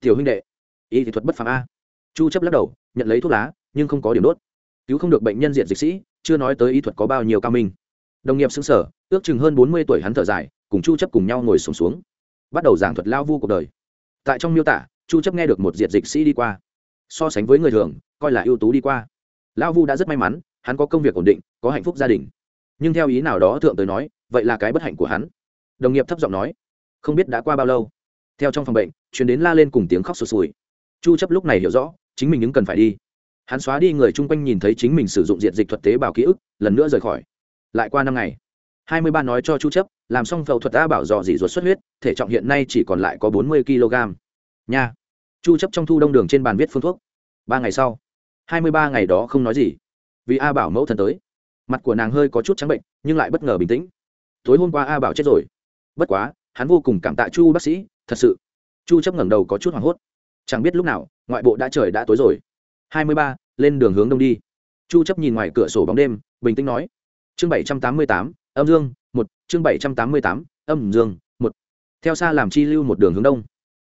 Tiểu huynh đệ, y thuật bất phàm a. Chu chấp lắc đầu, nhận lấy thuốc lá, nhưng không có điểm đốt. Cứu không được bệnh nhân diện dịch sĩ, chưa nói tới y thuật có bao nhiêu cao minh. Đồng nghiệp xứng sở ước chừng hơn 40 tuổi hắn thở dài cùng chu chấp cùng nhau ngồi xuống xuống, bắt đầu giảng thuật lao vu cuộc đời. Tại trong miêu tả, chu chấp nghe được một diệt dịch sĩ đi qua. So sánh với người thường, coi là ưu tú đi qua. Lao vu đã rất may mắn, hắn có công việc ổn định, có hạnh phúc gia đình. Nhưng theo ý nào đó thượng tới nói, vậy là cái bất hạnh của hắn. Đồng nghiệp thấp giọng nói, không biết đã qua bao lâu. Theo trong phòng bệnh chuyển đến la lên cùng tiếng khóc sụt sùi. Chu chấp lúc này hiểu rõ, chính mình những cần phải đi. Hắn xóa đi người chung quanh nhìn thấy chính mình sử dụng diện dịch thuật tế bào ký ức, lần nữa rời khỏi. Lại qua năm ngày hai mươi ba nói cho chu chấp, làm xong phẫu thuật a bảo dò dỉ ruột xuất huyết, thể trọng hiện nay chỉ còn lại có bốn mươi kg. Nha. Chu chấp trong thu đông đường trên bàn viết phương thuốc. Ba ngày sau. Hai mươi ba ngày đó không nói gì. Vì a bảo mẫu thần tới. Mặt của nàng hơi có chút trắng bệnh, nhưng lại bất ngờ bình tĩnh. Tối hôm qua a bảo chết rồi. Bất quá, hắn vô cùng cảm tạ chu bác sĩ, thật sự. Chu chấp ngẩng đầu có chút hoảng hốt. Chẳng biết lúc nào, ngoại bộ đã trời đã tối rồi. Hai mươi ba, lên đường hướng đông đi. Chu chấp nhìn ngoài cửa sổ bóng đêm, bình tĩnh nói. Chương bảy trăm tám mươi tám âm dương, một, chương bảy trăm tám mươi tám, âm dương, một. Theo xa làm chi lưu một đường hướng đông.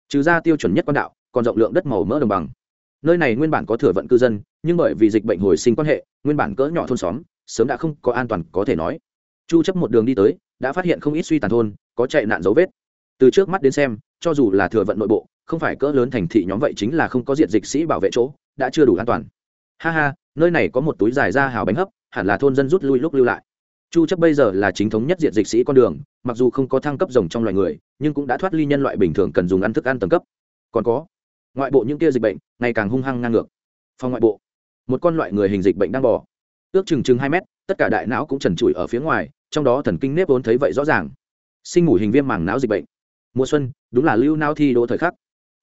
Trừ ra tiêu chuẩn nhất quan đạo, còn rộng lượng đất màu mỡ đồng bằng. Nơi này nguyên bản có thừa vận cư dân, nhưng bởi vì dịch bệnh hồi sinh quan hệ, nguyên bản cỡ nhỏ thôn xóm, sớm đã không có an toàn có thể nói. Chu chấp một đường đi tới, đã phát hiện không ít suy tàn thôn, có chạy nạn dấu vết. Từ trước mắt đến xem, cho dù là thừa vận nội bộ, không phải cỡ lớn thành thị nhóm vậy chính là không có diện dịch sĩ bảo vệ chỗ, đã chưa đủ an toàn. Ha ha, nơi này có một túi dài ra hào bánh hấp, hẳn là thôn dân rút lui lúc lưu lại chu chấp bây giờ là chính thống nhất diện dịch sĩ con đường, mặc dù không có thăng cấp rồng trong loài người, nhưng cũng đã thoát ly nhân loại bình thường cần dùng ăn thức ăn tầng cấp. Còn có, ngoại bộ những kia dịch bệnh, ngày càng hung hăng ngang ngược. Phòng ngoại bộ, một con loại người hình dịch bệnh đang bò. Ước chừng chừng hai mét, tất cả đại não cũng trần trụi ở phía ngoài, trong đó thần kinh nếp vốn thấy vậy rõ ràng. Sinh mủ hình viêm màng não dịch bệnh. Mùa xuân, đúng là lưu não thi đỗ thời khắc.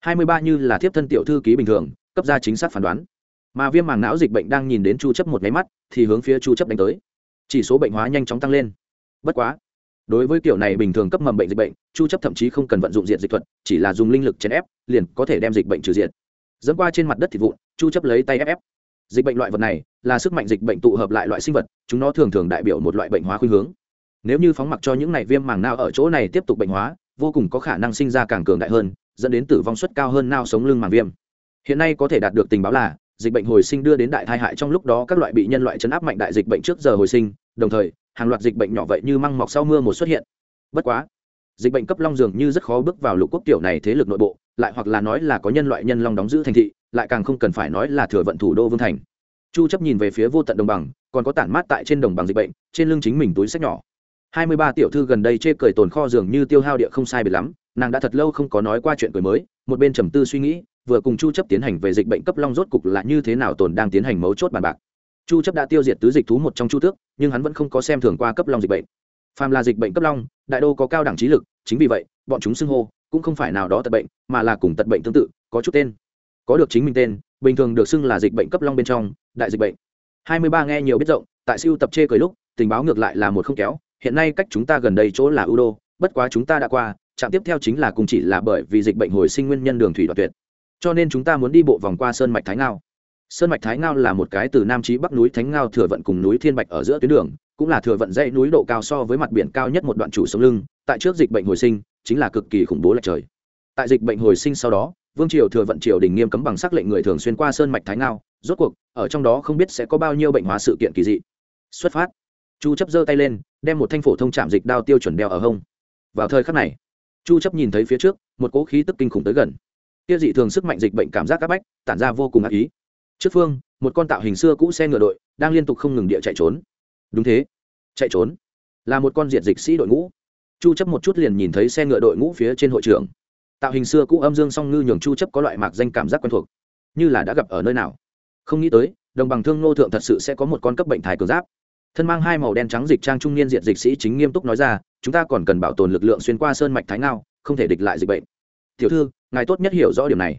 Hai mươi ba như là thiếp thân tiểu thư ký bình thường, cấp ra chính xác phán đoán. Mà viêm màng não dịch bệnh đang nhìn đến chu chấp một máy mắt, thì hướng phía chu chấp đánh tới chỉ số bệnh hóa nhanh chóng tăng lên. Bất quá, đối với kiểu này bình thường cấp mầm bệnh dịch bệnh, chu chấp thậm chí không cần vận dụng diện dịch thuật, chỉ là dùng linh lực chèn ép, liền có thể đem dịch bệnh trừ diện. Dẫn qua trên mặt đất thịt vụn, chu chấp lấy tay ép ép. Dịch bệnh loại vật này là sức mạnh dịch bệnh tụ hợp lại loại sinh vật, chúng nó thường thường đại biểu một loại bệnh hóa khuynh hướng. Nếu như phóng mặc cho những này viêm màng não ở chỗ này tiếp tục bệnh hóa, vô cùng có khả năng sinh ra càng cường đại hơn, dẫn đến tử vong suất cao hơn não sống lưng màng viêm. Hiện nay có thể đạt được tình báo là, dịch bệnh hồi sinh đưa đến đại tai hại trong lúc đó các loại bị nhân loại chấn áp mạnh đại dịch bệnh trước giờ hồi sinh đồng thời, hàng loạt dịch bệnh nhỏ vậy như măng mọc sau mưa một xuất hiện. Bất quá, dịch bệnh cấp long dường như rất khó bước vào lục quốc tiểu này thế lực nội bộ, lại hoặc là nói là có nhân loại nhân long đóng giữ thành thị, lại càng không cần phải nói là thừa vận thủ đô vương thành. Chu chấp nhìn về phía vô tận đồng bằng, còn có tản mát tại trên đồng bằng dịch bệnh, trên lưng chính mình túi sách nhỏ. Hai mươi ba tiểu thư gần đây chê cười tồn kho dường như tiêu hao địa không sai biệt lắm, nàng đã thật lâu không có nói qua chuyện cười mới, một bên trầm tư suy nghĩ, vừa cùng chu chấp tiến hành về dịch bệnh cấp long rốt cục là như thế nào tồn đang tiến hành mấu chốt bàn bạc. Chu chấp đã tiêu diệt tứ dịch thú một trong chu tước nhưng hắn vẫn không có xem thường qua cấp long dịch bệnh. Phàm là dịch bệnh cấp long, đại đô có cao đẳng trí lực, chính vì vậy, bọn chúng xưng hô cũng không phải nào đó tật bệnh, mà là cùng tật bệnh tương tự, có chút tên. Có được chính mình tên, bình thường được xưng là dịch bệnh cấp long bên trong, đại dịch bệnh. 23 nghe nhiều biết rộng, tại siêu tập chê cười lúc, tình báo ngược lại là một không kéo, hiện nay cách chúng ta gần đây chỗ là udo, bất quá chúng ta đã qua, trạm tiếp theo chính là cùng chỉ là bởi vì dịch bệnh hồi sinh nguyên nhân đường thủy đoạn tuyệt. Cho nên chúng ta muốn đi bộ vòng qua sơn mạch thái ngao sơn mạch thái ngao là một cái từ nam Trí bắc núi thánh ngao thừa vận cùng núi thiên bạch ở giữa tuyến đường, cũng là thừa vận dãy núi độ cao so với mặt biển cao nhất một đoạn chủ sông lưng, tại trước dịch bệnh hồi sinh, chính là cực kỳ khủng bố lệch trời. Tại dịch bệnh hồi sinh sau đó, vương triều thừa vận triều đình nghiêm cấm bằng sắc lệnh người thường xuyên qua sơn mạch thái ngao, rốt cuộc, ở trong đó không biết sẽ có bao nhiêu bệnh hóa sự kiện kỳ dị. Xuất phát. Chu chấp giơ tay lên, đem một thanh phổ thông chạm dịch đao tiêu chuẩn đeo ở hông. Vào thời khắc này, chu chấp nhìn thấy phía trước, một cỗ khí tức kinh khủng tới gần. Kia dị thường sức mạnh dịch bệnh cảm giác các bách, tản ra vô cùng ác ý trước phương, một con tạo hình xưa cũ xe ngựa đội đang liên tục không ngừng địa chạy trốn. Đúng thế. Chạy trốn. Là một con diệt dịch sĩ đội ngũ. Chu chấp một chút liền nhìn thấy xe ngựa đội ngũ phía trên hội trưởng. Tạo hình xưa cũ âm dương song ngư nhường chu chấp có loại mạc danh cảm giác quen thuộc. Như là đã gặp ở nơi nào. Không nghĩ tới, đồng bằng thương nô thượng thật sự sẽ có một con cấp bệnh thái cường giáp. Thân mang hai màu đen trắng dịch trang trung niên diện dịch sĩ chính nghiêm túc nói ra, chúng ta còn cần bảo tồn lực lượng xuyên qua sơn mạch thái ngao, không thể địch lại dịch bệnh. Tiểu thư, ngài tốt nhất hiểu rõ điểm này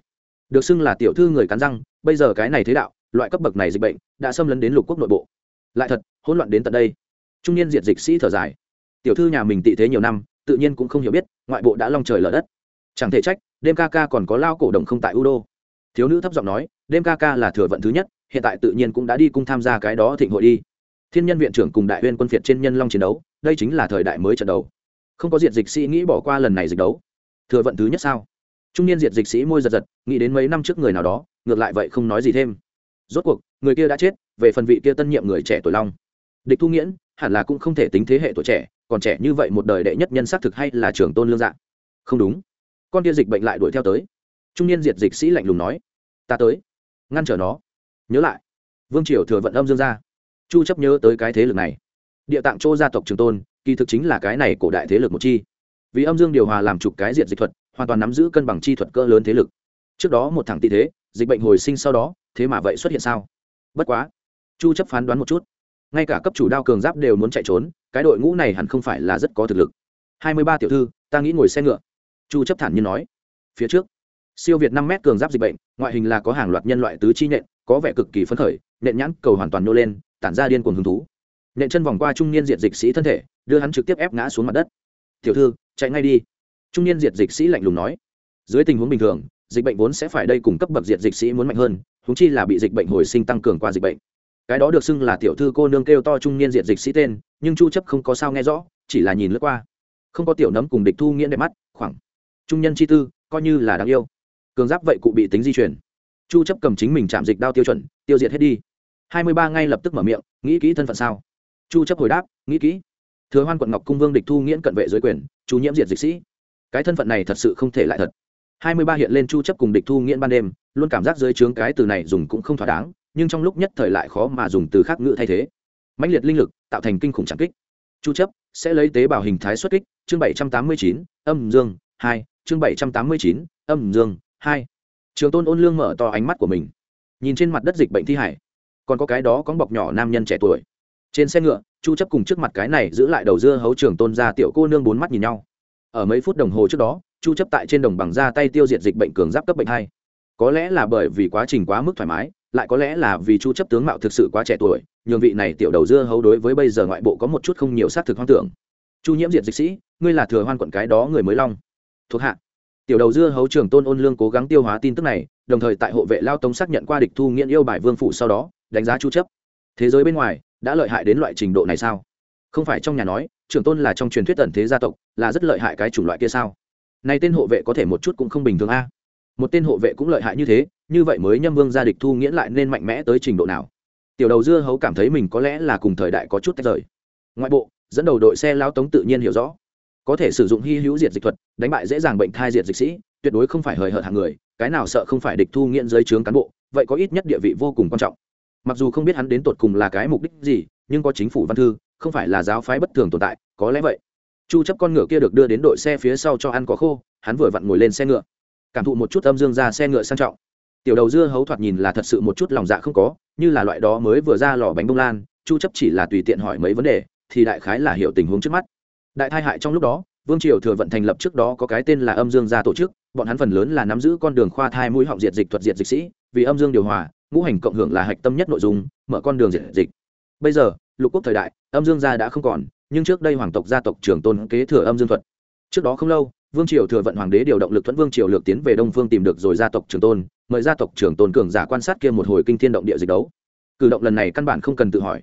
được xưng là tiểu thư người cắn răng, bây giờ cái này thế đạo, loại cấp bậc này dịch bệnh, đã xâm lấn đến lục quốc nội bộ. Lại thật, hỗn loạn đến tận đây. Trung niên diệt dịch sĩ thở dài. Tiểu thư nhà mình tị thế nhiều năm, tự nhiên cũng không hiểu biết, ngoại bộ đã long trời lở đất. Chẳng thể trách, đêm ca ca còn có lao cổ đồng không tại u đô thiếu nữ thấp giọng nói, đêm ca ca là thừa vận thứ nhất, hiện tại tự nhiên cũng đã đi cung tham gia cái đó thịnh hội đi. Thiên nhân viện trưởng cùng đại huyên quân phiệt trên nhân long chiến đấu, đây chính là thời đại mới trận đấu không có diệt dịch sĩ nghĩ bỏ qua lần này dịch đấu. Thừa vận thứ nhất sao? Trung niên diệt dịch sĩ môi giật giật, nghĩ đến mấy năm trước người nào đó, ngược lại vậy không nói gì thêm. Rốt cuộc, người kia đã chết, về phần vị kia tân nhiệm người trẻ tuổi long. Địch thu nghiễn, hẳn là cũng không thể tính thế hệ tuổi trẻ, còn trẻ như vậy một đời đệ nhất nhân xác thực hay là trường tôn lương dạng không đúng. Con kia dịch bệnh lại đuổi theo tới. Trung niên diệt dịch sĩ lạnh lùng nói, ta tới. Ngăn trở nó. Nhớ lại. Vương triều thừa vận âm dương ra. Chu chấp nhớ tới cái thế lực này. Địa tạng châu gia tộc trường tôn, kỳ thực chính là cái này cổ đại thế lực một chi. Vì âm dương điều hòa làm chụp cái diện dịch thuật hoàn toàn nắm giữ cân bằng chi thuật cỡ lớn thế lực. Trước đó một thằng tỷ thế, dịch bệnh hồi sinh sau đó, thế mà vậy xuất hiện sao? Bất quá, chu chấp phán đoán một chút. Ngay cả cấp chủ đao cường giáp đều muốn chạy trốn, cái đội ngũ này hẳn không phải là rất có thực lực. 23 tiểu thư, ta nghĩ ngồi xe ngựa. Chu chấp thản nhiên nói. Phía trước, siêu việt 5 mét cường giáp dịch bệnh, ngoại hình là có hàng loạt nhân loại tứ chi nện, có vẻ cực kỳ phấn khởi, nện nhãn cầu hoàn toàn nô lên, tản ra điên cuồng hứng thú. Nện chân vòng qua trung niên diện dịch sĩ thân thể, đưa hắn trực tiếp ép ngã xuống mặt đất. Tiểu thư, chạy ngay đi trung niên diệt dịch sĩ lạnh lùng nói. Dưới tình huống bình thường, dịch bệnh vốn sẽ phải đây cùng cấp bậc diệt dịch sĩ muốn mạnh hơn húng chi là bị dịch bệnh hồi sinh tăng cường qua dịch bệnh. Cái đó được xưng là tiểu thư cô nương kêu to trung niên diệt dịch sĩ tên, nhưng chu chấp không có sao nghe rõ, chỉ là nhìn lướt qua. Không có tiểu nấm cùng địch thu nghĩa đẹp mắt, khoảng trung nhân chi tư, coi như là đáng yêu. Cường giáp vậy cụ bị tính di chuyển chu chấp cầm chính mình chạm dịch đao tiêu chuẩn, tiêu diệt hết đi. 23 ngay lập tức mở miệng, nghĩ kỹ thân phận sao? Chu chấp hồi đáp, nghĩ kỹ. Thừa hoan quận ngọc cung vương địch thu nghiễn cận vệ dưới quyền chủ nhiễm diệt dịch sĩ cái thân phận này thật sự không thể lại thật. 23 hiện lên chu chấp cùng địch thu nghiễn ban đêm luôn cảm giác dưới trướng cái từ này dùng cũng không thỏa đáng nhưng trong lúc nhất thời lại khó mà dùng từ khác ngữ thay thế. Mãnh liệt linh lực tạo thành kinh khủng trảm kích. Chu chấp sẽ lấy tế bào hình thái xuất kích chương 789, âm dương 2, chương 789, âm dương 2. trường tôn ôn lương mở to ánh mắt của mình nhìn trên mặt đất dịch bệnh thi hải. Còn có cái đó con bọc nhỏ nam nhân trẻ tuổi. Trên xe ngựa chu chấp cùng trước mặt cái này giữ lại đầu dưa hấu trường tôn ra tiểu cô nương bốn mắt nhìn nhau ở mấy phút đồng hồ trước đó, chu chấp tại trên đồng bằng ra tay tiêu diệt dịch bệnh cường giáp cấp bệnh hai. Có lẽ là bởi vì quá trình quá mức thoải mái, lại có lẽ là vì chu chấp tướng mạo thực sự quá trẻ tuổi, nhường vị này tiểu đầu dưa hấu đối với bây giờ ngoại bộ có một chút không nhiều xác thực hoang tưởng. Chu nhiễm diệt dịch sĩ, ngươi là thừa hoan quận cái đó người mới long. Thuộc hạ. Tiểu đầu dưa hấu trưởng tôn ôn lương cố gắng tiêu hóa tin tức này, đồng thời tại hộ vệ lao tống xác nhận qua địch thu nghiện yêu bài vương phủ sau đó, đánh giá chu chấp. Thế giới bên ngoài, đã lợi hại đến loại trình độ này sao? Không phải trong nhà nói trưởng tôn là trong truyền thuyết tần thế gia tộc, là rất lợi hại cái chủng loại kia sao? Nay tên hộ vệ có thể một chút cũng không bình thường a. Một tên hộ vệ cũng lợi hại như thế, như vậy mới nhâm vương gia địch thu nghiễn lại nên mạnh mẽ tới trình độ nào? Tiểu đầu dưa hấu cảm thấy mình có lẽ là cùng thời đại có chút tách rời. Ngoại bộ, dẫn đầu đội xe lao tống tự nhiên hiểu rõ. Có thể sử dụng hy hữu diệt dịch thuật, đánh bại dễ dàng bệnh thai diệt dịch sĩ, tuyệt đối không phải hời hợt hàng người, cái nào sợ không phải địch thu nghiễn dưới trướng cán bộ, vậy có ít nhất địa vị vô cùng quan trọng. Mặc dù không biết hắn đến tột cùng là cái mục đích gì, nhưng có chính phủ văn thư không phải là giáo phái bất thường tồn tại, có lẽ vậy. Chu chấp con ngựa kia được đưa đến đội xe phía sau cho ăn có khô, hắn vừa vặn ngồi lên xe ngựa. Cảm thụ một chút âm dương ra xe ngựa sang trọng. Tiểu đầu dưa hấu thoạt nhìn là thật sự một chút lòng dạ không có, như là loại đó mới vừa ra lò bánh bông lan, chu chấp chỉ là tùy tiện hỏi mấy vấn đề, thì đại khái là hiểu tình huống trước mắt. Đại thai hại trong lúc đó, vương triều thừa vận thành lập trước đó có cái tên là âm dương gia tổ chức, bọn hắn phần lớn là nắm giữ con đường khoa thai mũi họng diệt dịch thuật diệt dịch sĩ, vì âm dương điều hòa, ngũ hành cộng hưởng là hạch tâm nhất nội dung, mở con đường diệt dịch. Bây giờ, lục quốc thời đại âm dương gia đã không còn, nhưng trước đây hoàng tộc gia tộc trưởng tôn kế thừa âm dương thuật. Trước đó không lâu, vương triều thừa vận hoàng đế điều động lực thuẫn vương triều lược tiến về đông phương tìm được rồi gia tộc trưởng tôn, mời gia tộc trưởng tôn cường giả quan sát kia một hồi kinh thiên động địa dịch đấu. Cử động lần này căn bản không cần tự hỏi.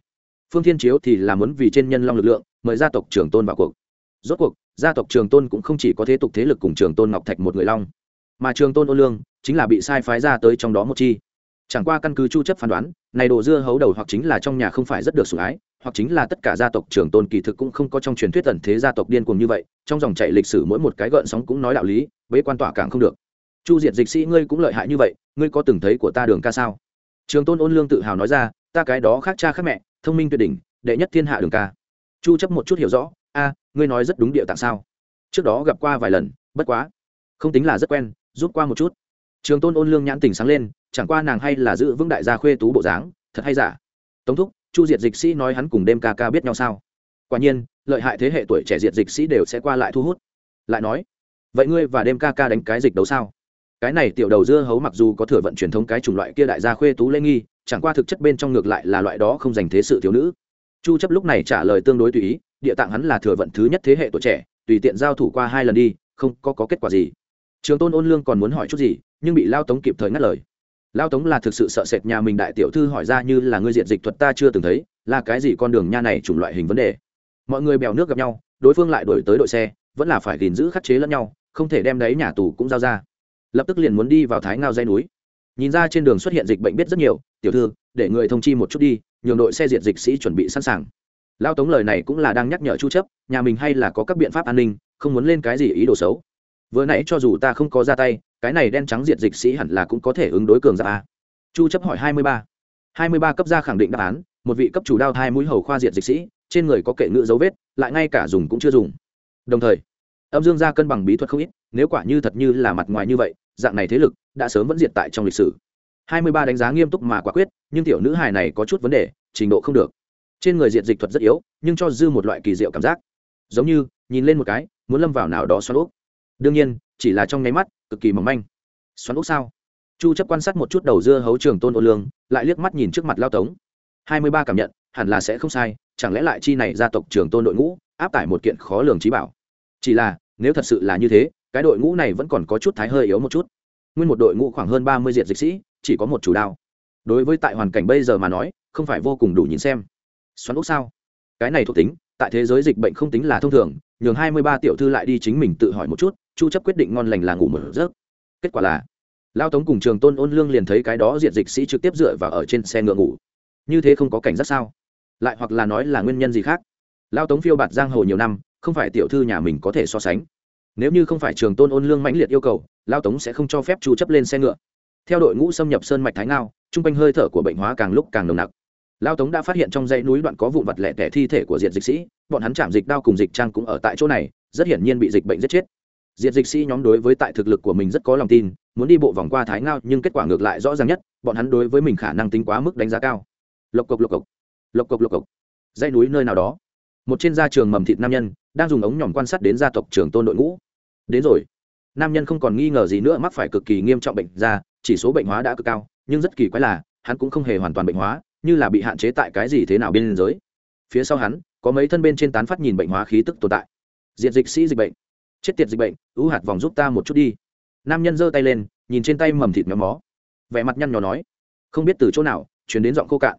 Phương thiên chiếu thì là muốn vì trên nhân long lực lượng, mời gia tộc trưởng tôn vào cuộc. Rốt cuộc, gia tộc trường tôn cũng không chỉ có thế tục thế lực cùng trường tôn ngọc thạch một người long, mà trường tôn ô lương chính là bị sai phái ra tới trong đó một chi. Chẳng qua căn cứ chu chấp phán đoán, này đồ dưa hấu đầu hoặc chính là trong nhà không phải rất được sủng ái hoặc chính là tất cả gia tộc trưởng tôn kỳ thực cũng không có trong truyền thuyết tận thế gia tộc điên cuồng như vậy, trong dòng chảy lịch sử mỗi một cái gợn sóng cũng nói đạo lý, bế quan tỏa càng không được. Chu diệt dịch sĩ, ngươi cũng lợi hại như vậy, ngươi có từng thấy của ta đường ca sao? Trường tôn ôn lương tự hào nói ra, ta cái đó khác cha khác mẹ, thông minh tuyệt đỉnh, đệ nhất thiên hạ đường ca. Chu chấp một chút hiểu rõ, a, ngươi nói rất đúng địa tạng sao? Trước đó gặp qua vài lần, bất quá, không tính là rất quen rút qua một chút. Trường tôn ôn lương nhãn tình sáng lên, chẳng qua nàng hay là giữ vững đại gia khuê tú bộ dáng, thật hay giả? Tống thúc chu diệt dịch sĩ nói hắn cùng đêm ca ca biết nhau sao? Quả nhiên lợi hại thế hệ tuổi trẻ diệt dịch sĩ đều sẽ qua lại thu hút. Lại nói vậy ngươi và đêm ca ca đánh cái dịch đấu sao? Cái này tiểu đầu dưa hấu mặc dù có thừa vận truyền thống cái chủng loại kia đại gia khuê tú lễ nghi chẳng qua thực chất bên trong ngược lại là loại đó không dành thế sự thiếu nữ. Chu chấp lúc này trả lời tương đối tùy ý địa tạng hắn là thừa vận thứ nhất thế hệ tuổi trẻ tùy tiện giao thủ qua hai lần đi không có, có kết quả gì. Trường tôn ôn lương còn muốn hỏi chút gì nhưng bị lao tống kịp thời ngắt lời lao tống là thực sự sợ sệt nhà mình đại tiểu thư hỏi ra như là ngươi diện dịch thuật ta chưa từng thấy, là cái gì con đường nha này chủng loại hình vấn đề. Mọi người bèo nước gặp nhau, đối phương lại đổi tới đội xe, vẫn là phải gìn giữ khắc chế lẫn nhau, không thể đem đấy nhà tù cũng giao ra. Lập tức liền muốn đi vào thái ngao dây núi. Nhìn ra trên đường xuất hiện dịch bệnh biết rất nhiều, tiểu thư, để người thông chi một chút đi, nhường đội xe diệt dịch sĩ chuẩn bị sẵn sàng. Lao tống lời này cũng là đang nhắc nhở chu chấp, nhà mình hay là có các biện pháp an ninh, không muốn lên cái gì ý đồ xấu vừa nãy cho dù ta không có ra tay, cái này đen trắng diệt dịch sĩ hẳn là cũng có thể ứng đối cường giả a. Chu chấp hỏi 23. 23 cấp gia khẳng định đáp án, một vị cấp chủ đao thai mũi hầu khoa diệt dịch sĩ, trên người có kệ ngựa dấu vết, lại ngay cả dùng cũng chưa dùng. Đồng thời, âm dương gia cân bằng bí thuật không ít, nếu quả như thật như là mặt ngoài như vậy, dạng này thế lực đã sớm vẫn diệt tại trong lịch sử. 23 đánh giá nghiêm túc mà quả quyết, nhưng tiểu nữ hài này có chút vấn đề, trình độ không được. Trên người diệt dịch thuật rất yếu, nhưng cho dư một loại kỳ diệu cảm giác. Giống như, nhìn lên một cái, muốn lâm vào nào đó xoắn úp đương nhiên, chỉ là trong nháy mắt, cực kỳ mỏng manh. Xoắn úp sao? Chu chấp quan sát một chút đầu dưa hấu trường tôn ô lương, lại liếc mắt nhìn trước mặt lao tống. 23 cảm nhận, hẳn là sẽ không sai, chẳng lẽ lại chi này gia tộc trường tôn đội ngũ, áp tải một kiện khó lường trí bảo? Chỉ là, nếu thật sự là như thế, cái đội ngũ này vẫn còn có chút thái hơi yếu một chút. Nguyên một đội ngũ khoảng hơn 30 diệt dịch sĩ, chỉ có một chủ đao. Đối với tại hoàn cảnh bây giờ mà nói, không phải vô cùng đủ nhìn xem. Xoắn ốc sao? Cái này thuộc tính, tại thế giới dịch bệnh không tính là thông thường nhường hai mươi ba tiểu thư lại đi chính mình tự hỏi một chút, chu chấp quyết định ngon lành là ngủ một giấc. Kết quả là, lao tống cùng trường tôn ôn lương liền thấy cái đó diệt dịch sĩ trực tiếp dựa vào ở trên xe ngựa ngủ. Như thế không có cảnh giác sao? Lại hoặc là nói là nguyên nhân gì khác? Lao tống phiêu bạt giang hồ nhiều năm, không phải tiểu thư nhà mình có thể so sánh. Nếu như không phải trường tôn ôn lương mãnh liệt yêu cầu, lao tống sẽ không cho phép chu chấp lên xe ngựa. Theo đội ngũ xâm nhập sơn mạch thái ngao, trung quanh hơi thở của bệnh hóa càng lúc càng nồng nặc lao tống đã phát hiện trong dãy núi đoạn có vụn vật lẻ tẻ thi thể của diệt dịch sĩ, bọn hắn chạm dịch đao cùng dịch trang cũng ở tại chỗ này, rất hiển nhiên bị dịch bệnh giết chết. Diệt dịch sĩ nhóm đối với tại thực lực của mình rất có lòng tin, muốn đi bộ vòng qua thái ngao, nhưng kết quả ngược lại rõ ràng nhất, bọn hắn đối với mình khả năng tính quá mức đánh giá cao. Lộc cộc lộc cộc lộc cộc lộc cộc. Dãy núi nơi nào đó, một trên gia trường mầm thịt nam nhân, đang dùng ống nhỏm quan sát đến gia tộc trưởng tôn đội ngũ. Đến rồi. Nam nhân không còn nghi ngờ gì nữa, mắc phải cực kỳ nghiêm trọng bệnh da, chỉ số bệnh hóa đã cực cao, nhưng rất kỳ quái là, hắn cũng không hề hoàn toàn bệnh hóa như là bị hạn chế tại cái gì thế nào bên giới. Phía sau hắn, có mấy thân bên trên tán phát nhìn bệnh hóa khí tức tồn tại. Diệt dịch sĩ dịch bệnh. Chết tiệt dịch bệnh, ưu hạt vòng giúp ta một chút đi. Nam nhân giơ tay lên, nhìn trên tay mầm thịt nhóm mó. Vẻ mặt nhăn nhò nói, không biết từ chỗ nào, chuyển đến giọng khô cạn.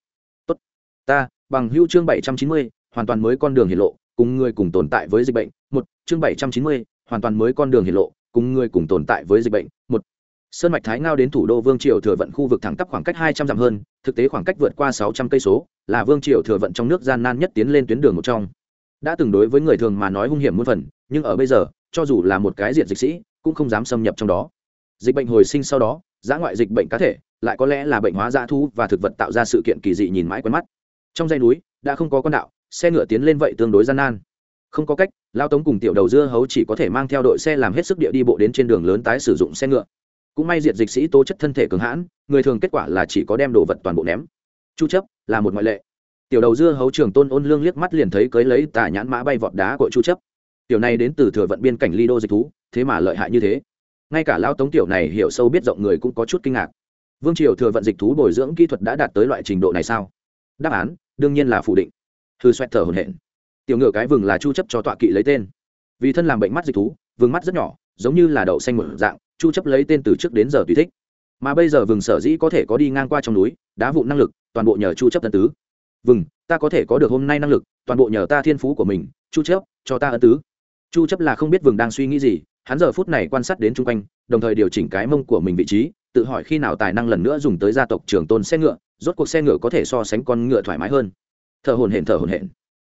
Tốt. Ta, bằng hưu chương bảy trăm chín mươi, hoàn toàn mới con đường hiển lộ, cùng người cùng tồn tại với dịch bệnh. Một, chương bảy trăm chín mươi, hoàn toàn mới con đường hiển lộ, cùng người cùng tồn tại với dịch bệnh. Một sơn mạch thái ngao đến thủ đô vương triều thừa vận khu vực thẳng tắp khoảng cách hai trăm dặm hơn, thực tế khoảng cách vượt qua sáu trăm cây số, là vương triều thừa vận trong nước gian nan nhất tiến lên tuyến đường một trong. Đã từng đối với người thường mà nói hung hiểm muôn phần, nhưng ở bây giờ, cho dù là một cái diện dịch sĩ, cũng không dám xâm nhập trong đó. Dịch bệnh hồi sinh sau đó, giã ngoại dịch bệnh cá thể, lại có lẽ là bệnh hóa dã thu và thực vật tạo ra sự kiện kỳ dị nhìn mãi quen mắt. Trong dây núi, đã không có con đạo, xe ngựa tiến lên vậy tương đối gian nan. Không có cách, lao tống cùng tiểu đầu dưa hấu chỉ có thể mang theo đội xe làm hết sức địa đi bộ đến trên đường lớn tái sử dụng xe ngựa cũng may diệt dịch sĩ tố chất thân thể cường hãn, người thường kết quả là chỉ có đem đồ vật toàn bộ ném. Chu chấp là một ngoại lệ. Tiểu đầu dưa hấu trường tôn ôn lương liếc mắt liền thấy cưới lấy tà nhãn mã bay vọt đá của chu chấp. Tiểu này đến từ thừa vận biên cảnh ly đô dịch thú, thế mà lợi hại như thế. Ngay cả lão tống tiểu này hiểu sâu biết rộng người cũng có chút kinh ngạc. Vương triều thừa vận dịch thú bồi dưỡng kỹ thuật đã đạt tới loại trình độ này sao? Đáp án, đương nhiên là phủ định. Hư xoẹt thở hồn hển. Tiểu ngựa cái vừng là chu chấp cho tọa kỵ lấy tên. Vì thân làm bệnh mắt dịch thú vương mắt rất nhỏ, giống như là đậu xanh một dạng chu chấp lấy tên từ trước đến giờ tùy thích. Mà bây giờ vừng sở dĩ có thể có đi ngang qua trong núi, đá vụ năng lực, toàn bộ nhờ chu chấp tân tứ. Vừng, ta có thể có được hôm nay năng lực, toàn bộ nhờ ta thiên phú của mình, chu chấp, cho ta ân tứ. Chu chấp là không biết vừng đang suy nghĩ gì, hắn giờ phút này quan sát đến chung quanh, đồng thời điều chỉnh cái mông của mình vị trí, tự hỏi khi nào tài năng lần nữa dùng tới gia tộc trường tôn xe ngựa, rốt cuộc xe ngựa có thể so sánh con ngựa thoải mái hơn. Thở hồn hển, thở hồn hển.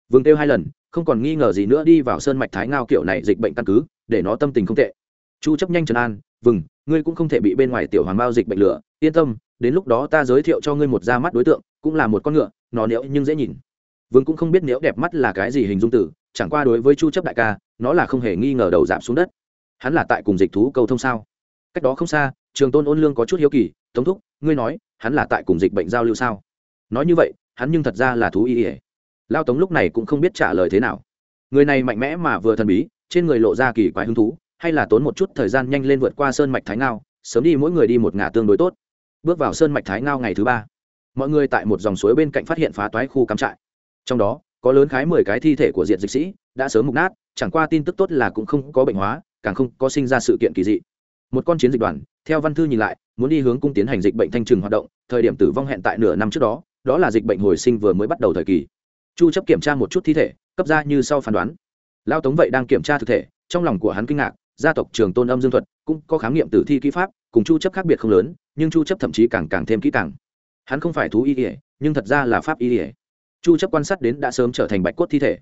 Vương tiêu hai lần, không còn nghi ngờ gì nữa đi vào sơn mạch thái ngao kiểu này dịch bệnh căn cứ, để nó tâm tình không tệ chu chấp nhanh Trần an, vừng, ngươi cũng không thể bị bên ngoài tiểu hoàng bao dịch bệnh lửa yên tâm, đến lúc đó ta giới thiệu cho ngươi một ra mắt đối tượng, cũng là một con ngựa, nó nếu nhưng dễ nhìn. Vương cũng không biết nếu đẹp mắt là cái gì hình dung tử, chẳng qua đối với chu chấp đại ca, nó là không hề nghi ngờ đầu giảm xuống đất. Hắn là tại cùng dịch thú cầu thông sao? Cách đó không xa, trường tôn ôn lương có chút hiếu kỳ, tống thúc, ngươi nói, hắn là tại cùng dịch bệnh giao lưu sao? Nói như vậy, hắn nhưng thật ra là thú y ỉa lao tống lúc này cũng không biết trả lời thế nào. Người này mạnh mẽ mà vừa thần bí, trên người lộ ra kỳ quái hứng thú hay là tốn một chút thời gian nhanh lên vượt qua sơn mạch thái ngao, sớm đi mỗi người đi một ngả tương đối tốt. Bước vào sơn mạch thái ngao ngày thứ ba, mọi người tại một dòng suối bên cạnh phát hiện phá toái khu cắm trại. Trong đó, có lớn khái mười cái thi thể của diện dịch sĩ, đã sớm mục nát, chẳng qua tin tức tốt là cũng không có bệnh hóa, càng không có sinh ra sự kiện kỳ dị. Một con chiến dịch đoàn, theo văn thư nhìn lại, muốn đi hướng cung tiến hành dịch bệnh thanh trừng hoạt động, thời điểm tử vong hẹn tại nửa năm trước đó đó là dịch bệnh hồi sinh vừa mới bắt đầu thời kỳ. Chu chấp kiểm tra một chút thi thể, cấp ra như sau phán đoán. Lao tống vậy đang kiểm tra thực thể, trong lòng của hắn kinh ngạc gia tộc trường tôn âm dương thuật cũng có khám nghiệm tử thi kỹ pháp, cùng chu chấp khác biệt không lớn, nhưng chu chấp thậm chí càng càng thêm kỹ càng. Hắn không phải thú y ỉa nhưng thật ra là pháp y. Ỉa chu chấp quan sát đến đã sớm trở thành bạch cốt thi thể.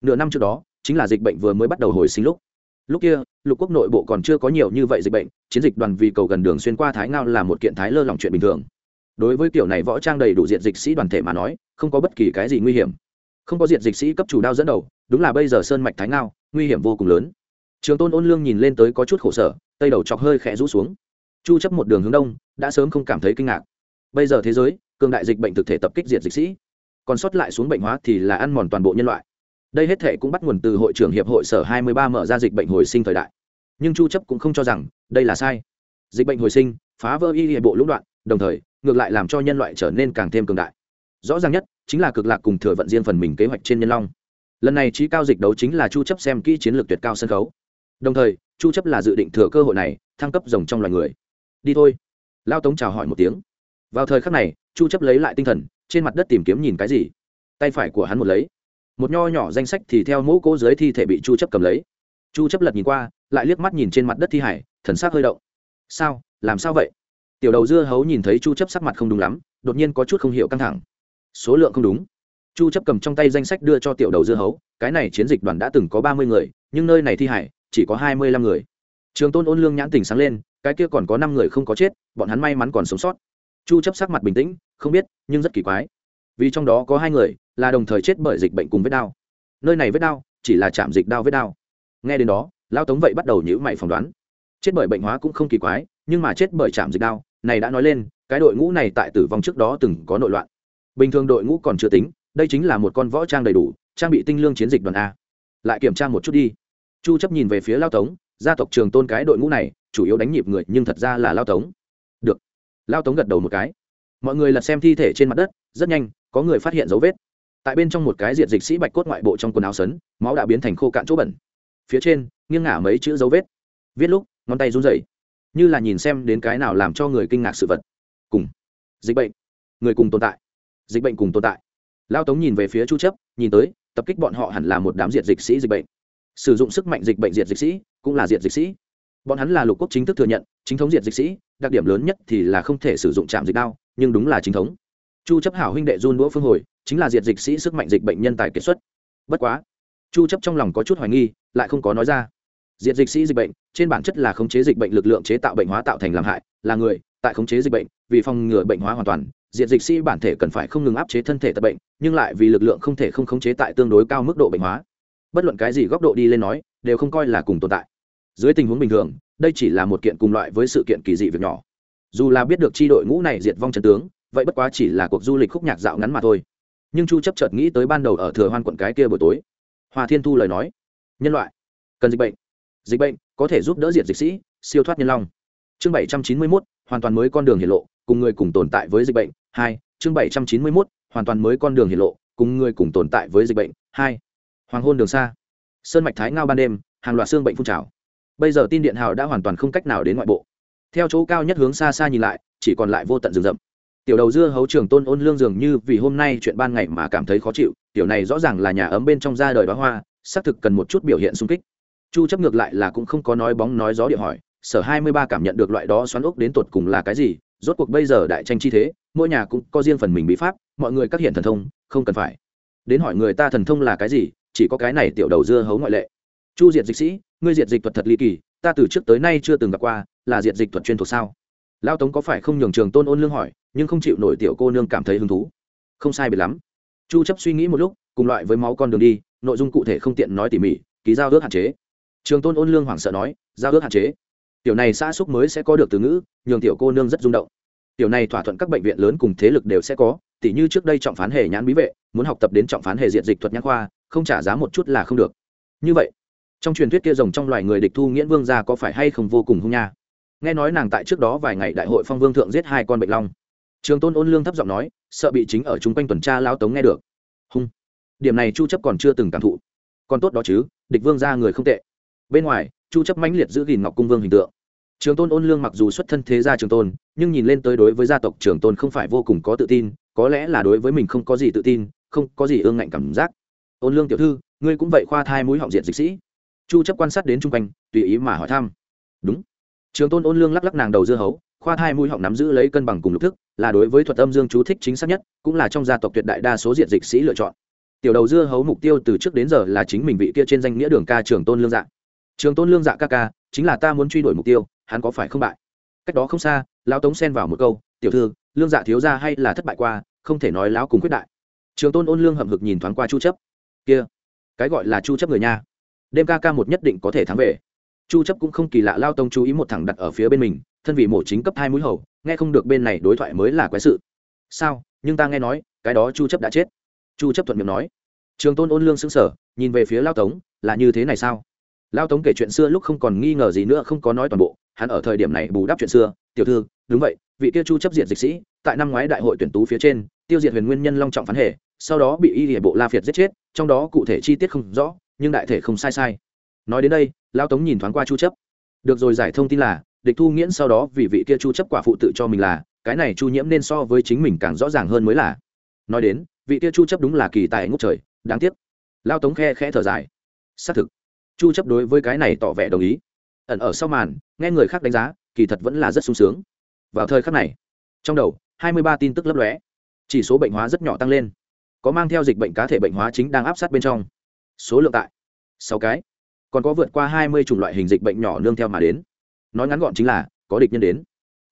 Nửa năm trước đó, chính là dịch bệnh vừa mới bắt đầu hồi sinh lúc. Lúc kia, lục quốc nội bộ còn chưa có nhiều như vậy dịch bệnh, chiến dịch đoàn vì cầu gần đường xuyên qua thái ngao là một kiện thái lơ lòng chuyện bình thường. Đối với kiểu này võ trang đầy đủ diện dịch sĩ đoàn thể mà nói, không có bất kỳ cái gì nguy hiểm. Không có diện dịch sĩ cấp chủ đao dẫn đầu, đúng là bây giờ sơn mạch thái ngao, nguy hiểm vô cùng lớn trường tôn ôn lương nhìn lên tới có chút khổ sở tây đầu chọc hơi khẽ rũ xuống. Chu chấp một đường hướng đông, đã sớm không cảm thấy kinh ngạc. Bây giờ thế giới, cường đại dịch bệnh thực thể tập kích diệt dịch sĩ. Còn sót lại xuống bệnh hóa thì là ăn mòn toàn bộ nhân loại. Đây hết thể cũng bắt nguồn từ hội trưởng hiệp hội sở 23 mở ra dịch bệnh hồi sinh thời đại. Nhưng chu chấp cũng không cho rằng đây là sai. Dịch bệnh hồi sinh, phá vỡ y hệ bộ lũng đoạn, đồng thời, ngược lại làm cho nhân loại trở nên càng thêm cường đại. Rõ ràng nhất, chính là cực lạc cùng thừa vận riêng phần mình kế hoạch trên nhân long. Lần này trí cao dịch đấu chính là chu chấp xem kỹ chiến lược tuyệt cao sân khấu đồng thời, chu chấp là dự định thừa cơ hội này, thăng cấp rồng trong loài người. Đi thôi. Lao tống chào hỏi một tiếng. Vào thời khắc này, chu chấp lấy lại tinh thần, trên mặt đất tìm kiếm nhìn cái gì? Tay phải của hắn một lấy. Một nho nhỏ danh sách thì theo mẫu cố dưới thi thể bị chu chấp cầm lấy. Chu chấp lật nhìn qua, lại liếc mắt nhìn trên mặt đất thi hải, thần sắc hơi động. Sao? Làm sao vậy? Tiểu đầu dưa hấu nhìn thấy chu chấp sắc mặt không đúng lắm, đột nhiên có chút không hiểu căng thẳng. Số lượng không đúng. Chu chấp cầm trong tay danh sách đưa cho tiểu đầu dưa hấu, cái này chiến dịch đoàn đã từng có 30 người, nhưng nơi này thi hải chỉ có 25 người. Trường tôn ôn lương nhãn tỉnh sáng lên, cái kia còn có 5 người không có chết, bọn hắn may mắn còn sống sót. Chu chấp sắc mặt bình tĩnh, không biết, nhưng rất kỳ quái. Vì trong đó có hai người, là đồng thời chết bởi dịch bệnh cùng vết đau. Nơi này vết đau, chỉ là chạm dịch đau vết đau. Nghe đến đó lao tống vậy bắt đầu nhữ mày phỏng đoán. Chết bởi bệnh hóa cũng không kỳ quái, nhưng mà chết bởi chạm dịch đau, này đã nói lên, cái đội ngũ này tại tử vong trước đó từng có nội loạn. Bình thường đội ngũ còn chưa tính, đây chính là một con võ trang đầy đủ, trang bị tinh lương chiến dịch đoàn a. Lại kiểm tra một chút đi chu chấp nhìn về phía lao tống, gia tộc trường tôn cái đội ngũ này, chủ yếu đánh nhịp người, nhưng thật ra là lao tống. Được. Lao tống gật đầu một cái. Mọi người lật xem thi thể trên mặt đất, rất nhanh, có người phát hiện dấu vết. Tại bên trong một cái diện dịch sĩ bạch cốt ngoại bộ trong quần áo sấn, máu đã biến thành khô cạn chỗ bẩn. Phía trên, nghiêng ngả mấy chữ dấu vết. Viết lúc, ngón tay run rẩy. Như là nhìn xem đến cái nào làm cho người kinh ngạc sự vật. Cùng. Dịch bệnh. Người cùng tồn tại. Dịch bệnh cùng tồn tại. Lao tống nhìn về phía chu chấp, nhìn tới, tập kích bọn họ hẳn là một đám diện dịch sĩ dịch bệnh sử dụng sức mạnh dịch bệnh diệt dịch sĩ, cũng là diệt dịch sĩ. Bọn hắn là lục quốc chính thức thừa nhận, chính thống diệt dịch sĩ, đặc điểm lớn nhất thì là không thể sử dụng trạm dịch đao, nhưng đúng là chính thống. Chu chấp hảo huynh đệ run đũa phương hồi, chính là diệt dịch sĩ sức mạnh dịch bệnh nhân tài kiệt xuất. Bất quá, chu chấp trong lòng có chút hoài nghi, lại không có nói ra. Diệt dịch sĩ dịch bệnh, trên bản chất là khống chế dịch bệnh lực lượng chế tạo bệnh hóa tạo thành làm hại, là người, tại khống chế dịch bệnh, vì phòng ngừa bệnh hóa hoàn toàn. Diệt dịch sĩ bản thể cần phải không ngừng áp chế thân thể tật bệnh, nhưng lại vì lực lượng không thể không khống chế tại tương đối cao mức độ bệnh hóa bất luận cái gì góc độ đi lên nói đều không coi là cùng tồn tại. Dưới tình huống bình thường đây chỉ là một kiện cùng loại với sự kiện kỳ dị việc nhỏ. Dù là biết được tri đội ngũ này diệt vong trần tướng vậy bất quá chỉ là cuộc du lịch khúc nhạc dạo ngắn mà thôi. Nhưng chu chấp chợt nghĩ tới ban đầu ở thừa hoan quận cái kia buổi tối. Hoa thiên thu lời nói nhân loại cần dịch bệnh. Dịch bệnh có thể giúp đỡ diệt dịch sĩ siêu thoát nhân long. Chương 791, hoàn toàn mới con đường hiển lộ cùng người cùng tồn tại với dịch bệnh. Hai chương 791, hoàn toàn mới con đường hiển lộ cùng người cùng tồn tại với dịch bệnh. Hai hoàng hôn đường xa. Sơn mạch thái ngao ban đêm, hàng loạt xương bệnh phun trào. Bây giờ tin điện hào đã hoàn toàn không cách nào đến ngoại bộ. Theo chỗ cao nhất hướng xa xa nhìn lại, chỉ còn lại vô tận rừng rậm. Tiểu đầu dưa hấu trường tôn ôn lương dường như vì hôm nay chuyện ban ngày mà cảm thấy khó chịu, tiểu này rõ ràng là nhà ấm bên trong ra đời đoá hoa, xác thực cần một chút biểu hiện sung kích. Chu chấp ngược lại là cũng không có nói bóng nói gió địa hỏi, sở 23 cảm nhận được loại đó xoắn ốc đến tột cùng là cái gì, rốt cuộc bây giờ đại tranh chi thế, mỗi nhà cũng có riêng phần mình bí pháp, mọi người các hiện thần thông, không cần phải. Đến hỏi người ta thần thông là cái gì chỉ có cái này tiểu đầu dưa hấu ngoại lệ. Chu diệt dịch sĩ, ngươi diệt dịch thuật thật ly kỳ, ta từ trước tới nay chưa từng gặp qua, là diệt dịch thuật chuyên thuộc sao? Lao tống có phải không nhường trường tôn ôn lương hỏi, nhưng không chịu nổi tiểu cô nương cảm thấy hứng thú. Không sai biệt lắm. Chu chấp suy nghĩ một lúc, cùng loại với máu con đường đi, nội dung cụ thể không tiện nói tỉ mỉ, ký giao ước hạn chế. Trường tôn ôn lương hoảng sợ nói, giao ước hạn chế. Tiểu này xã xúc mới sẽ có được từ ngữ, nhường tiểu cô nương rất rung động. Tiểu này thỏa thuận các bệnh viện lớn cùng thế lực đều sẽ có, tỉ như trước đây trọng phán hề nhãn bí vệ, muốn học tập đến trọng phán hề diện dịch thuật nhãn khoa không trả giá một chút là không được. Như vậy, trong truyền thuyết kia rồng trong loài người địch thu nghiễn vương gia có phải hay không vô cùng hung nha? Nghe nói nàng tại trước đó vài ngày đại hội phong vương thượng giết hai con bệnh long. Trường tôn ôn lương thấp giọng nói, sợ bị chính ở chung quanh tuần tra lao tống nghe được. Hung. Điểm này chu chấp còn chưa từng cảm thụ. Còn tốt đó chứ, địch vương gia người không tệ. Bên ngoài, chu chấp mãnh liệt giữ gìn ngọc cung vương hình tượng. Trường tôn ôn lương mặc dù xuất thân thế gia trường tôn, nhưng nhìn lên tới đối với gia tộc trường tôn không phải vô cùng có tự tin, có lẽ là đối với mình không có gì tự tin, không có gì ương ngạnh cảm giác ôn lương tiểu thư, ngươi cũng vậy khoa thai mũi họng diện dịch sĩ. Chu chấp quan sát đến trung quanh, tùy ý mà hỏi thăm. Đúng. Trường tôn ôn lương lắc lắc nàng đầu dưa hấu, khoa thai mũi họng nắm giữ lấy cân bằng cùng lục thức, là đối với thuật âm dương chú thích chính xác nhất, cũng là trong gia tộc tuyệt đại đa số diện dịch sĩ lựa chọn. Tiểu đầu dưa hấu mục tiêu từ trước đến giờ là chính mình vị kia trên danh nghĩa đường ca trường tôn lương dạ. Trường tôn lương dạ ca ca, chính là ta muốn truy đuổi mục tiêu, hắn có phải không bại? Cách đó không xa, lão tống xen vào một câu, tiểu thư, lương dạ thiếu ra hay là thất bại qua, không thể nói lão cùng quyết đại. Trường tôn ôn lương hậm hực nhìn thoáng qua chu chấp kia, cái gọi là chu chấp người nha. Đêm ca ca một nhất định có thể thắng về. Chu chấp cũng không kỳ lạ lao tông chú ý một thằng đặt ở phía bên mình, thân vị mổ chính cấp hai mũi hầu, nghe không được bên này đối thoại mới là quái sự. Sao? Nhưng ta nghe nói, cái đó chu chấp đã chết. Chu chấp thuận miệng nói. Trường tôn ôn lương sững sờ, nhìn về phía lao tống, là như thế này sao? Lao tống kể chuyện xưa lúc không còn nghi ngờ gì nữa, không có nói toàn bộ, hắn ở thời điểm này bù đắp chuyện xưa. Tiểu thư, đúng vậy, vị kia chu chấp diện dịch sĩ, tại năm ngoái đại hội tuyển tú phía trên, tiêu diệt huyền nguyên nhân long trọng phán hệ sau đó bị y hệ bộ la phiệt giết chết, trong đó cụ thể chi tiết không rõ, nhưng đại thể không sai sai. Nói đến đây lao tống nhìn thoáng qua chu chấp. Được rồi, giải thông tin là, địch thu nghiễn sau đó vì vị kia chu chấp quả phụ tự cho mình là, cái này chu nhiễm nên so với chính mình càng rõ ràng hơn mới là. Nói đến, vị kia chu chấp đúng là kỳ tài ngút trời, đáng tiếc. Lao tống khe khẽ thở dài. Xác thực, chu chấp đối với cái này tỏ vẻ đồng ý. Ẩn ở sau màn, nghe người khác đánh giá, kỳ thật vẫn là rất sung sướng. Vào thời khắc này, trong đầu 23 tin tức lấp lóe. Chỉ số bệnh hóa rất nhỏ tăng lên có mang theo dịch bệnh cá thể bệnh hóa chính đang áp sát bên trong. Số lượng tại sáu cái, còn có vượt qua hai mươi chủng loại hình dịch bệnh nhỏ nương theo mà đến. Nói ngắn gọn chính là, có địch nhân đến.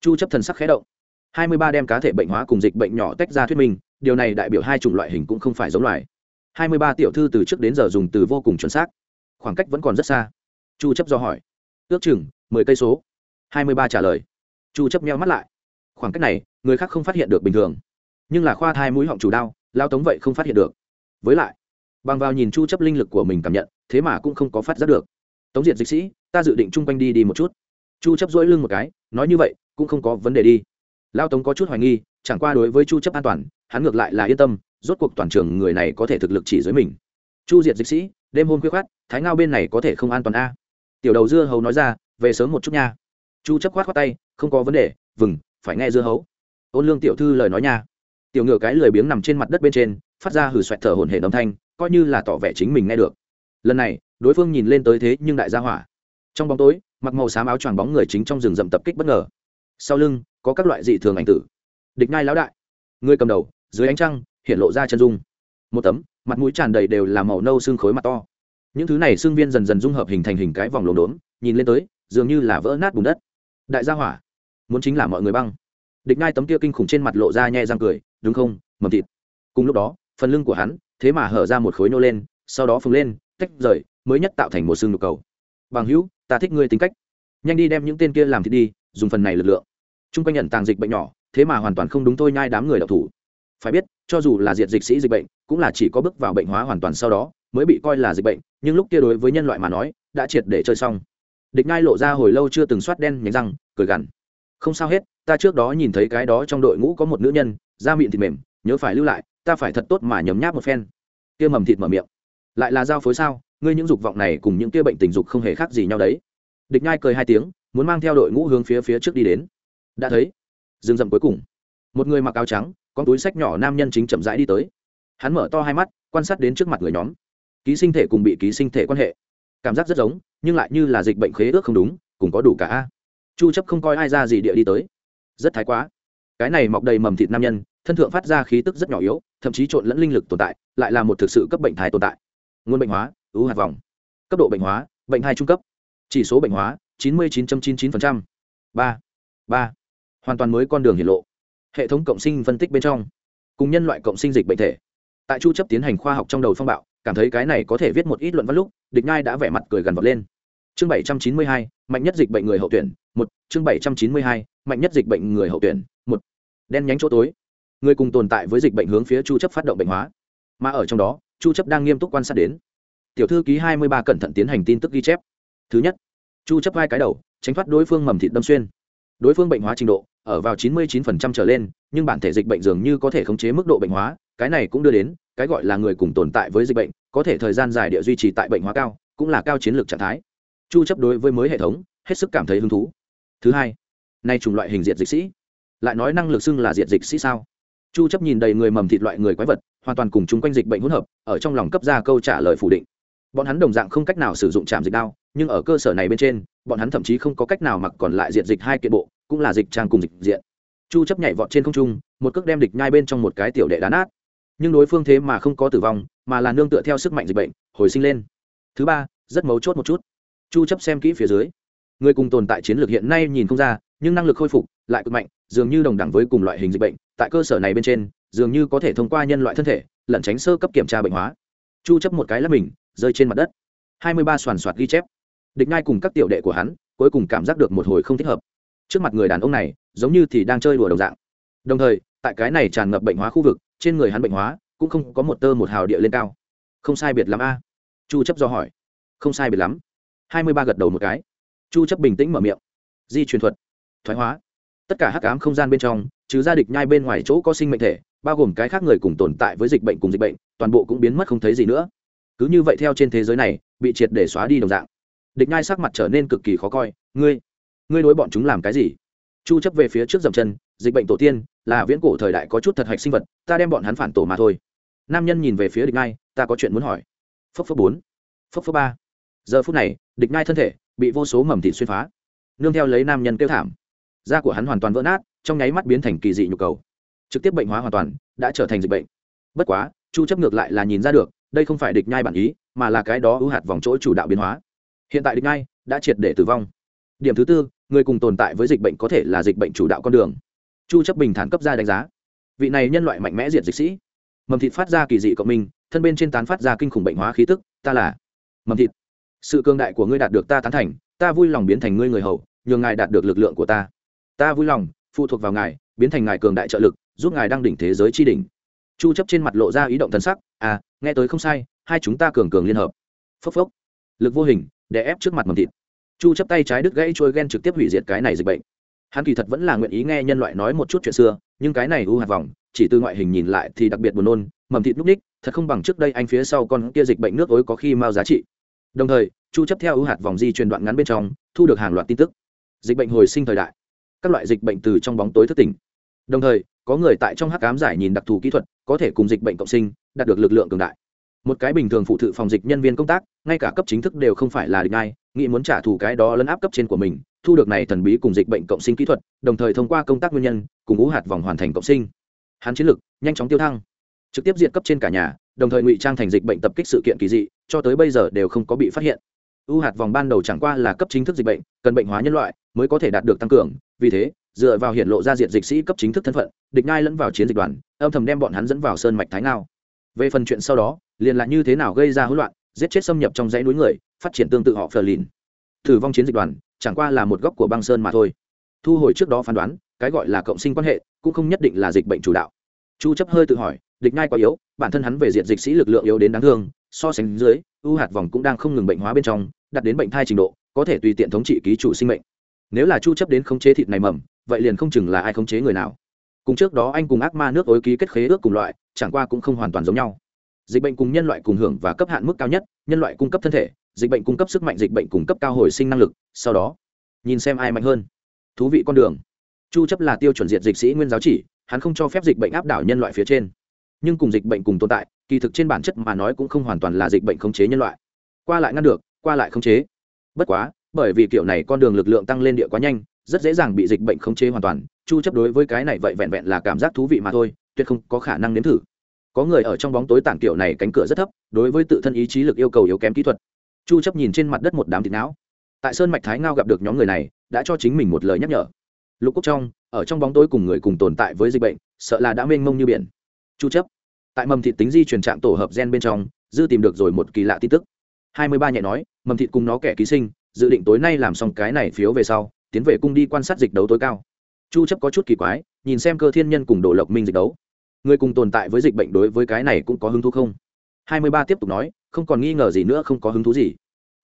Chu chấp thần sắc khẽ động. hai mươi ba đem cá thể bệnh hóa cùng dịch bệnh nhỏ tách ra thuyết minh, điều này đại biểu hai chủng loại hình cũng không phải giống loài. hai mươi ba tiểu thư từ trước đến giờ dùng từ vô cùng chuẩn xác. Khoảng cách vẫn còn rất xa. Chu chấp do hỏi. Ước chừng mười cây số. hai mươi ba trả lời. Chu chấp meo mắt lại. Khoảng cách này, người khác không phát hiện được bình thường. Nhưng là khoa thai mũi họng chủ đau lao tống vậy không phát hiện được. Với lại, bằng vào nhìn chu chấp linh lực của mình cảm nhận, thế mà cũng không có phát giác được. Tống diệt dịch sĩ, ta dự định chung quanh đi đi một chút. Chu chấp dỗi lưng một cái, nói như vậy, cũng không có vấn đề đi. Lao tống có chút hoài nghi, chẳng qua đối với chu chấp an toàn, hắn ngược lại là yên tâm, rốt cuộc toàn trường người này có thể thực lực chỉ dưới mình. Chu diệt dịch sĩ, đêm hôm khuya khoát thái ngao bên này có thể không an toàn a? Tiểu đầu dưa hấu nói ra, về sớm một chút nha. Chu chấp khoát khoát tay, không có vấn đề, vừng, phải nghe dưa hấu. Ôn lương tiểu thư lời nói nha tiểu ngựa cái lười biếng nằm trên mặt đất bên trên, phát ra hử xoẹt thở hổn hển âm thanh, coi như là tỏ vẻ chính mình nghe được. Lần này, đối phương nhìn lên tới thế nhưng đại gia hỏa. Trong bóng tối, mặc màu xám áo choàng bóng người chính trong rừng rậm tập kích bất ngờ. Sau lưng, có các loại dị thường ảnh tử. Địch ngai lão đại. Người cầm đầu, dưới ánh trăng, hiện lộ ra chân dung. Một tấm, mặt mũi tràn đầy đều là màu nâu xương khối mặt to. Những thứ này xương viên dần dần dung hợp hình thành hình cái vòng lốm đốm, nhìn lên tới, dường như là vỡ nát bùn đất. Đại gia hỏa, muốn chính là mọi người băng. Địch ngai tấm kia kinh khủng trên mặt lộ ra nhẹ răng cười đúng không? Mầm thịt. Cùng lúc đó, phần lưng của hắn, thế mà hở ra một khối nô lên, sau đó phồng lên, tách rời, mới nhất tạo thành một xương nhục cầu. Bằng hữu, ta thích ngươi tính cách. Nhanh đi đem những tên kia làm thịt đi, dùng phần này lực lượng. Chung quanh nhận tàng dịch bệnh nhỏ, thế mà hoàn toàn không đúng thôi nhai đám người đọc thủ. Phải biết, cho dù là diệt dịch sĩ dịch bệnh, cũng là chỉ có bước vào bệnh hóa hoàn toàn sau đó, mới bị coi là dịch bệnh, nhưng lúc kia đối với nhân loại mà nói, đã triệt để chơi xong. Địch ngai lộ ra hồi lâu chưa từng soát đen nhánh răng, cười gằn. Không sao hết, ta trước đó nhìn thấy cái đó trong đội ngũ có một nữ nhân da miệng thịt mềm, nhớ phải lưu lại, ta phải thật tốt mà nhấm nháp một phen. Kia mầm thịt mở miệng. Lại là giao phối sao? Ngươi những dục vọng này cùng những kia bệnh tình dục không hề khác gì nhau đấy. Địch nhai cười hai tiếng, muốn mang theo đội ngũ hướng phía phía trước đi đến. Đã thấy. Rừng rậm cuối cùng. Một người mặc áo trắng, con túi sách nhỏ nam nhân chính chậm rãi đi tới. Hắn mở to hai mắt, quan sát đến trước mặt người nhóm. Ký sinh thể cùng bị ký sinh thể quan hệ. Cảm giác rất giống, nhưng lại như là dịch bệnh khế ước không đúng, cùng có đủ cả a. Chu chấp không coi ai ra gì địa đi tới. Rất thái quá cái này mọc đầy mầm thịt nam nhân, thân thượng phát ra khí tức rất nhỏ yếu, thậm chí trộn lẫn linh lực tồn tại, lại là một thực sự cấp bệnh thái tồn tại. Nguồn bệnh hóa, ưu hạt vòng. Cấp độ bệnh hóa, bệnh hai trung cấp. Chỉ số bệnh hóa, chín mươi chín chín chín ba. Ba. Hoàn toàn mới con đường hiển lộ. Hệ thống cộng sinh phân tích bên trong. Cùng nhân loại cộng sinh dịch bệnh thể. Tại chu chấp tiến hành khoa học trong đầu phong bạo, cảm thấy cái này có thể viết một ít luận văn lúc, địch ngai đã vẻ mặt cười gần vọt lên. Chương bảy trăm chín mươi hai, mạnh nhất dịch bệnh người hậu tuyển. Một. Chương bảy trăm chín mươi hai, mạnh nhất dịch bệnh người hậu tuyển đen nhánh chỗ tối. Người cùng tồn tại với dịch bệnh hướng phía chu chấp phát động bệnh hóa. Mà ở trong đó, chu chấp đang nghiêm túc quan sát đến. Tiểu thư ký 23 cẩn thận tiến hành tin tức ghi chép. Thứ nhất, chu chấp hai cái đầu, tránh thoát đối phương mầm thịt đâm xuyên. Đối phương bệnh hóa trình độ, ở vào 99% trở lên, nhưng bản thể dịch bệnh dường như có thể khống chế mức độ bệnh hóa, cái này cũng đưa đến, cái gọi là người cùng tồn tại với dịch bệnh, có thể thời gian dài địa duy trì tại bệnh hóa cao, cũng là cao chiến lược trạng thái. Chu chấp đối với mới hệ thống, hết sức cảm thấy hứng thú. Thứ hai, nay chủng loại hình diện dịch sĩ lại nói năng lực xưng là diện dịch sĩ sao? Chu chấp nhìn đầy người mầm thịt loại người quái vật, hoàn toàn cùng chúng quanh dịch bệnh hỗn hợp, ở trong lòng cấp ra câu trả lời phủ định. Bọn hắn đồng dạng không cách nào sử dụng trạm dịch đao, nhưng ở cơ sở này bên trên, bọn hắn thậm chí không có cách nào mặc còn lại diện dịch hai kiện bộ, cũng là dịch trang cùng dịch diện. Chu chấp nhảy vọt trên không trung, một cước đem địch nhai bên trong một cái tiểu đệ đá nát. Nhưng đối phương thế mà không có tử vong, mà là nương tựa theo sức mạnh dịch bệnh, hồi sinh lên. Thứ ba, rất mấu chốt một chút. Chu chấp xem kỹ phía dưới. Người cùng tồn tại chiến lược hiện nay nhìn không ra, nhưng năng lực khôi phục lại cực mạnh, dường như đồng đẳng với cùng loại hình dịch bệnh, tại cơ sở này bên trên, dường như có thể thông qua nhân loại thân thể, lẩn tránh sơ cấp kiểm tra bệnh hóa. Chu chấp một cái lắp mình, rơi trên mặt đất. 23 soàn soạt ghi chép. Địch ngay cùng các tiểu đệ của hắn, cuối cùng cảm giác được một hồi không thích hợp. Trước mặt người đàn ông này, giống như thì đang chơi đùa đồng dạng. Đồng thời, tại cái này tràn ngập bệnh hóa khu vực, trên người hắn bệnh hóa, cũng không có một tơ một hào địa lên cao. Không sai biệt lắm a. Chu chấp do hỏi. Không sai biệt lắm. 23 gật đầu một cái. Chu chấp bình tĩnh mở miệng. Di truyền thuật. Thoái hóa tất cả hắc ám không gian bên trong, trừ gia địch nhai bên ngoài chỗ có sinh mệnh thể, bao gồm cái khác người cùng tồn tại với dịch bệnh cùng dịch bệnh, toàn bộ cũng biến mất không thấy gì nữa. Cứ như vậy theo trên thế giới này, bị triệt để xóa đi đồng dạng. Địch nhai sắc mặt trở nên cực kỳ khó coi. Ngươi ngươi đối bọn chúng làm cái gì? Chu chấp về phía trước dậm chân, dịch bệnh tổ tiên, là viễn cổ thời đại có chút thật hạch sinh vật, ta đem bọn hắn phản tổ mà thôi. Nam nhân nhìn về phía địch nhai, ta có chuyện muốn hỏi. Phấp phấp bốn phấp phấp ba. Giờ phút này, địch nhai thân thể bị vô số mầm thịt xuyên phá. Nương theo lấy nam nhân kêu thảm da của hắn hoàn toàn vỡ nát, trong nháy mắt biến thành kỳ dị nhu cầu. Trực tiếp bệnh hóa hoàn toàn, đã trở thành dịch bệnh. Bất quá, chu chấp ngược lại là nhìn ra được, đây không phải địch nhai bản ý, mà là cái đó ưu hạt vòng chỗ chủ đạo biến hóa. Hiện tại địch nhai đã triệt để tử vong. Điểm thứ tư, người cùng tồn tại với dịch bệnh có thể là dịch bệnh chủ đạo con đường. Chu chấp bình thản cấp ra đánh giá. Vị này nhân loại mạnh mẽ diệt dịch sĩ. Mầm thịt phát ra kỳ dị cộng minh, thân bên trên tán phát ra kinh khủng bệnh hóa khí tức, ta là mầm thịt. Sự cương đại của ngươi đạt được ta tán thành, ta vui lòng biến thành ngươi người hầu, nhường ngài đạt được lực lượng của ta ta vui lòng, phụ thuộc vào ngài, biến thành ngài cường đại trợ lực, giúp ngài đăng đỉnh thế giới tri đỉnh. Chu chấp trên mặt lộ ra ý động thần sắc à nghe tới không sai, hai chúng ta cường cường liên hợp. Phốc phốc. Lực vô hình để ép trước mặt mầm thịt. Chu chấp tay trái đứt gãy trôi gen trực tiếp hủy diệt cái này dịch bệnh. Hắn kỳ thật vẫn là nguyện ý nghe nhân loại nói một chút chuyện xưa, nhưng cái này u hạt vòng, chỉ từ ngoại hình nhìn lại thì đặc biệt buồn nôn, mầm thịt núc ních, thật không bằng trước đây anh phía sau con kia dịch bệnh nước ối có khi mau giá trị. Đồng thời, chu chấp theo ưu hạt vòng di truyền đoạn ngắn bên trong, thu được hàng loạt tin tức. Dịch bệnh hồi sinh thời đại các loại dịch bệnh từ trong bóng tối thức tỉnh. Đồng thời, có người tại trong hắc ám giải nhìn đặc thù kỹ thuật, có thể cùng dịch bệnh cộng sinh, đạt được lực lượng cường đại. Một cái bình thường phụ thự phòng dịch nhân viên công tác, ngay cả cấp chính thức đều không phải là địch ngay nghĩ muốn trả thù cái đó lấn áp cấp trên của mình, thu được này thần bí cùng dịch bệnh cộng sinh kỹ thuật, đồng thời thông qua công tác nguyên nhân, cùng ú hạt vòng hoàn thành cộng sinh. Hắn chiến lực nhanh chóng tiêu thăng, trực tiếp diện cấp trên cả nhà, đồng thời ngụy trang thành dịch bệnh tập kích sự kiện kỳ dị, cho tới bây giờ đều không có bị phát hiện u hạt vòng ban đầu chẳng qua là cấp chính thức dịch bệnh, cần bệnh hóa nhân loại mới có thể đạt được tăng cường. Vì thế, dựa vào hiện lộ ra diện dịch sĩ cấp chính thức thân phận, địch ngai lẫn vào chiến dịch đoàn, âm thầm đem bọn hắn dẫn vào sơn mạch thái ngao. Về phần chuyện sau đó, liền lại như thế nào gây ra hỗn loạn, giết chết xâm nhập trong dãy núi người, phát triển tương tự họ phờ lìn. Thử vong chiến dịch đoàn, chẳng qua là một góc của băng sơn mà thôi. Thu hồi trước đó phán đoán, cái gọi là cộng sinh quan hệ, cũng không nhất định là dịch bệnh chủ đạo. Chu chấp hơi tự hỏi, địch ngai quá yếu, bản thân hắn về diện dịch sĩ lực lượng yếu đến đáng thương, so sánh dưới, u hạt vòng cũng đang không ngừng bệnh hóa bên trong đặt đến bệnh thai trình độ, có thể tùy tiện thống trị ký chủ sinh mệnh. Nếu là chu chấp đến khống chế thịt này mầm, vậy liền không chừng là ai khống chế người nào. Cùng trước đó anh cùng ác ma nước ối ký kết khế ước cùng loại, chẳng qua cũng không hoàn toàn giống nhau. Dịch bệnh cùng nhân loại cùng hưởng và cấp hạn mức cao nhất, nhân loại cung cấp thân thể, dịch bệnh cung cấp sức mạnh, dịch bệnh cung cấp cao hồi sinh năng lực, sau đó, nhìn xem ai mạnh hơn. Thú vị con đường. Chu chấp là tiêu chuẩn diệt dịch sĩ nguyên giáo chỉ, hắn không cho phép dịch bệnh áp đảo nhân loại phía trên. Nhưng cùng dịch bệnh cùng tồn tại, kỳ thực trên bản chất mà nói cũng không hoàn toàn là dịch bệnh khống chế nhân loại. Qua lại ngăn được qua lại khống chế. Bất quá, bởi vì kiểu này con đường lực lượng tăng lên địa quá nhanh, rất dễ dàng bị dịch bệnh khống chế hoàn toàn, chu chấp đối với cái này vậy vẹn vẹn là cảm giác thú vị mà thôi, tuyệt không có khả năng nếm thử. Có người ở trong bóng tối tản kiểu này cánh cửa rất thấp, đối với tự thân ý chí lực yêu cầu yếu kém kỹ thuật. Chu chấp nhìn trên mặt đất một đám thịt não. Tại sơn mạch thái ngao gặp được nhóm người này, đã cho chính mình một lời nhắc nhở. Lục quốc trong, ở trong bóng tối cùng người cùng tồn tại với dịch bệnh, sợ là đã mênh mông như biển. Chu chấp, tại mầm thịt tính di truyền trạng tổ hợp gen bên trong, dư tìm được rồi một kỳ lạ tin tức. 23 nhẹ nói, mầm thịt cùng nó kẻ ký sinh, dự định tối nay làm xong cái này phiếu về sau, tiến về cung đi quan sát dịch đấu tối cao. Chu chấp có chút kỳ quái, nhìn xem cơ thiên nhân cùng đổ lộc minh dịch đấu. Người cùng tồn tại với dịch bệnh đối với cái này cũng có hứng thú không? 23 tiếp tục nói, không còn nghi ngờ gì nữa, không có hứng thú gì.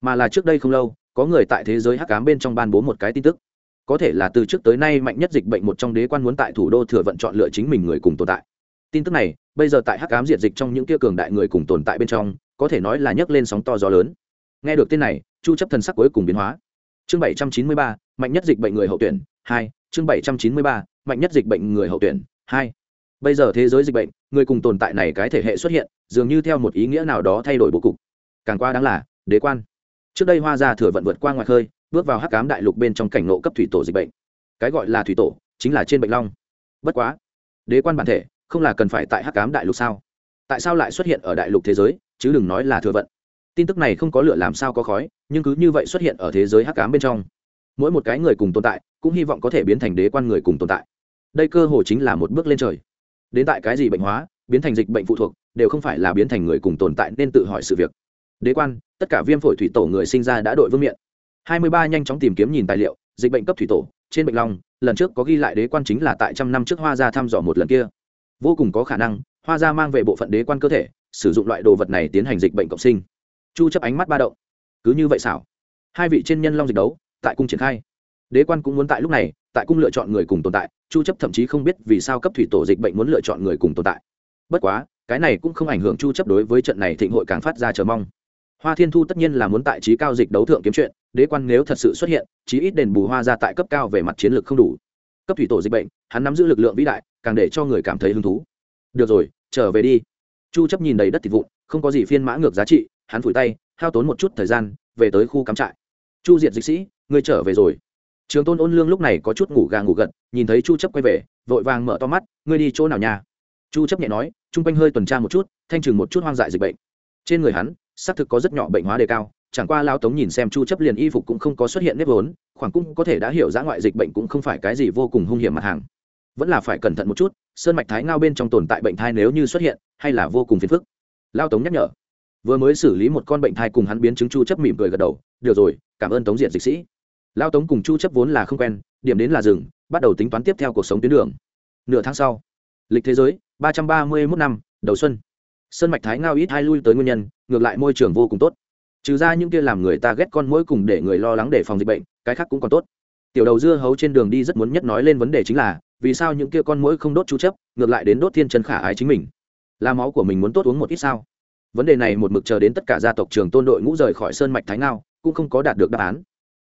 Mà là trước đây không lâu, có người tại thế giới hắc ám bên trong ban bố một cái tin tức. Có thể là từ trước tới nay mạnh nhất dịch bệnh một trong đế quan muốn tại thủ đô thừa vận chọn lựa chính mình người cùng tồn tại. Tin tức này, bây giờ tại hắc ám diệt dịch trong những kia cường đại người cùng tồn tại bên trong có thể nói là nhấc lên sóng to gió lớn. Nghe được tên này chu chấp thần sắc cuối cùng biến hóa. Chương 793, mạnh nhất dịch bệnh người hậu tuyển hai. Chương 793, mạnh nhất dịch bệnh người hậu tuyển hai. Bây giờ thế giới dịch bệnh người cùng tồn tại này cái thể hệ xuất hiện dường như theo một ý nghĩa nào đó thay đổi bố cục. Càng qua đáng là đế quan. Trước đây hoa gia thừa vận vượt qua ngoài khơi bước vào hắc cám đại lục bên trong cảnh nộ cấp thủy tổ dịch bệnh. Cái gọi là thủy tổ chính là trên bệnh long. Bất quá đế quan bản thể không là cần phải tại hắc cám đại lục sao? Tại sao lại xuất hiện ở đại lục thế giới? Chứ đừng nói là thừa vận. Tin tức này không có lửa làm sao có khói, nhưng cứ như vậy xuất hiện ở thế giới hắc cám bên trong. Mỗi một cái người cùng tồn tại, cũng hy vọng có thể biến thành đế quan người cùng tồn tại. Đây cơ hồ chính là một bước lên trời. Đến tại cái gì bệnh hóa, biến thành dịch bệnh phụ thuộc, đều không phải là biến thành người cùng tồn tại nên tự hỏi sự việc. Đế quan, tất cả viêm phổi thủy tổ người sinh ra đã đội vương miện. Hai mươi ba nhanh chóng tìm kiếm nhìn tài liệu, dịch bệnh cấp thủy tổ, trên bệnh long, lần trước có ghi lại đế quan chính là tại trăm năm trước hoa gia thăm dò một lần kia. Vô cùng có khả năng hoa gia mang về bộ phận đế quan cơ thể, sử dụng loại đồ vật này tiến hành dịch bệnh cộng sinh. Chu chấp ánh mắt ba động. Cứ như vậy xảo. Hai vị trên nhân long dịch đấu, tại cung triển khai. Đế quan cũng muốn tại lúc này, tại cung lựa chọn người cùng tồn tại, chu chấp thậm chí không biết vì sao cấp thủy tổ dịch bệnh muốn lựa chọn người cùng tồn tại. Bất quá, cái này cũng không ảnh hưởng chu chấp đối với trận này thịnh hội càng phát ra chờ mong. Hoa thiên thu tất nhiên là muốn tại trí cao dịch đấu thượng kiếm chuyện, đế quan nếu thật sự xuất hiện, chí ít đền bù hoa ra tại cấp cao về mặt chiến lược không đủ. Cấp thủy tổ dịch bệnh, hắn nắm giữ lực lượng vĩ đại, càng để cho người cảm thấy hứng thú được rồi, trở về đi. Chu chấp nhìn đầy đất thịt vụn, không có gì phiên mã ngược giá trị, hắn phủi tay, hao tốn một chút thời gian, về tới khu cắm trại. Chu diệt dịch sĩ, ngươi trở về rồi. Trường tôn ôn lương lúc này có chút ngủ gà ngủ gật, nhìn thấy chu chấp quay về, vội vàng mở to mắt, ngươi đi chỗ nào nhà chu chấp nhẹ nói, trung quanh hơi tuần tra một chút, thanh trừng một chút hoang dại dịch bệnh. Trên người hắn, xác thực có rất nhỏ bệnh hóa đề cao, chẳng qua lao tống nhìn xem chu chấp liền y phục cũng không có xuất hiện nếp vốn, khoảng cũng có thể đã hiểu ra ngoại dịch bệnh cũng không phải cái gì vô cùng hung hiểm mặt hàng vẫn là phải cẩn thận một chút, sơn mạch thái ngao bên trong tồn tại bệnh thai nếu như xuất hiện, hay là vô cùng phiền phức. Lao tống nhắc nhở. Vừa mới xử lý một con bệnh thai cùng hắn biến chứng chu chấp mỉm cười gật đầu, được rồi, cảm ơn tống diện dịch sĩ. Lao tống cùng chu chấp vốn là không quen, điểm đến là rừng bắt đầu tính toán tiếp theo cuộc sống tuyến đường. Nửa tháng sau, lịch thế giới, ba trăm ba mươi 331 năm, đầu xuân. Sơn mạch thái ngao ít hai lui tới nguyên nhân, ngược lại môi trường vô cùng tốt. Trừ ra những kia làm người ta ghét con mũi cùng để người lo lắng để phòng dịch bệnh, cái khác cũng còn tốt. Tiểu đầu dưa hấu trên đường đi rất muốn nhất nói lên vấn đề chính là vì sao những kia con mũi không đốt chú chấp, ngược lại đến đốt thiên chân khả ái chính mình? Là máu của mình muốn tốt uống một ít sao? Vấn đề này một mực chờ đến tất cả gia tộc trường tôn đội ngũ rời khỏi sơn mạch thái ngao, cũng không có đạt được đáp án.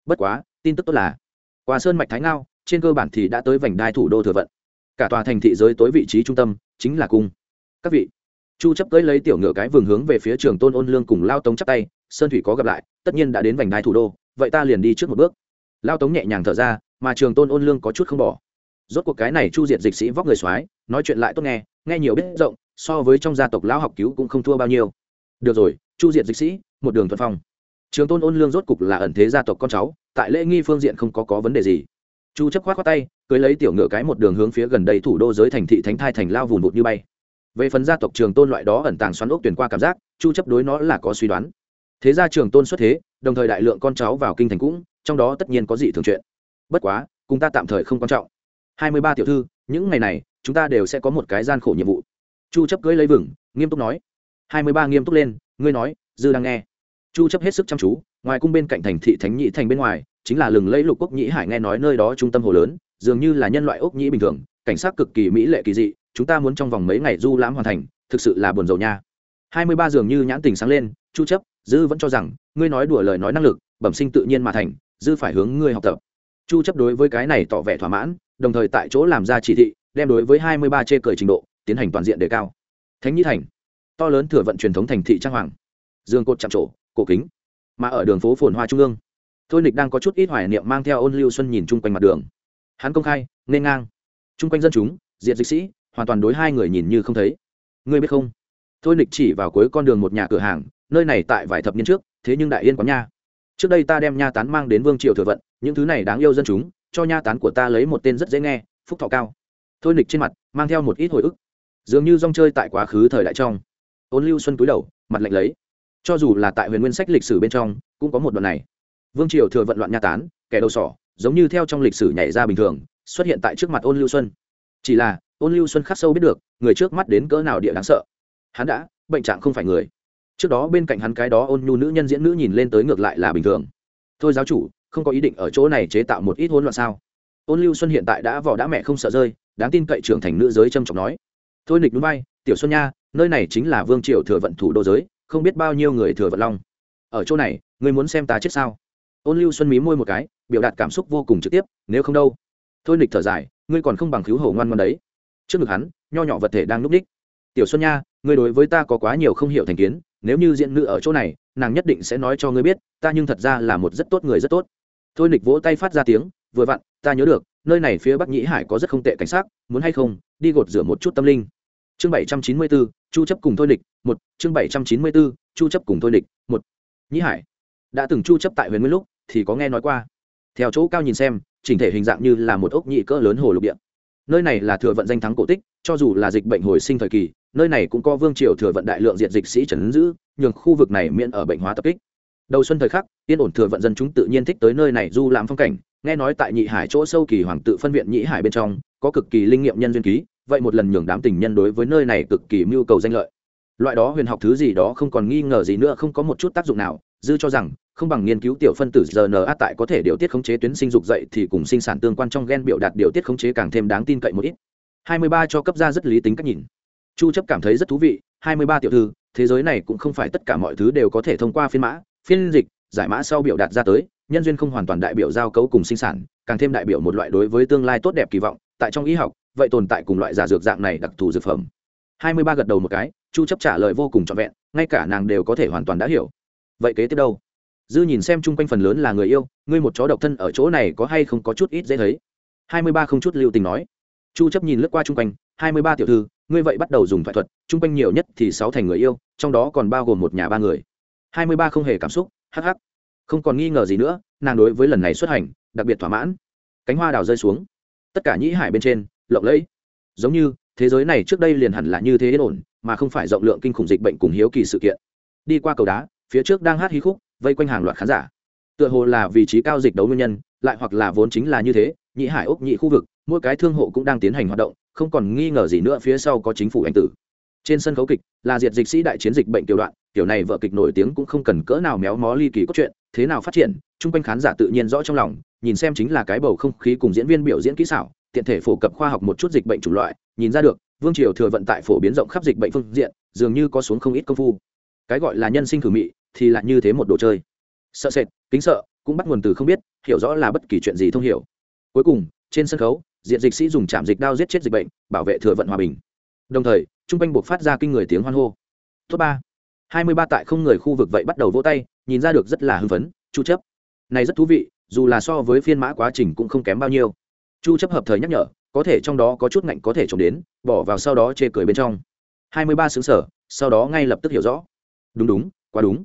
Bất quá, tin tức tốt là, qua sơn mạch thái ngao, trên cơ bản thì đã tới vành đai thủ đô thừa vận. Cả tòa thành thị giới tối vị trí trung tâm, chính là cung. Các vị, chu chấp cưỡi lấy tiểu ngựa cái vườn hướng về phía trường tôn ôn lương cùng lao tống chắp tay, sơn thủy có gặp lại, tất nhiên đã đến vành đai thủ đô, vậy ta liền đi trước một bước. Lao tống nhẹ nhàng thở ra, mà trường tôn ôn lương có chút không bỏ rốt cuộc cái này chu diệt dịch sĩ vóc người soái, nói chuyện lại tốt nghe nghe nhiều biết rộng, so với trong gia tộc lão học cứu cũng không thua bao nhiêu. Được rồi, chu diệt dịch sĩ, một đường thuận phong. Trường tôn ôn lương rốt cục là ẩn thế gia tộc con cháu, tại lễ nghi phương diện không có có vấn đề gì. Chu chấp khoát khoát tay, cưới lấy tiểu ngựa cái một đường hướng phía gần đây thủ đô giới thành thị thánh thai thành lao vùn vụt như bay. Về phần gia tộc trường tôn loại đó ẩn tàng xoắn ốc tuyển qua cảm giác, chu chấp đối nó là có suy đoán. Thế gia trường tôn xuất thế, đồng thời đại lượng con cháu vào kinh thành cũng, trong đó tất nhiên có gì thường chuyện. Bất quá, cùng ta tạm thời không quan trọng hai mươi ba tiểu thư, những ngày này, chúng ta đều sẽ có một cái gian khổ nhiệm vụ. Chu chấp cưới lấy vừng, nghiêm túc nói. hai mươi ba nghiêm túc lên, ngươi nói, dư đang nghe. Chu chấp hết sức chăm chú, ngoài cung bên cạnh thành thị thánh nhị thành bên ngoài, chính là lừng lẫy lục quốc nhĩ hải nghe nói nơi đó trung tâm hồ lớn, dường như là nhân loại ốc nhĩ bình thường, cảnh sát cực kỳ mỹ lệ kỳ dị, chúng ta muốn trong vòng mấy ngày du lãm hoàn thành, thực sự là buồn rầu nha. hai mươi ba dường như nhãn tình sáng lên, chu chấp, dư vẫn cho rằng, ngươi nói đùa lời nói năng lực, bẩm sinh tự nhiên mà thành, dư phải hướng ngươi học tập chu chấp đối với cái này tỏ vẻ thỏa mãn, đồng thời tại chỗ làm ra chỉ thị, đem đối với hai mươi ba chê cười trình độ, tiến hành toàn diện đề cao. Thánh nhĩ thành, to lớn thừa vận truyền thống thành thị trang hoàng. Dương cột chạm trổ, cổ kính, mà ở đường phố phồn hoa trung ương. Thôi nịch đang có chút ít hoài niệm mang theo ôn lưu xuân nhìn chung quanh mặt đường. Hắn công khai nên ngang. Chung quanh dân chúng diện dịch sĩ, hoàn toàn đối hai người nhìn như không thấy. Ngươi biết không? Thôi nịch chỉ vào cuối con đường một nhà cửa hàng, nơi này tại vài thập niên trước, thế nhưng đại yên quán nha trước đây ta đem nha tán mang đến vương triều thừa vận, những thứ này đáng yêu dân chúng, cho nha tán của ta lấy một tên rất dễ nghe, phúc thọ cao. Thôi nịch trên mặt, mang theo một ít hồi ức. Dường như rong chơi tại quá khứ thời đại trong. Ôn lưu xuân túi đầu, mặt lạnh lấy. Cho dù là tại huyền nguyên sách lịch sử bên trong, cũng có một đoạn này. Vương triều thừa vận loạn nha tán, kẻ đầu sỏ, giống như theo trong lịch sử nhảy ra bình thường, xuất hiện tại trước mặt ôn lưu xuân. Chỉ là, ôn lưu xuân khắc sâu biết được, người trước mắt đến cỡ nào địa đáng sợ. Hắn đã, bệnh trạng không phải người trước đó bên cạnh hắn cái đó ôn nhu nữ nhân diễn nữ nhìn lên tới ngược lại là bình thường. Thôi giáo chủ, không có ý định ở chỗ này chế tạo một ít hỗn loạn sao? Ôn lưu xuân hiện tại đã vỏ đã mẹ không sợ rơi, đáng tin cậy trưởng thành nữ giới trâm trọng nói. Thôi nịch núi bay, tiểu xuân nha, nơi này chính là vương triều thừa vận thủ đô giới, không biết bao nhiêu người thừa vận long. Ở chỗ này, ngươi muốn xem ta chết sao? Ôn lưu xuân mí môi một cái, biểu đạt cảm xúc vô cùng trực tiếp, nếu không đâu. Thôi nịch thở dài, ngươi còn không bằng cứu hầu ngoan ngoan đấy. Trước ngực hắn, nho nhỏ vật thể đang núp đích. Tiểu xuân nha, ngươi đối với ta có quá nhiều không hiểu thành kiến nếu như diện nữ ở chỗ này, nàng nhất định sẽ nói cho ngươi biết, ta nhưng thật ra là một rất tốt người rất tốt. Thôi nịch vỗ tay phát ra tiếng, vừa vặn, ta nhớ được, nơi này phía bắc nhĩ hải có rất không tệ cảnh sát, muốn hay không, đi gột rửa một chút tâm linh. Chương bảy trăm chín mươi bốn chu chấp cùng thôi nịch, một, chương bảy trăm chín mươi bốn chu chấp cùng thôi nịch, một. Nhĩ hải. Đã từng chu chấp tại huyền nguyên lúc, thì có nghe nói qua. Theo chỗ cao nhìn xem, chỉnh thể hình dạng như là một ốc nhị cỡ lớn hồ lục địa. Nơi này là thừa vận danh thắng cổ tích, cho dù là dịch bệnh hồi sinh thời kỳ nơi này cũng có vương triều thừa vận đại lượng diện dịch sĩ trần giữ, nhường khu vực này miễn ở bệnh hóa tập kích. Đầu xuân thời khắc, yên ổn thừa vận dân chúng tự nhiên thích tới nơi này du lãm phong cảnh, nghe nói tại nhị hải chỗ sâu kỳ hoàng tự phân viện nhị hải bên trong, có cực kỳ linh nghiệm nhân duyên ký, vậy một lần nhường đám tình nhân đối với nơi này cực kỳ mưu cầu danh lợi. Loại đó huyền học thứ gì đó không còn nghi ngờ gì nữa, không có một chút tác dụng nào, dư cho rằng, không bằng nghiên cứu tiểu phân tử rna tại có thể điều tiết khống chế tuyến sinh dục dậy thì cùng sinh sản tương quan trong gen biểu đạt điều tiết khống chế càng thêm đáng tin cậy một ít. 23 cho cấp ra rất lý tính cách nhìn chu chấp cảm thấy rất thú vị 23 tiểu thư, thế giới này cũng không phải tất cả mọi thứ đều có thể thông qua phiên mã, phiên dịch, giải mã sau biểu đạt ra tới, nhân duyên không hoàn toàn đại biểu giao cấu cùng sinh sản, càng thêm đại biểu một loại đối với tương lai tốt đẹp kỳ vọng, tại trong y học, vậy tồn tại cùng loại giả dược dạng này đặc thù dược phẩm. 23 gật đầu một cái, chu chấp trả lời vô cùng trọn vẹn, ngay cả nàng đều có thể hoàn toàn đã hiểu. Vậy kế tiếp đâu? Dư nhìn xem chung quanh phần lớn là người yêu, ngươi một chó độc thân ở chỗ này có hay không có chút ít dễ thấy? 23 không chút lưu tình nói chu chấp nhìn lướt qua chung quanh 23 tiểu thư, ngươi vậy bắt đầu dùng thoại thuật, chung quanh nhiều nhất thì sáu thành người yêu, trong đó còn bao gồm một nhà ba người. 23 không hề cảm xúc, hắc hắc. Không còn nghi ngờ gì nữa, nàng đối với lần này xuất hành, đặc biệt thỏa mãn. Cánh hoa đào rơi xuống. Tất cả nhĩ hải bên trên, lộng lẫy. Giống như, thế giới này trước đây liền hẳn là như thế yên ổn, mà không phải rộng lượng kinh khủng dịch bệnh cùng hiếu kỳ sự kiện. Đi qua cầu đá, phía trước đang hát hí khúc, vây quanh hàng loạt khán giả. Tựa hồ là vị trí cao dịch đấu nguyên nhân, lại hoặc là vốn chính là như thế nhị hải ốc nhị khu vực mỗi cái thương hộ cũng đang tiến hành hoạt động, không còn nghi ngờ gì nữa phía sau có chính phủ anh tử. Trên sân khấu kịch, là diệt dịch sĩ đại chiến dịch bệnh tiểu đoạn, tiểu này vợ kịch nổi tiếng cũng không cần cỡ nào méo mó ly kỳ cốt truyện, thế nào phát triển, chung quanh khán giả tự nhiên rõ trong lòng, nhìn xem chính là cái bầu không khí cùng diễn viên biểu diễn kỹ xảo, tiện thể phổ cập khoa học một chút dịch bệnh chủng loại, nhìn ra được, vương triều thừa vận tải phổ biến rộng khắp dịch bệnh phương diện, dường như có xuống không ít công phu. Cái gọi là nhân sinh thử mị, thì lại như thế một đồ chơi. Sợ sệt, kính sợ, cũng bắt nguồn từ không biết, hiểu rõ là bất kỳ chuyện gì thông hiểu. Cuối cùng, trên sân khấu diện dịch sĩ dùng chạm dịch đao giết chết dịch bệnh, bảo vệ thừa vận hòa bình. Đồng thời, trung quanh buộc phát ra kinh người tiếng hoan hô. Top ba. Hai mươi ba tại không người khu vực vậy bắt đầu vỗ tay, nhìn ra được rất là hưng phấn, chu chấp. Này rất thú vị, dù là so với phiên mã quá trình cũng không kém bao nhiêu. Chu chấp hợp thời nhắc nhở, có thể trong đó có chút ngạnh có thể trồng đến, bỏ vào sau đó chê cười bên trong. Hai mươi ba xứng sở, sau đó ngay lập tức hiểu rõ. Đúng đúng, quá đúng.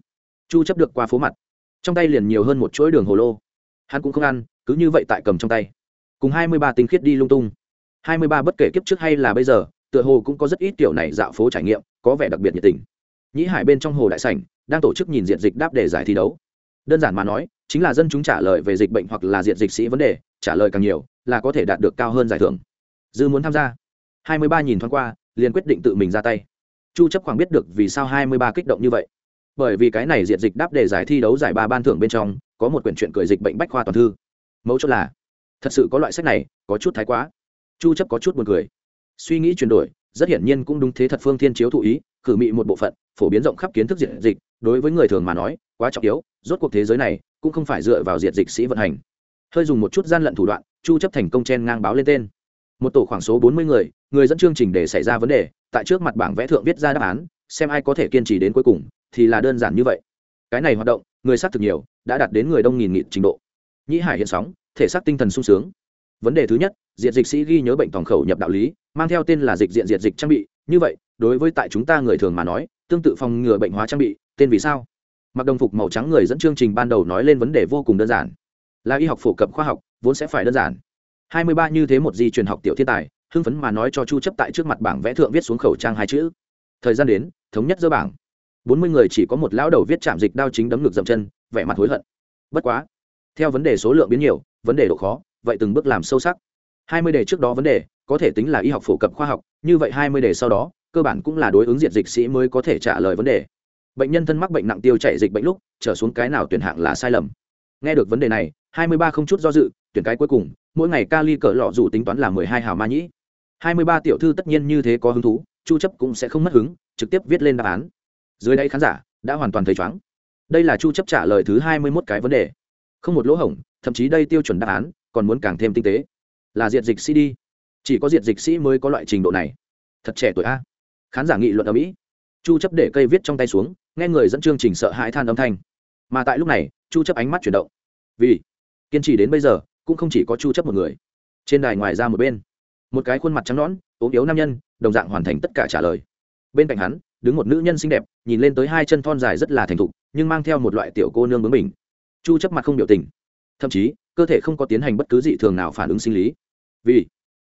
Chu chấp được qua phố mặt. Trong tay liền nhiều hơn một chuỗi đường hồ lô. Hắn cũng không ăn, cứ như vậy tại cầm trong tay cùng hai mươi ba tinh khiết đi lung tung. hai mươi ba bất kể kiếp trước hay là bây giờ, tựa hồ cũng có rất ít tiểu này dạo phố trải nghiệm, có vẻ đặc biệt nhiệt tình. Nhĩ hải bên trong hồ đại sảnh đang tổ chức nhìn diện dịch đáp để giải thi đấu. Đơn giản mà nói, chính là dân chúng trả lời về dịch bệnh hoặc là diện dịch sĩ vấn đề, trả lời càng nhiều, là có thể đạt được cao hơn giải thưởng. Dư muốn tham gia. hai mươi ba nhìn thoáng qua, liền quyết định tự mình ra tay. Chu chấp khoảng biết được vì sao hai mươi ba kích động như vậy. Bởi vì cái này diện dịch đáp để giải thi đấu giải ba ban thưởng bên trong, có một quyển truyện cười dịch bệnh bách khoa toàn thư. Mẫu chốt là thật sự có loại sách này, có chút thái quá. Chu chấp có chút buồn cười. Suy nghĩ chuyển đổi, rất hiển nhiên cũng đúng thế thật phương thiên chiếu thụ ý cử mị một bộ phận, phổ biến rộng khắp kiến thức diện dịch, đối với người thường mà nói, quá trọng yếu, rốt cuộc thế giới này cũng không phải dựa vào diện dịch sĩ vận hành. Hơi dùng một chút gian lận thủ đoạn, chu chấp thành công chen ngang báo lên tên. Một tổ khoảng số 40 người người dẫn chương trình để xảy ra vấn đề, tại trước mặt bảng vẽ thượng viết ra đáp án, xem ai có thể kiên trì đến cuối cùng, thì là đơn giản như vậy. Cái này hoạt động, người sát thực nhiều, đã đạt đến người đông nghìn nghị trình độ nhĩ hải hiện sóng, thể xác tinh thần sung sướng. Vấn đề thứ nhất diện dịch sĩ ghi nhớ bệnh toàn khẩu nhập đạo lý, mang theo tên là dịch diện diệt dịch trang bị. Như vậy, đối với tại chúng ta người thường mà nói, tương tự phòng ngừa bệnh hóa trang bị, tên vì sao? Mặc đồng phục màu trắng người dẫn chương trình ban đầu nói lên vấn đề vô cùng đơn giản. Là y học phổ cập khoa học, vốn sẽ phải đơn giản. Hai mươi ba như thế một di truyền học tiểu thiên tài, hưng phấn mà nói cho chu chấp tại trước mặt bảng vẽ thượng viết xuống khẩu trang hai chữ. Thời gian đến, thống nhất dơ bảng. Bốn mươi người chỉ có một lão đầu viết chạm dịch đao chính đấm ngược dậm chân, vẻ mặt hối hận. Bất quá theo vấn đề số lượng biến nhiều, vấn đề độ khó, vậy từng bước làm sâu sắc. Hai mươi đề trước đó vấn đề, có thể tính là y học phổ cập khoa học, như vậy hai mươi đề sau đó, cơ bản cũng là đối ứng diện dịch sĩ mới có thể trả lời vấn đề. Bệnh nhân thân mắc bệnh nặng tiêu chảy dịch bệnh lúc, trở xuống cái nào tuyển hạng là sai lầm. Nghe được vấn đề này, hai mươi ba không chút do dự, tuyển cái cuối cùng, mỗi ngày kali cỡ lọ dù tính toán là mười hai hào ma nhĩ. hai mươi ba tiểu thư tất nhiên như thế có hứng thú, chu chấp cũng sẽ không mất hứng, trực tiếp viết lên đáp án. Dưới đây khán giả đã hoàn toàn thấy chóng đây là chu chấp trả lời thứ hai mươi 21 cái vấn đề không một lỗ hổng, thậm chí đây tiêu chuẩn đáp án còn muốn càng thêm tinh tế. Là diệt dịch sĩ đi. Chỉ có diệt dịch sĩ mới có loại trình độ này. Thật trẻ tuổi a. Khán giả nghị luận ở mỹ. Chu chấp để cây viết trong tay xuống, nghe người dẫn chương trình sợ hãi than âm thanh. Mà tại lúc này, chu chấp ánh mắt chuyển động. Vì kiên trì đến bây giờ, cũng không chỉ có chu chấp một người. Trên đài ngoài ra một bên, một cái khuôn mặt trắng nõn, ốm yếu nam nhân, đồng dạng hoàn thành tất cả trả lời. Bên cạnh hắn, đứng một nữ nhân xinh đẹp, nhìn lên tới hai chân thon dài rất là thành thục, nhưng mang theo một loại tiểu cô nương bướng mình chu chấp mặt không biểu tình. Thậm chí, cơ thể không có tiến hành bất cứ dị thường nào phản ứng sinh lý. Vì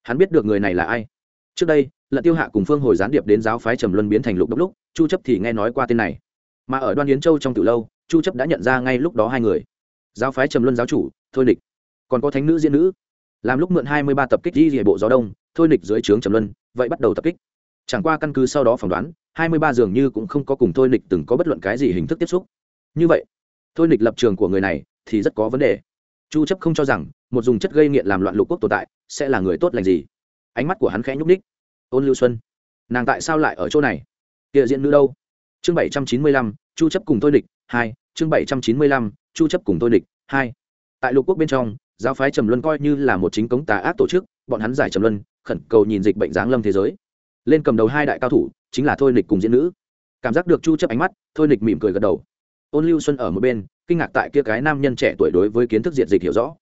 hắn biết được người này là ai. Trước đây, lận tiêu hạ cùng phương hồi gián điệp đến giáo phái trầm luân biến thành lục đốc lúc, chu chấp thì nghe nói qua tên này. Mà ở đoan yến châu trong từ lâu, chu chấp đã nhận ra ngay lúc đó hai người. Giáo phái trầm luân giáo chủ, thôi địch còn có thánh nữ diễn nữ. Làm lúc mượn 23 tập kích đi địa bộ gió đông, thôi địch dưới trướng trầm luân, vậy bắt đầu tập kích. Chẳng qua căn cứ sau đó phỏng đoán 23 dường như cũng không có cùng thôi địch từng có bất luận cái gì hình thức tiếp xúc. Như vậy thôi địch lập trường của người này thì rất có vấn đề. Chu chấp không cho rằng một dùng chất gây nghiện làm loạn lục quốc tồn tại sẽ là người tốt lành gì. Ánh mắt của hắn khẽ nhúc ních ôn lưu xuân nàng tại sao lại ở chỗ này? Địa diện nữ đâu? Chương 795, chu chấp cùng thôi địch hai. Chương 795, chu chấp cùng thôi địch hai. Tại lục quốc bên trong giáo phái trầm luân coi như là một chính cống tà ác tổ chức bọn hắn giải trầm luân khẩn cầu nhìn dịch bệnh giáng lâm thế giới. Lên cầm đầu hai đại cao thủ chính là thôi địch cùng diễn nữ. Cảm giác được chu chấp ánh mắt thôi địch mỉm cười gật đầu ôn lưu xuân ở một bên, kinh ngạc tại kia cái nam nhân trẻ tuổi đối với kiến thức diện dịch hiểu rõ.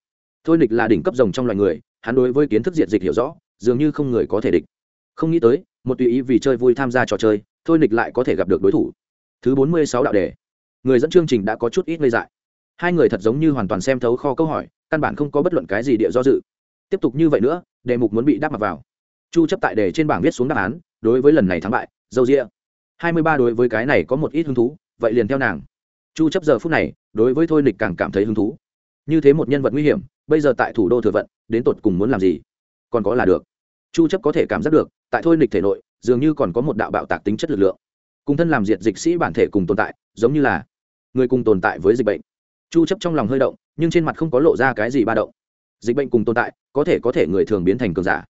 Thôi địch là đỉnh cấp rồng trong loài người, hắn đối với kiến thức diện dịch hiểu rõ, dường như không người có thể địch. Không nghĩ tới, một tùy ý vì chơi vui tham gia trò chơi, thôi địch lại có thể gặp được đối thủ. Thứ bốn mươi sáu đạo đề. Người dẫn chương trình đã có chút ít ngây dại. Hai người thật giống như hoàn toàn xem thấu kho câu hỏi, căn bản không có bất luận cái gì địa do dự. Tiếp tục như vậy nữa, đề mục muốn bị đáp mặt vào. Chu chấp tại đề trên bảng viết xuống đáp án, đối với lần này thắng bại, dâu rĩa hai mươi ba đối với cái này có một ít hứng thú, vậy liền theo nàng chu chấp giờ phút này, đối với thôi nịch càng cảm thấy hứng thú. Như thế một nhân vật nguy hiểm, bây giờ tại thủ đô thừa vận, đến tột cùng muốn làm gì? Còn có là được. Chu chấp có thể cảm giác được, tại thôi nịch thể nội, dường như còn có một đạo bạo tạc tính chất lực lượng. Cùng thân làm diệt dịch sĩ bản thể cùng tồn tại, giống như là người cùng tồn tại với dịch bệnh. Chu chấp trong lòng hơi động, nhưng trên mặt không có lộ ra cái gì ba động. Dịch bệnh cùng tồn tại, có thể có thể người thường biến thành cường giả.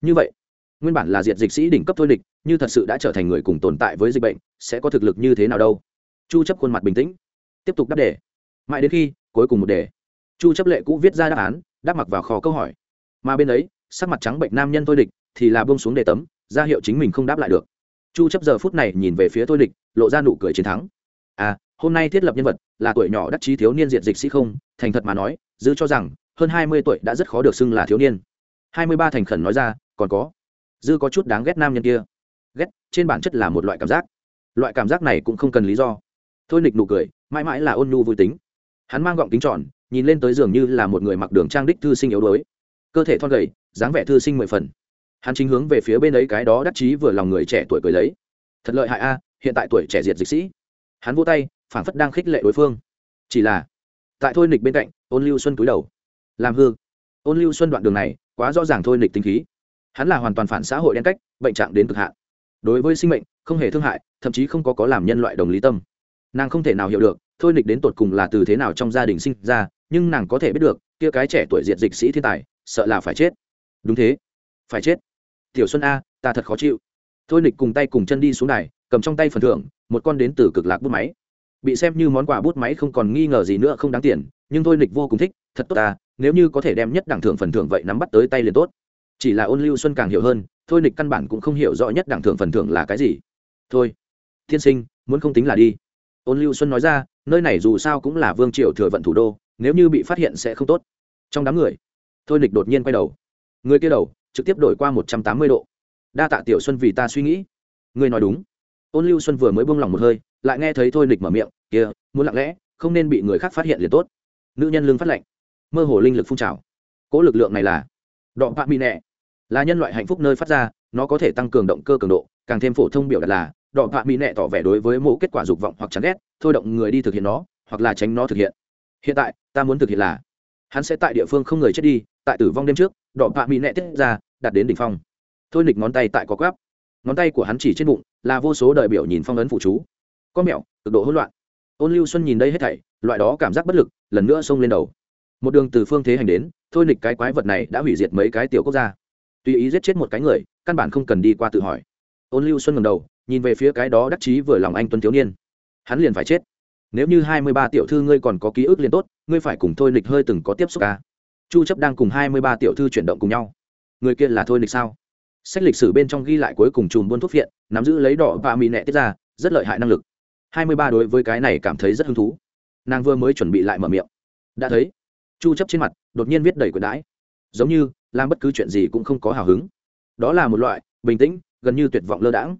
Như vậy, nguyên bản là diệt dịch sĩ đỉnh cấp thôi địch như thật sự đã trở thành người cùng tồn tại với dịch bệnh, sẽ có thực lực như thế nào đâu? Chu chấp khuôn mặt bình tĩnh, tiếp tục đáp đề. Mãi đến khi, cuối cùng một đề. Chu chấp lệ cũ viết ra đáp án, đáp mặc vào kho câu hỏi. Mà bên ấy, sắc mặt trắng bệnh nam nhân thôi địch, thì là buông xuống đề tấm, ra hiệu chính mình không đáp lại được. Chu chấp giờ phút này nhìn về phía thôi địch, lộ ra nụ cười chiến thắng. À hôm nay thiết lập nhân vật, là tuổi nhỏ đắc chí thiếu niên diện dịch sĩ không, thành thật mà nói dư cho rằng, hơn 20 tuổi đã rất khó được xưng là thiếu niên. 23 thành khẩn nói ra, còn có. Dư có chút đáng ghét nam nhân kia. Ghét, trên bản chất là một loại cảm giác. Loại cảm giác này cũng không cần lý do thôi nịch nụ cười, mãi mãi là ôn nhu vui tính. Hắn mang gọng kính tròn, nhìn lên tới giường như là một người mặc đường trang đích thư sinh yếu đuối. Cơ thể thon gầy, dáng vẻ thư sinh mười phần. Hắn chính hướng về phía bên ấy cái đó đắc chí vừa lòng người trẻ tuổi cười lấy. Thật lợi hại a, hiện tại tuổi trẻ diệt dịch sĩ. Hắn vô tay, phảng phất đang khích lệ đối phương. Chỉ là, tại thôi nịch bên cạnh, ôn lưu xuân cúi đầu. Làm hư. Ôn lưu xuân đoạn đường này, quá rõ ràng thôi nịch tính khí. Hắn là hoàn toàn phản xã hội đen cách, bệnh trạng đến cực hạn. Đối với sinh mệnh, không hề thương hại, thậm chí không có có làm nhân loại đồng lý tâm nàng không thể nào hiểu được, thôi nịch đến tột cùng là từ thế nào trong gia đình sinh ra, nhưng nàng có thể biết được, kia cái trẻ tuổi diệt dịch sĩ thiên tài, sợ là phải chết. Đúng thế. Phải chết. Tiểu xuân a, ta thật khó chịu. Thôi nịch cùng tay cùng chân đi xuống đài, cầm trong tay phần thưởng, một con đến từ cực lạc bút máy. Bị xem như món quà bút máy không còn nghi ngờ gì nữa không đáng tiền, nhưng thôi nịch vô cùng thích, thật tốt ta, nếu như có thể đem nhất đẳng thưởng phần thưởng vậy nắm bắt tới tay liền tốt. Chỉ là ôn lưu xuân càng hiểu hơn, thôi nịch căn bản cũng không hiểu rõ nhất đẳng thưởng phần thưởng là cái gì. Thôi thiên sinh, muốn không tính là đi ôn lưu xuân nói ra, nơi này dù sao cũng là vương triều thừa vận thủ đô, nếu như bị phát hiện sẽ không tốt. Trong đám người, thôi nịch đột nhiên quay đầu. Người kia đầu, trực tiếp đổi qua một trăm tám mươi độ. Đa tạ tiểu xuân vì ta suy nghĩ. Ngươi nói đúng. Ôn lưu xuân vừa mới buông lỏng một hơi, lại nghe thấy thôi nịch mở miệng, kia, muốn lặng lẽ, không nên bị người khác phát hiện liền tốt. Nữ nhân lương phát lệnh mơ hồ linh lực phun trào. Cỗ lực lượng này là đọ bạ mỹ nẹ, là nhân loại hạnh phúc nơi phát ra, nó có thể tăng cường động cơ cường độ, càng thêm phổ thông biểu đạt là đỏ bạ mỹ nệ tỏ vẻ đối với mẫu kết quả dục vọng hoặc chán ghét, thôi động người đi thực hiện nó, hoặc là tránh nó thực hiện. Hiện tại, ta muốn thực hiện là, hắn sẽ tại địa phương không người chết đi, tại tử vong đêm trước, đỏ bạ mỹ nệ tiết ra đạt đến đỉnh phong. Thôi nịch ngón tay tại có quáp. Ngón tay của hắn chỉ trên bụng, là vô số đại biểu nhìn phong ấn phụ chú. Có mẹo, cực độ hỗn loạn. Ôn lưu xuân nhìn đây hết thảy, loại đó cảm giác bất lực, lần nữa xông lên đầu. Một đường từ phương thế hành đến, thôi nịch cái quái vật này đã hủy diệt mấy cái tiểu quốc gia. Tùy ý giết chết một cái người, căn bản không cần đi qua tự hỏi. Ôn lưu xuân ngầm đầu nhìn về phía cái đó đắc chí vừa lòng anh tuấn thiếu niên. Hắn liền phải chết. Nếu như hai mươi ba tiểu thư ngươi còn có ký ức liền tốt, ngươi phải cùng thôi nịch hơi từng có tiếp xúc ca chu chấp đang cùng hai mươi ba tiểu thư chuyển động cùng nhau. Người kia là thôi nịch sao? Sách lịch sử bên trong ghi lại cuối cùng chùm buôn thuốc viện nắm giữ lấy đỏ và mì nẹ tiết ra, rất lợi hại năng lực. hai mươi ba đối với cái này cảm thấy rất hứng thú. Nàng vừa mới chuẩn bị lại mở miệng. Đã thấy. Chu chấp trên mặt, đột nhiên viết đầy quyển đãi. Giống như, làm bất cứ chuyện gì cũng không có hào hứng. Đó là một loại bình tĩnh, gần như tuyệt vọng lơ đãng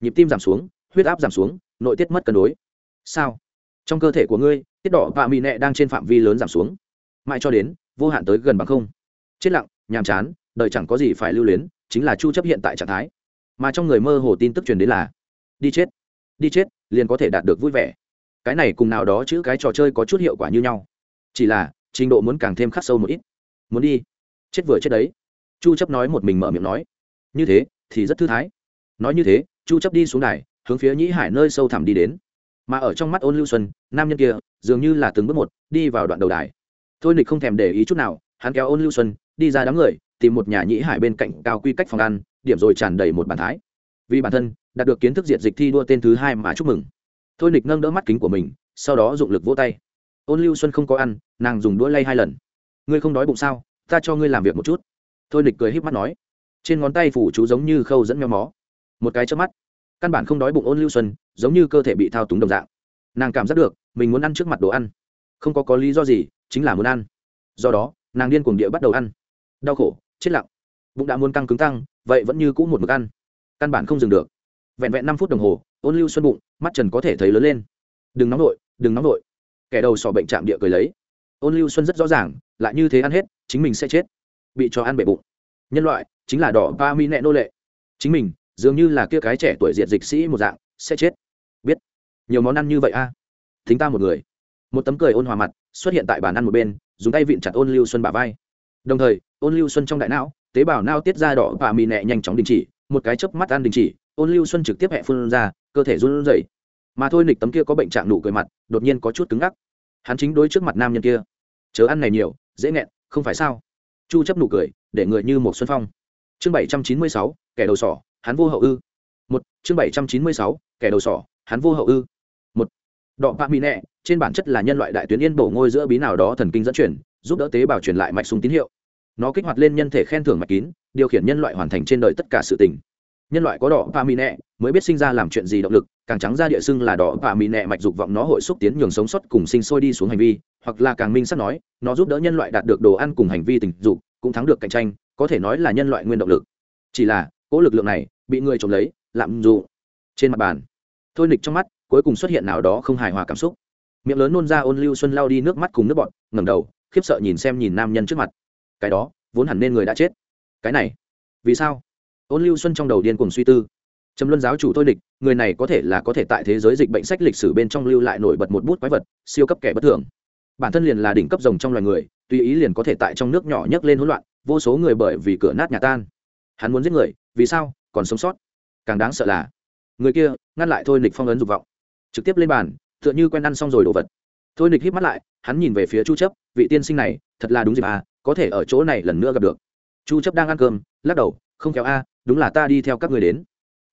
nhịp tim giảm xuống, huyết áp giảm xuống, nội tiết mất cân đối. Sao? Trong cơ thể của ngươi, tiết đỏ và mị nẹ đang trên phạm vi lớn giảm xuống. Mãi cho đến, vô hạn tới gần bằng không. Chết lặng, nhàm chán, đời chẳng có gì phải lưu luyến, chính là chu chấp hiện tại trạng thái. Mà trong người mơ hồ tin tức truyền đến là, đi chết đi chết, liền có thể đạt được vui vẻ. Cái này cùng nào đó chữ cái trò chơi có chút hiệu quả như nhau. Chỉ là, trình độ muốn càng thêm khắc sâu một ít. Muốn đi, chết vừa chết đấy. Chu chấp nói một mình mở miệng nói. Như thế, thì rất thư thái. Nói như thế chu chấp đi xuống đài, hướng phía nhĩ hải nơi sâu thẳm đi đến. Mà ở trong mắt ôn lưu xuân, nam nhân kia dường như là từng bước một đi vào đoạn đầu đài. Thôi nịch không thèm để ý chút nào, hắn kéo ôn lưu xuân đi ra đám người, tìm một nhà nhĩ hải bên cạnh cao quy cách phòng ăn, điểm rồi tràn đầy một bàn thái. Vì bản thân, đạt được kiến thức diệt dịch thi đua tên thứ hai mà chúc mừng. Thôi nịch nâng đỡ mắt kính của mình, sau đó dụng lực vỗ tay. Ôn lưu xuân không có ăn, nàng dùng đũa lay hai lần. Ngươi không đói bụng sao? Ta cho ngươi làm việc một chút. Thôi nịch cười híp mắt nói. Trên ngón tay phủ chú giống như khâu dẫn meo mó một cái trước mắt. Căn bản không đói bụng ôn lưu xuân, giống như cơ thể bị thao túng đồng dạng. Nàng cảm giác được, mình muốn ăn trước mặt đồ ăn. Không có có lý do gì, chính là muốn ăn. Do đó, nàng điên cuồng địa bắt đầu ăn. Đau khổ, chết lặng. Bụng đã muốn căng cứng tăng, vậy vẫn như cũ một mực ăn. Căn bản không dừng được. Vẹn vẹn năm phút đồng hồ, ôn lưu xuân bụng, mắt trần có thể thấy lớn lên. Đừng nóng nổi đừng nóng nổi kẻ đầu sỏ bệnh chạm địa cười lấy. Ôn lưu xuân rất rõ ràng, lại như thế ăn hết, chính mình sẽ chết. Bị cho ăn bể bụng. Nhân loại, chính là đỏ ba mi nẹ nô lệ. Chính mình dường như là kia cái trẻ tuổi diệt dịch sĩ một dạng sẽ chết. Biết. Nhiều món ăn như vậy a. À? thính ta một người. Một tấm cười ôn hòa mặt xuất hiện tại bàn ăn một bên dùng tay vịn chặt ôn lưu xuân bả vai. Đồng thời ôn lưu xuân trong đại não tế bào nao tiết ra đỏ và mì nẹ nhanh chóng đình chỉ một cái chớp mắt ăn đình chỉ ôn lưu xuân trực tiếp hẹ phun ra cơ thể run rẩy. Mà thôi nịch tấm kia có bệnh trạng nụ cười mặt đột nhiên có chút cứng ngắc. Hắn chính đối trước mặt nam nhân kia. Chớ ăn này nhiều dễ nghẹn không phải sao? Chu chấp nụ cười để người như một xuân phong. Chương 796, kẻ đầu sỏ hắn vô hậu ư. Một chương 796, kẻ đầu sỏ hắn vô hậu ư. Một đọ bạ mỹ nẹ trên bản chất là nhân loại đại tuyến yên bổ ngôi giữa bí nào đó thần kinh dẫn chuyển giúp đỡ tế bào truyền lại mạch sung tín hiệu. Nó kích hoạt lên nhân thể khen thưởng mạch kín điều khiển nhân loại hoàn thành trên đời tất cả sự tình. Nhân loại có đỏ pa mi nẹ mới biết sinh ra làm chuyện gì động lực càng trắng ra địa xưng là đỏ pa mi nẹ mạch dục vọng nó hội xúc tiến nhường sống sót cùng sinh sôi đi xuống hành vi hoặc là càng minh sắp nói nó giúp đỡ nhân loại đạt được đồ ăn cùng hành vi tình dục cũng thắng được cạnh tranh có thể nói là nhân loại nguyên động lực. Chỉ là cỗ lực lượng này bị người trộm lấy, lạm dụ trên mặt bàn. Thôi nịch trong mắt, cuối cùng xuất hiện nào đó không hài hòa cảm xúc. Miệng lớn nôn ra ôn lưu xuân lao đi nước mắt cùng nước bọn ngẩng đầu, khiếp sợ nhìn xem nhìn nam nhân trước mặt. Cái đó, vốn hẳn nên người đã chết. Cái này, vì sao? Ôn lưu xuân trong đầu điên cùng suy tư. Trầm luân giáo chủ thôi địch người này có thể là có thể tại thế giới dịch bệnh sách lịch sử bên trong lưu lại nổi bật một bút quái vật, siêu cấp kẻ bất thường. Bản thân liền là đỉnh cấp rồng trong loài người, tùy ý liền có thể tại trong nước nhỏ nhấc lên hỗn loạn, vô số người bởi vì cửa nát nhà tan. Hắn muốn giết người vì sao? Còn sống sót. Càng đáng sợ là, người kia ngăn lại thôi nịch phong ấn dục vọng. Trực tiếp lên bàn, tựa như quen ăn xong rồi đồ vật. Thôi nịch hít mắt lại, hắn nhìn về phía chu chấp, vị tiên sinh này, thật là đúng dịp à có thể ở chỗ này lần nữa gặp được. Chu chấp đang ăn cơm, lắc đầu, không kéo a, đúng là ta đi theo các người đến.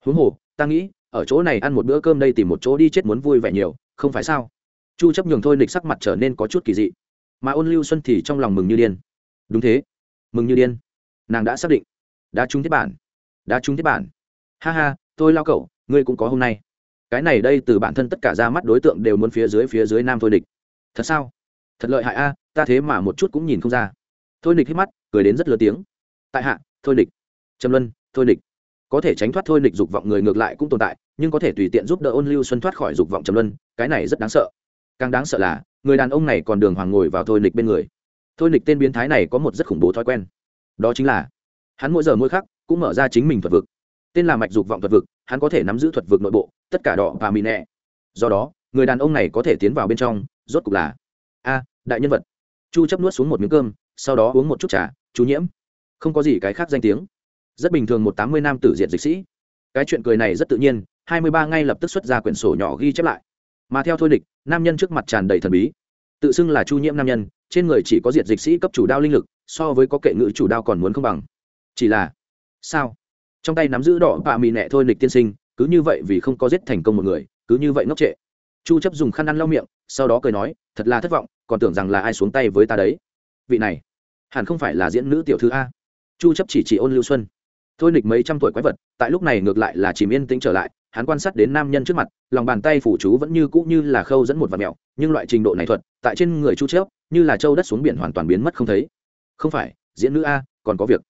Huống hồ, ta nghĩ, ở chỗ này ăn một bữa cơm đây tìm một chỗ đi chết muốn vui vẻ nhiều, không phải sao? Chu chấp nhường thôi nịch sắc mặt trở nên có chút kỳ dị. Mà ôn lưu xuân thì trong lòng mừng như điên. Đúng thế. Mừng như điên. Nàng đã xác định. Đã trúng thiết bản đã trúng tiếp bản. Ha ha, tôi lao cậu, ngươi cũng có hôm nay. Cái này đây từ bản thân tất cả ra mắt đối tượng đều muốn phía dưới phía dưới nam thôi địch. Thật sao? Thật lợi hại a, ta thế mà một chút cũng nhìn không ra. Thôi địch hít mắt, cười đến rất lớn tiếng. Tại hạ, thôi địch. Trầm luân, thôi địch. Có thể tránh thoát thôi địch dục vọng người ngược lại cũng tồn tại, nhưng có thể tùy tiện giúp đỡ ôn lưu xuân thoát khỏi dục vọng trầm luân, cái này rất đáng sợ. Càng đáng sợ là, người đàn ông này còn đường hoàng ngồi vào thôi địch bên người. Thôi địch tên biến thái này có một rất khủng bố thói quen. Đó chính là, hắn mỗi giờ mỗi khắc cũng mở ra chính mình thuật vực. Tên là mạch dục vọng thuật vực, hắn có thể nắm giữ thuật vực nội bộ, tất cả đỏ và mì nẹ do đó, người đàn ông này có thể tiến vào bên trong, rốt cục là, a, đại nhân vật. Chu chấp nuốt xuống một miếng cơm, sau đó uống một chút trà, chú nhiễm. Không có gì cái khác danh tiếng. Rất bình thường một tám mươi nam tử diện dịch sĩ. Cái chuyện cười này rất tự nhiên, hai mươi ba ngay lập tức xuất ra quyển sổ nhỏ ghi chép lại. Mà theo thôi địch, nam nhân trước mặt tràn đầy thần bí. Tự xưng là chu nhiễm nam nhân, trên người chỉ có diệt dịch sĩ cấp chủ đao linh lực, so với có kệ ngữ chủ đao còn muốn không bằng. Chỉ là sao? Trong tay nắm giữ đỏ bạ mì nẹ thôi nịch tiên sinh, cứ như vậy vì không có giết thành công một người, cứ như vậy ngốc trệ. Chu chấp dùng khăn ăn lau miệng, sau đó cười nói, thật là thất vọng, còn tưởng rằng là ai xuống tay với ta đấy. Vị này, hẳn không phải là diễn nữ tiểu thư a. Chu chấp chỉ chỉ ôn lưu xuân. Thôi nịch mấy trăm tuổi quái vật, tại lúc này ngược lại là chìm yên tĩnh trở lại, hắn quan sát đến nam nhân trước mặt, lòng bàn tay phủ chú vẫn như cũ như là khâu dẫn một vật mèo nhưng loại trình độ này thuật, tại trên người chu chấp, như là châu đất xuống biển hoàn toàn biến mất không thấy. Không phải, diễn nữ a, còn có việc.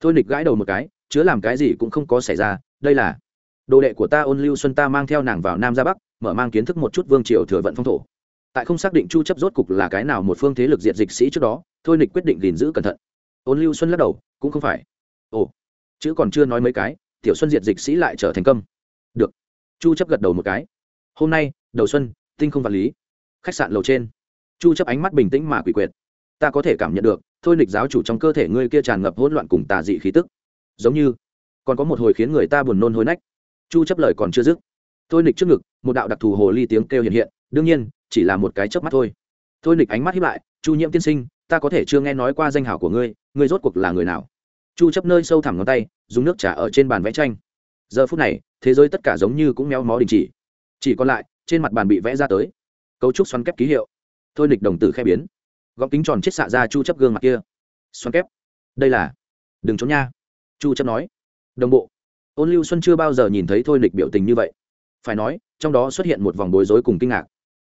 Thôi nịch gãi đầu một cái chứa làm cái gì cũng không có xảy ra, đây là đồ đệ của ta ôn lưu xuân ta mang theo nàng vào nam ra bắc, mở mang kiến thức một chút vương triều thừa vận phong thổ. Tại không xác định chu chấp rốt cục là cái nào một phương thế lực diệt dịch sĩ trước đó, thôi nịch quyết định gìn giữ cẩn thận. Ôn lưu xuân lắc đầu, cũng không phải. Ồ, chữ còn chưa nói mấy cái, tiểu xuân diệt dịch sĩ lại trở thành công được. Chu chấp gật đầu một cái. Hôm nay, đầu xuân, tinh không vật lý. Khách sạn lầu trên. Chu chấp ánh mắt bình tĩnh mà quỷ quyệt. Ta có thể cảm nhận được, thôi nịch giáo chủ trong cơ thể ngươi kia tràn ngập hỗn loạn cùng tà dị khí tức giống như còn có một hồi khiến người ta buồn nôn hối nách. Chu chấp lời còn chưa dứt, thôi nịch trước ngực, một đạo đặc thù hồ ly tiếng kêu hiện hiện, đương nhiên, chỉ là một cái chớp mắt thôi. Thôi nịch ánh mắt hiếp lại, chu nhiễm tiên sinh, ta có thể chưa nghe nói qua danh hảo của ngươi ngươi rốt cuộc là người nào? Chu chấp nơi sâu thẳm ngón tay, dùng nước trà ở trên bàn vẽ tranh. Giờ phút này, thế giới tất cả giống như cũng méo mó đình chỉ. Chỉ còn lại, trên mặt bàn bị vẽ ra tới. Cấu trúc xoắn kép ký hiệu. Thôi nịch đồng tử khe biến. Gọng kính tròn chết xạ ra chu chấp gương mặt kia. Xoắn kép. Đây là, đừng trốn nha chu chấp nói, đồng bộ. Ôn lưu xuân chưa bao giờ nhìn thấy thôi nịch biểu tình như vậy. Phải nói, trong đó xuất hiện một vòng bối rối cùng kinh ngạc.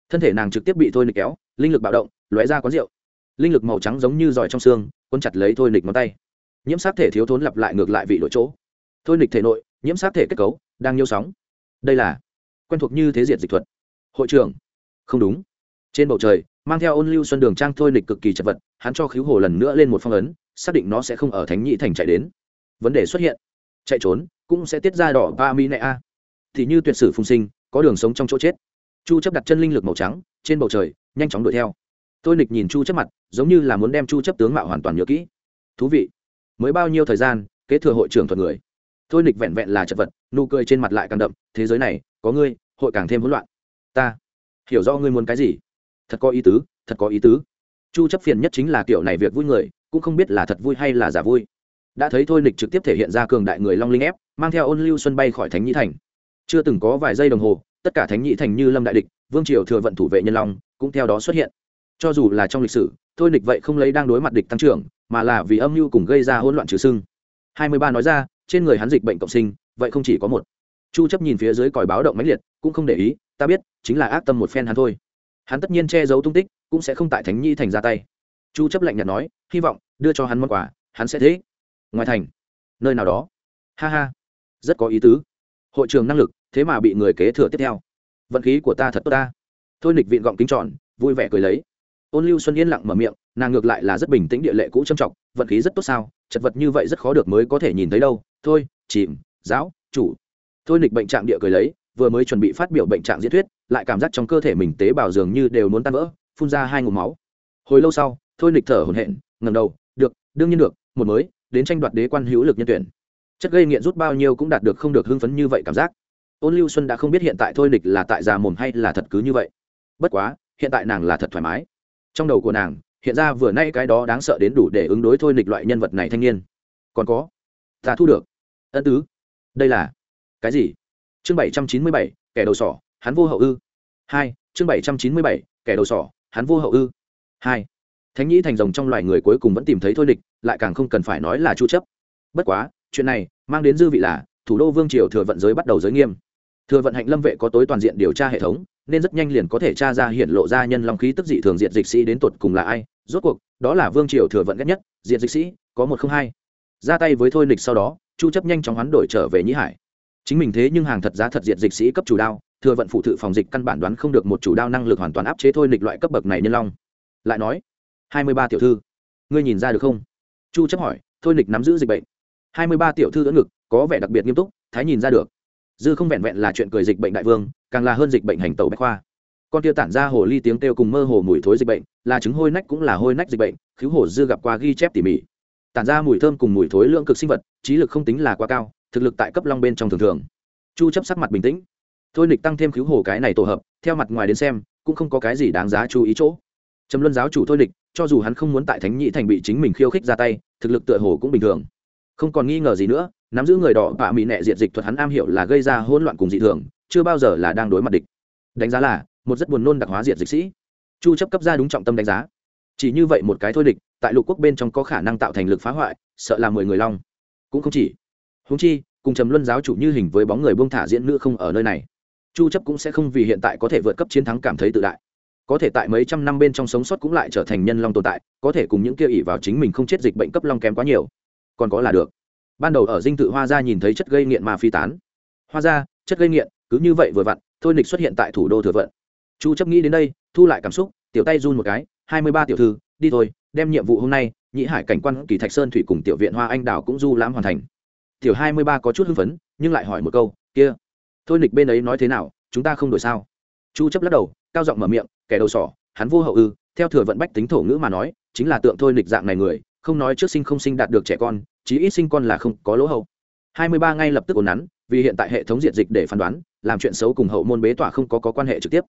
Thân thể nàng trực tiếp bị thôi nịch kéo, linh lực bạo động, lóe ra quán rượu. Linh lực màu trắng giống như giỏi trong xương quân chặt lấy thôi nịch ngón tay. Nhiễm sát thể thiếu thốn lặp lại ngược lại vị đổi chỗ. Thôi nịch thể nội, nhiễm sát thể kết cấu, đang nhiêu sóng. Đây là quen thuộc như thế diệt dịch thuật. Hội trưởng. Không đúng. Trên bầu trời, mang theo ôn lưu xuân đường trang thôi nịch cực kỳ chật vật, hắn cho khiếu hồ lần nữa lên một phong ấn, xác định nó sẽ không ở thánh nhị thành chạy đến vấn đề xuất hiện. Chạy trốn cũng sẽ tiết ra đỏ ba mi nệ a. Thì như tuyệt sử phung sinh, có đường sống trong chỗ chết. Chu chấp đặt chân linh lực màu trắng trên bầu trời, nhanh chóng đuổi theo. Tôi nịch nhìn chu chấp mặt, giống như là muốn đem chu chấp tướng mạo hoàn toàn nhớ kỹ. Thú vị. Mới bao nhiêu thời gian, kế thừa hội trưởng thuật người. Thôi nịch vẹn vẹn là chật vật, nụ cười trên mặt lại càng đậm, thế giới này, có ngươi, hội càng thêm hỗn loạn. Ta, hiểu rõ ngươi muốn cái gì. Thật có ý tứ, thật có ý tứ. Chu chấp phiền nhất chính là kiểu này việc vui người, cũng không biết là thật vui hay là giả vui đã thấy thôi nịch trực tiếp thể hiện ra cường đại người long linh ép, mang theo ôn lưu xuân bay khỏi thánh nhĩ thành. Chưa từng có vài giây đồng hồ, tất cả thánh nhĩ thành như lâm đại địch, vương triều thừa vận thủ vệ nhân long, cũng theo đó xuất hiện. Cho dù là trong lịch sử, thôi nịch vậy không lấy đang đối mặt địch tăng trưởng, mà là vì âm mưu cùng gây ra hỗn loạn trừ sưng. Hai mươi ba nói ra, trên người hắn dịch bệnh cộng sinh, vậy không chỉ có một. Chu chấp nhìn phía dưới còi báo động mãnh liệt, cũng không để ý, ta biết, chính là ác tâm một phen hắn thôi. Hắn tất nhiên che giấu tung tích, cũng sẽ không tại thánh nhi thành ra tay. Chu chấp lạnh nhạt nói, hy vọng, đưa cho hắn món quà, hắn sẽ thế ngoài thành. Nơi nào đó. Ha ha. Rất có ý tứ. Hội trường năng lực, thế mà bị người kế thừa tiếp theo. Vận khí của ta thật tốt ta. Thôi nịch vịn gọng kính tròn, vui vẻ cười lấy. Ôn lưu xuân yên lặng mở miệng, nàng ngược lại là rất bình tĩnh địa lệ cũ trầm trọng, vận khí rất tốt sao? Chật vật như vậy rất khó được mới có thể nhìn thấy đâu. Thôi, chìm, giáo, chủ. Thôi nịch bệnh trạng địa cười lấy, vừa mới chuẩn bị phát biểu bệnh trạng diễn thuyết, lại cảm giác trong cơ thể mình tế bào dường như đều muốn tan vỡ, phun ra hai ngụm máu. Hồi lâu sau, thôi nịch thở hổn hển ngầm đầu, được, đương nhiên được, một mới đến tranh đoạt đế quan hữu lực nhân tuyển. Chất gây nghiện rút bao nhiêu cũng đạt được không được hưng phấn như vậy cảm giác. Ôn lưu xuân đã không biết hiện tại thôi Địch là tại già mồm hay là thật cứ như vậy. Bất quá, hiện tại nàng là thật thoải mái. Trong đầu của nàng, hiện ra vừa nay cái đó đáng sợ đến đủ để ứng đối thôi Địch loại nhân vật này thanh niên. Còn có, ta thu được. Ân tứ. Đây là cái gì? Chương bảy trăm chín mươi bảy, kẻ đầu sỏ, hắn vô hậu ư. Hai, chương bảy trăm chín mươi bảy, kẻ đầu sỏ, hắn vô hậu ư. Hai thánh nhĩ thành rồng trong loài người cuối cùng vẫn tìm thấy thôi địch, lại càng không cần phải nói là chu chấp. Bất quá, chuyện này mang đến dư vị là, thủ đô vương triều thừa vận giới bắt đầu giới nghiêm. Thừa vận hạnh lâm vệ có tối toàn diện điều tra hệ thống, nên rất nhanh liền có thể tra ra hiện lộ ra nhân long khí tức dị thường diện dịch sĩ đến tột cùng là ai. Rốt cuộc, đó là vương triều thừa vận ghét nhất diện dịch sĩ, có một không hai. Ra tay với thôi nịch sau đó, chu chấp nhanh chóng hoán đổi trở về nhĩ hải. Chính mình thế nhưng hàng thật giá thật diện dịch sĩ cấp chủ đao, thừa vận phụ thự phòng dịch căn bản đoán không được một chủ đao năng lực hoàn toàn áp chế thôi nịch loại cấp bậc này nhân long. Lại nói hai mươi ba tiểu thư. Ngươi nhìn ra được không? Chu chấp hỏi, thôi nịch nắm giữ dịch bệnh. Hai mươi ba tiểu thư đỡ ngực, có vẻ đặc biệt nghiêm túc, thái nhìn ra được. Dư không vẹn vẹn là chuyện cười dịch bệnh đại vương, càng là hơn dịch bệnh hành tẩu bách khoa. Con kia tản ra hồ ly tiếng kêu cùng mơ hồ mùi thối dịch bệnh, là chứng hôi nách cũng là hôi nách dịch bệnh cứu hồ dư gặp qua ghi chép tỉ mỉ. Tản ra mùi thơm cùng mùi thối lượng cực sinh vật, trí lực không tính là quá cao, thực lực tại cấp long bên trong thường thường. Chu chấp sắc mặt bình tĩnh. Thôi nịch tăng thêm cứu hồ cái này tổ hợp, theo mặt ngoài đến xem, cũng không có cái gì đáng giá chú ý chỗ. Trầm luân giáo chủ thôi nịch cho dù hắn không muốn tại thánh nhị thành bị chính mình khiêu khích ra tay, thực lực tựa hồ cũng bình thường. Không còn nghi ngờ gì nữa, nắm giữ người đỏ bạ mỹ nệ diệt dịch thuật hắn am hiểu là gây ra hỗn loạn cùng dị thường, chưa bao giờ là đang đối mặt địch. Đánh giá là, một rất buồn nôn đặc hóa diệt dịch sĩ. Chu chấp cấp ra đúng trọng tâm đánh giá. Chỉ như vậy một cái thôi địch, tại lục quốc bên trong có khả năng tạo thành lực phá hoại, sợ là mười người long. Cũng không chỉ. Huống chi, cùng trầm luân giáo chủ như hình với bóng người buông thả diễn nữ không ở nơi này. Chu chấp cũng sẽ không vì hiện tại có thể vượt cấp chiến thắng cảm thấy tự đại có thể tại mấy trăm năm bên trong sống sót cũng lại trở thành nhân long tồn tại, có thể cùng những kia ỉ vào chính mình không chết dịch bệnh cấp long kém quá nhiều. Còn có là được. Ban đầu ở dinh tự hoa gia nhìn thấy chất gây nghiện mà phi tán. Hoa gia, chất gây nghiện, cứ như vậy vừa vặn, thôi nịch xuất hiện tại thủ đô thừa vận. Chu chấp nghĩ đến đây, thu lại cảm xúc, tiểu tay run một cái, hai mươi ba tiểu thư, đi thôi, đem nhiệm vụ hôm nay, nhị hải cảnh quan kỳ thạch sơn thủy cùng tiểu viện hoa anh đào cũng du lãm hoàn thành. Tiểu hai mươi ba có chút hưng phấn, nhưng lại hỏi một câu, kia, thôi nịch bên ấy nói thế nào, chúng ta không đổi sao? Chu chấp lắc đầu, cao giọng mở miệng kẻ đầu sỏ hắn vô hậu ư theo thừa vận bách tính thổ ngữ mà nói chính là tượng thôi nịch dạng này người không nói trước sinh không sinh đạt được trẻ con chí ít sinh con là không có lỗ hậu. Hai mươi ba ngay lập tức ổn nắn vì hiện tại hệ thống diện dịch để phán đoán làm chuyện xấu cùng hậu môn bế tỏa không có, có quan hệ trực tiếp.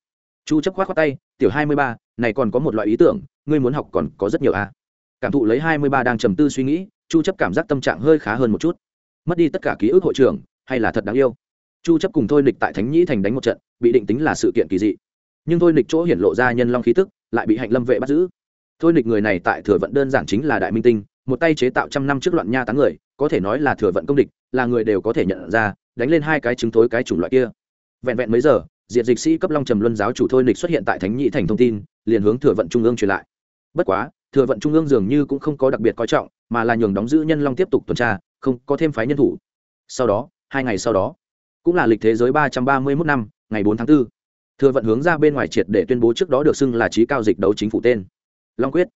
Chu chấp khoát khoát tay tiểu hai mươi ba này còn có một loại ý tưởng ngươi muốn học còn có rất nhiều a à. cảm thụ lấy hai mươi ba đang trầm tư suy nghĩ chu chấp cảm giác tâm trạng hơi khá hơn một chút. Mất đi tất cả ký ức hội trưởng hay là thật đáng yêu? Chu chấp cùng thôi nịch tại thánh nhĩ thành đánh một trận bị định tính là sự kiện kỳ dị nhưng thôi nịch chỗ hiển lộ ra nhân long khí tức, lại bị hạnh lâm vệ bắt giữ. Thôi nịch người này tại thừa vận đơn giản chính là đại minh tinh, một tay chế tạo trăm năm trước loạn nha tán người, có thể nói là thừa vận công địch, là người đều có thể nhận ra, đánh lên hai cái chứng thối cái chủng loại kia. Vẹn vẹn mấy giờ, diệt dịch sĩ cấp long trầm luân giáo chủ thôi nịch xuất hiện tại thánh nhị thành thông tin, liền hướng thừa vận trung ương truyền lại. Bất quá, thừa vận trung ương dường như cũng không có đặc biệt coi trọng, mà là nhường đóng giữ nhân long tiếp tục tuần tra, không có thêm phái nhân thủ. Sau đó, hai ngày sau đó, cũng là lịch thế giới ba trăm ba mươi mốt năm, ngày bốn tháng 4 thừa vận hướng ra bên ngoài triệt để tuyên bố trước đó được xưng là trí cao dịch đấu chính phủ tên. Long quyết.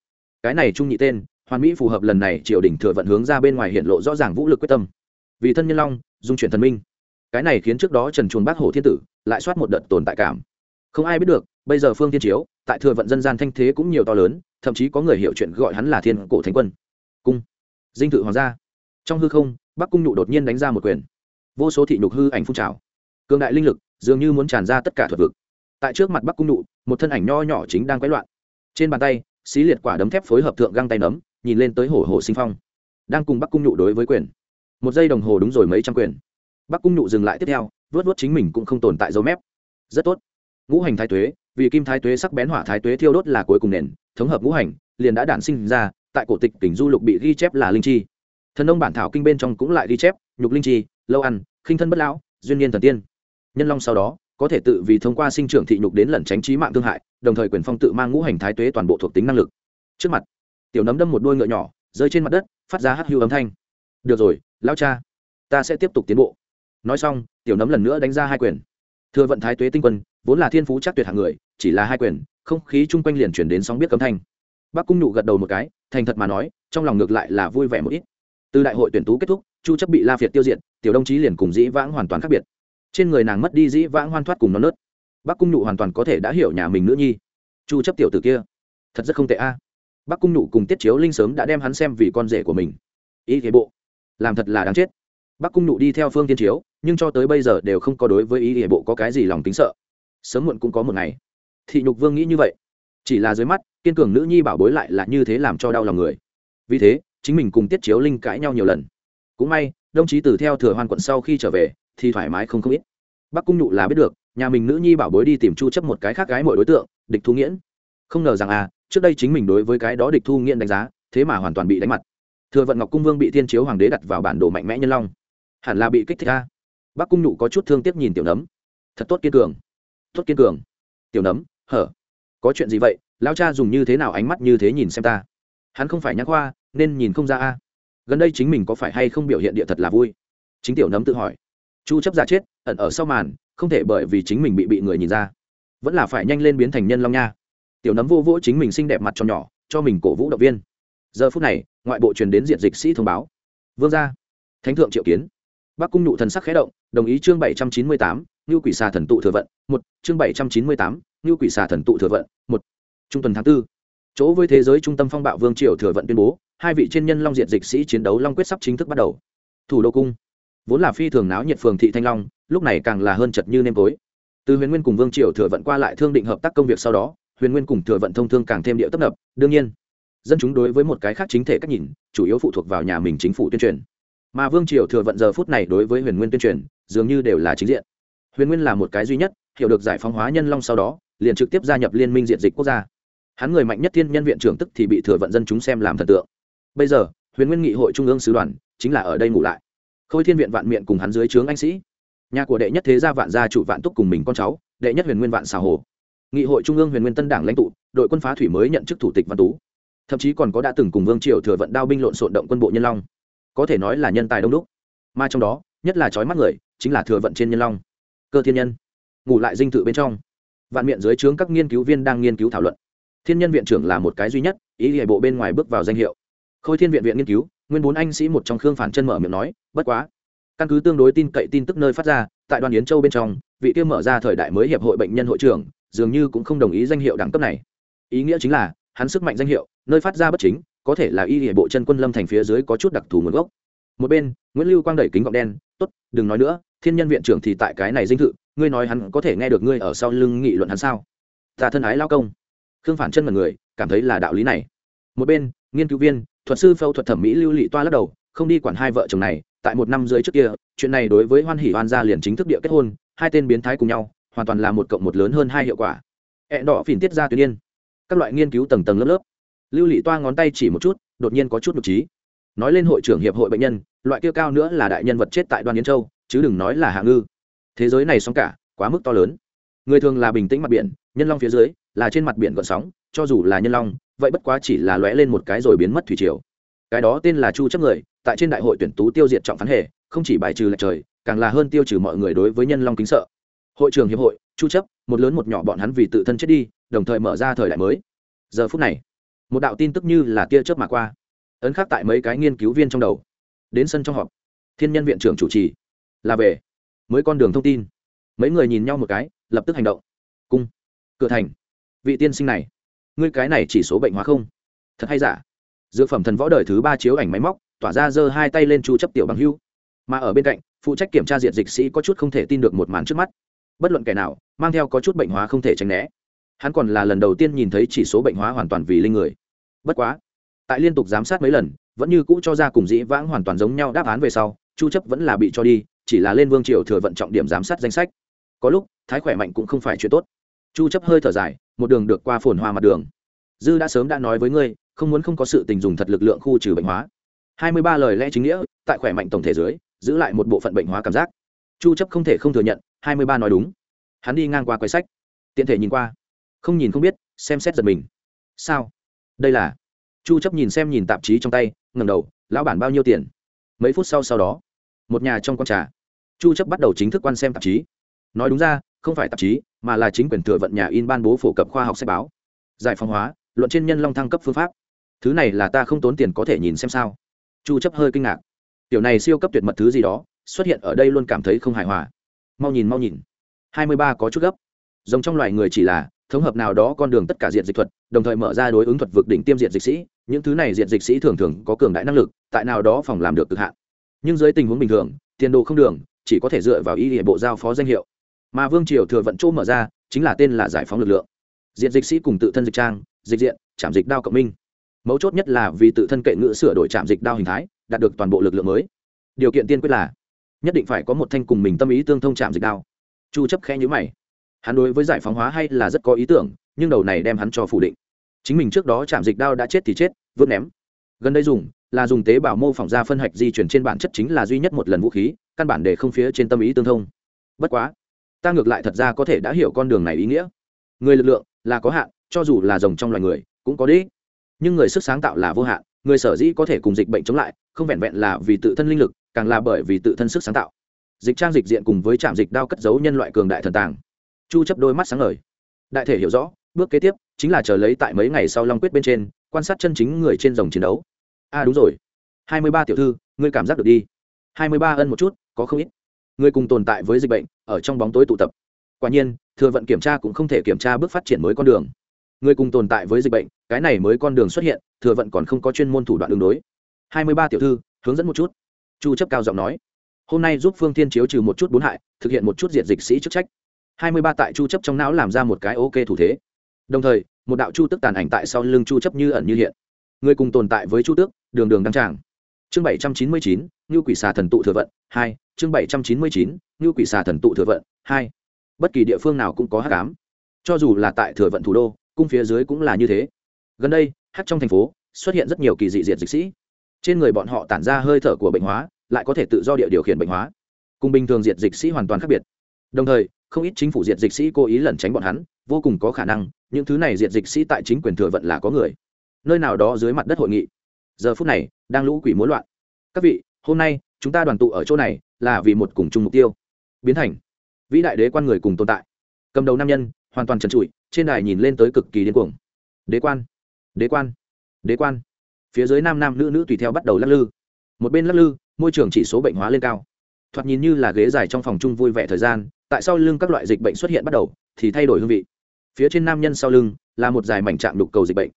Cái này trung nhị tên, hoàn mỹ phù hợp lần này triều đình thừa vận hướng ra bên ngoài hiện lộ rõ ràng vũ lực quyết tâm. Vì thân nhân long, dung chuyển thần minh. Cái này khiến trước đó trần chuồn bác hồ thiên tử lại soát một đợt tồn tại cảm. Không ai biết được, bây giờ phương tiên chiếu, tại thừa vận dân gian thanh thế cũng nhiều to lớn, thậm chí có người hiểu chuyện gọi hắn là thiên cổ thánh quân. Cung. Dinh thự hoàng gia. Trong hư không, bắc cung nhụ đột nhiên đánh ra một quyền. Vô số thị nhục hư ảnh phun trào. Cường đại linh lực dường như muốn tràn ra tất cả thuật vực tại trước mặt bắc cung Nụ, một thân ảnh nho nhỏ chính đang quấy loạn. Trên bàn tay xí liệt quả đấm thép phối hợp thượng găng tay nấm nhìn lên tới hổ hổ sinh phong. Đang cùng bắc cung Nụ đối với quyền. Một giây đồng hồ đúng rồi mấy trăm quyền. Bắc cung Nụ dừng lại tiếp theo vớt vớt chính mình cũng không tồn tại dấu mép. Rất tốt. Ngũ hành thái tuế vì kim thái tuế sắc bén hỏa thái tuế thiêu đốt là cuối cùng nền thống hợp ngũ hành liền đã đản sinh ra tại cổ tịch tỉnh du lục bị ghi chép là linh chi. Thần ông bản thảo kinh bên trong cũng lại ghi chép nhục linh chi lâu ăn khinh thân bất lão duyên niên thần tiên. Nhân long sau đó có thể tự vì thông qua sinh trưởng thị nhục đến lẩn tránh trí mạng thương hại, đồng thời quyền phong tự mang ngũ hành thái tuế toàn bộ thuộc tính năng lực. Trước mặt, tiểu nấm đâm một đôi ngựa nhỏ, rơi trên mặt đất, phát ra hắt hưu âm thanh. Được rồi, lao cha, ta sẽ tiếp tục tiến bộ. Nói xong, tiểu nấm lần nữa đánh ra hai quyền. Thừa vận thái tuế tinh quân, vốn là thiên phú chắc tuyệt hạng người, chỉ là hai quyền, không khí chung quanh liền chuyển đến sóng biết cấm thanh. Bác cung nụ gật đầu một cái, thành thật mà nói, trong lòng ngược lại là vui vẻ một ít. Từ đại hội tuyển tú kết thúc, chu chấp bị la phiệt tiêu diệt, tiểu đồng chí liền cùng dĩ vãng hoàn toàn khác biệt trên người nàng mất đi dĩ vãng hoan thoát cùng nó nớt. Bác cung nụ hoàn toàn có thể đã hiểu nhà mình nữ nhi. Chu chấp tiểu tử kia, thật rất không tệ a. À. bác cung nụ cùng tiết chiếu linh sớm đã đem hắn xem vì con rể của mình. Ý thế bộ, làm thật là đáng chết. Bác cung nụ đi theo phương tiên chiếu, nhưng cho tới bây giờ đều không có đối với ý thế bộ có cái gì lòng tính sợ. Sớm muộn cũng có một ngày. Thị nhục vương nghĩ như vậy. Chỉ là dưới mắt, kiên cường nữ nhi bảo bối lại là như thế làm cho đau lòng người. Vì thế, chính mình cùng tiết chiếu linh cãi nhau nhiều lần. Cũng may, đồng chí từ theo thừa hoan quận sau khi trở về thì thoải mái không không ít. Bắc cung nhụ là biết được, nhà mình nữ nhi bảo bối đi tìm chu chấp một cái khác gái mọi đối tượng, địch thu nghiễn. Không ngờ rằng à trước đây chính mình đối với cái đó địch thu nghiễn đánh giá, thế mà hoàn toàn bị đánh mặt. Thừa vận ngọc cung vương bị thiên chiếu hoàng đế đặt vào bản đồ mạnh mẽ nhân long. Hẳn là bị kích thích à? a bắc cung nhụ có chút thương tiếc nhìn tiểu nấm. Thật tốt kiên cường. Tốt kiên cường. Tiểu nấm, hở? Có chuyện gì vậy? Lao cha dùng như thế nào ánh mắt như thế nhìn xem ta? Hắn không phải nhắc khoa, nên nhìn không ra a. Gần đây chính mình có phải hay không biểu hiện địa thật là vui? Chính tiểu nấm tự hỏi chu chấp giả chết, ẩn ở sau màn, không thể bởi vì chính mình bị bị người nhìn ra. Vẫn là phải nhanh lên biến thành nhân long nha. Tiểu nấm vô vỗ chính mình xinh đẹp mặt cho nhỏ, cho mình cổ vũ động viên. Giờ phút này, ngoại bộ truyền đến diện dịch sĩ thông báo. Vương gia, thánh thượng triệu kiến. Bắc cung nụ thần sắc khẽ động, đồng ý chương bảy trăm chín mươi tám như quỷ xà thần tụ thừa vận, một, chương bảy trăm chín mươi tám như quỷ xà thần tụ thừa vận, một. Trung tuần tháng 4. chỗ với thế giới trung tâm phong bạo vương triều thừa vận tuyên bố, hai vị trên nhân long diện dịch sĩ chiến đấu long quyết sắp chính thức bắt đầu. Thủ đô cung vốn là phi thường náo nhiệt phường thị thanh long, lúc này càng là hơn chật như nêm tối. Từ huyền nguyên cùng vương triều thừa vận qua lại thương định hợp tác công việc sau đó, huyền nguyên cùng thừa vận thông thương càng thêm địa tấp nập. Đương nhiên, dân chúng đối với một cái khác chính thể cách nhìn, chủ yếu phụ thuộc vào nhà mình chính phủ tuyên truyền. Mà vương triều thừa vận giờ phút này đối với huyền nguyên tuyên truyền, dường như đều là chính diện. Huyền nguyên là một cái duy nhất, hiểu được giải phóng hóa nhân long sau đó, liền trực tiếp gia nhập liên minh diện dịch quốc gia. Hắn người mạnh nhất thiên nhân viện trưởng tức thì bị thừa vận dân chúng xem làm thần tượng. Bây giờ, huyền nguyên nghị hội trung ương sứ đoàn, chính là ở đây ngủ lại khôi thiên viện vạn miệng cùng hắn dưới trướng anh sĩ. Nhà của đệ nhất thế gia vạn gia chủ vạn túc cùng mình con cháu, đệ nhất huyền nguyên vạn xào hồ. Nghị hội trung ương huyền nguyên tân đảng lãnh tụ, đội quân phá thủy mới nhận chức thủ tịch văn tú. Thậm chí còn có đã từng cùng vương triều thừa vận đao binh lộn xộn động quân bộ nhân long. Có thể nói là nhân tài đông đúc. Mà trong đó, nhất là trói mắt người, chính là thừa vận trên nhân long. Cơ thiên nhân. Ngủ lại dinh thự bên trong. Vạn miệng dưới trướng các nghiên cứu viên đang nghiên cứu thảo luận. Thiên nhân viện trưởng là một cái duy nhất, ý hệ bộ bên ngoài bước vào danh hiệu. Khôi thiên viện viện nghiên cứu nguyên bốn anh sĩ một trong khương phản chân mở miệng nói, bất quá, căn cứ tương đối tin cậy tin tức nơi phát ra, tại đoàn yến châu bên trong, vị kia mở ra thời đại mới hiệp hội bệnh nhân hội trưởng, dường như cũng không đồng ý danh hiệu đẳng cấp này. Ý nghĩa chính là, hắn sức mạnh danh hiệu, nơi phát ra bất chính, có thể là y hệ bộ chân quân lâm thành phía dưới có chút đặc thù nguồn gốc. Một bên, nguyễn lưu quang đẩy kính gọng đen, tốt, đừng nói nữa, thiên nhân viện trưởng thì tại cái này dinh thự, ngươi nói hắn có thể nghe được ngươi ở sau lưng nghị luận hắn sao? Ta thân ái lao công. Khương phản chân mật người cảm thấy là đạo lý này. Một bên, nghiên cứu viên thuật sư phẫu thuật thẩm mỹ lưu lị toa lắc đầu, không đi quản hai vợ chồng này, tại một năm dưới trước kia, chuyện này đối với hoan hỷ hoan gia liền chính thức địa kết hôn, hai tên biến thái cùng nhau, hoàn toàn là một cộng một lớn hơn hai hiệu quả. Hẹn đỏ phìn tiết ra tuyến yên các loại nghiên cứu tầng tầng lớp lớp. Lưu lị toa ngón tay chỉ một chút, đột nhiên có chút nhục trí. Nói lên hội trưởng hiệp hội bệnh nhân, loại kia cao nữa là đại nhân vật chết tại đoàn yến châu, chứ đừng nói là hạ ngư. Thế giới này sóng cả, quá mức to lớn. Người thường là bình tĩnh mặt biển, nhân long phía dưới, là trên mặt biển gợn sóng, cho dù là nhân long vậy bất quá chỉ là lóe lên một cái rồi biến mất thủy triều. Cái đó tên là chu chấp người, tại trên đại hội tuyển tú tiêu diệt trọng phán hệ không chỉ bài trừ lệch trời, càng là hơn tiêu trừ mọi người đối với nhân long kính sợ. Hội trưởng hiệp hội, chu chấp, một lớn một nhỏ bọn hắn vì tự thân chết đi, đồng thời mở ra thời đại mới. Giờ phút này, một đạo tin tức như là tia chớp mà qua, ấn khắc tại mấy cái nghiên cứu viên trong đầu. Đến sân trong họp, thiên nhân viện trưởng chủ trì, là về, mới con đường thông tin. Mấy người nhìn nhau một cái, lập tức hành động. Cung, cửa thành, vị tiên sinh này ngươi cái này chỉ số bệnh hóa không? Thật hay giả? Dược phẩm thần võ đời thứ ba chiếu ảnh máy móc, tỏa ra giơ hai tay lên chu chấp tiểu bằng hưu. Mà ở bên cạnh, phụ trách kiểm tra diện dịch sĩ có chút không thể tin được một màn trước mắt. Bất luận kẻ nào, mang theo có chút bệnh hóa không thể tránh né. Hắn còn là lần đầu tiên nhìn thấy chỉ số bệnh hóa hoàn toàn vì linh người. Bất quá, tại liên tục giám sát mấy lần, vẫn như cũ cho ra cùng dĩ vãng hoàn toàn giống nhau đáp án về sau, chu chấp vẫn là bị cho đi, chỉ là lên vương triều thừa vận trọng điểm giám sát danh sách. Có lúc, thái khỏe mạnh cũng không phải chuyện tốt. Chu chấp hơi thở dài một đường được qua phồn hoa mặt đường. Dư đã sớm đã nói với ngươi, không muốn không có sự tình dùng thật lực lượng khu trừ bệnh hóa. 23 lời lẽ chính nghĩa, tại khỏe mạnh tổng thể dưới, giữ lại một bộ phận bệnh hóa cảm giác. Chu chấp không thể không thừa nhận 23 nói đúng. Hắn đi ngang qua quầy sách. Tiện thể nhìn qua. Không nhìn không biết, xem xét giật mình. Sao? Đây là? Chu chấp nhìn xem nhìn tạp chí trong tay, ngẩng đầu, lão bản bao nhiêu tiền? Mấy phút sau sau đó, một nhà trong con trà. Chu chấp bắt đầu chính thức quan xem tạp chí. Nói đúng ra, không phải tạp chí mà là chính quyền thừa vận nhà in ban bố phổ cập khoa học sách báo. Giải phóng hóa, luận trên nhân long thăng cấp phương pháp. Thứ này là ta không tốn tiền có thể nhìn xem sao. Chu chấp hơi kinh ngạc. Tiểu này siêu cấp tuyệt mật thứ gì đó, xuất hiện ở đây luôn cảm thấy không hài hòa. Mau nhìn mau nhìn. Hai mươi ba có chút gấp. Giống trong loài người chỉ là, thống hợp nào đó con đường tất cả diện dịch thuật, đồng thời mở ra đối ứng thuật vực đỉnh tiêm diện dịch sĩ. Những thứ này diện dịch sĩ thường thường có cường đại năng lực, tại nào đó phòng làm được cực hạn. Nhưng dưới tình huống bình thường, tiền đồ không đường, chỉ có thể dựa vào y hệ bộ giao phó danh hiệu mà vương triều thừa vận chỗ mở ra chính là tên là giải phóng lực lượng diện dịch sĩ cùng tự thân dịch trang dịch diện trạm dịch đao cộng minh mấu chốt nhất là vì tự thân kệ ngữ sửa đổi trạm dịch đao hình thái đạt được toàn bộ lực lượng mới điều kiện tiên quyết là nhất định phải có một thanh cùng mình tâm ý tương thông trạm dịch đao chu chấp khẽ nhíu mày hắn đối với giải phóng hóa hay là rất có ý tưởng nhưng đầu này đem hắn cho phủ định chính mình trước đó chạm dịch đao đã chết thì chết vứt ném gần đây dùng là dùng tế bào mô phỏng ra phân hạch di chuyển trên bản chất chính là duy nhất một lần vũ khí căn bản để không phía trên tâm ý tương thông bất quá ta ngược lại thật ra có thể đã hiểu con đường này ý nghĩa. Người lực lượng là có hạn, cho dù là rồng trong loài người, cũng có đích nhưng người sức sáng tạo là vô hạn, người sở dĩ có thể cùng dịch bệnh chống lại, không vẹn vẹn là vì tự thân linh lực, càng là bởi vì tự thân sức sáng tạo. Dịch trang dịch diện cùng với trạm dịch đao cất giấu nhân loại cường đại thần tàng. Chu chấp đôi mắt sáng ngời. Đại thể hiểu rõ, bước kế tiếp chính là chờ lấy tại mấy ngày sau long quyết bên trên, quan sát chân chính người trên dòng chiến đấu. A à đúng rồi. 23 tiểu thư, ngươi cảm giác được đi. 23 ân một chút, có không ít người cùng tồn tại với dịch bệnh, ở trong bóng tối tụ tập. Quả nhiên, thừa vận kiểm tra cũng không thể kiểm tra bước phát triển mới con đường. Người cùng tồn tại với dịch bệnh, cái này mới con đường xuất hiện, thừa vận còn không có chuyên môn thủ đoạn đường đối. 23 tiểu thư, hướng dẫn một chút. Chu chấp cao giọng nói. Hôm nay giúp phương thiên chiếu trừ một chút bốn hại, thực hiện một chút diệt dịch sĩ chức trách. Hai mươi ba tại chu chấp trong não làm ra một cái ok thủ thế. Đồng thời, một đạo chu tức tàn ảnh tại sau lưng chu chấp như ẩn như hiện. Người cùng tồn tại với chu tước, đường đường đăng tràng. Chương bảy trăm chín mươi chín như quỷ xà thần tụ thừa vận, hai chương bảy trăm chín mươi chín như quỷ xà thần tụ thừa vận, hai. Bất kỳ địa phương nào cũng có hắc ám. Cho dù là tại thừa vận thủ đô, cung phía dưới cũng là như thế. Gần đây hắc trong thành phố, xuất hiện rất nhiều kỳ dị diệt dịch sĩ. Trên người bọn họ tản ra hơi thở của bệnh hóa, lại có thể tự do địa điều khiển bệnh hóa. Cùng bình thường diệt dịch sĩ hoàn toàn khác biệt. Đồng thời, không ít chính phủ diệt dịch sĩ cố ý lẩn tránh bọn hắn, vô cùng có khả năng, những thứ này diệt dịch sĩ tại chính quyền thừa vận là có người. Nơi nào đó dưới mặt đất hội nghị. Giờ phút này, đang lũ quỷ muốn loạn. Các vị, hôm nay, chúng ta đoàn tụ ở chỗ này là vì một cùng chung mục tiêu. Biến thành, vĩ đại đế quan người cùng tồn tại. Cầm đầu nam nhân, hoàn toàn trần trụi, trên đài nhìn lên tới cực kỳ điên cuồng. Đế quan đế quan đế quan. Phía dưới nam nam nữ nữ tùy theo bắt đầu lắc lư. Một bên lắc lư, môi trường chỉ số bệnh hóa lên cao. Thoạt nhìn như là ghế dài trong phòng chung vui vẻ thời gian, tại sao lưng các loại dịch bệnh xuất hiện bắt đầu, thì thay đổi hương vị. Phía trên nam nhân sau lưng, là một dài mảnh trạm đục cầu dịch bệnh.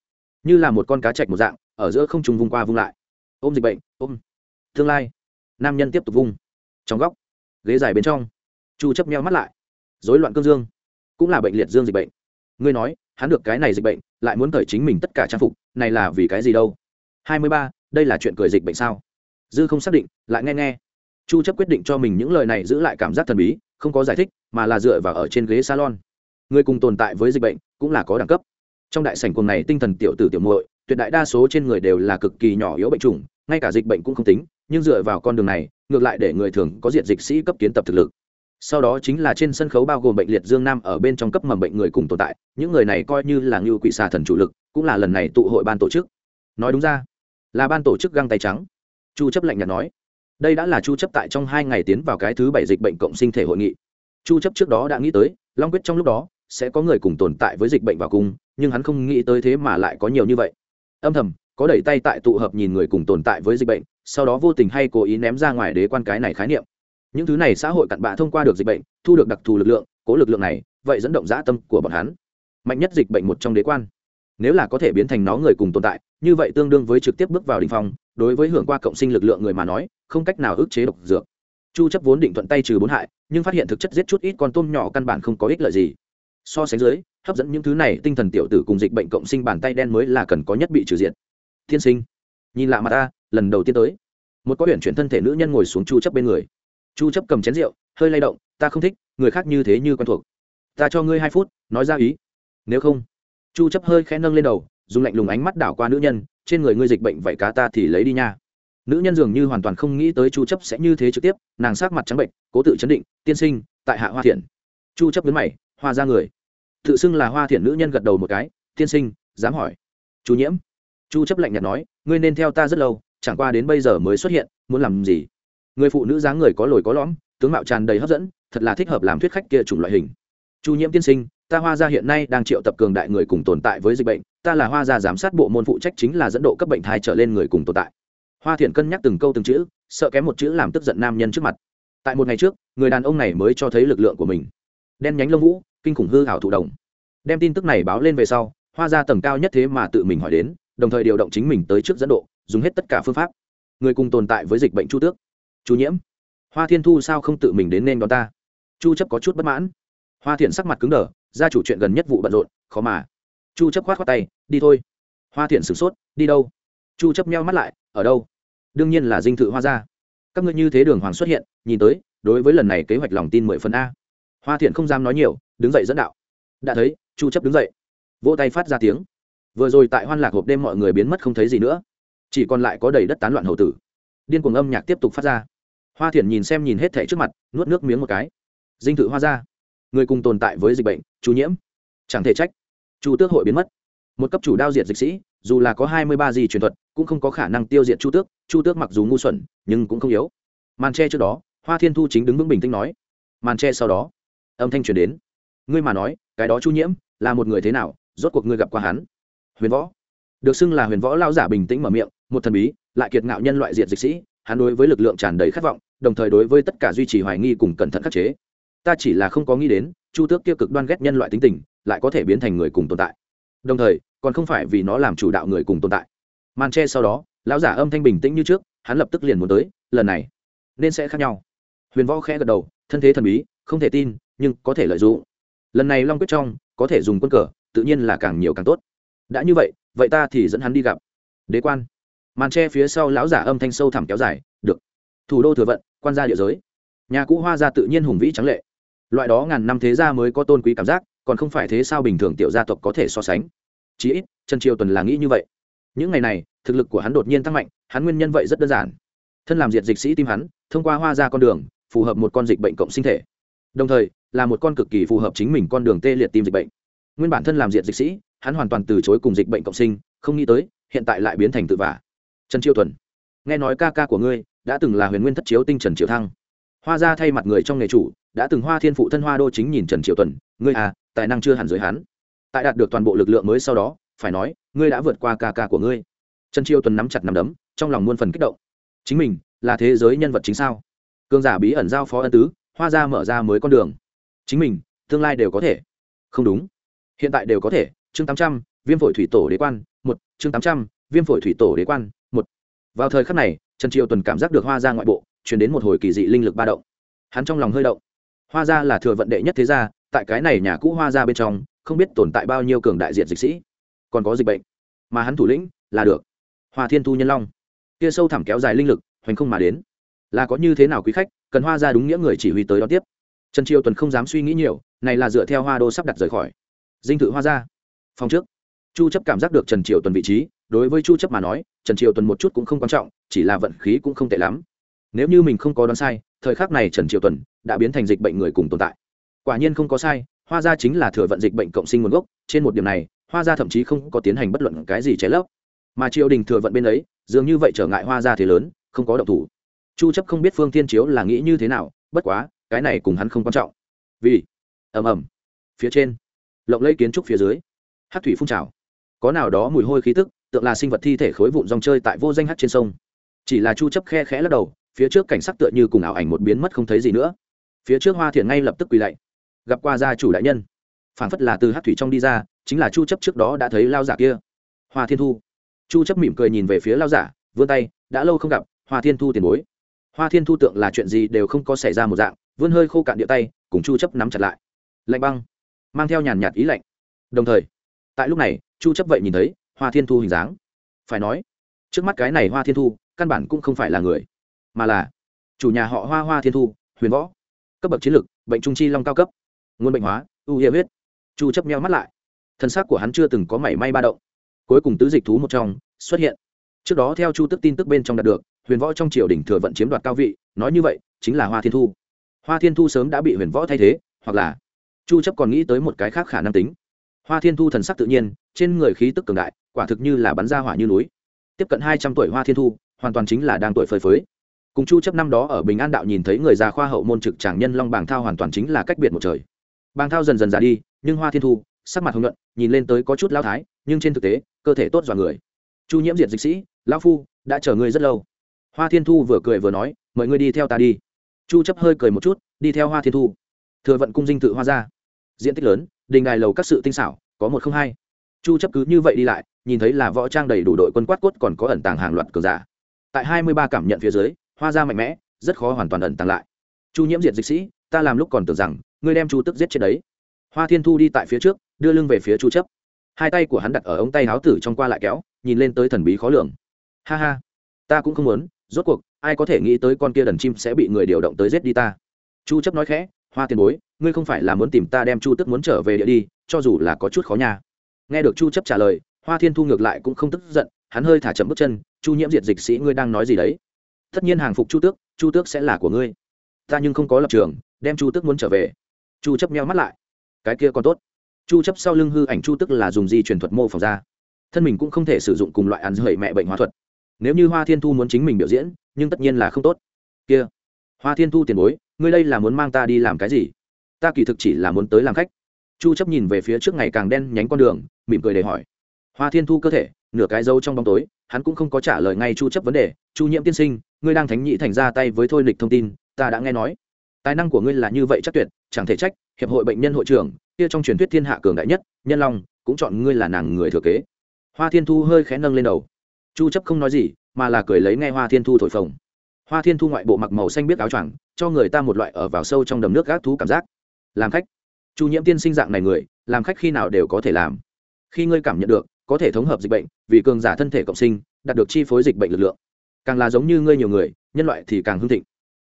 Như là một con cá chạch một dạng, ở giữa không trùng vung qua vung lại. Ôm dịch bệnh, ôm. Tương lai, nam nhân tiếp tục vung trong góc ghế dài bên trong. Chu chấp meo mắt lại. Rối loạn cương dương cũng là bệnh liệt dương dịch bệnh. Ngươi nói hắn được cái này dịch bệnh lại muốn cởi chính mình tất cả trang phục này là vì cái gì đâu? 23, đây là chuyện cười dịch bệnh sao? Dư không xác định lại nghe nghe. Chu chấp quyết định cho mình những lời này giữ lại cảm giác thần bí không có giải thích mà là dựa vào ở trên ghế salon. Người cùng tồn tại với dịch bệnh cũng là có đẳng cấp. Trong đại sảnh cuồng này tinh thần tiểu tử tiểu muội tuyệt đại đa số trên người đều là cực kỳ nhỏ yếu bệnh trùng ngay cả dịch bệnh cũng không tính nhưng dựa vào con đường này ngược lại để người thường có diện dịch sĩ cấp kiến tập thực lực. Sau đó chính là trên sân khấu bao gồm bệnh liệt dương nam ở bên trong cấp mầm bệnh người cùng tồn tại, những người này coi như là ngưu quỷ xà thần chủ lực, cũng là lần này tụ hội ban tổ chức. Nói đúng ra, là ban tổ chức găng tay trắng. Chu chấp lạnh nhạt nói, đây đã là chu chấp tại trong hai ngày tiến vào cái thứ bảy dịch bệnh cộng sinh thể hội nghị. Chu chấp trước đó đã nghĩ tới, long quyết trong lúc đó sẽ có người cùng tồn tại với dịch bệnh vào cung nhưng hắn không nghĩ tới thế mà lại có nhiều như vậy. Âm thầm, có đẩy tay tại tụ hợp nhìn người cùng tồn tại với dịch bệnh sau đó vô tình hay cố ý ném ra ngoài đế quan cái này khái niệm. Những thứ này xã hội cặn bạ thông qua được dịch bệnh, thu được đặc thù lực lượng, cố lực lượng này, vậy dẫn động dã tâm của bọn hắn. Mạnh nhất dịch bệnh một trong đế quan. Nếu là có thể biến thành nó người cùng tồn tại, như vậy tương đương với trực tiếp bước vào đình phong, đối với hưởng qua cộng sinh lực lượng người mà nói, không cách nào ức chế độc dược. Chu chấp vốn định thuận tay trừ bốn hại, nhưng phát hiện thực chất giết chút ít con tôm nhỏ căn bản không có ích lợi gì. So sánh dưới, hấp dẫn những thứ này, tinh thần tiểu tử cùng dịch bệnh cộng sinh bàn tay đen mới là cần có nhất bị trừ diệt. Thiên sinh, nhìn lạ mặt ta lần đầu tiên tới. Một có huyện chuyển thân thể nữ nhân ngồi xuống chu chấp bên người. Chu chấp cầm chén rượu, hơi lay động, ta không thích, người khác như thế như quen thuộc. Ta cho ngươi hai phút, nói ra ý. Nếu không. Chu chấp hơi khẽ nâng lên đầu, dùng lạnh lùng ánh mắt đảo qua nữ nhân, trên người ngươi dịch bệnh vậy cá ta thì lấy đi nha. Nữ nhân dường như hoàn toàn không nghĩ tới chu chấp sẽ như thế trực tiếp, nàng sắc mặt trắng bệnh, cố tự chấn định, tiên sinh, tại hạ hoa thiện. Chu chấp với mày, hoa ra người. Tự xưng là hoa thiện nữ nhân gật đầu một cái, tiên sinh, dám hỏi. Chu nhiễm. Chu chấp lạnh nhạt nói, ngươi nên theo ta rất lâu chẳng qua đến bây giờ mới xuất hiện, muốn làm gì? Người phụ nữ dáng người có lồi có lõm, tướng mạo tràn đầy hấp dẫn, thật là thích hợp làm thuyết khách kia chủng loại hình. Chu nhiễm tiên sinh, ta hoa gia hiện nay đang triệu tập cường đại người cùng tồn tại với dịch bệnh, ta là hoa gia giám sát bộ môn phụ trách chính là dẫn độ cấp bệnh thai trở lên người cùng tồn tại. Hoa thiện cân nhắc từng câu từng chữ, sợ kém một chữ làm tức giận nam nhân trước mặt. Tại một ngày trước, người đàn ông này mới cho thấy lực lượng của mình. Đen nhánh lông vũ, kinh khủng hư hảo thụ đồng đem tin tức này báo lên về sau, hoa Gia tầng cao nhất thế mà tự mình hỏi đến, đồng thời điều động chính mình tới trước dẫn độ dùng hết tất cả phương pháp. Người cùng tồn tại với dịch bệnh chu tước. Chu nhiễm. Hoa thiên thu sao không tự mình đến nên đón ta? Chu chấp có chút bất mãn. Hoa thiện sắc mặt cứng đờ ra chủ chuyện gần nhất vụ bận rộn, khó mà. Chu chấp khoát khoát tay, đi thôi. Hoa thiện sửng sốt, đi đâu? Chu chấp nheo mắt lại, ở đâu? Đương nhiên là dinh thự hoa gia. Các ngươi như thế đường hoàng xuất hiện, nhìn tới, đối với lần này kế hoạch lòng tin mười phần a. Hoa thiện không dám nói nhiều, đứng dậy dẫn đạo. Đã thấy, chu chấp đứng dậy, vỗ tay phát ra tiếng. Vừa rồi tại hoan lạc hộp đêm mọi người biến mất không thấy gì nữa chỉ còn lại có đầy đất tán loạn hầu tử. Điên cuồng âm nhạc tiếp tục phát ra. Hoa thiền nhìn xem nhìn hết thể trước mặt, nuốt nước miếng một cái. Dinh thự hoa gia người cùng tồn tại với dịch bệnh, chú nhiễm. Chẳng thể trách. Chu tước hội biến mất. Một cấp chủ đao diệt dịch sĩ, dù là có hai mươi ba gì truyền thuật, cũng không có khả năng tiêu diệt chu tước. Chu tước mặc dù ngu xuẩn, nhưng cũng không yếu. Màn tre trước đó, hoa thiên thu chính đứng vững bình tĩnh nói. Màn tre sau đó, âm thanh truyền đến. Ngươi mà nói, cái đó chu nhiễm, là một người thế nào? Rốt cuộc ngươi gặp qua hắn. Huyền võ. Được xưng là huyền võ lao giả bình tĩnh mở miệng một thần bí, lại kiệt ngạo nhân loại diện dịch sĩ, hắn đối với lực lượng tràn đầy khát vọng, đồng thời đối với tất cả duy trì hoài nghi cùng cẩn thận khắc chế. Ta chỉ là không có nghĩ đến, chu tước kia cực đoan ghét nhân loại tính tình, lại có thể biến thành người cùng tồn tại. Đồng thời, còn không phải vì nó làm chủ đạo người cùng tồn tại. Màn tre sau đó, lão giả âm thanh bình tĩnh như trước, hắn lập tức liền muốn tới, lần này, nên sẽ khác nhau. Huyền võ khẽ gật đầu, thân thế thần bí, không thể tin, nhưng có thể lợi dụng. Lần này long quyết trong, có thể dùng quân cờ, tự nhiên là càng nhiều càng tốt. Đã như vậy vậy ta thì dẫn hắn đi gặp. Đế quan màn tre phía sau lão giả âm thanh sâu thẳm kéo dài, được. Thủ đô thừa vận, quan gia địa giới. Nhà cũ hoa gia tự nhiên hùng vĩ trắng lệ. Loại đó ngàn năm thế gia mới có tôn quý cảm giác, còn không phải thế sao bình thường tiểu gia tộc có thể so sánh. Chí ít, trần triều tuần là nghĩ như vậy. Những ngày này, thực lực của hắn đột nhiên tăng mạnh, hắn nguyên nhân vậy rất đơn giản. Thân làm diệt dịch sĩ tim hắn, thông qua hoa ra con đường, phù hợp một con dịch bệnh cộng sinh thể. Đồng thời, là một con cực kỳ phù hợp chính mình con đường tê liệt tim dịch bệnh. Nguyên bản thân làm diệt dịch sĩ, hắn hoàn toàn từ chối cùng dịch bệnh cộng sinh, không nghĩ tới, hiện tại lại biến thành tự vả trần Chiêu tuần nghe nói ca ca của ngươi đã từng là huyền nguyên thất chiếu tinh trần triệu thăng. Hoa ra thay mặt người trong nghề chủ, đã từng hoa thiên phụ thân hoa đô chính nhìn trần triệu tuần ngươi à tài năng chưa hẳn giới hắn. Tại đạt được toàn bộ lực lượng mới sau đó, phải nói, ngươi đã vượt qua ca ca của ngươi. Trần triệu tuần nắm chặt nắm đấm, trong lòng muôn phần kích động. Chính mình là thế giới nhân vật chính sao? Cương giả bí ẩn giao phó ân tứ, hoa ra mở ra mới con đường. Chính mình, tương lai đều có thể. Không đúng. Hiện tại đều có thể. Chương tám trăm, viêm phổi thủy tổ đế quan, một, chương tám trăm, viêm phổi thủy tổ đế quan vào thời khắc này, trần triều tuần cảm giác được hoa ra ngoại bộ chuyển đến một hồi kỳ dị linh lực ba động. Hắn trong lòng hơi động. Hoa gia là thừa vận đệ nhất thế gia, tại cái này nhà cũ hoa gia bên trong, không biết tồn tại bao nhiêu cường đại diện dịch sĩ. Còn có dịch bệnh. Mà hắn thủ lĩnh là được. Hoa thiên thu nhân long. Kia sâu thẳm kéo dài linh lực, hoành không mà đến. Là có như thế nào quý khách, cần hoa ra đúng nghĩa người chỉ huy tới đón tiếp. Trần triều tuần không dám suy nghĩ nhiều, này là dựa theo hoa đô sắp đặt rời khỏi. Dinh thự hoa ra phòng trước chu chấp cảm giác được trần triều tuần vị trí, đối với chu chấp mà nói, trần triều tuần một chút cũng không quan trọng, chỉ là vận khí cũng không tệ lắm. Nếu như mình không có đoán sai, thời khắc này trần triều tuần đã biến thành dịch bệnh người cùng tồn tại. Quả nhiên không có sai hoa gia chính là thừa vận dịch bệnh cộng sinh nguồn gốc, trên một điểm này hoa gia thậm chí không có tiến hành bất luận cái gì trái lấp. Mà triều đình thừa vận bên ấy, dường như vậy trở ngại hoa gia thế lớn, không có động thủ. Chu chấp không biết phương thiên chiếu là nghĩ như thế nào, bất quá, cái này cùng hắn không quan trọng. Vì, ầm ầm, phía trên, lộng lẫy kiến trúc phía dưới, hát thủy phun trào có nào đó mùi hôi khí tức tượng là sinh vật thi thể khối vụn rong chơi tại vô danh hát trên sông. Chỉ là chu chấp khe khẽ lắc đầu, phía trước cảnh sắc tựa như cùng ảo ảnh một biến mất không thấy gì nữa. Phía trước hoa thiện ngay lập tức quỳ lạy. Gặp qua gia chủ đại nhân. Phảng phất là từ hát thủy trong đi ra, chính là chu chấp trước đó đã thấy lao giả kia. Hoa thiên thu. Chu chấp mỉm cười nhìn về phía lao giả, vươn tay, đã lâu không gặp, hoa thiên thu tiền bối. Hoa thiên thu tượng là chuyện gì đều không có xảy ra một dạng, vươn hơi khô cạn địa tay, cùng chu chấp nắm chặt lại. Lạnh băng. Mang theo nhàn nhạt ý lạnh. Đồng thời tại lúc này, chu chấp vậy nhìn thấy, hoa thiên thu hình dáng. Phải nói, trước mắt cái này hoa thiên thu, căn bản cũng không phải là người, mà là chủ nhà họ hoa hoa thiên thu, huyền võ. Cấp bậc chiến lược bệnh trung chi long cao cấp. Nguồn bệnh hóa, ưu hiệu huyết. Chu chấp meo mắt lại. Thân xác của hắn chưa từng có mảy may ba động. Cuối cùng tứ dịch thú một trong xuất hiện. Trước đó theo chu tức tin tức bên trong đạt được, huyền võ trong triều đình thừa vận chiếm đoạt cao vị, nói như vậy, chính là hoa thiên thu. Hoa thiên thu sớm đã bị huyền võ thay thế, hoặc là chu chấp còn nghĩ tới một cái khác khả năng tính hoa thiên thu thần sắc tự nhiên, trên người khí tức cường đại, quả thực như là bắn ra hỏa như núi. Tiếp cận 200 tuổi hoa thiên thu, hoàn toàn chính là đang tuổi phơi phới. Cùng chu chấp năm đó ở bình an đạo nhìn thấy người già khoa hậu môn trực tràng nhân long bàng thao hoàn toàn chính là cách biệt một trời. Bàng thao dần dần già đi, nhưng hoa thiên thu, sắc mặt hồng nhuận, nhìn lên tới có chút lao thái, nhưng trên thực tế, cơ thể tốt dọa người. Chu nhiễm diệt dịch sĩ, lão phu, đã chờ ngươi rất lâu. Hoa thiên thu vừa cười vừa nói, mời ngươi đi theo ta đi. Chu chấp hơi cười một chút, đi theo hoa thiên thu. Thừa vận cung dinh tự hoa ra. Diện tích lớn đình đài lầu các sự tinh xảo, có một không hai. Chu chấp cứ như vậy đi lại, nhìn thấy là võ trang đầy đủ đội quân quát cốt còn có ẩn tàng hàng loạt cờ giả. Tại 23 cảm nhận phía dưới, hoa ra mạnh mẽ, rất khó hoàn toàn ẩn tàng lại. Chu nhiễm diệt dịch sĩ, ta làm lúc còn tưởng rằng, ngươi đem chu tức giết chết đấy. Hoa thiên thu đi tại phía trước, đưa lưng về phía chu chấp. Hai tay của hắn đặt ở ống tay áo tử trong qua lại kéo, nhìn lên tới thần bí khó lường. Ha ha, ta cũng không muốn, rốt cuộc, ai có thể nghĩ tới con kia đần chim sẽ bị người điều động tới giết đi ta. Chu chấp nói khẽ hoa tiền bối, ngươi không phải là muốn tìm ta đem chu tức muốn trở về địa đi, cho dù là có chút khó nha. Nghe được chu chấp trả lời, hoa thiên thu ngược lại cũng không tức giận, hắn hơi thả chậm bước chân, chu nhiễm diệt dịch sĩ, ngươi đang nói gì đấy? Tất nhiên hàng phục chu tước chu tước sẽ là của ngươi. Ta nhưng không có lập trường, đem chu tước muốn trở về. Chu chấp meo mắt lại. Cái kia còn tốt. Chu chấp sau lưng hư ảnh chu tước là dùng di truyền thuật mô phỏng ra. Thân mình cũng không thể sử dụng cùng loại ăn dậy mẹ bệnh hóa thuật. Nếu như hoa thiên thu muốn chính mình biểu diễn, nhưng tất nhiên là không tốt. Kia, hoa thiên thu tiền bối ngươi đây là muốn mang ta đi làm cái gì? Ta kỳ thực chỉ là muốn tới làm khách. Chu chấp nhìn về phía trước ngày càng đen nhánh con đường, mỉm cười để hỏi. Hoa thiên thu cơ thể, nửa cái dâu trong bóng tối, hắn cũng không có trả lời ngay chu chấp vấn đề. Chu nhiễm tiên sinh, ngươi đang thánh nhị thành ra tay với thôi lịch thông tin, ta đã nghe nói. Tài năng của ngươi là như vậy chắc tuyệt, chẳng thể trách, hiệp hội bệnh nhân hội trưởng, kia trong truyền thuyết thiên hạ cường đại nhất, nhân long, cũng chọn ngươi là nàng người thừa kế. Hoa thiên thu hơi khẽ nâng lên đầu. Chu chấp không nói gì, mà là cười lấy nghe hoa thiên thu thổi phồng hoa thiên thu ngoại bộ mặc màu xanh biết áo choàng, cho người ta một loại ở vào sâu trong đầm nước gác thú cảm giác. Làm khách. Chu nhiễm tiên sinh dạng này người, làm khách khi nào đều có thể làm. Khi ngươi cảm nhận được, có thể thống hợp dịch bệnh, vì cường giả thân thể cộng sinh, đạt được chi phối dịch bệnh lực lượng. Càng là giống như ngươi nhiều người, nhân loại thì càng hưng thịnh.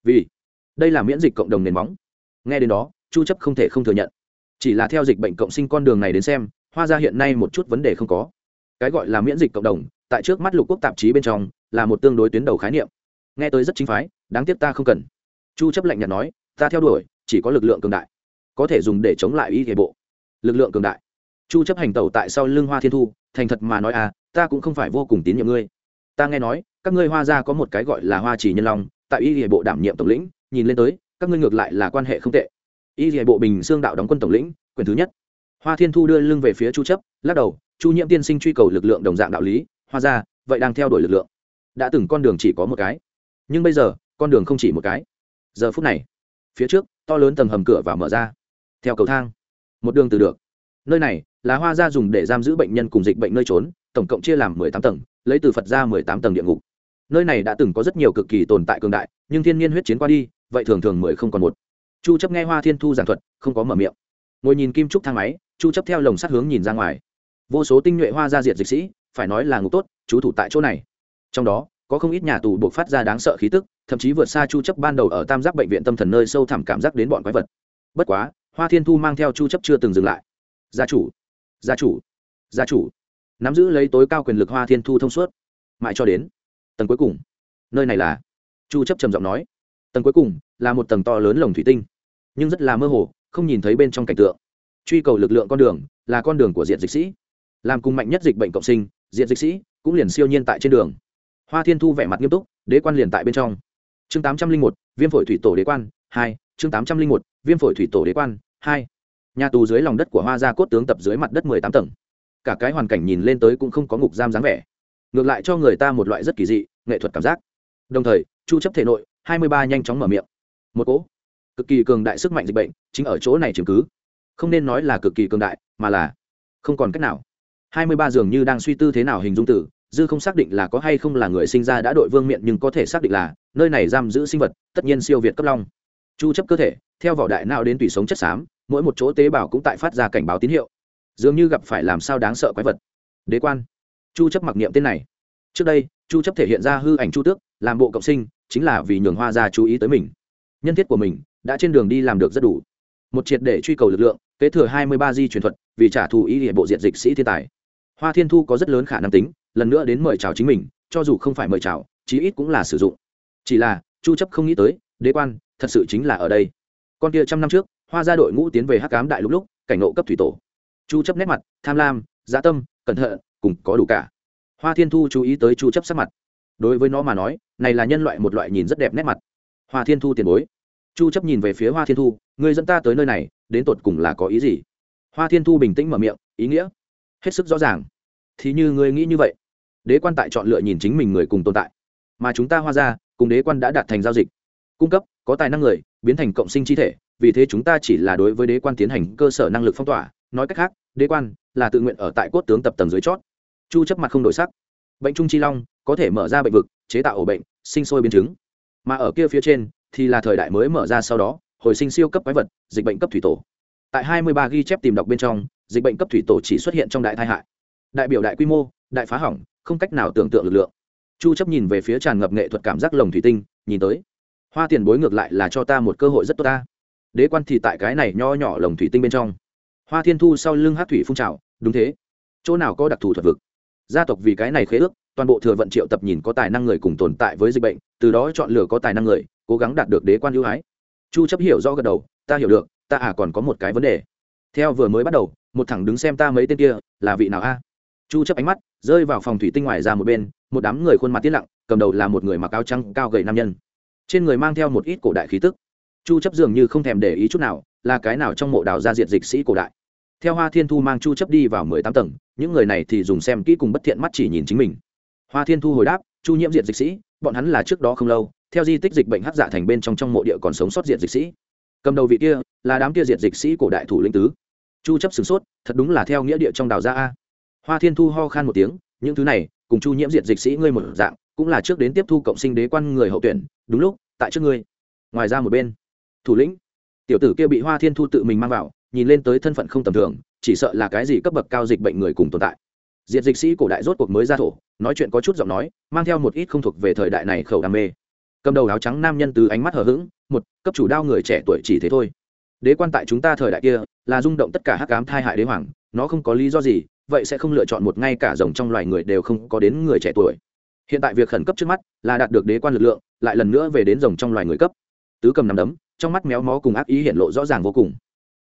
Vì, đây là miễn dịch cộng đồng nền móng. Nghe đến đó, chu chấp không thể không thừa nhận. Chỉ là theo dịch bệnh cộng sinh con đường này đến xem hoa ra hiện nay một chút vấn đề không có. Cái gọi là miễn dịch cộng đồng, tại trước mắt lục quốc tạp chí bên trong, là một tương đối tuyến đầu khái niệm nghe tới rất chính phái, đáng tiếc ta không cần. Chu chấp lạnh nhạt nói, ta theo đuổi, chỉ có lực lượng cường đại. Có thể dùng để chống lại y thể bộ. Lực lượng cường đại. Chu chấp hành tẩu tại sau lưng hoa thiên thu, thành thật mà nói à ta cũng không phải vô cùng tín nhiệm ngươi. Ta nghe nói, các ngươi hoa gia có một cái gọi là hoa chỉ nhân long, tại y thể bộ đảm nhiệm tổng lĩnh, nhìn lên tới, các ngươi ngược lại là quan hệ không tệ. Y thể bộ bình xương đạo đóng quân tổng lĩnh, quyền thứ nhất. Hoa thiên thu đưa lưng về phía chu chấp, lắc đầu, chu nhiễm tiên sinh truy cầu lực lượng đồng dạng đạo lý, hoa gia, vậy đang theo đuổi lực lượng. Đã từng con đường chỉ có một cái nhưng bây giờ, con đường không chỉ một cái. Giờ phút này, phía trước, to lớn tầng hầm cửa và mở ra. Theo cầu thang, một đường từ được. Nơi này là hoa gia dùng để giam giữ bệnh nhân cùng dịch bệnh nơi trốn, tổng cộng chia làm mười tám tầng, lấy từ phật ra mười tám tầng địa ngục. Nơi này đã từng có rất nhiều cực kỳ tồn tại cường đại, nhưng thiên nhiên huyết chiến qua đi, vậy thường thường mười không còn một. Chu chấp nghe hoa thiên thu giảng thuật, không có mở miệng. Ngồi nhìn kim trúc thang máy, chu chấp theo lồng sắt hướng nhìn ra ngoài. Vô số tinh nhuệ hoa gia diệt dịch sĩ, phải nói là ngục tốt chú thủ tại chỗ này. Trong đó có không ít nhà tù buộc phát ra đáng sợ khí tức, thậm chí vượt xa chu chấp ban đầu ở tam giác bệnh viện tâm thần nơi sâu thẳm cảm giác đến bọn quái vật. Bất quá, hoa thiên thu mang theo chu chấp chưa từng dừng lại. Gia chủ gia chủ gia chủ. Nắm giữ lấy tối cao quyền lực hoa thiên thu thông suốt. Mãi cho đến tầng cuối cùng. Nơi này là? Chu chấp trầm giọng nói. Tầng cuối cùng là một tầng to lớn lồng thủy tinh, nhưng rất là mơ hồ, không nhìn thấy bên trong cảnh tượng. Truy cầu lực lượng con đường là con đường của diện dịch sĩ. Làm cùng mạnh nhất dịch bệnh cộng sinh diện dịch sĩ cũng liền siêu nhiên tại trên đường hoa thiên thu vẻ mặt nghiêm túc, đế quan liền tại bên trong. Chương tám trăm linh một, viêm phổi thủy tổ đế quan, hai, chương tám trăm linh một, viêm phổi thủy tổ đế quan, hai. Nhà tù dưới lòng đất của hoa gia cốt tướng tập dưới mặt đất mười tám tầng. Cả cái hoàn cảnh nhìn lên tới cũng không có ngục giam dáng vẻ. Ngược lại cho người ta một loại rất kỳ dị, nghệ thuật cảm giác. Đồng thời, chu chấp thể nội, hai mươi ba nhanh chóng mở miệng. Một cỗ cực kỳ cường đại sức mạnh dịch bệnh chính ở chỗ này chứng cứ. Không nên nói là cực kỳ cường đại, mà là không còn cách nào. hai mươi ba dường như đang suy tư thế nào hình dung tử dư không xác định là có hay không là người sinh ra đã đội vương miện nhưng có thể xác định là, nơi này giam giữ sinh vật, tất nhiên siêu việt cấp long. Chu chấp cơ thể, theo vỏ đại nào đến tùy sống chất xám, mỗi một chỗ tế bào cũng tại phát ra cảnh báo tín hiệu. Dường như gặp phải làm sao đáng sợ quái vật. Đế quan. Chu chấp mặc niệm tên này. Trước đây, chu chấp thể hiện ra hư ảnh chu tước, làm bộ cộng sinh, chính là vì nhường hoa gia chú ý tới mình. Nhân thiết của mình, đã trên đường đi làm được rất đủ. Một triệt để truy cầu lực lượng, kế thừa 23 di truyền thuật, vì trả thù ý địa bộ diện dịch sĩ thiên tài. Hoa thiên thu có rất lớn khả năng tính lần nữa đến mời chào chính mình, cho dù không phải mời chào, chí ít cũng là sử dụng. Chỉ là, chu chấp không nghĩ tới, đế quan, thật sự chính là ở đây. Con kia trăm năm trước, hoa gia đội ngũ tiến về hắc cám đại lúc lúc, cảnh nộ cấp thủy tổ. Chu chấp nét mặt, tham lam dạ tâm, cẩn thận, cùng có đủ cả. Hoa thiên thu chú ý tới chu chấp sắc mặt. Đối với nó mà nói, này là nhân loại một loại nhìn rất đẹp nét mặt. Hoa thiên thu tiền bối. Chu chấp nhìn về phía hoa thiên thu, người dẫn ta tới nơi này, đến tột cùng là có ý gì? Hoa thiên thu bình tĩnh mở miệng, ý nghĩa. Hết sức rõ ràng. Thì như ngươi nghĩ như vậy đế quan tại chọn lựa nhìn chính mình người cùng tồn tại. Mà chúng ta hoa ra, cùng đế quan đã đạt thành giao dịch. Cung cấp, có tài năng người, biến thành cộng sinh chi thể, vì thế chúng ta chỉ là đối với đế quan tiến hành cơ sở năng lực phong tỏa. Nói cách khác, đế quan là tự nguyện ở tại cốt tướng tập tầng dưới chót. Chu chấp mặt không đổi sắc. Bệnh trung chi long, có thể mở ra bệnh vực, chế tạo ổ bệnh, sinh sôi biến chứng. Mà ở kia phía trên, thì là thời đại mới mở ra sau đó, hồi sinh siêu cấp quái vật, dịch bệnh cấp thủy tổ. Tại 23 ghi chép tìm đọc bên trong, dịch bệnh cấp thủy tổ chỉ xuất hiện trong đại tai hại. Đại biểu đại quy mô, đại phá hỏng không cách nào tưởng tượng lực lượng. Chu chấp nhìn về phía tràn ngập nghệ thuật cảm giác lồng thủy tinh, nhìn tới. Hoa tiền bối ngược lại là cho ta một cơ hội rất tốt ta. Đế quan thì tại cái này nho nhỏ lồng thủy tinh bên trong. Hoa thiên thu sau lưng hát thủy phun trào, đúng thế. Chỗ nào có đặc thù thuật vực? Gia tộc vì cái này khế ước, toàn bộ thừa vận triệu tập nhìn có tài năng người cùng tồn tại với dịch bệnh, từ đó chọn lựa có tài năng người, cố gắng đạt được đế quan ưu ái. Chu chấp hiểu rõ gật đầu, ta hiểu được, ta à còn có một cái vấn đề. Theo vừa mới bắt đầu, một thằng đứng xem ta mấy tên kia, là vị nào a? Chu chấp ánh mắt rơi vào phòng thủy tinh ngoài ra một bên, một đám người khuôn mặt tiết lặng, cầm đầu là một người mặc áo trắng cao gầy nam nhân. Trên người mang theo một ít cổ đại khí tức. Chu chấp dường như không thèm để ý chút nào, là cái nào trong mộ đào gia diệt dịch sĩ cổ đại. Theo hoa thiên thu mang chu chấp đi vào 18 tầng, những người này thì dùng xem kỹ cùng bất thiện mắt chỉ nhìn chính mình. Hoa thiên thu hồi đáp, chu nhiễm diệt dịch sĩ, bọn hắn là trước đó không lâu, theo di tích dịch bệnh hắc dạ thành bên trong trong mộ địa còn sống sót diệt dịch sĩ. Cầm đầu vị kia là đám kia diệt dịch sĩ cổ đại thủ lĩnh tứ. Chu chấp sửng sốt, thật đúng là theo nghĩa địa trong đào gia a hoa thiên thu ho khan một tiếng, những thứ này, cùng chu nhiễm diệt dịch sĩ ngươi một dạng, cũng là trước đến tiếp thu cộng sinh đế quan người hậu tuyển, đúng lúc, tại trước ngươi. Ngoài ra một bên, thủ lĩnh, tiểu tử kia bị hoa thiên thu tự mình mang vào, nhìn lên tới thân phận không tầm thường, chỉ sợ là cái gì cấp bậc cao dịch bệnh người cùng tồn tại. Diệt dịch sĩ cổ đại rốt cuộc mới ra thổ, nói chuyện có chút giọng nói, mang theo một ít không thuộc về thời đại này khẩu đam mê. Cầm đầu áo trắng nam nhân từ ánh mắt hờ hững, một, cấp chủ đao người trẻ tuổi chỉ thế thôi. Đế quan tại chúng ta thời đại kia, là rung động tất cả hắc ám thai hại đế hoàng, nó không có lý do gì vậy sẽ không lựa chọn một ngay cả rồng trong loài người đều không có đến người trẻ tuổi. Hiện tại việc khẩn cấp trước mắt là đạt được đế quan lực lượng, lại lần nữa về đến rồng trong loài người cấp. Tứ cầm nằm đấm, trong mắt méo mó cùng ác ý hiện lộ rõ ràng vô cùng.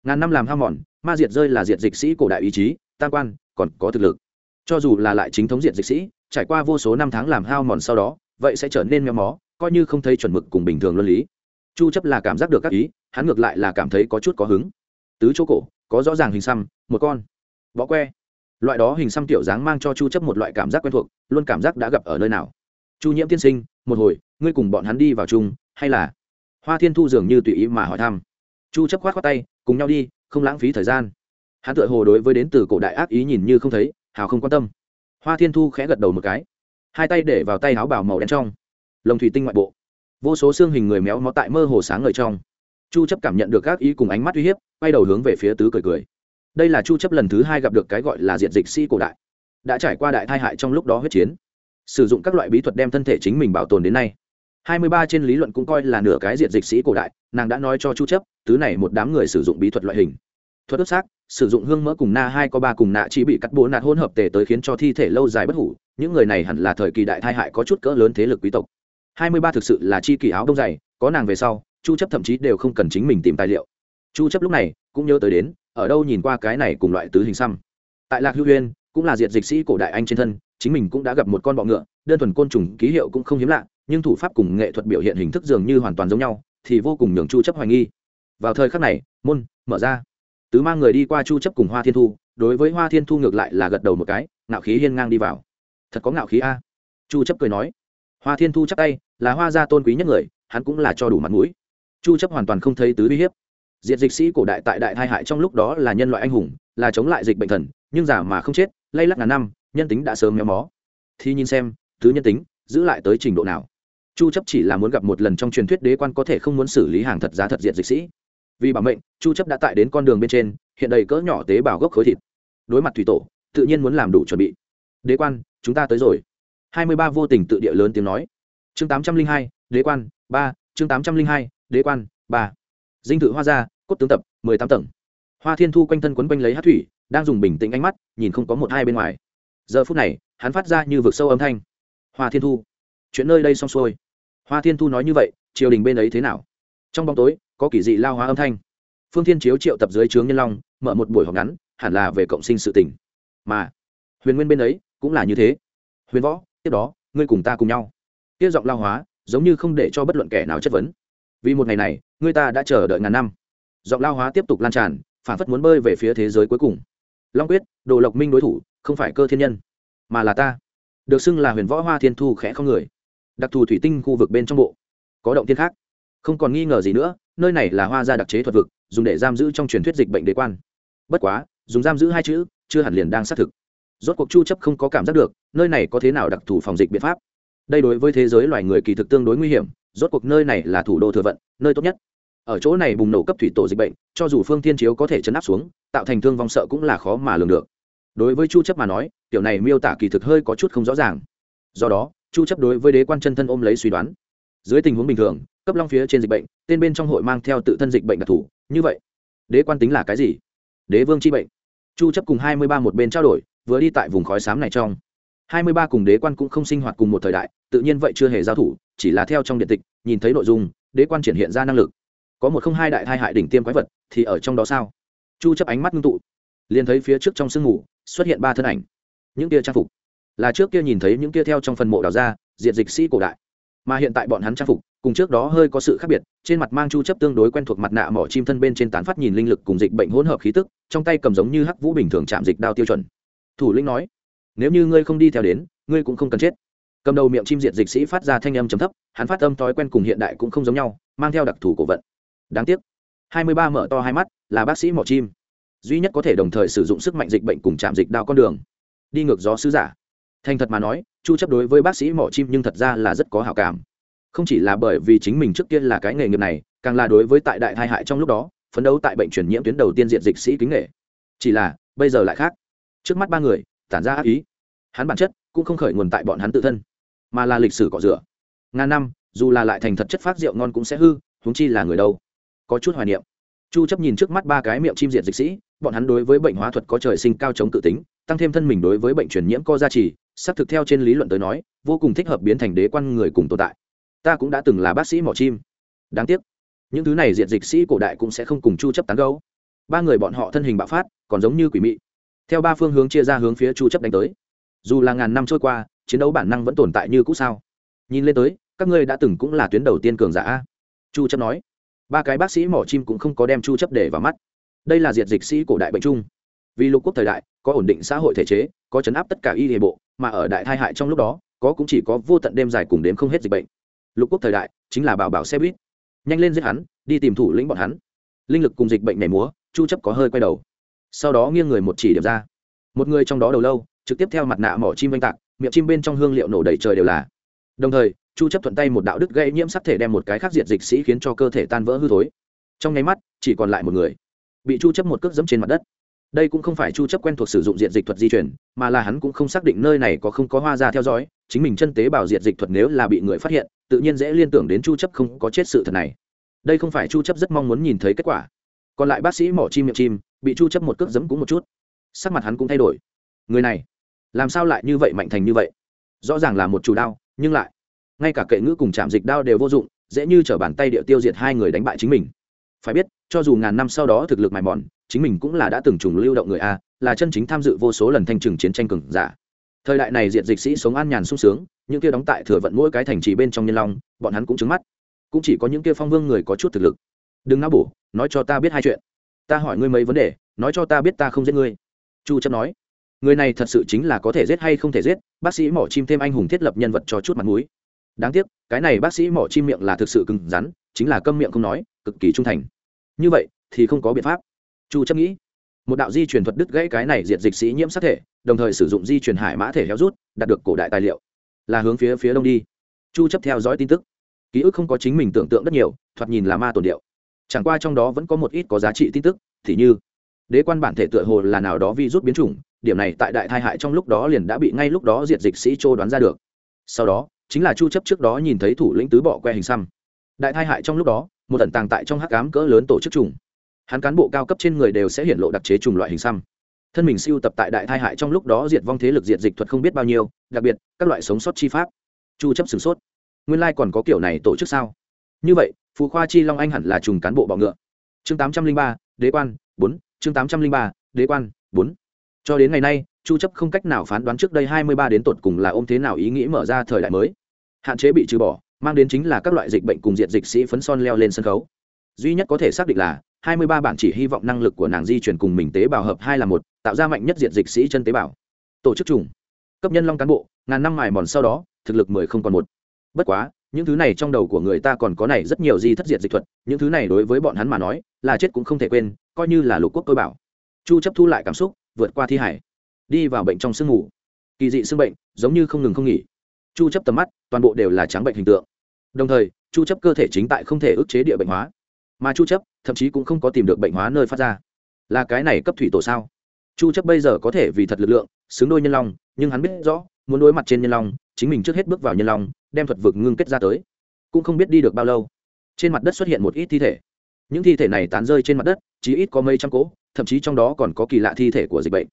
Ngàn năm làm hao mòn, ma diệt rơi là diệt dịch sĩ cổ đại ý chí, tam quan còn có thực lực. Cho dù là lại chính thống diệt dịch sĩ, trải qua vô số năm tháng làm hao mòn sau đó, vậy sẽ trở nên méo mó, coi như không thấy chuẩn mực cùng bình thường luân lý. Chu chấp là cảm giác được các ý, hắn ngược lại là cảm thấy có chút có hứng. Tứ chỗ cổ, có rõ ràng hình xăm, một con. Bó que loại đó hình xăm tiểu dáng mang cho chu chấp một loại cảm giác quen thuộc, luôn cảm giác đã gặp ở nơi nào. Chu nhiễm tiên sinh, một hồi, ngươi cùng bọn hắn đi vào chung, hay là? Hoa thiên thu dường như tùy ý mà hỏi thăm. Chu chấp khoát khoát tay, cùng nhau đi, không lãng phí thời gian. Hắn tựa hồ đối với đến từ cổ đại ác ý nhìn như không thấy, hào không quan tâm. Hoa thiên thu khẽ gật đầu một cái. Hai tay để vào tay áo bào màu đen trong. Lồng thủy tinh ngoại bộ. Vô số xương hình người méo mó tại mơ hồ sáng ngời trong. Chu chấp cảm nhận được các ý cùng ánh mắt uy hiếp, quay đầu hướng về phía tứ cười cười đây là chu chấp lần thứ hai gặp được cái gọi là diện dịch sĩ cổ đại. Đã trải qua đại thai hại trong lúc đó huyết chiến. Sử dụng các loại bí thuật đem thân thể chính mình bảo tồn đến nay. 23 trên lý luận cũng coi là nửa cái diện dịch sĩ cổ đại, nàng đã nói cho chu chấp, thứ này một đám người sử dụng bí thuật loại hình. Thuật ướp xác, sử dụng hương mỡ cùng na hai có ba cùng nạ chỉ bị cắt bố nạt hỗn hợp tề tới khiến cho thi thể lâu dài bất hủ, những người này hẳn là thời kỳ đại thai hại có chút cỡ lớn thế lực quý tộc. 23 thực sự là chi kỳ áo đông dày, có nàng về sau, chu chấp thậm chí đều không cần chính mình tìm tài liệu. Chu chấp lúc này cũng nhớ tới đến ở đâu nhìn qua cái này cùng loại tứ hình xăm. Tại lạc hữu huyên cũng là diệt dịch sĩ cổ đại anh trên thân, chính mình cũng đã gặp một con bọ ngựa, đơn thuần côn trùng ký hiệu cũng không hiếm lạ, nhưng thủ pháp cùng nghệ thuật biểu hiện hình thức dường như hoàn toàn giống nhau, thì vô cùng nhường chu chấp hoài nghi. Vào thời khắc này, môn mở ra. Tứ mang người đi qua chu chấp cùng hoa thiên thu, đối với hoa thiên thu ngược lại là gật đầu một cái, ngạo khí hiên ngang đi vào. Thật có ngạo khí a. Chu chấp cười nói. Hoa thiên thu chắp tay, là hoa gia tôn quý nhất người, hắn cũng là cho đủ mặt mũi. Chu chấp hoàn toàn không thấy tứ uy hiếp diệt dịch sĩ cổ đại tại đại thai hại trong lúc đó là nhân loại anh hùng là chống lại dịch bệnh thần nhưng giả mà không chết lay lắc ngàn năm nhân tính đã sớm méo mó. Thì nhìn xem thứ nhân tính giữ lại tới trình độ nào. Chu chấp chỉ là muốn gặp một lần trong truyền thuyết đế quan có thể không muốn xử lý hàng thật giá thật diệt dịch sĩ. Vì bảo mệnh chu chấp đã tại đến con đường bên trên hiện đầy cỡ nhỏ tế bào gốc khối thịt. Đối mặt thủy tổ tự nhiên muốn làm đủ chuẩn bị. Đế quan chúng ta tới rồi. 23 vô tình tự địa lớn tiếng nói. Chương 802, đế quan 3, chương 802, đế quan 3. dinh thự hoa gia cốt tướng tập 18 tầng. Hoa thiên thu quanh thân quấn quanh lấy hát thủy, đang dùng bình tĩnh ánh mắt, nhìn không có một hai bên ngoài. Giờ phút này, hắn phát ra như vực sâu âm thanh. Hoa thiên thu, chuyện nơi đây xong xuôi. Hoa thiên thu nói như vậy, triều đình bên ấy thế nào? Trong bóng tối, có kỳ dị lao hóa âm thanh. Phương thiên chiếu triệu tập dưới trướng nhân long, mở một buổi họp ngắn, hẳn là về cộng sinh sự tình. Mà, huyền nguyên bên ấy cũng là như thế. Huyền võ, tiếp đó, ngươi cùng ta cùng nhau. Tiếp giọng lao hóa, giống như không để cho bất luận kẻ nào chất vấn. Vì một ngày này, ngươi ta đã chờ đợi ngàn năm giọng lao hóa tiếp tục lan tràn, phản phất muốn bơi về phía thế giới cuối cùng. Long quyết, đồ lộc minh đối thủ, không phải cơ thiên nhân, mà là ta. Được xưng là huyền võ hoa thiên thu khẽ không người. Đặc thù thủy tinh khu vực bên trong bộ. Có động tiên khác. Không còn nghi ngờ gì nữa, nơi này là hoa gia đặc chế thuật vực, dùng để giam giữ trong truyền thuyết dịch bệnh đế quan. Bất quá, dùng giam giữ hai chữ, chưa hẳn liền đang xác thực. Rốt cuộc chu chấp không có cảm giác được, nơi này có thế nào đặc thù phòng dịch biện pháp. Đây đối với thế giới loài người kỳ thực tương đối nguy hiểm, rốt cuộc nơi này là thủ đô thừa vận, nơi tốt nhất ở chỗ này bùng nổ cấp thủy tổ dịch bệnh, cho dù phương thiên chiếu có thể chấn áp xuống, tạo thành thương vong sợ cũng là khó mà lường được. Đối với chu chấp mà nói, tiểu này miêu tả kỳ thực hơi có chút không rõ ràng. Do đó, chu chấp đối với đế quan chân thân ôm lấy suy đoán. Dưới tình huống bình thường, cấp long phía trên dịch bệnh, tên bên trong hội mang theo tự thân dịch bệnh đặc thù, như vậy, đế quan tính là cái gì? Đế vương chi bệnh. Chu chấp cùng 23 một bên trao đổi, vừa đi tại vùng khói xám này trong. 23 cùng đế quan cũng không sinh hoạt cùng một thời đại, tự nhiên vậy chưa hề giao thủ, chỉ là theo trong điện tịch, nhìn thấy nội dung, đế quan triển hiện ra năng lực có một không hai đại thai hại đỉnh tiêm quái vật thì ở trong đó sao? Chu chấp ánh mắt ngưng tụ, liền thấy phía trước trong sương mù xuất hiện ba thân ảnh, những kia trang phục. Là trước kia nhìn thấy những kia theo trong phần mộ đào ra diện dịch sĩ cổ đại. Mà hiện tại bọn hắn trang phục cùng trước đó hơi có sự khác biệt, trên mặt mang chu chấp tương đối quen thuộc mặt nạ mỏ chim thân bên trên tán phát nhìn linh lực cùng dịch bệnh hỗn hợp khí tức, trong tay cầm giống như hắc vũ bình thường chạm dịch đao tiêu chuẩn. Thủ lĩnh nói, nếu như ngươi không đi theo đến, ngươi cũng không cần chết. Cầm đầu miệng chim diệt dịch sĩ phát ra thanh âm trầm thấp, hắn phát âm thói quen cùng hiện đại cũng không giống nhau, mang theo đặc thù cổ vận đáng tiếc. 23 mở to hai mắt, là bác sĩ mỏ chim. Duy nhất có thể đồng thời sử dụng sức mạnh dịch bệnh cùng chạm dịch đao con đường. Đi ngược gió sứ giả. Thành thật mà nói, chu chấp đối với bác sĩ mỏ chim nhưng thật ra là rất có hảo cảm. Không chỉ là bởi vì chính mình trước tiên là cái nghề nghiệp này, càng là đối với tại đại thai hại trong lúc đó, phấn đấu tại bệnh truyền nhiễm tuyến đầu tiên diện dịch sĩ kính nghệ chỉ là, bây giờ lại khác. Trước mắt ba người, tản ra ác ý. Hắn bản chất cũng không khởi nguồn tại bọn hắn tự thân, mà là lịch sử cọ rửa. Ngàn năm, dù là lại thành thật chất phát rượu ngon cũng sẽ hư, huống chi là người đâu có chút hoài niệm. Chu chấp nhìn trước mắt ba cái miệng chim diệt dịch sĩ, bọn hắn đối với bệnh hóa thuật có trời sinh cao chống tự tính, tăng thêm thân mình đối với bệnh truyền nhiễm co gia trì, xác thực theo trên lý luận tới nói, vô cùng thích hợp biến thành đế quan người cùng tồn tại. Ta cũng đã từng là bác sĩ mỏ chim. Đáng tiếc, những thứ này diệt dịch sĩ cổ đại cũng sẽ không cùng chu chấp tán gấu ba người bọn họ thân hình bạo phát, còn giống như quỷ mị. Theo ba phương hướng chia ra hướng phía chu chấp đánh tới. Dù là ngàn năm trôi qua, chiến đấu bản năng vẫn tồn tại như cũ sao? Nhìn lên tới, các ngươi đã từng cũng là tuyến đầu tiên cường giả chu chấp nói ba cái bác sĩ mỏ chim cũng không có đem chu chấp để vào mắt. Đây là diệt dịch sĩ cổ đại bệnh chung vì lục quốc thời đại, có ổn định xã hội thể chế, có chấn áp tất cả y hệ bộ, mà ở đại thai hại trong lúc đó, có cũng chỉ có vô tận đêm dài cùng đếm không hết dịch bệnh. Lục quốc thời đại chính là bảo bảo xe buýt. Nhanh lên giết hắn, đi tìm thủ lĩnh bọn hắn. Linh lực cùng dịch bệnh nhảy múa, chu chấp có hơi quay đầu. Sau đó nghiêng người một chỉ điểm ra. Một người trong đó đầu lâu, trực tiếp theo mặt nạ mỏ chim vanh tạc, miệng chim bên trong hương liệu nổ đầy trời đều là. Đồng thời chu chấp thuận tay một đạo đức gây nhiễm sắc thể đem một cái khác diệt dịch sĩ khiến cho cơ thể tan vỡ hư thối. Trong nháy mắt, chỉ còn lại một người, bị chu chấp một cước dẫm trên mặt đất. Đây cũng không phải chu chấp quen thuộc sử dụng diện dịch thuật di chuyển mà là hắn cũng không xác định nơi này có không có hoa ra theo dõi, chính mình chân tế bào diện dịch thuật nếu là bị người phát hiện, tự nhiên dễ liên tưởng đến chu chấp không có chết sự thật này. Đây không phải chu chấp rất mong muốn nhìn thấy kết quả. Còn lại bác sĩ mỏ chim miệng chim, bị chu chấp một cước giấm cũng một chút. Sắc mặt hắn cũng thay đổi. Người này, làm sao lại như vậy mạnh thành như vậy? Rõ ràng là một chủ đao, nhưng lại ngay cả kệ ngữ cùng chạm dịch đao đều vô dụng, dễ như trở bàn tay địa tiêu diệt hai người đánh bại chính mình. Phải biết, cho dù ngàn năm sau đó thực lực mài mòn, chính mình cũng là đã từng trùng lưu động người a, là chân chính tham dự vô số lần thanh trừng chiến tranh cường giả. Thời đại này diệt dịch sĩ sống an nhàn sung sướng, những kia đóng tại thừa vận mỗi cái thành trì bên trong nhân long, bọn hắn cũng trứng mắt. Cũng chỉ có những kia phong vương người có chút thực lực. Đừng não bổ, nói cho ta biết hai chuyện. Ta hỏi ngươi mấy vấn đề, nói cho ta biết ta không giết ngươi. Chu chấp nói. Người này thật sự chính là có thể giết hay không thể giết, bác sĩ mỏ chim thêm anh hùng thiết lập nhân vật cho chút mặt mũi đáng tiếc, cái này bác sĩ mỏ chim miệng là thực sự cứng rắn, chính là câm miệng không nói, cực kỳ trung thành. Như vậy, thì không có biện pháp. Chu chấp nghĩ, một đạo di truyền thuật đứt gãy cái này diệt dịch sĩ nhiễm sát thể, đồng thời sử dụng di truyền hải mã thể héo rút, đạt được cổ đại tài liệu. Là hướng phía phía đông đi. Chu chấp theo dõi tin tức. Ký ức không có chính mình tưởng tượng rất nhiều, thoạt nhìn là ma tồn điệu. Chẳng qua trong đó vẫn có một ít có giá trị tin tức, thì như, đế quan bản thể tựa hồ là nào đó vi rút biến chủng, điểm này tại đại thai hại trong lúc đó liền đã bị ngay lúc đó diệt dịch sĩ trô đoán ra được. Sau đó chính là chu chấp trước đó nhìn thấy thủ lĩnh tứ bọ que hình xăm. Đại thai hại trong lúc đó một tận tàng tại trong hắc ám cỡ lớn tổ chức trùng. Hắn cán bộ cao cấp trên người đều sẽ hiện lộ đặc chế trùng loại hình xăm. Thân mình siêu tập tại đại thai hại trong lúc đó diệt vong thế lực diệt dịch thuật không biết bao nhiêu đặc biệt các loại sống sót chi pháp. Chu chấp sửng sốt. Nguyên lai còn có kiểu này tổ chức sao? Như vậy phú khoa chi long anh hẳn là trùng cán bộ bọ ngựa. Chương 803, đế quan 4, chương 803, đế quan 4. cho đến ngày nay chu chấp không cách nào phán đoán trước đây 23 đến tột cùng là ôm thế nào ý nghĩ mở ra thời đại mới. Hạn chế bị trừ bỏ, mang đến chính là các loại dịch bệnh cùng diệt dịch sĩ phấn son leo lên sân khấu. Duy nhất có thể xác định là 23 bản chỉ hy vọng năng lực của nàng di chuyển cùng mình tế bào hợp hai là một, tạo ra mạnh nhất diệt dịch sĩ chân tế bào. Tổ chức trùng cấp nhân long cán bộ, ngàn năm mài mòn sau đó, thực lực mười không còn một. Bất quá, những thứ này trong đầu của người ta còn có này rất nhiều di thất diệt dịch thuật, những thứ này đối với bọn hắn mà nói, là chết cũng không thể quên, coi như là lục quốc tôi bảo. Chu chấp thu lại cảm xúc, vượt qua thi hải đi vào bệnh trong sương ngủ. Kỳ dị xương bệnh, giống như không ngừng không nghỉ. Chu chấp tầm mắt, toàn bộ đều là trắng bệnh hình tượng. Đồng thời, chu chấp cơ thể chính tại không thể ức chế địa bệnh hóa. Mà chu chấp, thậm chí cũng không có tìm được bệnh hóa nơi phát ra. Là cái này cấp thủy tổ sao? Chu chấp bây giờ có thể vì thật lực lượng, xứng đôi nhân long, nhưng hắn biết rõ, muốn đối mặt trên nhân long, chính mình trước hết bước vào nhân long, đem thuật vực ngưng kết ra tới. Cũng không biết đi được bao lâu. Trên mặt đất xuất hiện một ít thi thể. Những thi thể này tán rơi trên mặt đất chỉ ít có mấy trăm cỗ, thậm chí trong đó còn có kỳ lạ thi thể của dịch bệnh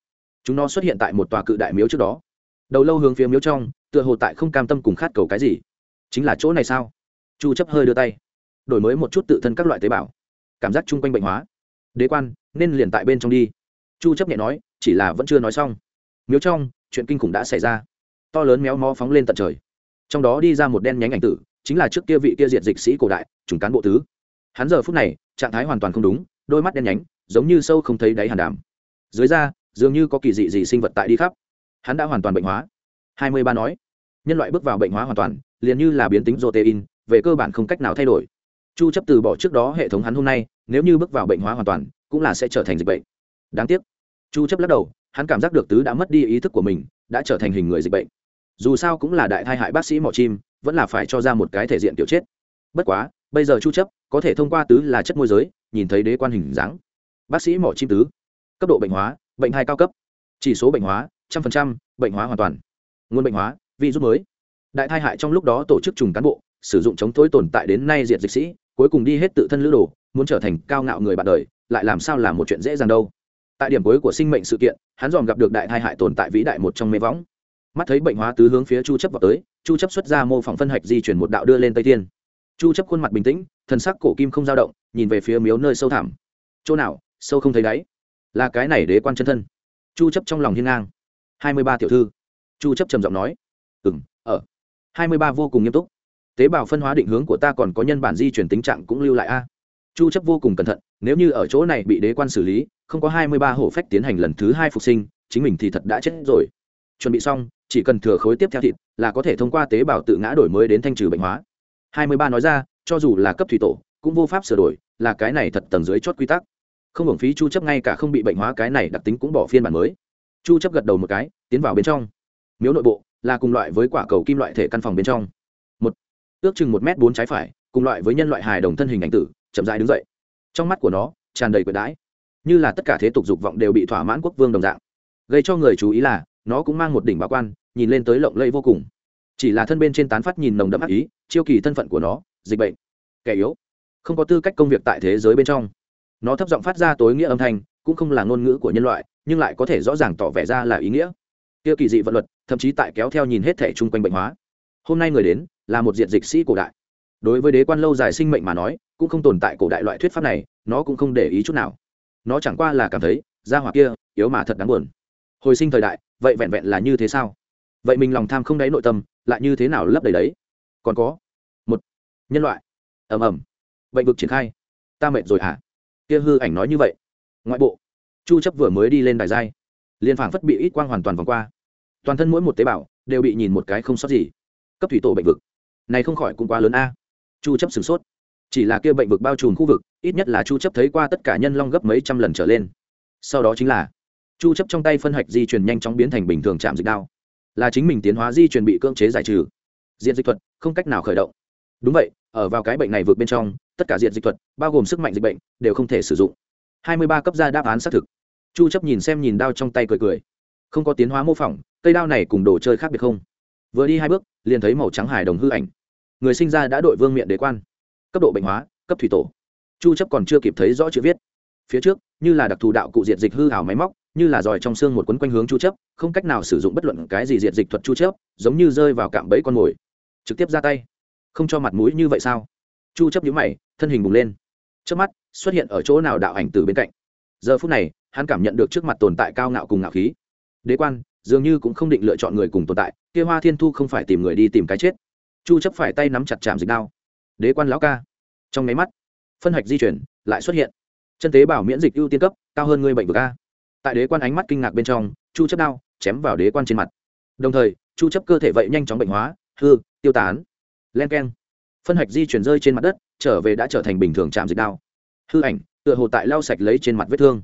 chúng nó xuất hiện tại một tòa cự đại miếu trước đó. Đầu lâu hướng phía miếu trong, tựa hồ tại không cam tâm cùng khát cầu cái gì. Chính là chỗ này sao? Chu chấp hơi đưa tay, đổi mới một chút tự thân các loại tế bào. Cảm giác chung quanh bệnh hóa. Đế quan, nên liền tại bên trong đi. Chu chấp nhẹ nói, chỉ là vẫn chưa nói xong. Miếu trong, chuyện kinh khủng đã xảy ra. To lớn méo mó phóng lên tận trời. Trong đó đi ra một đen nhánh ảnh tử, chính là trước kia vị kia diệt dịch sĩ cổ đại trùng cán bộ tứ. Hắn giờ phút này, trạng thái hoàn toàn không đúng, đôi mắt đen nhánh, giống như sâu không thấy đáy hàn đàm. Dưới da dường như có kỳ dị gì sinh vật tại đi khắp. Hắn đã hoàn toàn bệnh hóa. Hai mươi ba nói, nhân loại bước vào bệnh hóa hoàn toàn, liền như là biến tính protein, về cơ bản không cách nào thay đổi. Chu chấp từ bỏ trước đó hệ thống hắn hôm nay, nếu như bước vào bệnh hóa hoàn toàn, cũng là sẽ trở thành dịch bệnh. Đáng tiếc, chu chấp lắc đầu, hắn cảm giác được tứ đã mất đi ý thức của mình, đã trở thành hình người dịch bệnh. Dù sao cũng là đại thai hại bác sĩ mỏ chim, vẫn là phải cho ra một cái thể diện tiểu chết. Bất quá, bây giờ chu chấp có thể thông qua tứ là chất môi giới, nhìn thấy đế quan hình dáng. Bác sĩ mỏ chim tứ, cấp độ bệnh hóa bệnh hai cao cấp. Chỉ số bệnh hóa, trăm phần trăm, bệnh hóa hoàn toàn. Nguồn bệnh hóa, virus mới. Đại thai hại trong lúc đó tổ chức trùng cán bộ, sử dụng chống thối tồn tại đến nay diệt dịch sĩ, cuối cùng đi hết tự thân lữ đồ, muốn trở thành cao ngạo người bạn đời, lại làm sao làm một chuyện dễ dàng đâu. Tại điểm cuối của sinh mệnh sự kiện, hắn dòm gặp được đại thai hại tồn tại vĩ đại một trong mê võng. Mắt thấy bệnh hóa tứ hướng phía chu chấp vào tới, chu chấp xuất ra mô phỏng phân hạch di chuyển một đạo đưa lên tây thiên. Chu chấp khuôn mặt bình tĩnh, thần sắc cổ kim không dao động, nhìn về phía miếu nơi sâu thẳm. Chỗ nào? Sâu không thấy đáy là cái này đế quan chân thân. Chu chấp trong lòng hiên ngang. 23 tiểu thư. Chu chấp trầm giọng nói. Ừm, ở. 23 vô cùng nghiêm túc. Tế bào phân hóa định hướng của ta còn có nhân bản di chuyển tính trạng cũng lưu lại a. Chu chấp vô cùng cẩn thận, nếu như ở chỗ này bị đế quan xử lý, không có 23 hổ phách tiến hành lần thứ hai phục sinh, chính mình thì thật đã chết rồi. Chuẩn bị xong, chỉ cần thừa khối tiếp theo thịt là có thể thông qua tế bào tự ngã đổi mới đến thanh trừ bệnh hóa. 23 nói ra, cho dù là cấp thủy tổ, cũng vô pháp sửa đổi, là cái này thật tầng dưới chốt quy tắc không hưởng phí chu chấp ngay cả không bị bệnh hóa cái này đặc tính cũng bỏ phiên bản mới. chu chấp gật đầu một cái, tiến vào bên trong. miếu nội bộ là cùng loại với quả cầu kim loại thể căn phòng bên trong. một, ước chừng một mét bốn trái phải, cùng loại với nhân loại hài đồng thân hình ảnh tử, chậm rãi đứng dậy. trong mắt của nó, tràn đầy quyền đãi. như là tất cả thế tục dục vọng đều bị thỏa mãn quốc vương đồng dạng. gây cho người chú ý là, nó cũng mang một đỉnh bá quan, nhìn lên tới lộng lẫy vô cùng. chỉ là thân bên trên tán phát nhìn nồng đậm ác ý, chiêu kỳ thân phận của nó, dịch bệnh, kẻ yếu. không có tư cách công việc tại thế giới bên trong nó thấp giọng phát ra tối nghĩa âm thanh, cũng không là ngôn ngữ của nhân loại, nhưng lại có thể rõ ràng tỏ vẻ ra là ý nghĩa. Kia kỳ dị vận luật, thậm chí tại kéo theo nhìn hết thể chung quanh bệnh hóa. Hôm nay người đến, là một diện dịch sĩ cổ đại. Đối với đế quan lâu dài sinh mệnh mà nói, cũng không tồn tại cổ đại loại thuyết pháp này, nó cũng không để ý chút nào. Nó chẳng qua là cảm thấy, gia hỏa kia, yếu mà thật đáng buồn. Hồi sinh thời đại, vậy vẹn vẹn là như thế sao? Vậy mình lòng tham không đáy nội tâm, lại như thế nào lấp đầy đấy? Còn có, một, nhân loại. Ầm ầm. Bệnh vực triển khai. Ta mệt rồi hả? Kia hư ảnh nói như vậy. Ngoại bộ, chu chấp vừa mới đi lên đài giai, liền phảng phất bị ít quang hoàn toàn vòng qua. Toàn thân mỗi một tế bào đều bị nhìn một cái không sót gì. Cấp thủy tổ bệnh vực. Này không khỏi cũng quá lớn a. Chu chấp sửng sốt. Chỉ là kia bệnh vực bao trùm khu vực, ít nhất là chu chấp thấy qua tất cả nhân long gấp mấy trăm lần trở lên. Sau đó chính là, chu chấp trong tay phân hạch di truyền nhanh chóng biến thành bình thường chạm dịch đao. Là chính mình tiến hóa di truyền bị cưỡng chế giải trừ. Diện dịch thuật không cách nào khởi động. Đúng vậy, ở vào cái bệnh này vượt bên trong tất cả diện dịch thuật, bao gồm sức mạnh dịch bệnh, đều không thể sử dụng. 23 cấp ra đáp án xác thực. Chu chấp nhìn xem nhìn đao trong tay cười cười. Không có tiến hóa mô phỏng, cây đao này cùng đồ chơi khác biệt không? Vừa đi hai bước, liền thấy màu trắng hài đồng hư ảnh. Người sinh ra đã đội vương miện đế quan. Cấp độ bệnh hóa, cấp thủy tổ. Chu chấp còn chưa kịp thấy rõ chữ viết. Phía trước, như là đặc thù đạo cụ diện dịch hư ảo máy móc, như là giỏi trong xương một quấn quanh hướng chu chấp, không cách nào sử dụng bất luận cái gì diện dịch thuật chu chấp, giống như rơi vào cạm bẫy con mồi. Trực tiếp ra tay. Không cho mặt mũi như vậy sao? Chu chấp nhíu mày thân hình bùng lên. Trước mắt, xuất hiện ở chỗ nào đạo ảnh từ bên cạnh. Giờ phút này, hắn cảm nhận được trước mặt tồn tại cao ngạo cùng ngạo khí. Đế quan, dường như cũng không định lựa chọn người cùng tồn tại, kia hoa thiên thu không phải tìm người đi tìm cái chết. Chu chấp phải tay nắm chặt chạm dịch đao. Đế quan lão ca. Trong máy mắt, phân hạch di chuyển, lại xuất hiện. Chân tế bảo miễn dịch ưu tiên cấp, cao hơn người bệnh vực a. Tại đế quan ánh mắt kinh ngạc bên trong, chu chấp đao chém vào đế quan trên mặt. Đồng thời, chu chấp cơ thể vậy nhanh chóng bệnh hóa, hư, tiêu tán. Len keng. Phân hạch di chuyển rơi trên mặt đất trở về đã trở thành bình thường chạm dịch đao. Hư ảnh, tựa hồ tại lau sạch lấy trên mặt vết thương.